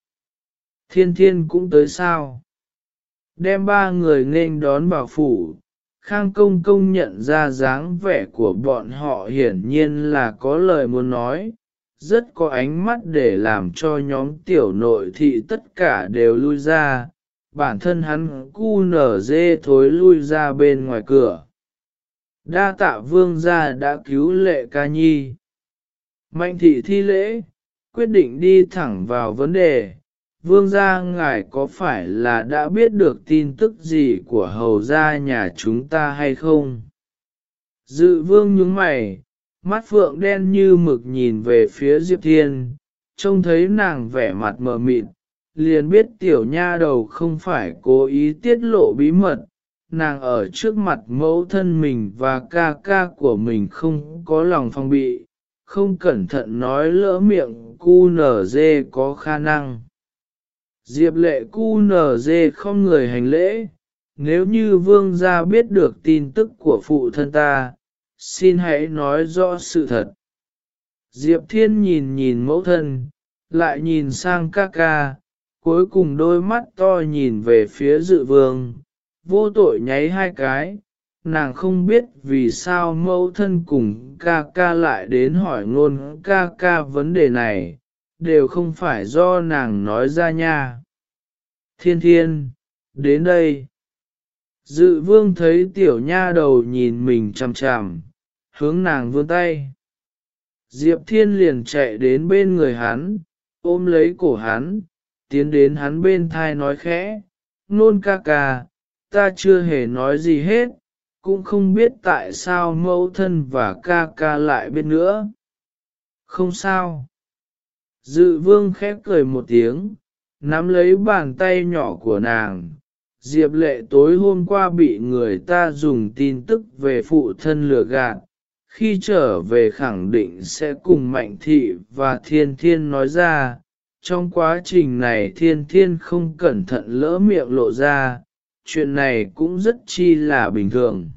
Thiên thiên cũng tới sao? Đem ba người nên đón vào phủ, Khang Công Công nhận ra dáng vẻ của bọn họ hiển nhiên là có lời muốn nói, rất có ánh mắt để làm cho nhóm tiểu nội thị tất cả đều lui ra, bản thân hắn cu nở dê thối lui ra bên ngoài cửa. Đa tạ vương gia đã cứu lệ ca nhi. Mạnh thị thi lễ, quyết định đi thẳng vào vấn đề. Vương gia ngài có phải là đã biết được tin tức gì của hầu gia nhà chúng ta hay không? Dự vương nhướng mày, mắt phượng đen như mực nhìn về phía Diệp Thiên, trông thấy nàng vẻ mặt mờ mịt, liền biết tiểu nha đầu không phải cố ý tiết lộ bí mật, nàng ở trước mặt mẫu thân mình và ca ca của mình không có lòng phong bị, không cẩn thận nói lỡ miệng cu nở dê có khả năng. Diệp lệ cu nở dê không người hành lễ, nếu như vương gia biết được tin tức của phụ thân ta, xin hãy nói rõ sự thật. Diệp thiên nhìn nhìn mẫu thân, lại nhìn sang ca ca, cuối cùng đôi mắt to nhìn về phía dự vương, vô tội nháy hai cái, nàng không biết vì sao mẫu thân cùng ca ca lại đến hỏi ngôn ca ca vấn đề này, đều không phải do nàng nói ra nha. Thiên thiên, đến đây. Dự vương thấy tiểu nha đầu nhìn mình chằm chằm, hướng nàng vươn tay. Diệp thiên liền chạy đến bên người hắn, ôm lấy cổ hắn, tiến đến hắn bên thai nói khẽ, nôn ca ca, ta chưa hề nói gì hết, cũng không biết tại sao mẫu thân và ca ca lại biết nữa. Không sao. Dự vương khép cười một tiếng, nắm lấy bàn tay nhỏ của nàng. Diệp lệ tối hôm qua bị người ta dùng tin tức về phụ thân lừa gạt, khi trở về khẳng định sẽ cùng mạnh thị và thiên thiên nói ra, trong quá trình này thiên thiên không cẩn thận lỡ miệng lộ ra, chuyện này cũng rất chi là bình thường.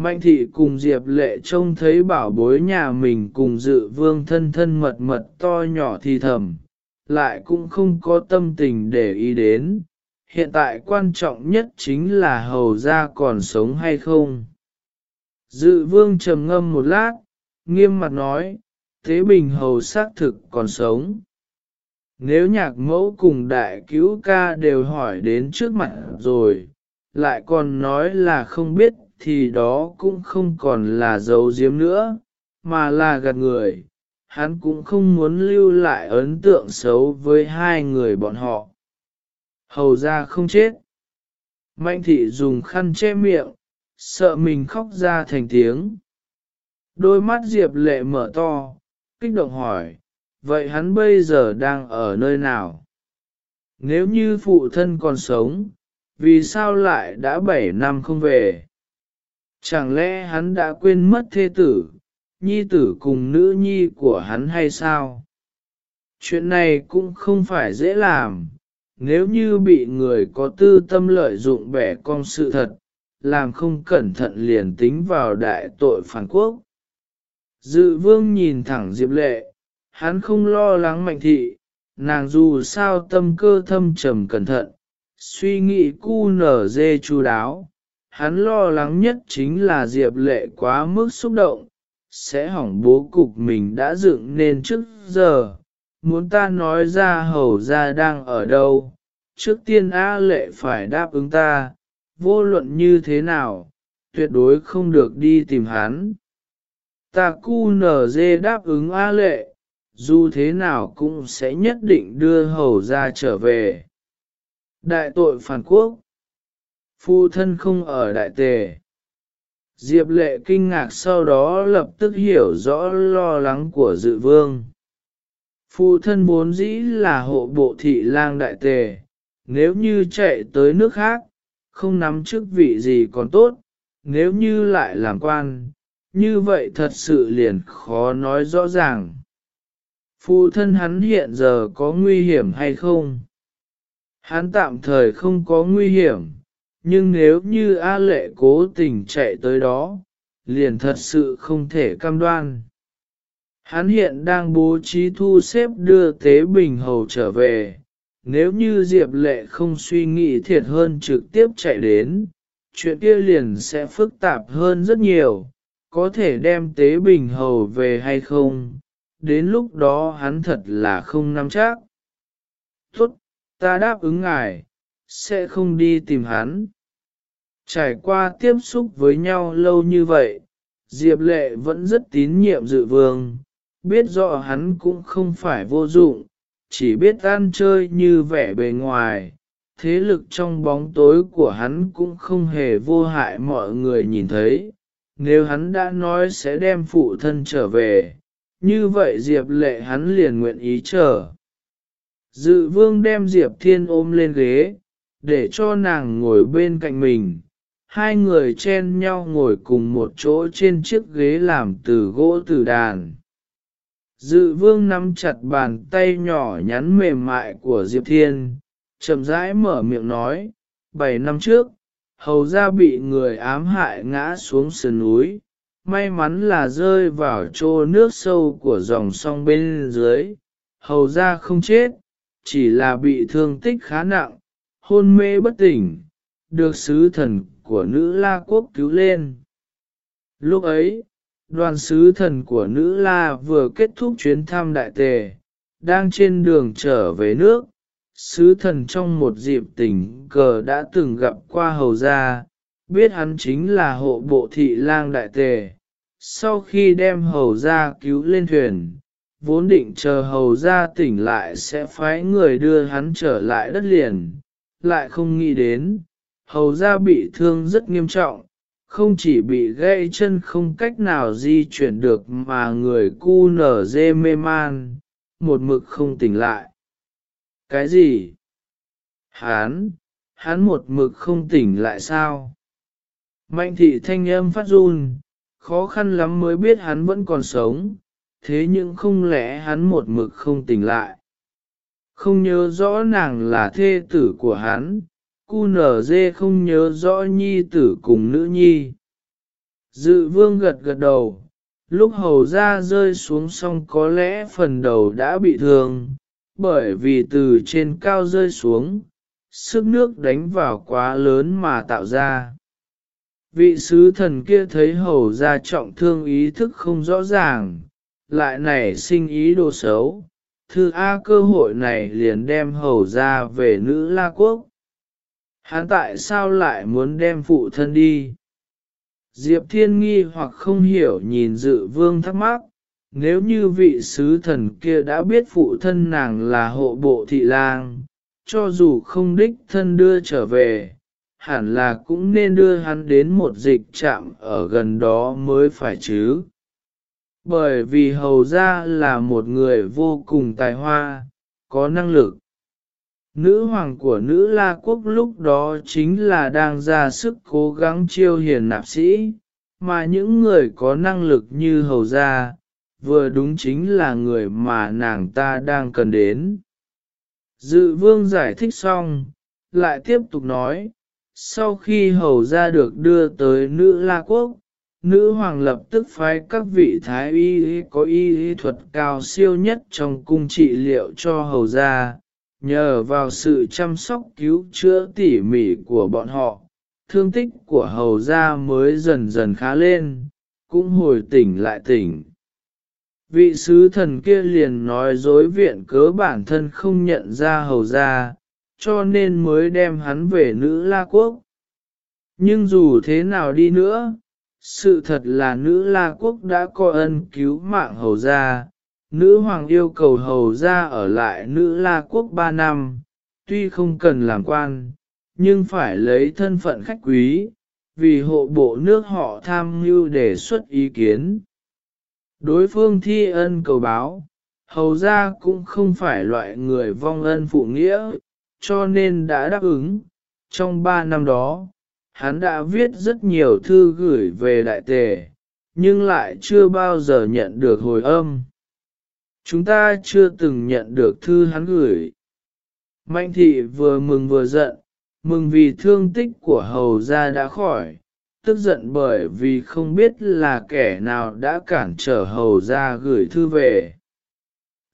Mạnh thị cùng Diệp lệ trông thấy bảo bối nhà mình cùng dự vương thân thân mật mật to nhỏ thì thầm, lại cũng không có tâm tình để ý đến. Hiện tại quan trọng nhất chính là hầu ra còn sống hay không. Dự vương trầm ngâm một lát, nghiêm mặt nói, Thế Bình hầu xác thực còn sống. Nếu nhạc mẫu cùng đại cứu ca đều hỏi đến trước mặt rồi, lại còn nói là không biết thì đó cũng không còn là dấu diếm nữa, mà là gạt người. Hắn cũng không muốn lưu lại ấn tượng xấu với hai người bọn họ. Hầu ra không chết. Mạnh thị dùng khăn che miệng, sợ mình khóc ra thành tiếng. Đôi mắt Diệp lệ mở to, kích động hỏi, vậy hắn bây giờ đang ở nơi nào? Nếu như phụ thân còn sống, vì sao lại đã bảy năm không về? Chẳng lẽ hắn đã quên mất thê tử, nhi tử cùng nữ nhi của hắn hay sao? Chuyện này cũng không phải dễ làm, nếu như bị người có tư tâm lợi dụng bẻ con sự thật, làm không cẩn thận liền tính vào đại tội phản quốc. Dự vương nhìn thẳng Diệp Lệ, hắn không lo lắng mạnh thị, nàng dù sao tâm cơ thâm trầm cẩn thận, suy nghĩ cu nở dê chu đáo, hắn lo lắng nhất chính là Diệp Lệ quá mức xúc động, sẽ hỏng bố cục mình đã dựng nên trước giờ, muốn ta nói ra hầu ra đang ở đâu, trước tiên A Lệ phải đáp ứng ta, vô luận như thế nào, tuyệt đối không được đi tìm hắn. Ta cu nở dê đáp ứng A Lệ, dù thế nào cũng sẽ nhất định đưa hầu ra trở về. Đại tội phản quốc Phu thân không ở đại tề. Diệp lệ kinh ngạc sau đó lập tức hiểu rõ lo lắng của dự vương. Phu thân vốn dĩ là hộ bộ thị lang đại tề, nếu như chạy tới nước khác, không nắm chức vị gì còn tốt, nếu như lại làm quan, như vậy thật sự liền khó nói rõ ràng. Phu thân hắn hiện giờ có nguy hiểm hay không? Hắn tạm thời không có nguy hiểm, nhưng nếu như A lệ cố tình chạy tới đó, liền thật sự không thể cam đoan. Hắn hiện đang bố trí thu xếp đưa Tế Bình Hầu trở về, nếu như Diệp Lệ không suy nghĩ thiệt hơn trực tiếp chạy đến, chuyện kia liền sẽ phức tạp hơn rất nhiều, có thể đem Tế Bình Hầu về hay không, đến lúc đó hắn thật là không nắm chắc. Tốt, ta đáp ứng ngài, sẽ không đi tìm hắn. Trải qua tiếp xúc với nhau lâu như vậy, Diệp Lệ vẫn rất tín nhiệm dự vương, biết rõ hắn cũng không phải vô dụng, chỉ biết ăn chơi như vẻ bề ngoài. Thế lực trong bóng tối của hắn cũng không hề vô hại mọi người nhìn thấy. Nếu hắn đã nói sẽ đem phụ thân trở về, như vậy Diệp lệ hắn liền nguyện ý chờ. Dự vương đem Diệp Thiên ôm lên ghế, để cho nàng ngồi bên cạnh mình. Hai người chen nhau ngồi cùng một chỗ trên chiếc ghế làm từ gỗ từ đàn. Dự vương nắm chặt bàn tay nhỏ nhắn mềm mại của Diệp Thiên, chậm rãi mở miệng nói, bảy năm trước, hầu ra bị người ám hại ngã xuống sườn núi, may mắn là rơi vào chỗ nước sâu của dòng sông bên dưới, hầu ra không chết, chỉ là bị thương tích khá nặng, hôn mê bất tỉnh, được sứ thần của nữ la quốc cứu lên. Lúc ấy, đoàn sứ thần của nữ la vừa kết thúc chuyến thăm đại tề, đang trên đường trở về nước. Sứ thần trong một dịp tình cờ đã từng gặp qua hầu gia, biết hắn chính là hộ bộ thị lang đại tề. Sau khi đem hầu gia cứu lên thuyền, vốn định chờ hầu gia tỉnh lại sẽ phái người đưa hắn trở lại đất liền, lại không nghĩ đến, hầu gia bị thương rất nghiêm trọng, không chỉ bị gãy chân không cách nào di chuyển được mà người cu nở dê mê man, một mực không tỉnh lại. Cái gì? Hán, hán một mực không tỉnh lại sao? Mạnh thị thanh âm phát run, khó khăn lắm mới biết hắn vẫn còn sống, thế nhưng không lẽ hắn một mực không tỉnh lại. Không nhớ rõ nàng là thê tử của hắn, cu nở dê không nhớ rõ nhi tử cùng nữ nhi. Dự vương gật gật đầu, lúc hầu ra rơi xuống xong có lẽ phần đầu đã bị thương, bởi vì từ trên cao rơi xuống, sức nước đánh vào quá lớn mà tạo ra. Vị sứ thần kia thấy hầu ra trọng thương ý thức không rõ ràng, lại nảy sinh ý đồ xấu, thư A cơ hội này liền đem hầu ra về nữ la quốc. Hắn tại sao lại muốn đem phụ thân đi? Diệp Thiên nghi hoặc không hiểu nhìn dự vương thắc mắc, nếu như vị sứ thần kia đã biết phụ thân nàng là hộ bộ thị lang, cho dù không đích thân đưa trở về, hẳn là cũng nên đưa hắn đến một dịch trạm ở gần đó mới phải chứ. Bởi vì hầu ra là một người vô cùng tài hoa, có năng lực. Nữ hoàng của nữ La Quốc lúc đó chính là đang ra sức cố gắng chiêu hiền nạp sĩ, mà những người có năng lực như hầu gia, vừa đúng chính là người mà nàng ta đang cần đến. Dự vương giải thích xong, lại tiếp tục nói, sau khi hầu gia được đưa tới nữ La Quốc, nữ hoàng lập tức phái các vị thái y có y thuật cao siêu nhất trong cung trị liệu cho hầu gia, nhờ vào sự chăm sóc cứu chữa tỉ mỉ của bọn họ, thương tích của hầu gia mới dần dần khá lên, cũng hồi tỉnh lại tỉnh. Vị sứ thần kia liền nói dối viện cớ bản thân không nhận ra hầu gia, cho nên mới đem hắn về nữ la quốc. Nhưng dù thế nào đi nữa, sự thật là nữ la quốc đã có ân cứu mạng hầu gia, nữ hoàng yêu cầu hầu gia ở lại nữ la quốc ba năm, tuy không cần làm quan, nhưng phải lấy thân phận khách quý, vì hộ bộ nước họ tham mưu đề xuất ý kiến. Đối phương thi ân cầu báo, hầu ra cũng không phải loại người vong ân phụ nghĩa, cho nên đã đáp ứng. Trong ba năm đó, hắn đã viết rất nhiều thư gửi về đại tề, nhưng lại chưa bao giờ nhận được hồi âm. Chúng ta chưa từng nhận được thư hắn gửi. Mạnh thị vừa mừng vừa giận, mừng vì thương tích của hầu gia đã khỏi, tức giận bởi vì không biết là kẻ nào đã cản trở hầu gia gửi thư về.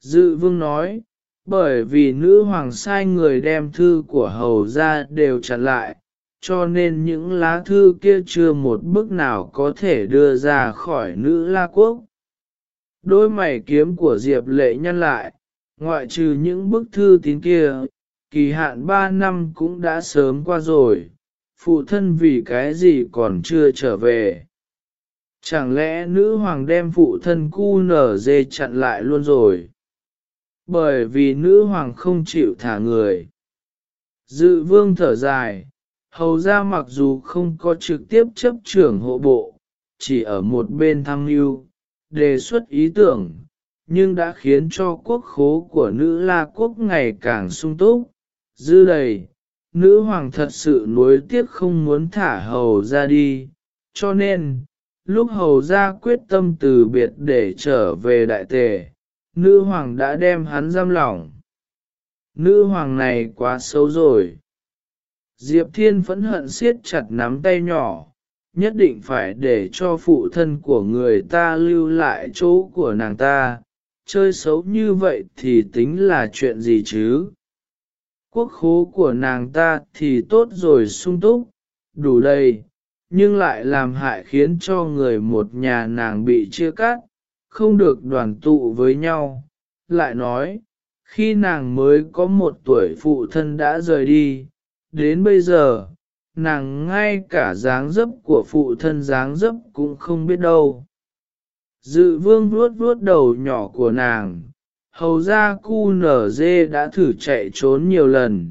Dự vương nói, bởi vì nữ hoàng sai người đem thư của hầu gia đều chặn lại, cho nên những lá thư kia chưa một bước nào có thể đưa ra khỏi nữ la quốc. Đôi mày kiếm của Diệp lệ nhăn lại, ngoại trừ những bức thư tín kia, kỳ hạn ba năm cũng đã sớm qua rồi, phụ thân vì cái gì còn chưa trở về. Chẳng lẽ nữ hoàng đem phụ thân cu nở dê chặn lại luôn rồi? Bởi vì nữ hoàng không chịu thả người. Dự vương thở dài, hầu ra mặc dù không có trực tiếp chấp trưởng hộ bộ, chỉ ở một bên thăng lưu, đề xuất ý tưởng, nhưng đã khiến cho quốc khố của nữ la quốc ngày càng sung túc, dư đầy, nữ hoàng thật sự nuối tiếc không muốn thả hầu ra đi, cho nên, lúc hầu ra quyết tâm từ biệt để trở về đại tề, nữ hoàng đã đem hắn giam lỏng. Nữ hoàng này quá xấu rồi. Diệp Thiên phẫn hận siết chặt nắm tay nhỏ, nhất định phải để cho phụ thân của người ta lưu lại chỗ của nàng ta, chơi xấu như vậy thì tính là chuyện gì chứ? quốc khố của nàng ta thì tốt rồi sung túc, đủ đầy, nhưng lại làm hại khiến cho người một nhà nàng bị chia cắt, không được đoàn tụ với nhau. Lại nói, khi nàng mới có một tuổi phụ thân đã rời đi, đến bây giờ, nàng ngay cả dáng dấp của phụ thân dáng dấp cũng không biết đâu. Dự vương vuốt vuốt đầu nhỏ của nàng, hầu ra cu nở dê đã thử chạy trốn nhiều lần,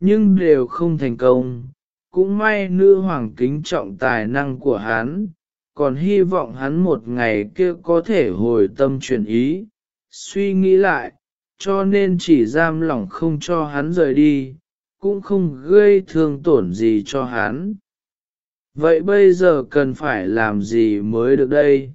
nhưng đều không thành công. Cũng may nữ hoàng kính trọng tài năng của hắn, còn hy vọng hắn một ngày kia có thể hồi tâm chuyển ý, suy nghĩ lại, cho nên chỉ giam lỏng không cho hắn rời đi, cũng không gây thương tổn gì cho hắn. Vậy bây giờ cần phải làm gì mới được đây?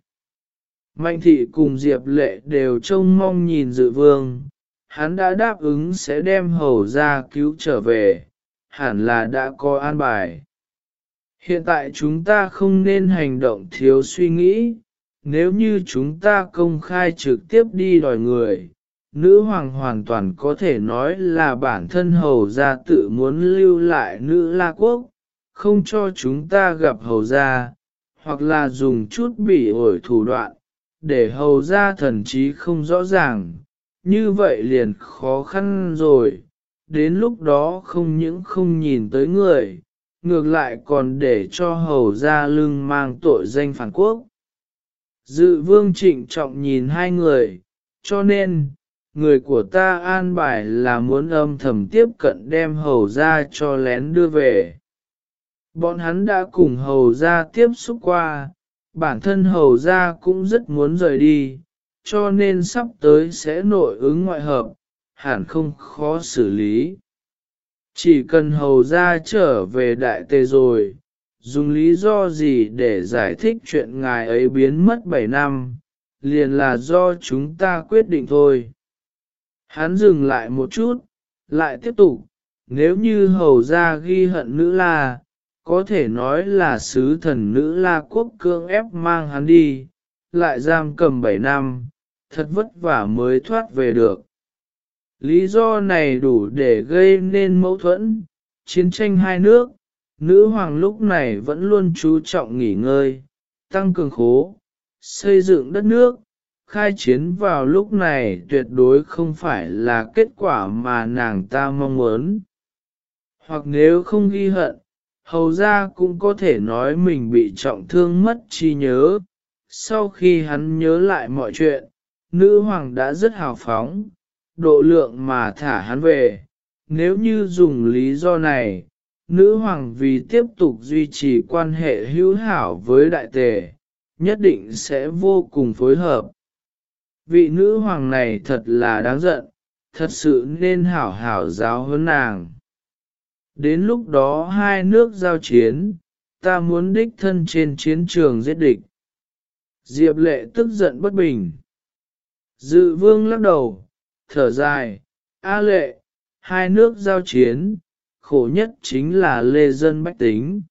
Mạnh thị cùng Diệp lệ đều trông mong nhìn dự vương, hắn đã đáp ứng sẽ đem hầu ra cứu trở về, hẳn là đã có an bài. Hiện tại chúng ta không nên hành động thiếu suy nghĩ, nếu như chúng ta công khai trực tiếp đi đòi người, nữ hoàng hoàn toàn có thể nói là bản thân hầu gia tự muốn lưu lại nữ la quốc, không cho chúng ta gặp hầu gia, hoặc là dùng chút bị ổi thủ đoạn, để hầu gia thần trí không rõ ràng, như vậy liền khó khăn rồi, đến lúc đó không những không nhìn tới người, ngược lại còn để cho hầu gia lưng mang tội danh phản quốc. Dự vương trịnh trọng nhìn hai người, cho nên, người của ta an bài là muốn âm thầm tiếp cận đem hầu ra cho lén đưa về. Bọn hắn đã cùng hầu ra tiếp xúc qua, bản thân hầu ra cũng rất muốn rời đi, cho nên sắp tới sẽ nội ứng ngoại hợp, hẳn không khó xử lý. Chỉ cần hầu ra trở về đại tề rồi, dùng lý do gì để giải thích chuyện ngài ấy biến mất 7 năm, liền là do chúng ta quyết định thôi. Hắn dừng lại một chút, lại tiếp tục, nếu như hầu ra ghi hận nữ la, có thể nói là sứ thần nữ la quốc cương ép mang hắn đi, lại giam cầm 7 năm, thật vất vả mới thoát về được. Lý do này đủ để gây nên mâu thuẫn, chiến tranh hai nước, nữ hoàng lúc này vẫn luôn chú trọng nghỉ ngơi, tăng cường khố, xây dựng đất nước, khai chiến vào lúc này tuyệt đối không phải là kết quả mà nàng ta mong muốn. Hoặc nếu không ghi hận, hầu ra cũng có thể nói mình bị trọng thương mất trí nhớ. Sau khi hắn nhớ lại mọi chuyện, nữ hoàng đã rất hào phóng, độ lượng mà thả hắn về. Nếu như dùng lý do này, nữ hoàng vì tiếp tục duy trì quan hệ hữu hảo với đại tề, nhất định sẽ vô cùng phối hợp. Vị nữ hoàng này thật là đáng giận, thật sự nên hảo hảo giáo hơn nàng. Đến lúc đó hai nước giao chiến, ta muốn đích thân trên chiến trường giết địch. Diệp lệ tức giận bất bình. Dự vương lắc đầu, thở dài, A lệ, hai nước giao chiến, khổ nhất chính là lê dân bách tính.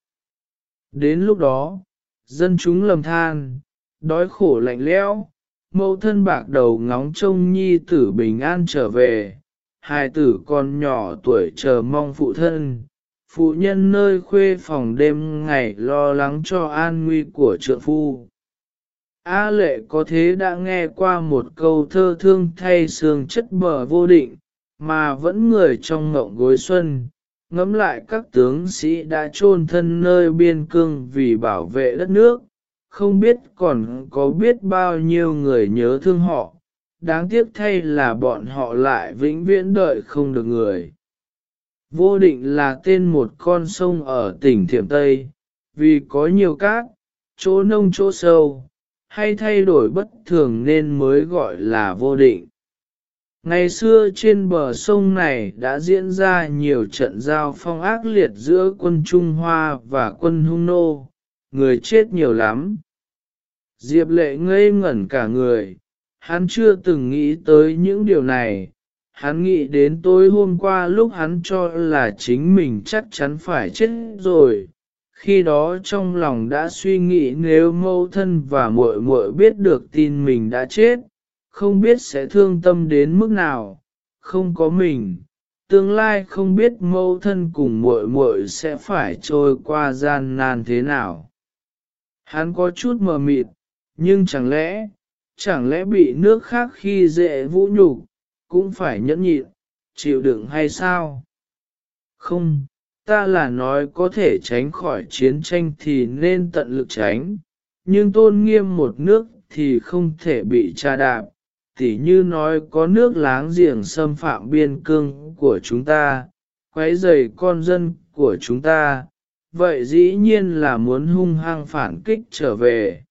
Đến lúc đó, dân chúng lầm than, đói khổ lạnh lẽo, mẫu thân bạc đầu ngóng trông nhi tử bình an trở về, hai tử con nhỏ tuổi chờ mong phụ thân, phụ nhân nơi khuê phòng đêm ngày lo lắng cho an nguy của trượng phu. A lệ có thế đã nghe qua một câu thơ thương thay sương chất bờ vô định, mà vẫn người trong ngộng gối xuân, ngẫm lại các tướng sĩ đã chôn thân nơi biên cương vì bảo vệ đất nước, không biết còn có biết bao nhiêu người nhớ thương họ, đáng tiếc thay là bọn họ lại vĩnh viễn đợi không được người. Vô định là tên một con sông ở tỉnh Thiểm Tây, vì có nhiều cát, chỗ nông chỗ sâu, hay thay đổi bất thường nên mới gọi là vô định. Ngày xưa trên bờ sông này đã diễn ra nhiều trận giao phong ác liệt giữa quân Trung Hoa và quân Hung Nô, người chết nhiều lắm. Diệp lệ ngây ngẩn cả người, hắn chưa từng nghĩ tới những điều này, hắn nghĩ đến tối hôm qua lúc hắn cho là chính mình chắc chắn phải chết rồi. Khi đó trong lòng đã suy nghĩ nếu mâu thân và muội muội biết được tin mình đã chết, không biết sẽ thương tâm đến mức nào, không có mình, tương lai không biết mâu thân cùng muội muội sẽ phải trôi qua gian nan thế nào. Hắn có chút mờ mịt, nhưng chẳng lẽ, chẳng lẽ bị nước khác khi dễ vũ nhục, cũng phải nhẫn nhịn, chịu đựng hay sao? Không, ta là nói có thể tránh khỏi chiến tranh thì nên tận lực tránh, nhưng tôn nghiêm một nước thì không thể bị tra đạp, tỉ như nói có nước láng giềng xâm phạm biên cương của chúng ta, quấy rầy con dân của chúng ta, vậy dĩ nhiên là muốn hung hăng phản kích trở về.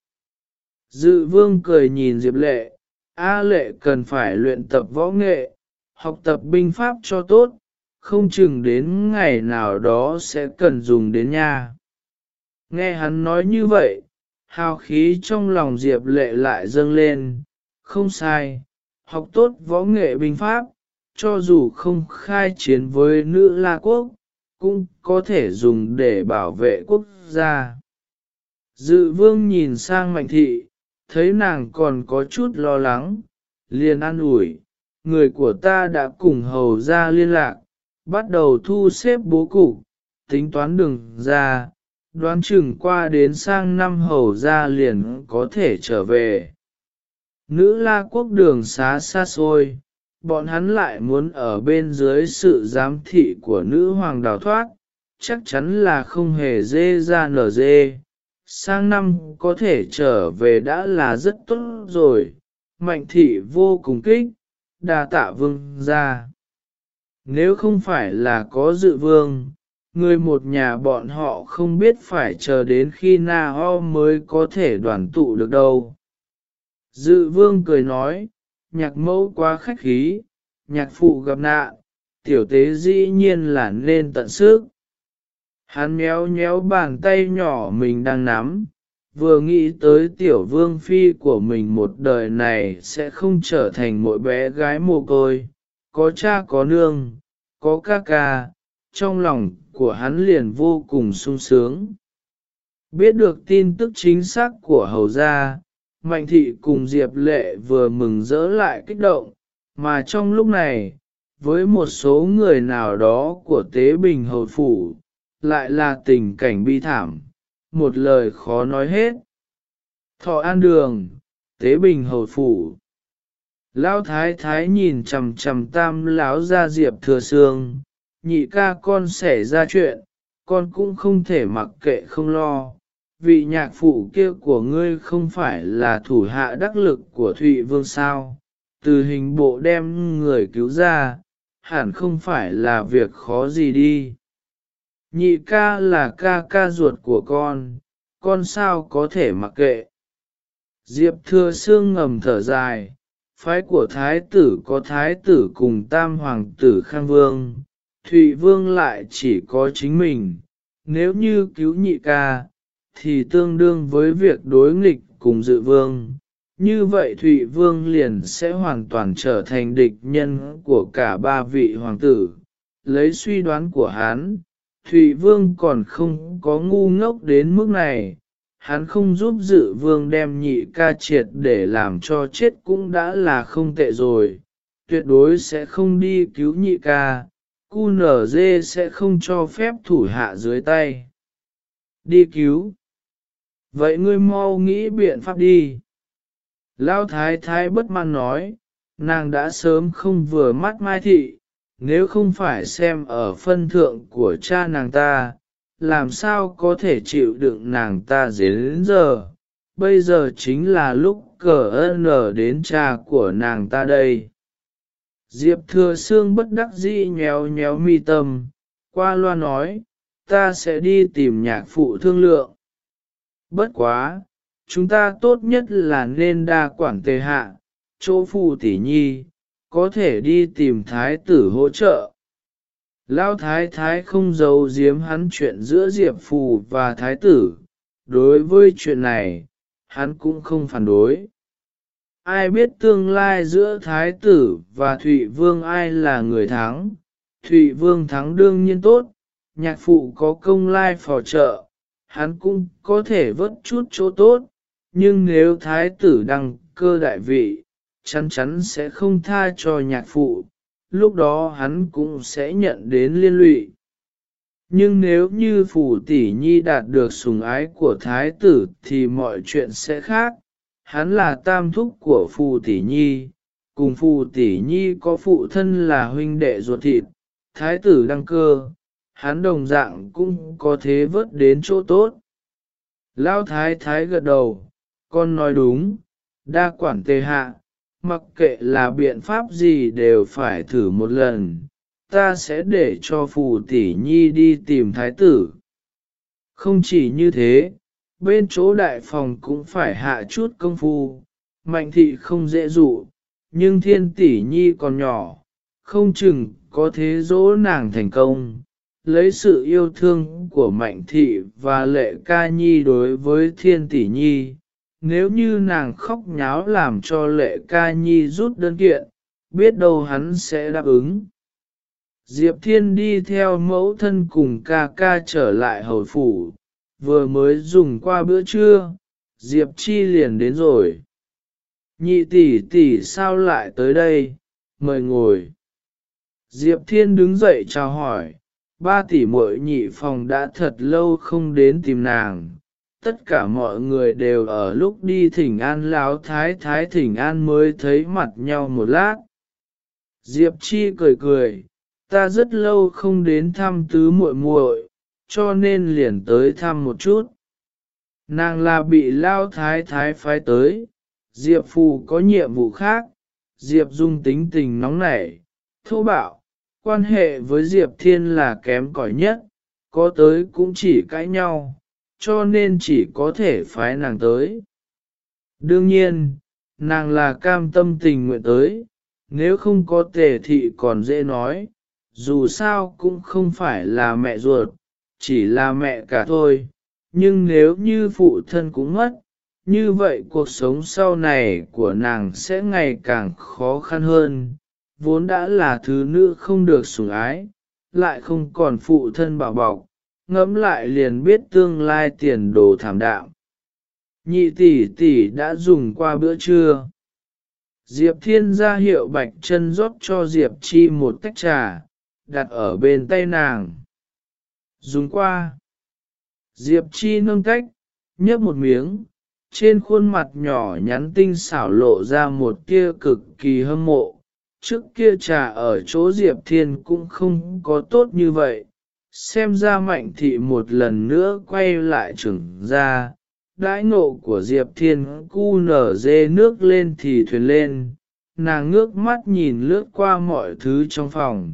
Dự vương cười nhìn Diệp Lệ, A Lệ cần phải luyện tập võ nghệ, học tập binh pháp cho tốt, không chừng đến ngày nào đó sẽ cần dùng đến nha. Nghe hắn nói như vậy, hào khí trong lòng Diệp Lệ lại dâng lên, không sai, học tốt võ nghệ binh pháp, cho dù không khai chiến với nữ La Quốc, cũng có thể dùng để bảo vệ quốc gia. Dự vương nhìn sang mạnh thị, thấy nàng còn có chút lo lắng, liền an ủi, người của ta đã cùng hầu ra liên lạc, bắt đầu thu xếp bố cục, tính toán đường ra, đoán chừng qua đến sang năm hầu ra liền có thể trở về. Nữ la quốc đường xá xa xôi, bọn hắn lại muốn ở bên dưới sự giám thị của nữ hoàng đào thoát, chắc chắn là không hề dê ra nở dê. Sang năm có thể trở về đã là rất tốt rồi, mạnh thị vô cùng kích, đa tạ vương ra. Nếu không phải là có dự vương, người một nhà bọn họ không biết phải chờ đến khi na ho mới có thể đoàn tụ được đâu. Dự vương cười nói, nhạc mẫu quá khách khí, nhạc phụ gặp nạn, tiểu tế dĩ nhiên là nên tận sức. Hắn méo méo bàn tay nhỏ mình đang nắm, vừa nghĩ tới tiểu vương phi của mình một đời này sẽ không trở thành một bé gái mồ côi, có cha có nương, có ca ca, trong lòng của hắn liền vô cùng sung sướng. Biết được tin tức chính xác của hầu gia, Mạnh thị cùng Diệp lệ vừa mừng rỡ lại kích động, mà trong lúc này, với một số người nào đó của Tế Bình Hầu Phủ, lại là tình cảnh bi thảm, một lời khó nói hết. Thọ An Đường, Tế Bình Hầu Phủ Lão Thái Thái nhìn chầm chầm tam lão ra Diệp thừa sương, nhị ca con xảy ra chuyện, con cũng không thể mặc kệ không lo. Vị nhạc phụ kia của ngươi không phải là thủ hạ đắc lực của Thụy Vương sao, từ hình bộ đem người cứu ra, hẳn không phải là việc khó gì đi. Nhị ca là ca ca ruột của con, con sao có thể mặc kệ. Diệp thừa xương ngầm thở dài, phái của thái tử có thái tử cùng tam hoàng tử khang vương, Thụy Vương lại chỉ có chính mình, nếu như cứu nhị ca, thì tương đương với việc đối nghịch cùng dự vương. Như vậy Thụy Vương liền sẽ hoàn toàn trở thành địch nhân của cả ba vị hoàng tử. Lấy suy đoán của hắn, Thụy Vương còn không có ngu ngốc đến mức này. Hắn không giúp dự vương đem nhị ca triệt để làm cho chết cũng đã là không tệ rồi. Tuyệt đối sẽ không đi cứu nhị ca, Cú Nở Dê sẽ không cho phép thủ hạ dưới tay. Đi cứu. Vậy ngươi mau nghĩ biện pháp đi. Lao thái thái bất mãn nói, nàng đã sớm không vừa mắt mai thị, nếu không phải xem ở phân thượng của cha nàng ta, làm sao có thể chịu đựng nàng ta đến giờ. Bây giờ chính là lúc cờ ơn đến cha của nàng ta đây. Diệp thừa xương bất đắc dĩ nhéo nhéo mi tâm, qua loa nói, ta sẽ đi tìm nhạc phụ thương lượng. Bất quá, chúng ta tốt nhất là nên đa quản tề hạ, chỗ phụ tỷ nhi, có thể đi tìm thái tử hỗ trợ. Lão thái thái không giấu giếm hắn chuyện giữa Diệp Phù và thái tử, đối với chuyện này, hắn cũng không phản đối. Ai biết tương lai giữa thái tử và Thụy Vương ai là người thắng. Thụy Vương thắng đương nhiên tốt, nhạc phụ có công lai phò trợ, hắn cũng có thể vớt chút chỗ tốt, nhưng nếu thái tử đăng cơ đại vị, chắn chắn sẽ không tha cho nhạc phụ, lúc đó hắn cũng sẽ nhận đến liên lụy. Nhưng nếu như phủ tỷ nhi đạt được sủng ái của thái tử thì mọi chuyện sẽ khác, hắn là tam thúc của phù tỷ nhi, cùng phù tỷ nhi có phụ thân là huynh đệ ruột thịt, thái tử đăng cơ, hắn đồng dạng cũng có thế vớt đến chỗ tốt. Lao thái thái gật đầu, con nói đúng, đa quản tề hạ, mặc kệ là biện pháp gì đều phải thử một lần, ta sẽ để cho phù tỷ nhi đi tìm thái tử. Không chỉ như thế, bên chỗ đại phòng cũng phải hạ chút công phu, mạnh thị không dễ dụ, nhưng thiên tỷ nhi còn nhỏ, không chừng có thế dỗ nàng thành công. Lấy sự yêu thương của mạnh thị và lệ ca nhi đối với thiên tỷ nhi, nếu như nàng khóc nháo làm cho lệ ca nhi rút đơn kiện, biết đâu hắn sẽ đáp ứng. Diệp Thiên đi theo mẫu thân cùng ca ca trở lại hồi phủ, vừa mới dùng qua bữa trưa, Diệp Chi liền đến rồi. Nhị tỷ tỷ sao lại tới đây, mời ngồi. Diệp Thiên đứng dậy chào hỏi, ba tỷ muội nhị phòng đã thật lâu không đến tìm nàng. Tất cả mọi người đều ở lúc đi thỉnh an Lão thái thái thỉnh an mới thấy mặt nhau một lát. Diệp Chi cười cười, ta rất lâu không đến thăm tứ muội muội, cho nên liền tới thăm một chút. Nàng là bị lao thái thái phái tới, Diệp Phù có nhiệm vụ khác, Diệp Dung tính tình nóng nảy, thô bạo, quan hệ với Diệp Thiên là kém cỏi nhất, có tới cũng chỉ cãi nhau, cho nên chỉ có thể phái nàng tới. Đương nhiên, nàng là cam tâm tình nguyện tới, nếu không có tề thị còn dễ nói, dù sao cũng không phải là mẹ ruột, chỉ là mẹ cả thôi, nhưng nếu như phụ thân cũng mất, như vậy cuộc sống sau này của nàng sẽ ngày càng khó khăn hơn, vốn đã là thứ nữ không được sủng ái, lại không còn phụ thân bảo bọc, ngẫm lại liền biết tương lai tiền đồ thảm đạo. Nhị tỷ tỷ đã dùng qua bữa trưa. Diệp Thiên ra hiệu bạch chân rót cho Diệp Chi một tách trà, đặt ở bên tay nàng. Dùng qua. Diệp Chi nâng tách, nhấp một miếng, trên khuôn mặt nhỏ nhắn tinh xảo lộ ra một tia cực kỳ hâm mộ. Trước kia trà ở chỗ Diệp Thiên cũng không có tốt như vậy, xem ra mạnh thị một lần nữa quay lại trưởng ra, đãi ngộ của Diệp Thiên cu nở dê nước lên thì thuyền lên, nàng ngước mắt nhìn lướt qua mọi thứ trong phòng,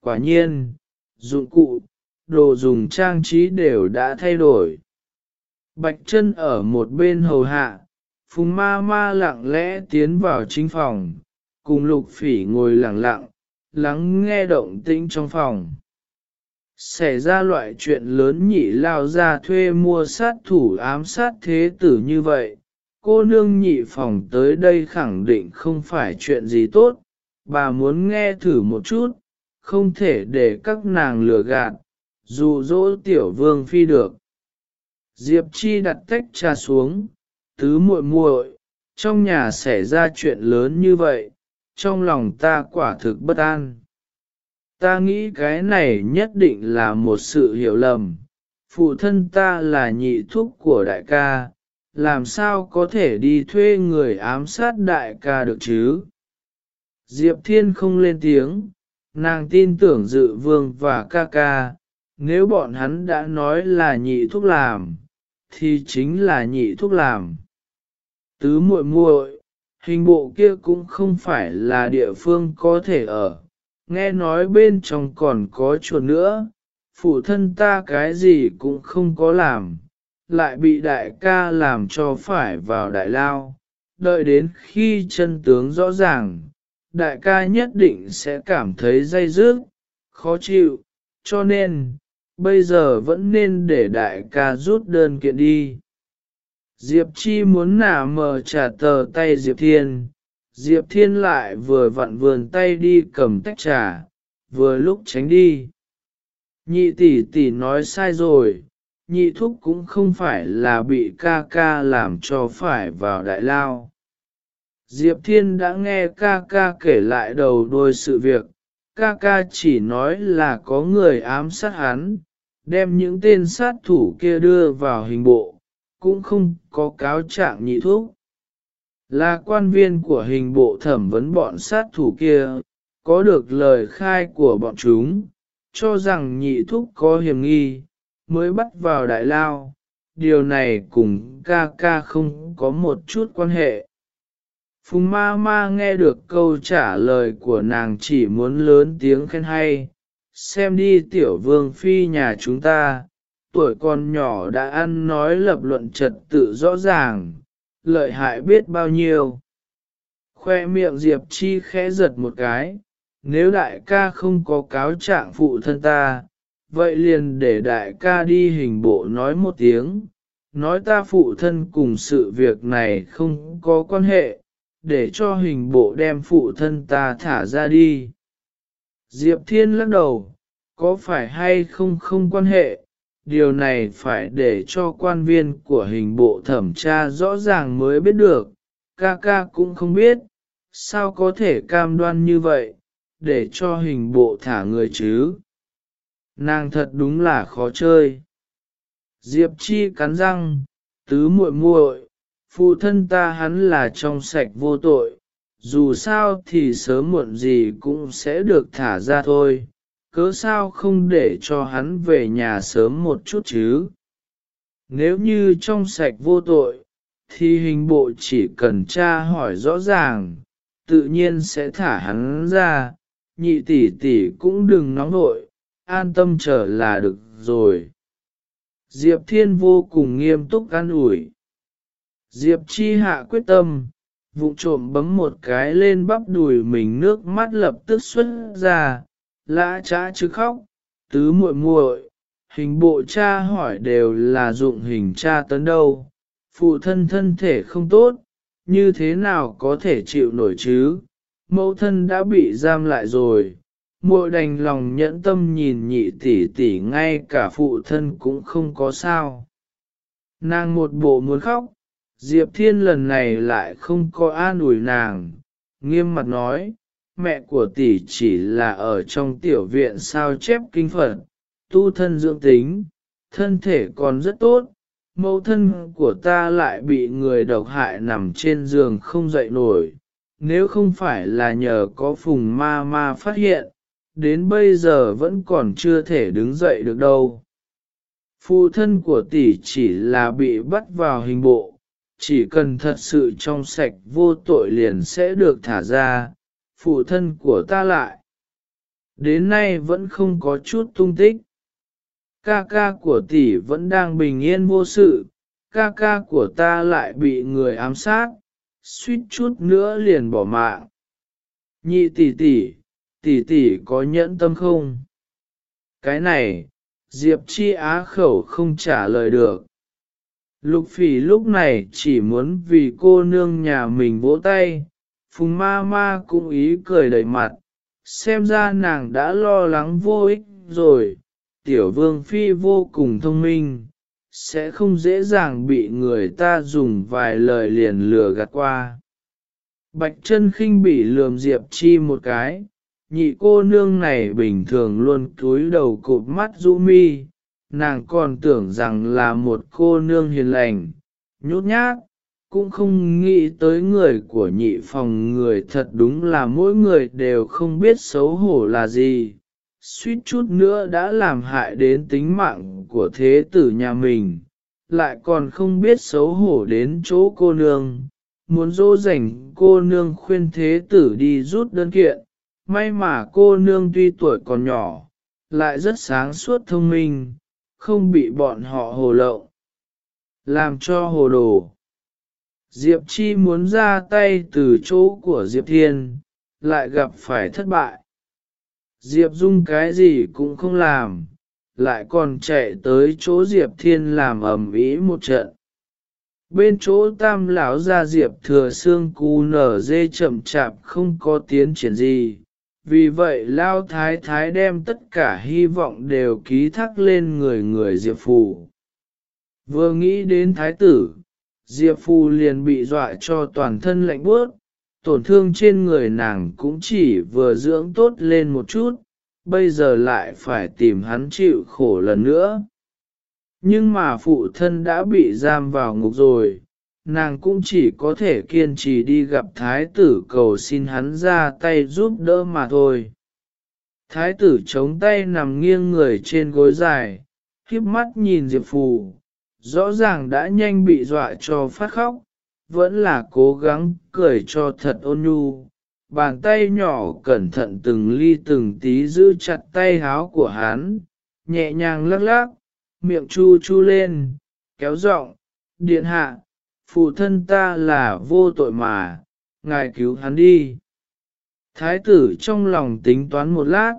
quả nhiên, dụng cụ, đồ dùng trang trí đều đã thay đổi. Bạch chân ở một bên hầu hạ, phùng ma ma lặng lẽ tiến vào chính phòng, cùng lục phỉ ngồi lặng lặng, lắng nghe động tĩnh trong phòng. Xảy ra loại chuyện lớn nhị lao ra thuê mua sát thủ ám sát thế tử như vậy, cô nương nhị phòng tới đây khẳng định không phải chuyện gì tốt, bà muốn nghe thử một chút, không thể để các nàng lừa gạt, dù dỗ tiểu vương phi được. Diệp Chi đặt tách trà xuống, tứ muội muội, trong nhà xảy ra chuyện lớn như vậy, trong lòng ta quả thực bất an. Ta nghĩ cái này nhất định là một sự hiểu lầm. Phụ thân ta là nhị thúc của đại ca, làm sao có thể đi thuê người ám sát đại ca được chứ? Diệp Thiên không lên tiếng, nàng tin tưởng dự vương và ca ca, nếu bọn hắn đã nói là nhị thúc làm, thì chính là nhị thúc làm. Tứ muội muội, hình bộ kia cũng không phải là địa phương có thể ở, nghe nói bên trong còn có chuột nữa, phụ thân ta cái gì cũng không có làm, lại bị đại ca làm cho phải vào đại lao, đợi đến khi chân tướng rõ ràng, đại ca nhất định sẽ cảm thấy dây dứt, khó chịu, cho nên, bây giờ vẫn nên để đại ca rút đơn kiện đi. Diệp Chi muốn nả mờ trả tờ tay Diệp Thiên, Diệp Thiên lại vừa vặn vườn tay đi cầm tách trà, vừa lúc tránh đi. Nhị tỷ tỷ nói sai rồi, nhị thúc cũng không phải là bị ca ca làm cho phải vào đại lao. Diệp Thiên đã nghe ca ca kể lại đầu đôi sự việc, ca ca chỉ nói là có người ám sát hắn, đem những tên sát thủ kia đưa vào hình bộ, cũng không có cáo trạng nhị thúc. Là quan viên của hình bộ thẩm vấn bọn sát thủ kia, có được lời khai của bọn chúng, cho rằng nhị thúc có hiểm nghi, mới bắt vào đại lao. Điều này cùng ca ca không có một chút quan hệ. Phùng ma ma nghe được câu trả lời của nàng chỉ muốn lớn tiếng khen hay, xem đi tiểu vương phi nhà chúng ta, tuổi còn nhỏ đã ăn nói lập luận trật tự rõ ràng, lợi hại biết bao nhiêu. Khoe miệng Diệp Chi khẽ giật một cái, nếu đại ca không có cáo trạng phụ thân ta, vậy liền để đại ca đi hình bộ nói một tiếng, nói ta phụ thân cùng sự việc này không có quan hệ, để cho hình bộ đem phụ thân ta thả ra đi. Diệp Thiên lắc đầu, có phải hay không không quan hệ, điều này phải để cho quan viên của hình bộ thẩm tra rõ ràng mới biết được, ca ca cũng không biết, sao có thể cam đoan như vậy, để cho hình bộ thả người chứ. Nàng thật đúng là khó chơi. Diệp Chi cắn răng, tứ muội muội, phụ thân ta hắn là trong sạch vô tội, dù sao thì sớm muộn gì cũng sẽ được thả ra thôi, cớ sao không để cho hắn về nhà sớm một chút chứ. Nếu như trong sạch vô tội, thì hình bộ chỉ cần tra hỏi rõ ràng, tự nhiên sẽ thả hắn ra, nhị tỷ tỷ cũng đừng nóng nội, an tâm trở là được rồi. Diệp Thiên vô cùng nghiêm túc an ủi. Diệp Chi hạ quyết tâm, vụ trộm bấm một cái lên bắp đùi mình nước mắt lập tức xuất ra, lã trá chứ khóc, tứ muội muội, hình bộ cha hỏi đều là dụng hình cha tấn đâu, phụ thân thân thể không tốt, như thế nào có thể chịu nổi chứ, mẫu thân đã bị giam lại rồi, muội đành lòng nhẫn tâm nhìn nhị tỷ tỷ ngay cả phụ thân cũng không có sao. Nàng một bộ muốn khóc, Diệp Thiên lần này lại không có an ủi nàng, nghiêm mặt nói, mẹ của tỷ chỉ là ở trong tiểu viện sao chép kinh phật, tu thân dưỡng tính, thân thể còn rất tốt, mẫu thân của ta lại bị người độc hại nằm trên giường không dậy nổi, nếu không phải là nhờ có phùng ma ma phát hiện, đến bây giờ vẫn còn chưa thể đứng dậy được đâu. Phụ thân của tỷ chỉ là bị bắt vào hình bộ, chỉ cần thật sự trong sạch vô tội liền sẽ được thả ra, phụ thân của ta lại. Đến nay vẫn không có chút tung tích. Ca ca của tỷ vẫn đang bình yên vô sự, ca ca của ta lại bị người ám sát, suýt chút nữa liền bỏ mạng. Nhị tỷ tỷ, tỷ tỷ có nhẫn tâm không? Cái này, Diệp Chi Á khẩu không trả lời được. Lục phỉ lúc này chỉ muốn vì cô nương nhà mình vỗ tay, phùng ma ma cũng ý cười đầy mặt, xem ra nàng đã lo lắng vô ích rồi, tiểu vương phi vô cùng thông minh, sẽ không dễ dàng bị người ta dùng vài lời liền lừa gạt qua. Bạch chân khinh bị lườm Diệp Chi một cái, nhị cô nương này bình thường luôn cúi đầu cụp mắt rũ mi, nàng còn tưởng rằng là một cô nương hiền lành, nhút nhát, cũng không nghĩ tới người của nhị phòng người thật đúng là mỗi người đều không biết xấu hổ là gì, suýt chút nữa đã làm hại đến tính mạng của thế tử nhà mình, lại còn không biết xấu hổ đến chỗ cô nương, muốn dỗ dành cô nương khuyên thế tử đi rút đơn kiện, may mà cô nương tuy tuổi còn nhỏ, lại rất sáng suốt thông minh, không bị bọn họ hồ lậu, làm cho hồ đồ. Diệp Chi muốn ra tay từ chỗ của Diệp Thiên, lại gặp phải thất bại. Diệp Dung cái gì cũng không làm, lại còn chạy tới chỗ Diệp Thiên làm ầm ĩ một trận. Bên chỗ tam lão ra Diệp thừa xương cú nở dê chậm chạp không có tiến triển gì, vì vậy Lao Thái Thái đem tất cả hy vọng đều ký thác lên người người Diệp Phủ. Vừa nghĩ đến Thái tử, Diệp Phù liền bị dọa cho toàn thân lạnh bước, tổn thương trên người nàng cũng chỉ vừa dưỡng tốt lên một chút, bây giờ lại phải tìm hắn chịu khổ lần nữa. Nhưng mà phụ thân đã bị giam vào ngục rồi, nàng cũng chỉ có thể kiên trì đi gặp thái tử cầu xin hắn ra tay giúp đỡ mà thôi. Thái tử chống tay nằm nghiêng người trên gối dài, khiếp mắt nhìn Diệp Phù, rõ ràng đã nhanh bị dọa cho phát khóc, vẫn là cố gắng cười cho thật ôn nhu. Bàn tay nhỏ cẩn thận từng ly từng tí giữ chặt tay háo của hắn, nhẹ nhàng lắc lắc, miệng chu chu lên, kéo giọng, điện hạ, phụ thân ta là vô tội mà, ngài cứu hắn đi. Thái tử trong lòng tính toán một lát,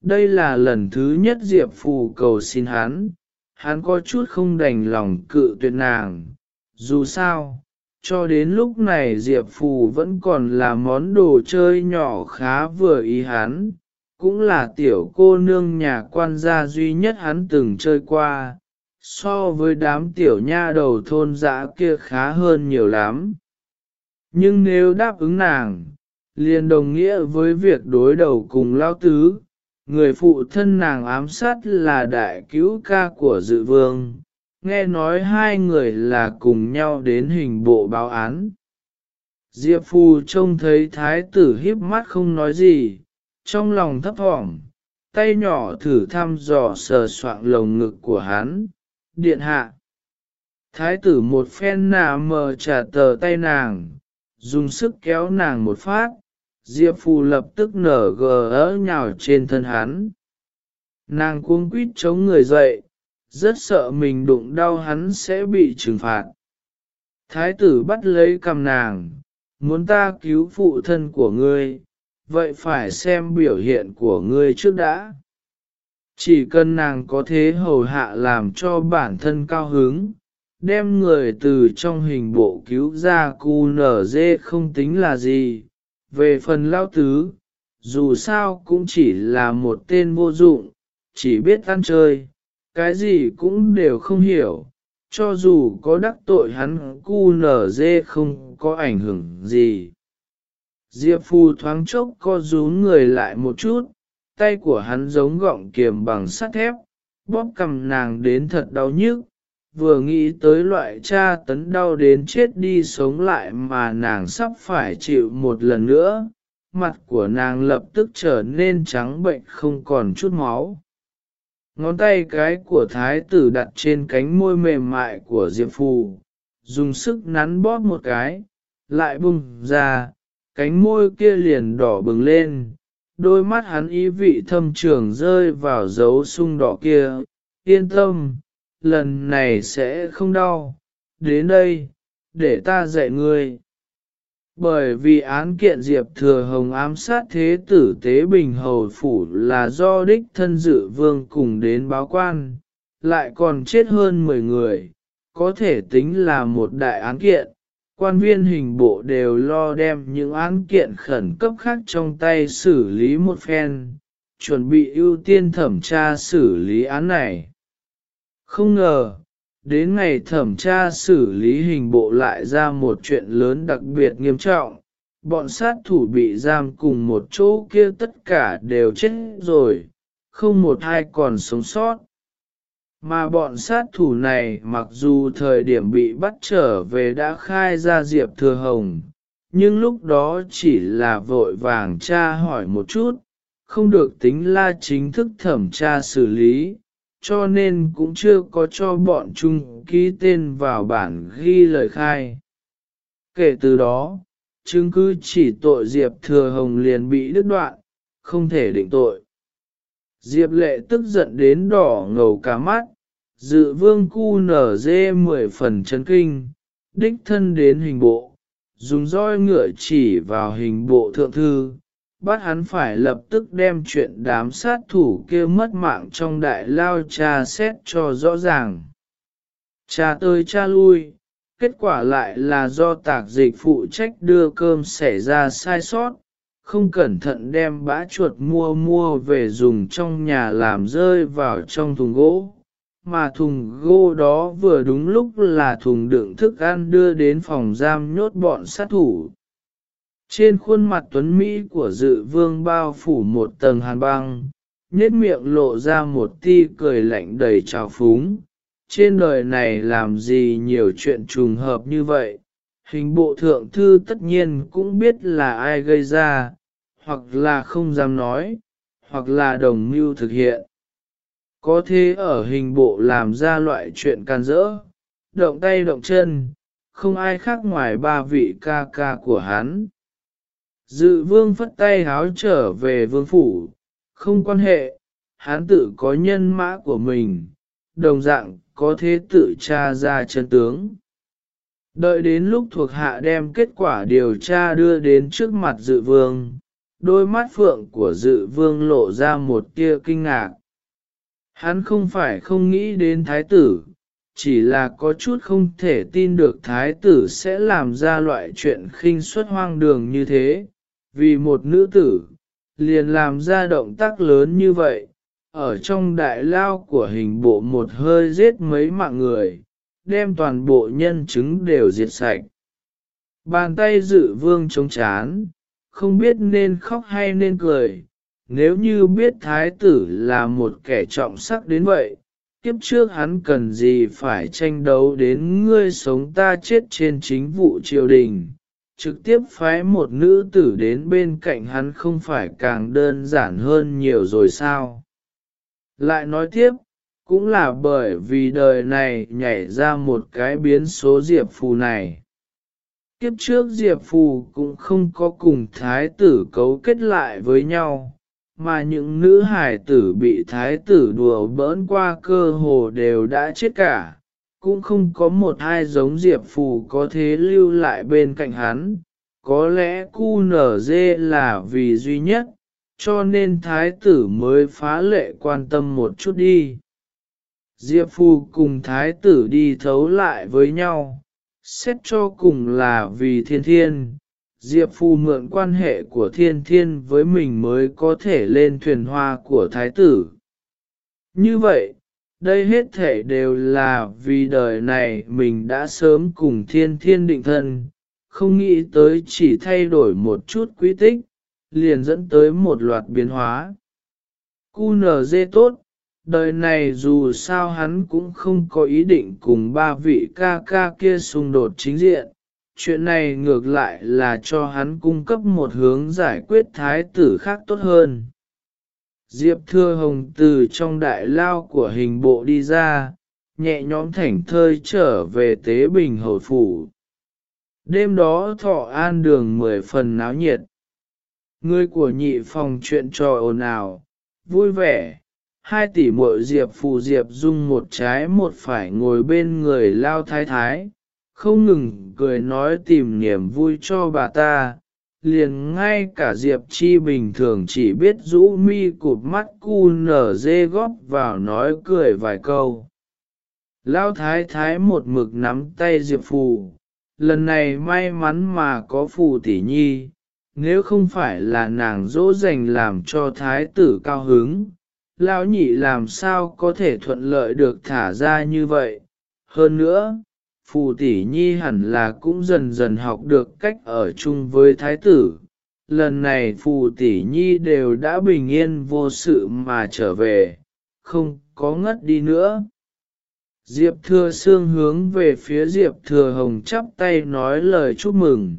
đây là lần thứ nhất Diệp Phù cầu xin hắn, hắn có chút không đành lòng cự tuyệt nàng. Dù sao, cho đến lúc này Diệp Phù vẫn còn là món đồ chơi nhỏ khá vừa ý hắn, cũng là tiểu cô nương nhà quan gia duy nhất hắn từng chơi qua, so với đám tiểu nha đầu thôn dã kia khá hơn nhiều lắm. Nhưng nếu đáp ứng nàng, liền đồng nghĩa với việc đối đầu cùng lao tứ, người phụ thân nàng ám sát là đại cứu ca của dự vương, nghe nói hai người là cùng nhau đến hình bộ báo án. Diệp Phu trông thấy thái tử híp mắt không nói gì, trong lòng thấp thỏm, tay nhỏ thử thăm dò sờ soạng lồng ngực của hắn, điện hạ. Thái tử một phen nà mờ trả tờ tay nàng, dùng sức kéo nàng một phát, Diệp Phù lập tức nở gờ ớ nhào trên thân hắn. Nàng cuống quýt chống người dậy, rất sợ mình đụng đau hắn sẽ bị trừng phạt. Thái tử bắt lấy cầm nàng, muốn ta cứu phụ thân của ngươi, vậy phải xem biểu hiện của ngươi trước đã. Chỉ cần nàng có thế hầu hạ làm cho bản thân cao hứng, đem người từ trong hình bộ cứu ra cu nở dê không tính là gì. Về phần lao tứ, dù sao cũng chỉ là một tên vô dụng, chỉ biết ăn chơi, cái gì cũng đều không hiểu, cho dù có đắc tội hắn cu nở dê không có ảnh hưởng gì. Diệp Phu thoáng chốc co rúm người lại một chút, tay của hắn giống gọng kiềm bằng sắt thép, bóp cầm nàng đến thật đau nhức, vừa nghĩ tới loại tra tấn đau đến chết đi sống lại mà nàng sắp phải chịu một lần nữa, mặt của nàng lập tức trở nên trắng bệnh không còn chút máu. Ngón tay cái của thái tử đặt trên cánh môi mềm mại của Diệp Phù, dùng sức nắn bóp một cái, lại bung ra, cánh môi kia liền đỏ bừng lên, đôi mắt hắn ý vị thâm trường rơi vào dấu sung đỏ kia, yên tâm, lần này sẽ không đau, đến đây, để ta dạy ngươi. Bởi vì án kiện Diệp Thừa Hồng ám sát thế tử Tế Bình Hầu Phủ là do đích thân dự vương cùng đến báo quan, lại còn chết hơn 10 người, có thể tính là một đại án kiện. Quan viên hình bộ đều lo đem những án kiện khẩn cấp khác trong tay xử lý một phen, chuẩn bị ưu tiên thẩm tra xử lý án này. Không ngờ, đến ngày thẩm tra xử lý hình bộ lại ra một chuyện lớn đặc biệt nghiêm trọng. Bọn sát thủ bị giam cùng một chỗ kia tất cả đều chết rồi, không một ai còn sống sót. Mà bọn sát thủ này mặc dù thời điểm bị bắt trở về đã khai ra Diệp Thừa Hồng, nhưng lúc đó chỉ là vội vàng tra hỏi một chút, không được tính là chính thức thẩm tra xử lý, cho nên cũng chưa có cho bọn chúng ký tên vào bản ghi lời khai. Kể từ đó, chứng cứ chỉ tội Diệp Thừa Hồng liền bị đứt đoạn, không thể định tội. Diệp lệ tức giận đến đỏ ngầu cả mắt, dự vương cu nở dê mười phần chấn kinh, đích thân đến hình bộ, dùng roi ngựa chỉ vào hình bộ thượng thư, bắt hắn phải lập tức đem chuyện đám sát thủ kia mất mạng trong đại lao tra xét cho rõ ràng. Cha tới cha lui, kết quả lại là do tạc dịch phụ trách đưa cơm xảy ra sai sót, không cẩn thận đem bã chuột mua mua về dùng trong nhà làm rơi vào trong thùng gỗ. Mà thùng gỗ đó vừa đúng lúc là thùng đựng thức ăn đưa đến phòng giam nhốt bọn sát thủ. Trên khuôn mặt tuấn Mỹ của dự vương bao phủ một tầng hàn băng, nhếch miệng lộ ra một ti cười lạnh đầy trào phúng. Trên đời này làm gì nhiều chuyện trùng hợp như vậy, hình bộ thượng thư tất nhiên cũng biết là ai gây ra, hoặc là không dám nói, hoặc là đồng mưu thực hiện. Có thế ở hình bộ làm ra loại chuyện can rỡ, động tay động chân, không ai khác ngoài ba vị ca ca của hắn. Dự vương phất tay háo trở về vương phủ, không quan hệ, hắn tự có nhân mã của mình, đồng dạng có thế tự tra ra chân tướng. Đợi đến lúc thuộc hạ đem kết quả điều tra đưa đến trước mặt dự vương, đôi mắt phượng của dự vương lộ ra một tia kinh ngạc. Hắn không phải không nghĩ đến thái tử, chỉ là có chút không thể tin được thái tử sẽ làm ra loại chuyện khinh suất hoang đường như thế, vì một nữ tử, liền làm ra động tác lớn như vậy, ở trong đại lao của hình bộ một hơi giết mấy mạng người, đem toàn bộ nhân chứng đều diệt sạch. Bàn tay dự vương chống chán, không biết nên khóc hay nên cười, nếu như biết thái tử là một kẻ trọng sắc đến vậy, kiếp trước hắn cần gì phải tranh đấu đến ngươi sống ta chết trên chính vụ triều đình, trực tiếp phái một nữ tử đến bên cạnh hắn không phải càng đơn giản hơn nhiều rồi sao. Lại nói tiếp, cũng là bởi vì đời này nhảy ra một cái biến số diệp phù này. Kiếp trước diệp phù cũng không có cùng thái tử cấu kết lại với nhau, mà những nữ hải tử bị thái tử đùa bỡn qua cơ hồ đều đã chết cả, cũng không có một ai giống diệp phù có thế lưu lại bên cạnh hắn. Có lẽ cu nở dê là vì duy nhất, cho nên thái tử mới phá lệ quan tâm một chút đi. Diệp Phù cùng thái tử đi thấu lại với nhau, xét cho cùng là vì thiên thiên. Diệp Phù mượn quan hệ của thiên thiên với mình mới có thể lên thuyền hoa của thái tử. Như vậy, đây hết thể đều là vì đời này mình đã sớm cùng thiên thiên định thân, không nghĩ tới chỉ thay đổi một chút quy tích, liền dẫn tới một loạt biến hóa. Cu nở dê tốt, đời này dù sao hắn cũng không có ý định cùng ba vị ca ca kia xung đột chính diện. Chuyện này ngược lại là cho hắn cung cấp một hướng giải quyết thái tử khác tốt hơn. Diệp Thưa Hồng từ trong đại lao của hình bộ đi ra, nhẹ nhõm thảnh thơi trở về tế bình hồi phủ. Đêm đó thọ an đường mười phần náo nhiệt. Người của nhị phòng chuyện trò ồn ào, vui vẻ, hai tỷ muội diệp phù diệp dung một trái một phải ngồi bên người lao thái thái, không ngừng cười nói tìm niềm vui cho bà ta. Liền ngay cả Diệp Chi bình thường chỉ biết rũ mi cụp mắt cu nở dê góp vào nói cười vài câu. Lao thái thái một mực nắm tay Diệp Phù, lần này may mắn mà có Phù tỷ nhi, nếu không phải là nàng dỗ dành làm cho thái tử cao hứng, lão nhị làm sao có thể thuận lợi được thả ra như vậy. Hơn nữa, phù tỷ nhi hẳn là cũng dần dần học được cách ở chung với thái tử. Lần này phù tỷ nhi đều đã bình yên vô sự mà trở về, không có ngất đi nữa. Diệp Thừa Sương hướng về phía Diệp Thừa Hồng chắp tay nói lời chúc mừng,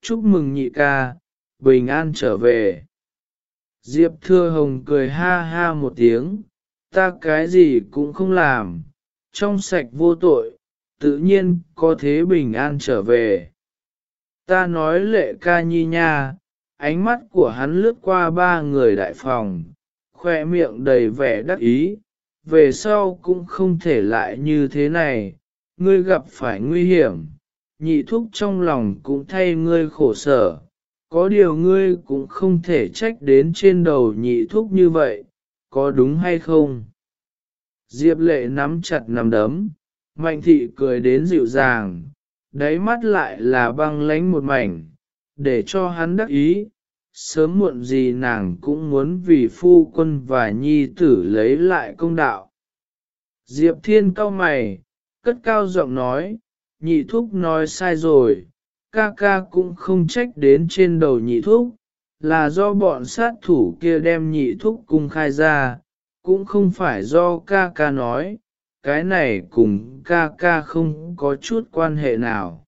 chúc mừng nhị ca, bình an trở về. Diệp Thừa Hồng cười ha ha một tiếng, ta cái gì cũng không làm, trong sạch vô tội, tự nhiên có thế bình an trở về. Ta nói lệ ca nhi nha, ánh mắt của hắn lướt qua ba người đại phòng, khoe miệng đầy vẻ đắc ý, về sau cũng không thể lại như thế này, ngươi gặp phải nguy hiểm, nhị thúc trong lòng cũng thay ngươi khổ sở, có điều ngươi cũng không thể trách đến trên đầu nhị thúc như vậy, có đúng hay không? Diệp lệ nắm chặt nắm đấm, mạnh thị cười đến dịu dàng, đáy mắt lại là băng lánh một mảnh, để cho hắn đắc ý, sớm muộn gì nàng cũng muốn vì phu quân và nhi tử lấy lại công đạo. Diệp thiên cao mày, cất cao giọng nói, nhị thúc nói sai rồi, ca ca cũng không trách đến trên đầu nhị thúc, là do bọn sát thủ kia đem nhị thúc cung khai ra, cũng không phải do ca ca nói, cái này cùng ca ca không có chút quan hệ nào.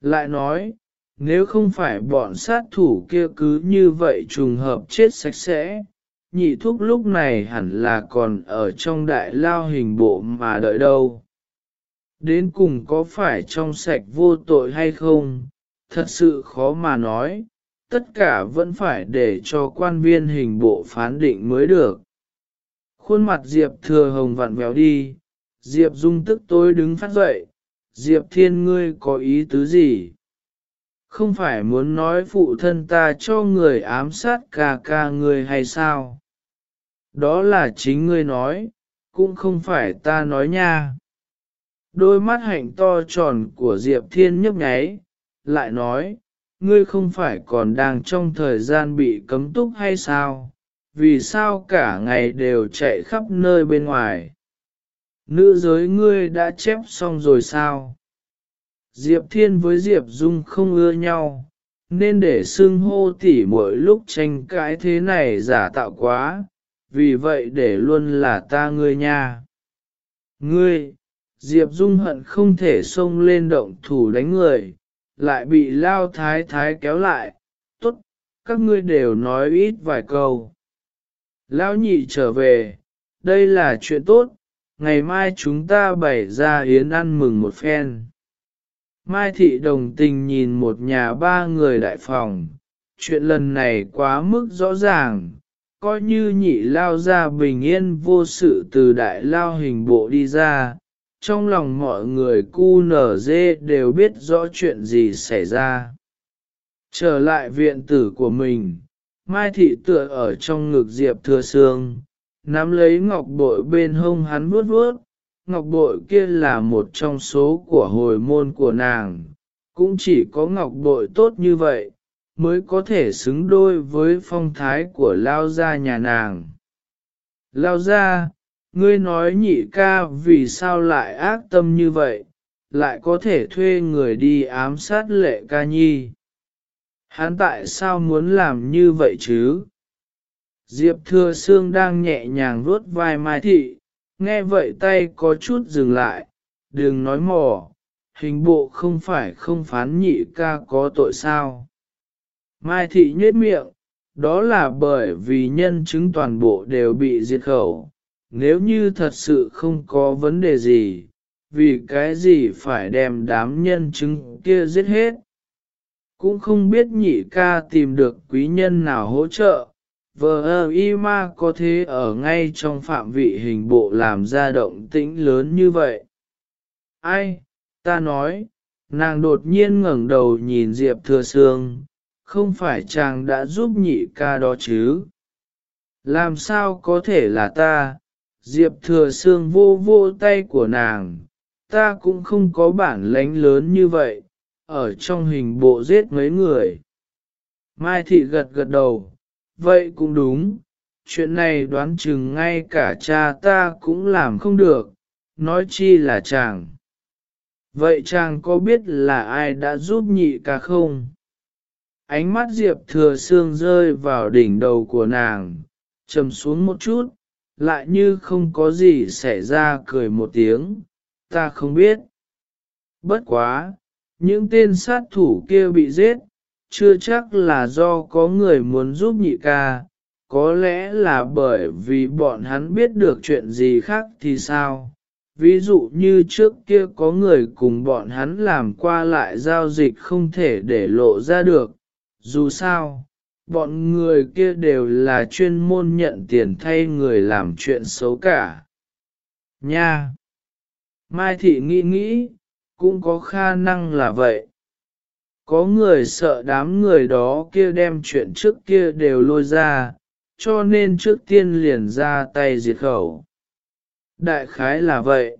Lại nói, nếu không phải bọn sát thủ kia cứ như vậy trùng hợp chết sạch sẽ, nhị thúc lúc này hẳn là còn ở trong đại lao hình bộ mà đợi đâu đến cùng có phải trong sạch vô tội hay không, thật sự khó mà nói, tất cả vẫn phải để cho quan viên hình bộ phán định mới được. Khuôn mặt Diệp thừa hồng vặn vẹo đi, Diệp dung tức tối đứng phát dậy, Diệp thiên ngươi có ý tứ gì? Không phải muốn nói phụ thân ta cho người ám sát ca ca ngươi hay sao? Đó là chính ngươi nói, cũng không phải ta nói nha. Đôi mắt hạnh to tròn của Diệp Thiên nhấp nháy, lại nói, ngươi không phải còn đang trong thời gian bị cấm túc hay sao, vì sao cả ngày đều chạy khắp nơi bên ngoài. Nữ giới ngươi đã chép xong rồi sao? Diệp Thiên với Diệp Dung không ưa nhau, nên để xưng hô tỉ mỗi lúc tranh cãi thế này giả tạo quá, vì vậy để luôn là ta ngươi nha. Ngươi, Diệp Dung hận không thể xông lên động thủ đánh người, lại bị lao thái thái kéo lại, tốt, các ngươi đều nói ít vài câu. Lão nhị trở về, đây là chuyện tốt, ngày mai chúng ta bày ra yến ăn mừng một phen. Mai thị đồng tình nhìn một nhà ba người đại phòng, chuyện lần này quá mức rõ ràng, coi như nhị lao ra bình yên vô sự từ đại lao hình bộ đi ra, trong lòng mọi người cu nở dê đều biết rõ chuyện gì xảy ra. Trở lại viện tử của mình, Mai Thị tựa ở trong ngực Diệp Thừa Sương, nắm lấy ngọc bội bên hông hắn vuốt vuốt, ngọc bội kia là một trong số của hồi môn của nàng, cũng chỉ có ngọc bội tốt như vậy, mới có thể xứng đôi với phong thái của Lao Gia nhà nàng. Lao Gia, ngươi nói nhị ca vì sao lại ác tâm như vậy, lại có thể thuê người đi ám sát lệ ca nhi. Hắn tại sao muốn làm như vậy chứ? Diệp Thừa Sương đang nhẹ nhàng vuốt vai Mai Thị, nghe vậy tay có chút dừng lại, đừng nói mò, hình bộ không phải không phán nhị ca có tội sao. Mai Thị nhếch miệng, đó là bởi vì nhân chứng toàn bộ đều bị diệt khẩu, nếu như thật sự không có vấn đề gì, vì cái gì phải đem đám nhân chứng kia giết hết. Cũng không biết nhị ca tìm được quý nhân nào hỗ trợ, vợ y ma có thế ở ngay trong phạm vị hình bộ làm ra động tĩnh lớn như vậy. Ai, ta nói, nàng đột nhiên ngẩng đầu nhìn Diệp Thừa Sương, không phải chàng đã giúp nhị ca đó chứ? Làm sao có thể là ta? Diệp Thừa Sương vô vô tay của nàng, ta cũng không có bản lãnh lớn như vậy, ở trong hình bộ giết mấy người. Mai Thị gật gật đầu, vậy cũng đúng, chuyện này đoán chừng ngay cả cha ta cũng làm không được, nói chi là chàng. Vậy chàng có biết là ai đã giúp nhị ca không? Ánh mắt Diệp thừa xương rơi vào đỉnh đầu của nàng, trầm xuống một chút, lại như không có gì xảy ra cười một tiếng, ta không biết. Bất quá, những tên sát thủ kia bị giết, chưa chắc là do có người muốn giúp nhị ca, có lẽ là bởi vì bọn hắn biết được chuyện gì khác thì sao. Ví dụ như trước kia có người cùng bọn hắn làm qua lại giao dịch không thể để lộ ra được, dù sao, bọn người kia đều là chuyên môn nhận tiền thay người làm chuyện xấu cả. Nha! Mai Thị nghĩ nghĩ, cũng có khả năng là vậy. Có người sợ đám người đó kia đem chuyện trước kia đều lôi ra, cho nên trước tiên liền ra tay diệt khẩu. Đại khái là vậy.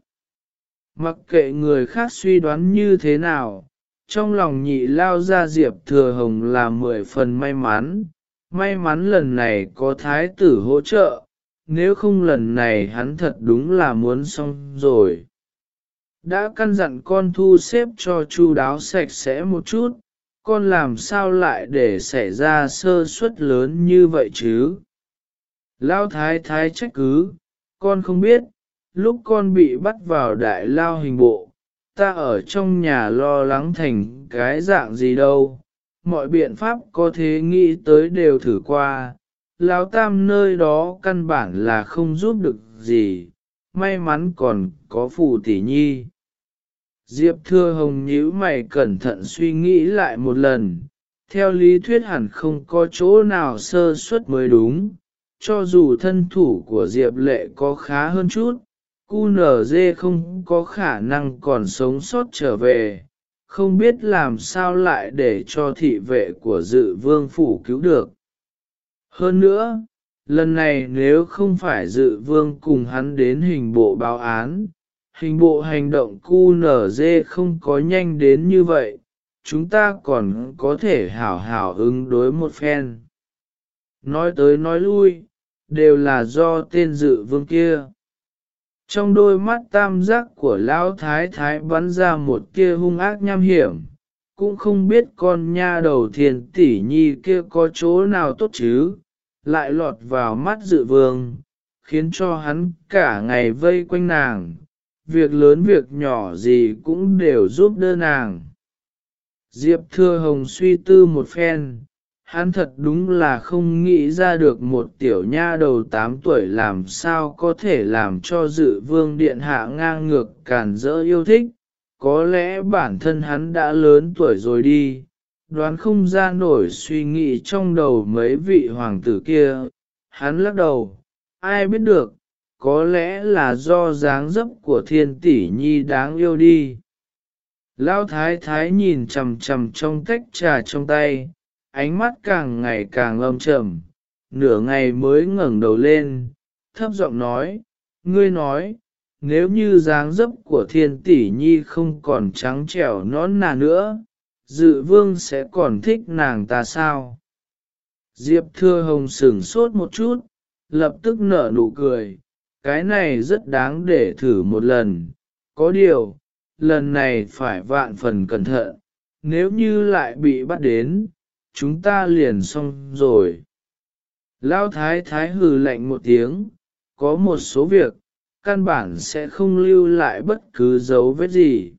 Mặc kệ người khác suy đoán như thế nào, trong lòng nhị lao ra diệp thừa hồng là mười phần may mắn, may mắn lần này có thái tử hỗ trợ, nếu không lần này hắn thật đúng là muốn xong rồi. Đã căn dặn con thu xếp cho chu đáo sạch sẽ một chút, con làm sao lại để xảy ra sơ suất lớn như vậy chứ? Lao thái thái trách cứ, con không biết, lúc con bị bắt vào đại lao hình bộ, ta ở trong nhà lo lắng thành cái dạng gì đâu, mọi biện pháp có thể nghĩ tới đều thử qua, lão tam nơi đó căn bản là không giúp được gì, may mắn còn có phù tỷ nhi. Diệp Thừa Hồng nhíu mày cẩn thận suy nghĩ lại một lần, theo lý thuyết hẳn không có chỗ nào sơ suất mới đúng, cho dù thân thủ của Diệp Lệ có khá hơn chút, Cú nở dê không có khả năng còn sống sót trở về, không biết làm sao lại để cho thị vệ của dự vương phủ cứu được. Hơn nữa, lần này nếu không phải dự vương cùng hắn đến hình bộ báo án, hình bộ hành động cu nở dê không có nhanh đến như vậy, chúng ta còn có thể hảo hảo ứng đối một phen. Nói tới nói lui, đều là do tên dự vương kia. Trong đôi mắt tam giác của lão thái thái bắn ra một kia hung ác nham hiểm, cũng không biết con nha đầu thiền tỷ nhi kia có chỗ nào tốt chứ, lại lọt vào mắt dự vương, khiến cho hắn cả ngày vây quanh nàng, việc lớn việc nhỏ gì cũng đều giúp đỡ nàng. Diệp Thừa Hồng suy tư một phen, hắn thật đúng là không nghĩ ra được một tiểu nha đầu 8 tuổi làm sao có thể làm cho dự vương điện hạ ngang ngược cản rỡ yêu thích, có lẽ bản thân hắn đã lớn tuổi rồi đi, đoán không ra nổi suy nghĩ trong đầu mấy vị hoàng tử kia, hắn lắc đầu, ai biết được, có lẽ là do dáng dấp của thiên tỷ nhi đáng yêu đi. Lão thái thái nhìn chầm chầm trong tách trà trong tay, ánh mắt càng ngày càng âm trầm, nửa ngày mới ngẩng đầu lên, thấp giọng nói, ngươi nói, nếu như dáng dấp của thiên tỷ nhi không còn trắng trẻo nón nà nữa, dự vương sẽ còn thích nàng ta sao? Diệp thưa hồng sửng sốt một chút, lập tức nở nụ cười, cái này rất đáng để thử một lần, có điều, lần này phải vạn phần cẩn thận, nếu như lại bị bắt đến, chúng ta liền xong rồi. Lão thái thái hừ lạnh một tiếng, có một số việc, căn bản sẽ không lưu lại bất cứ dấu vết gì.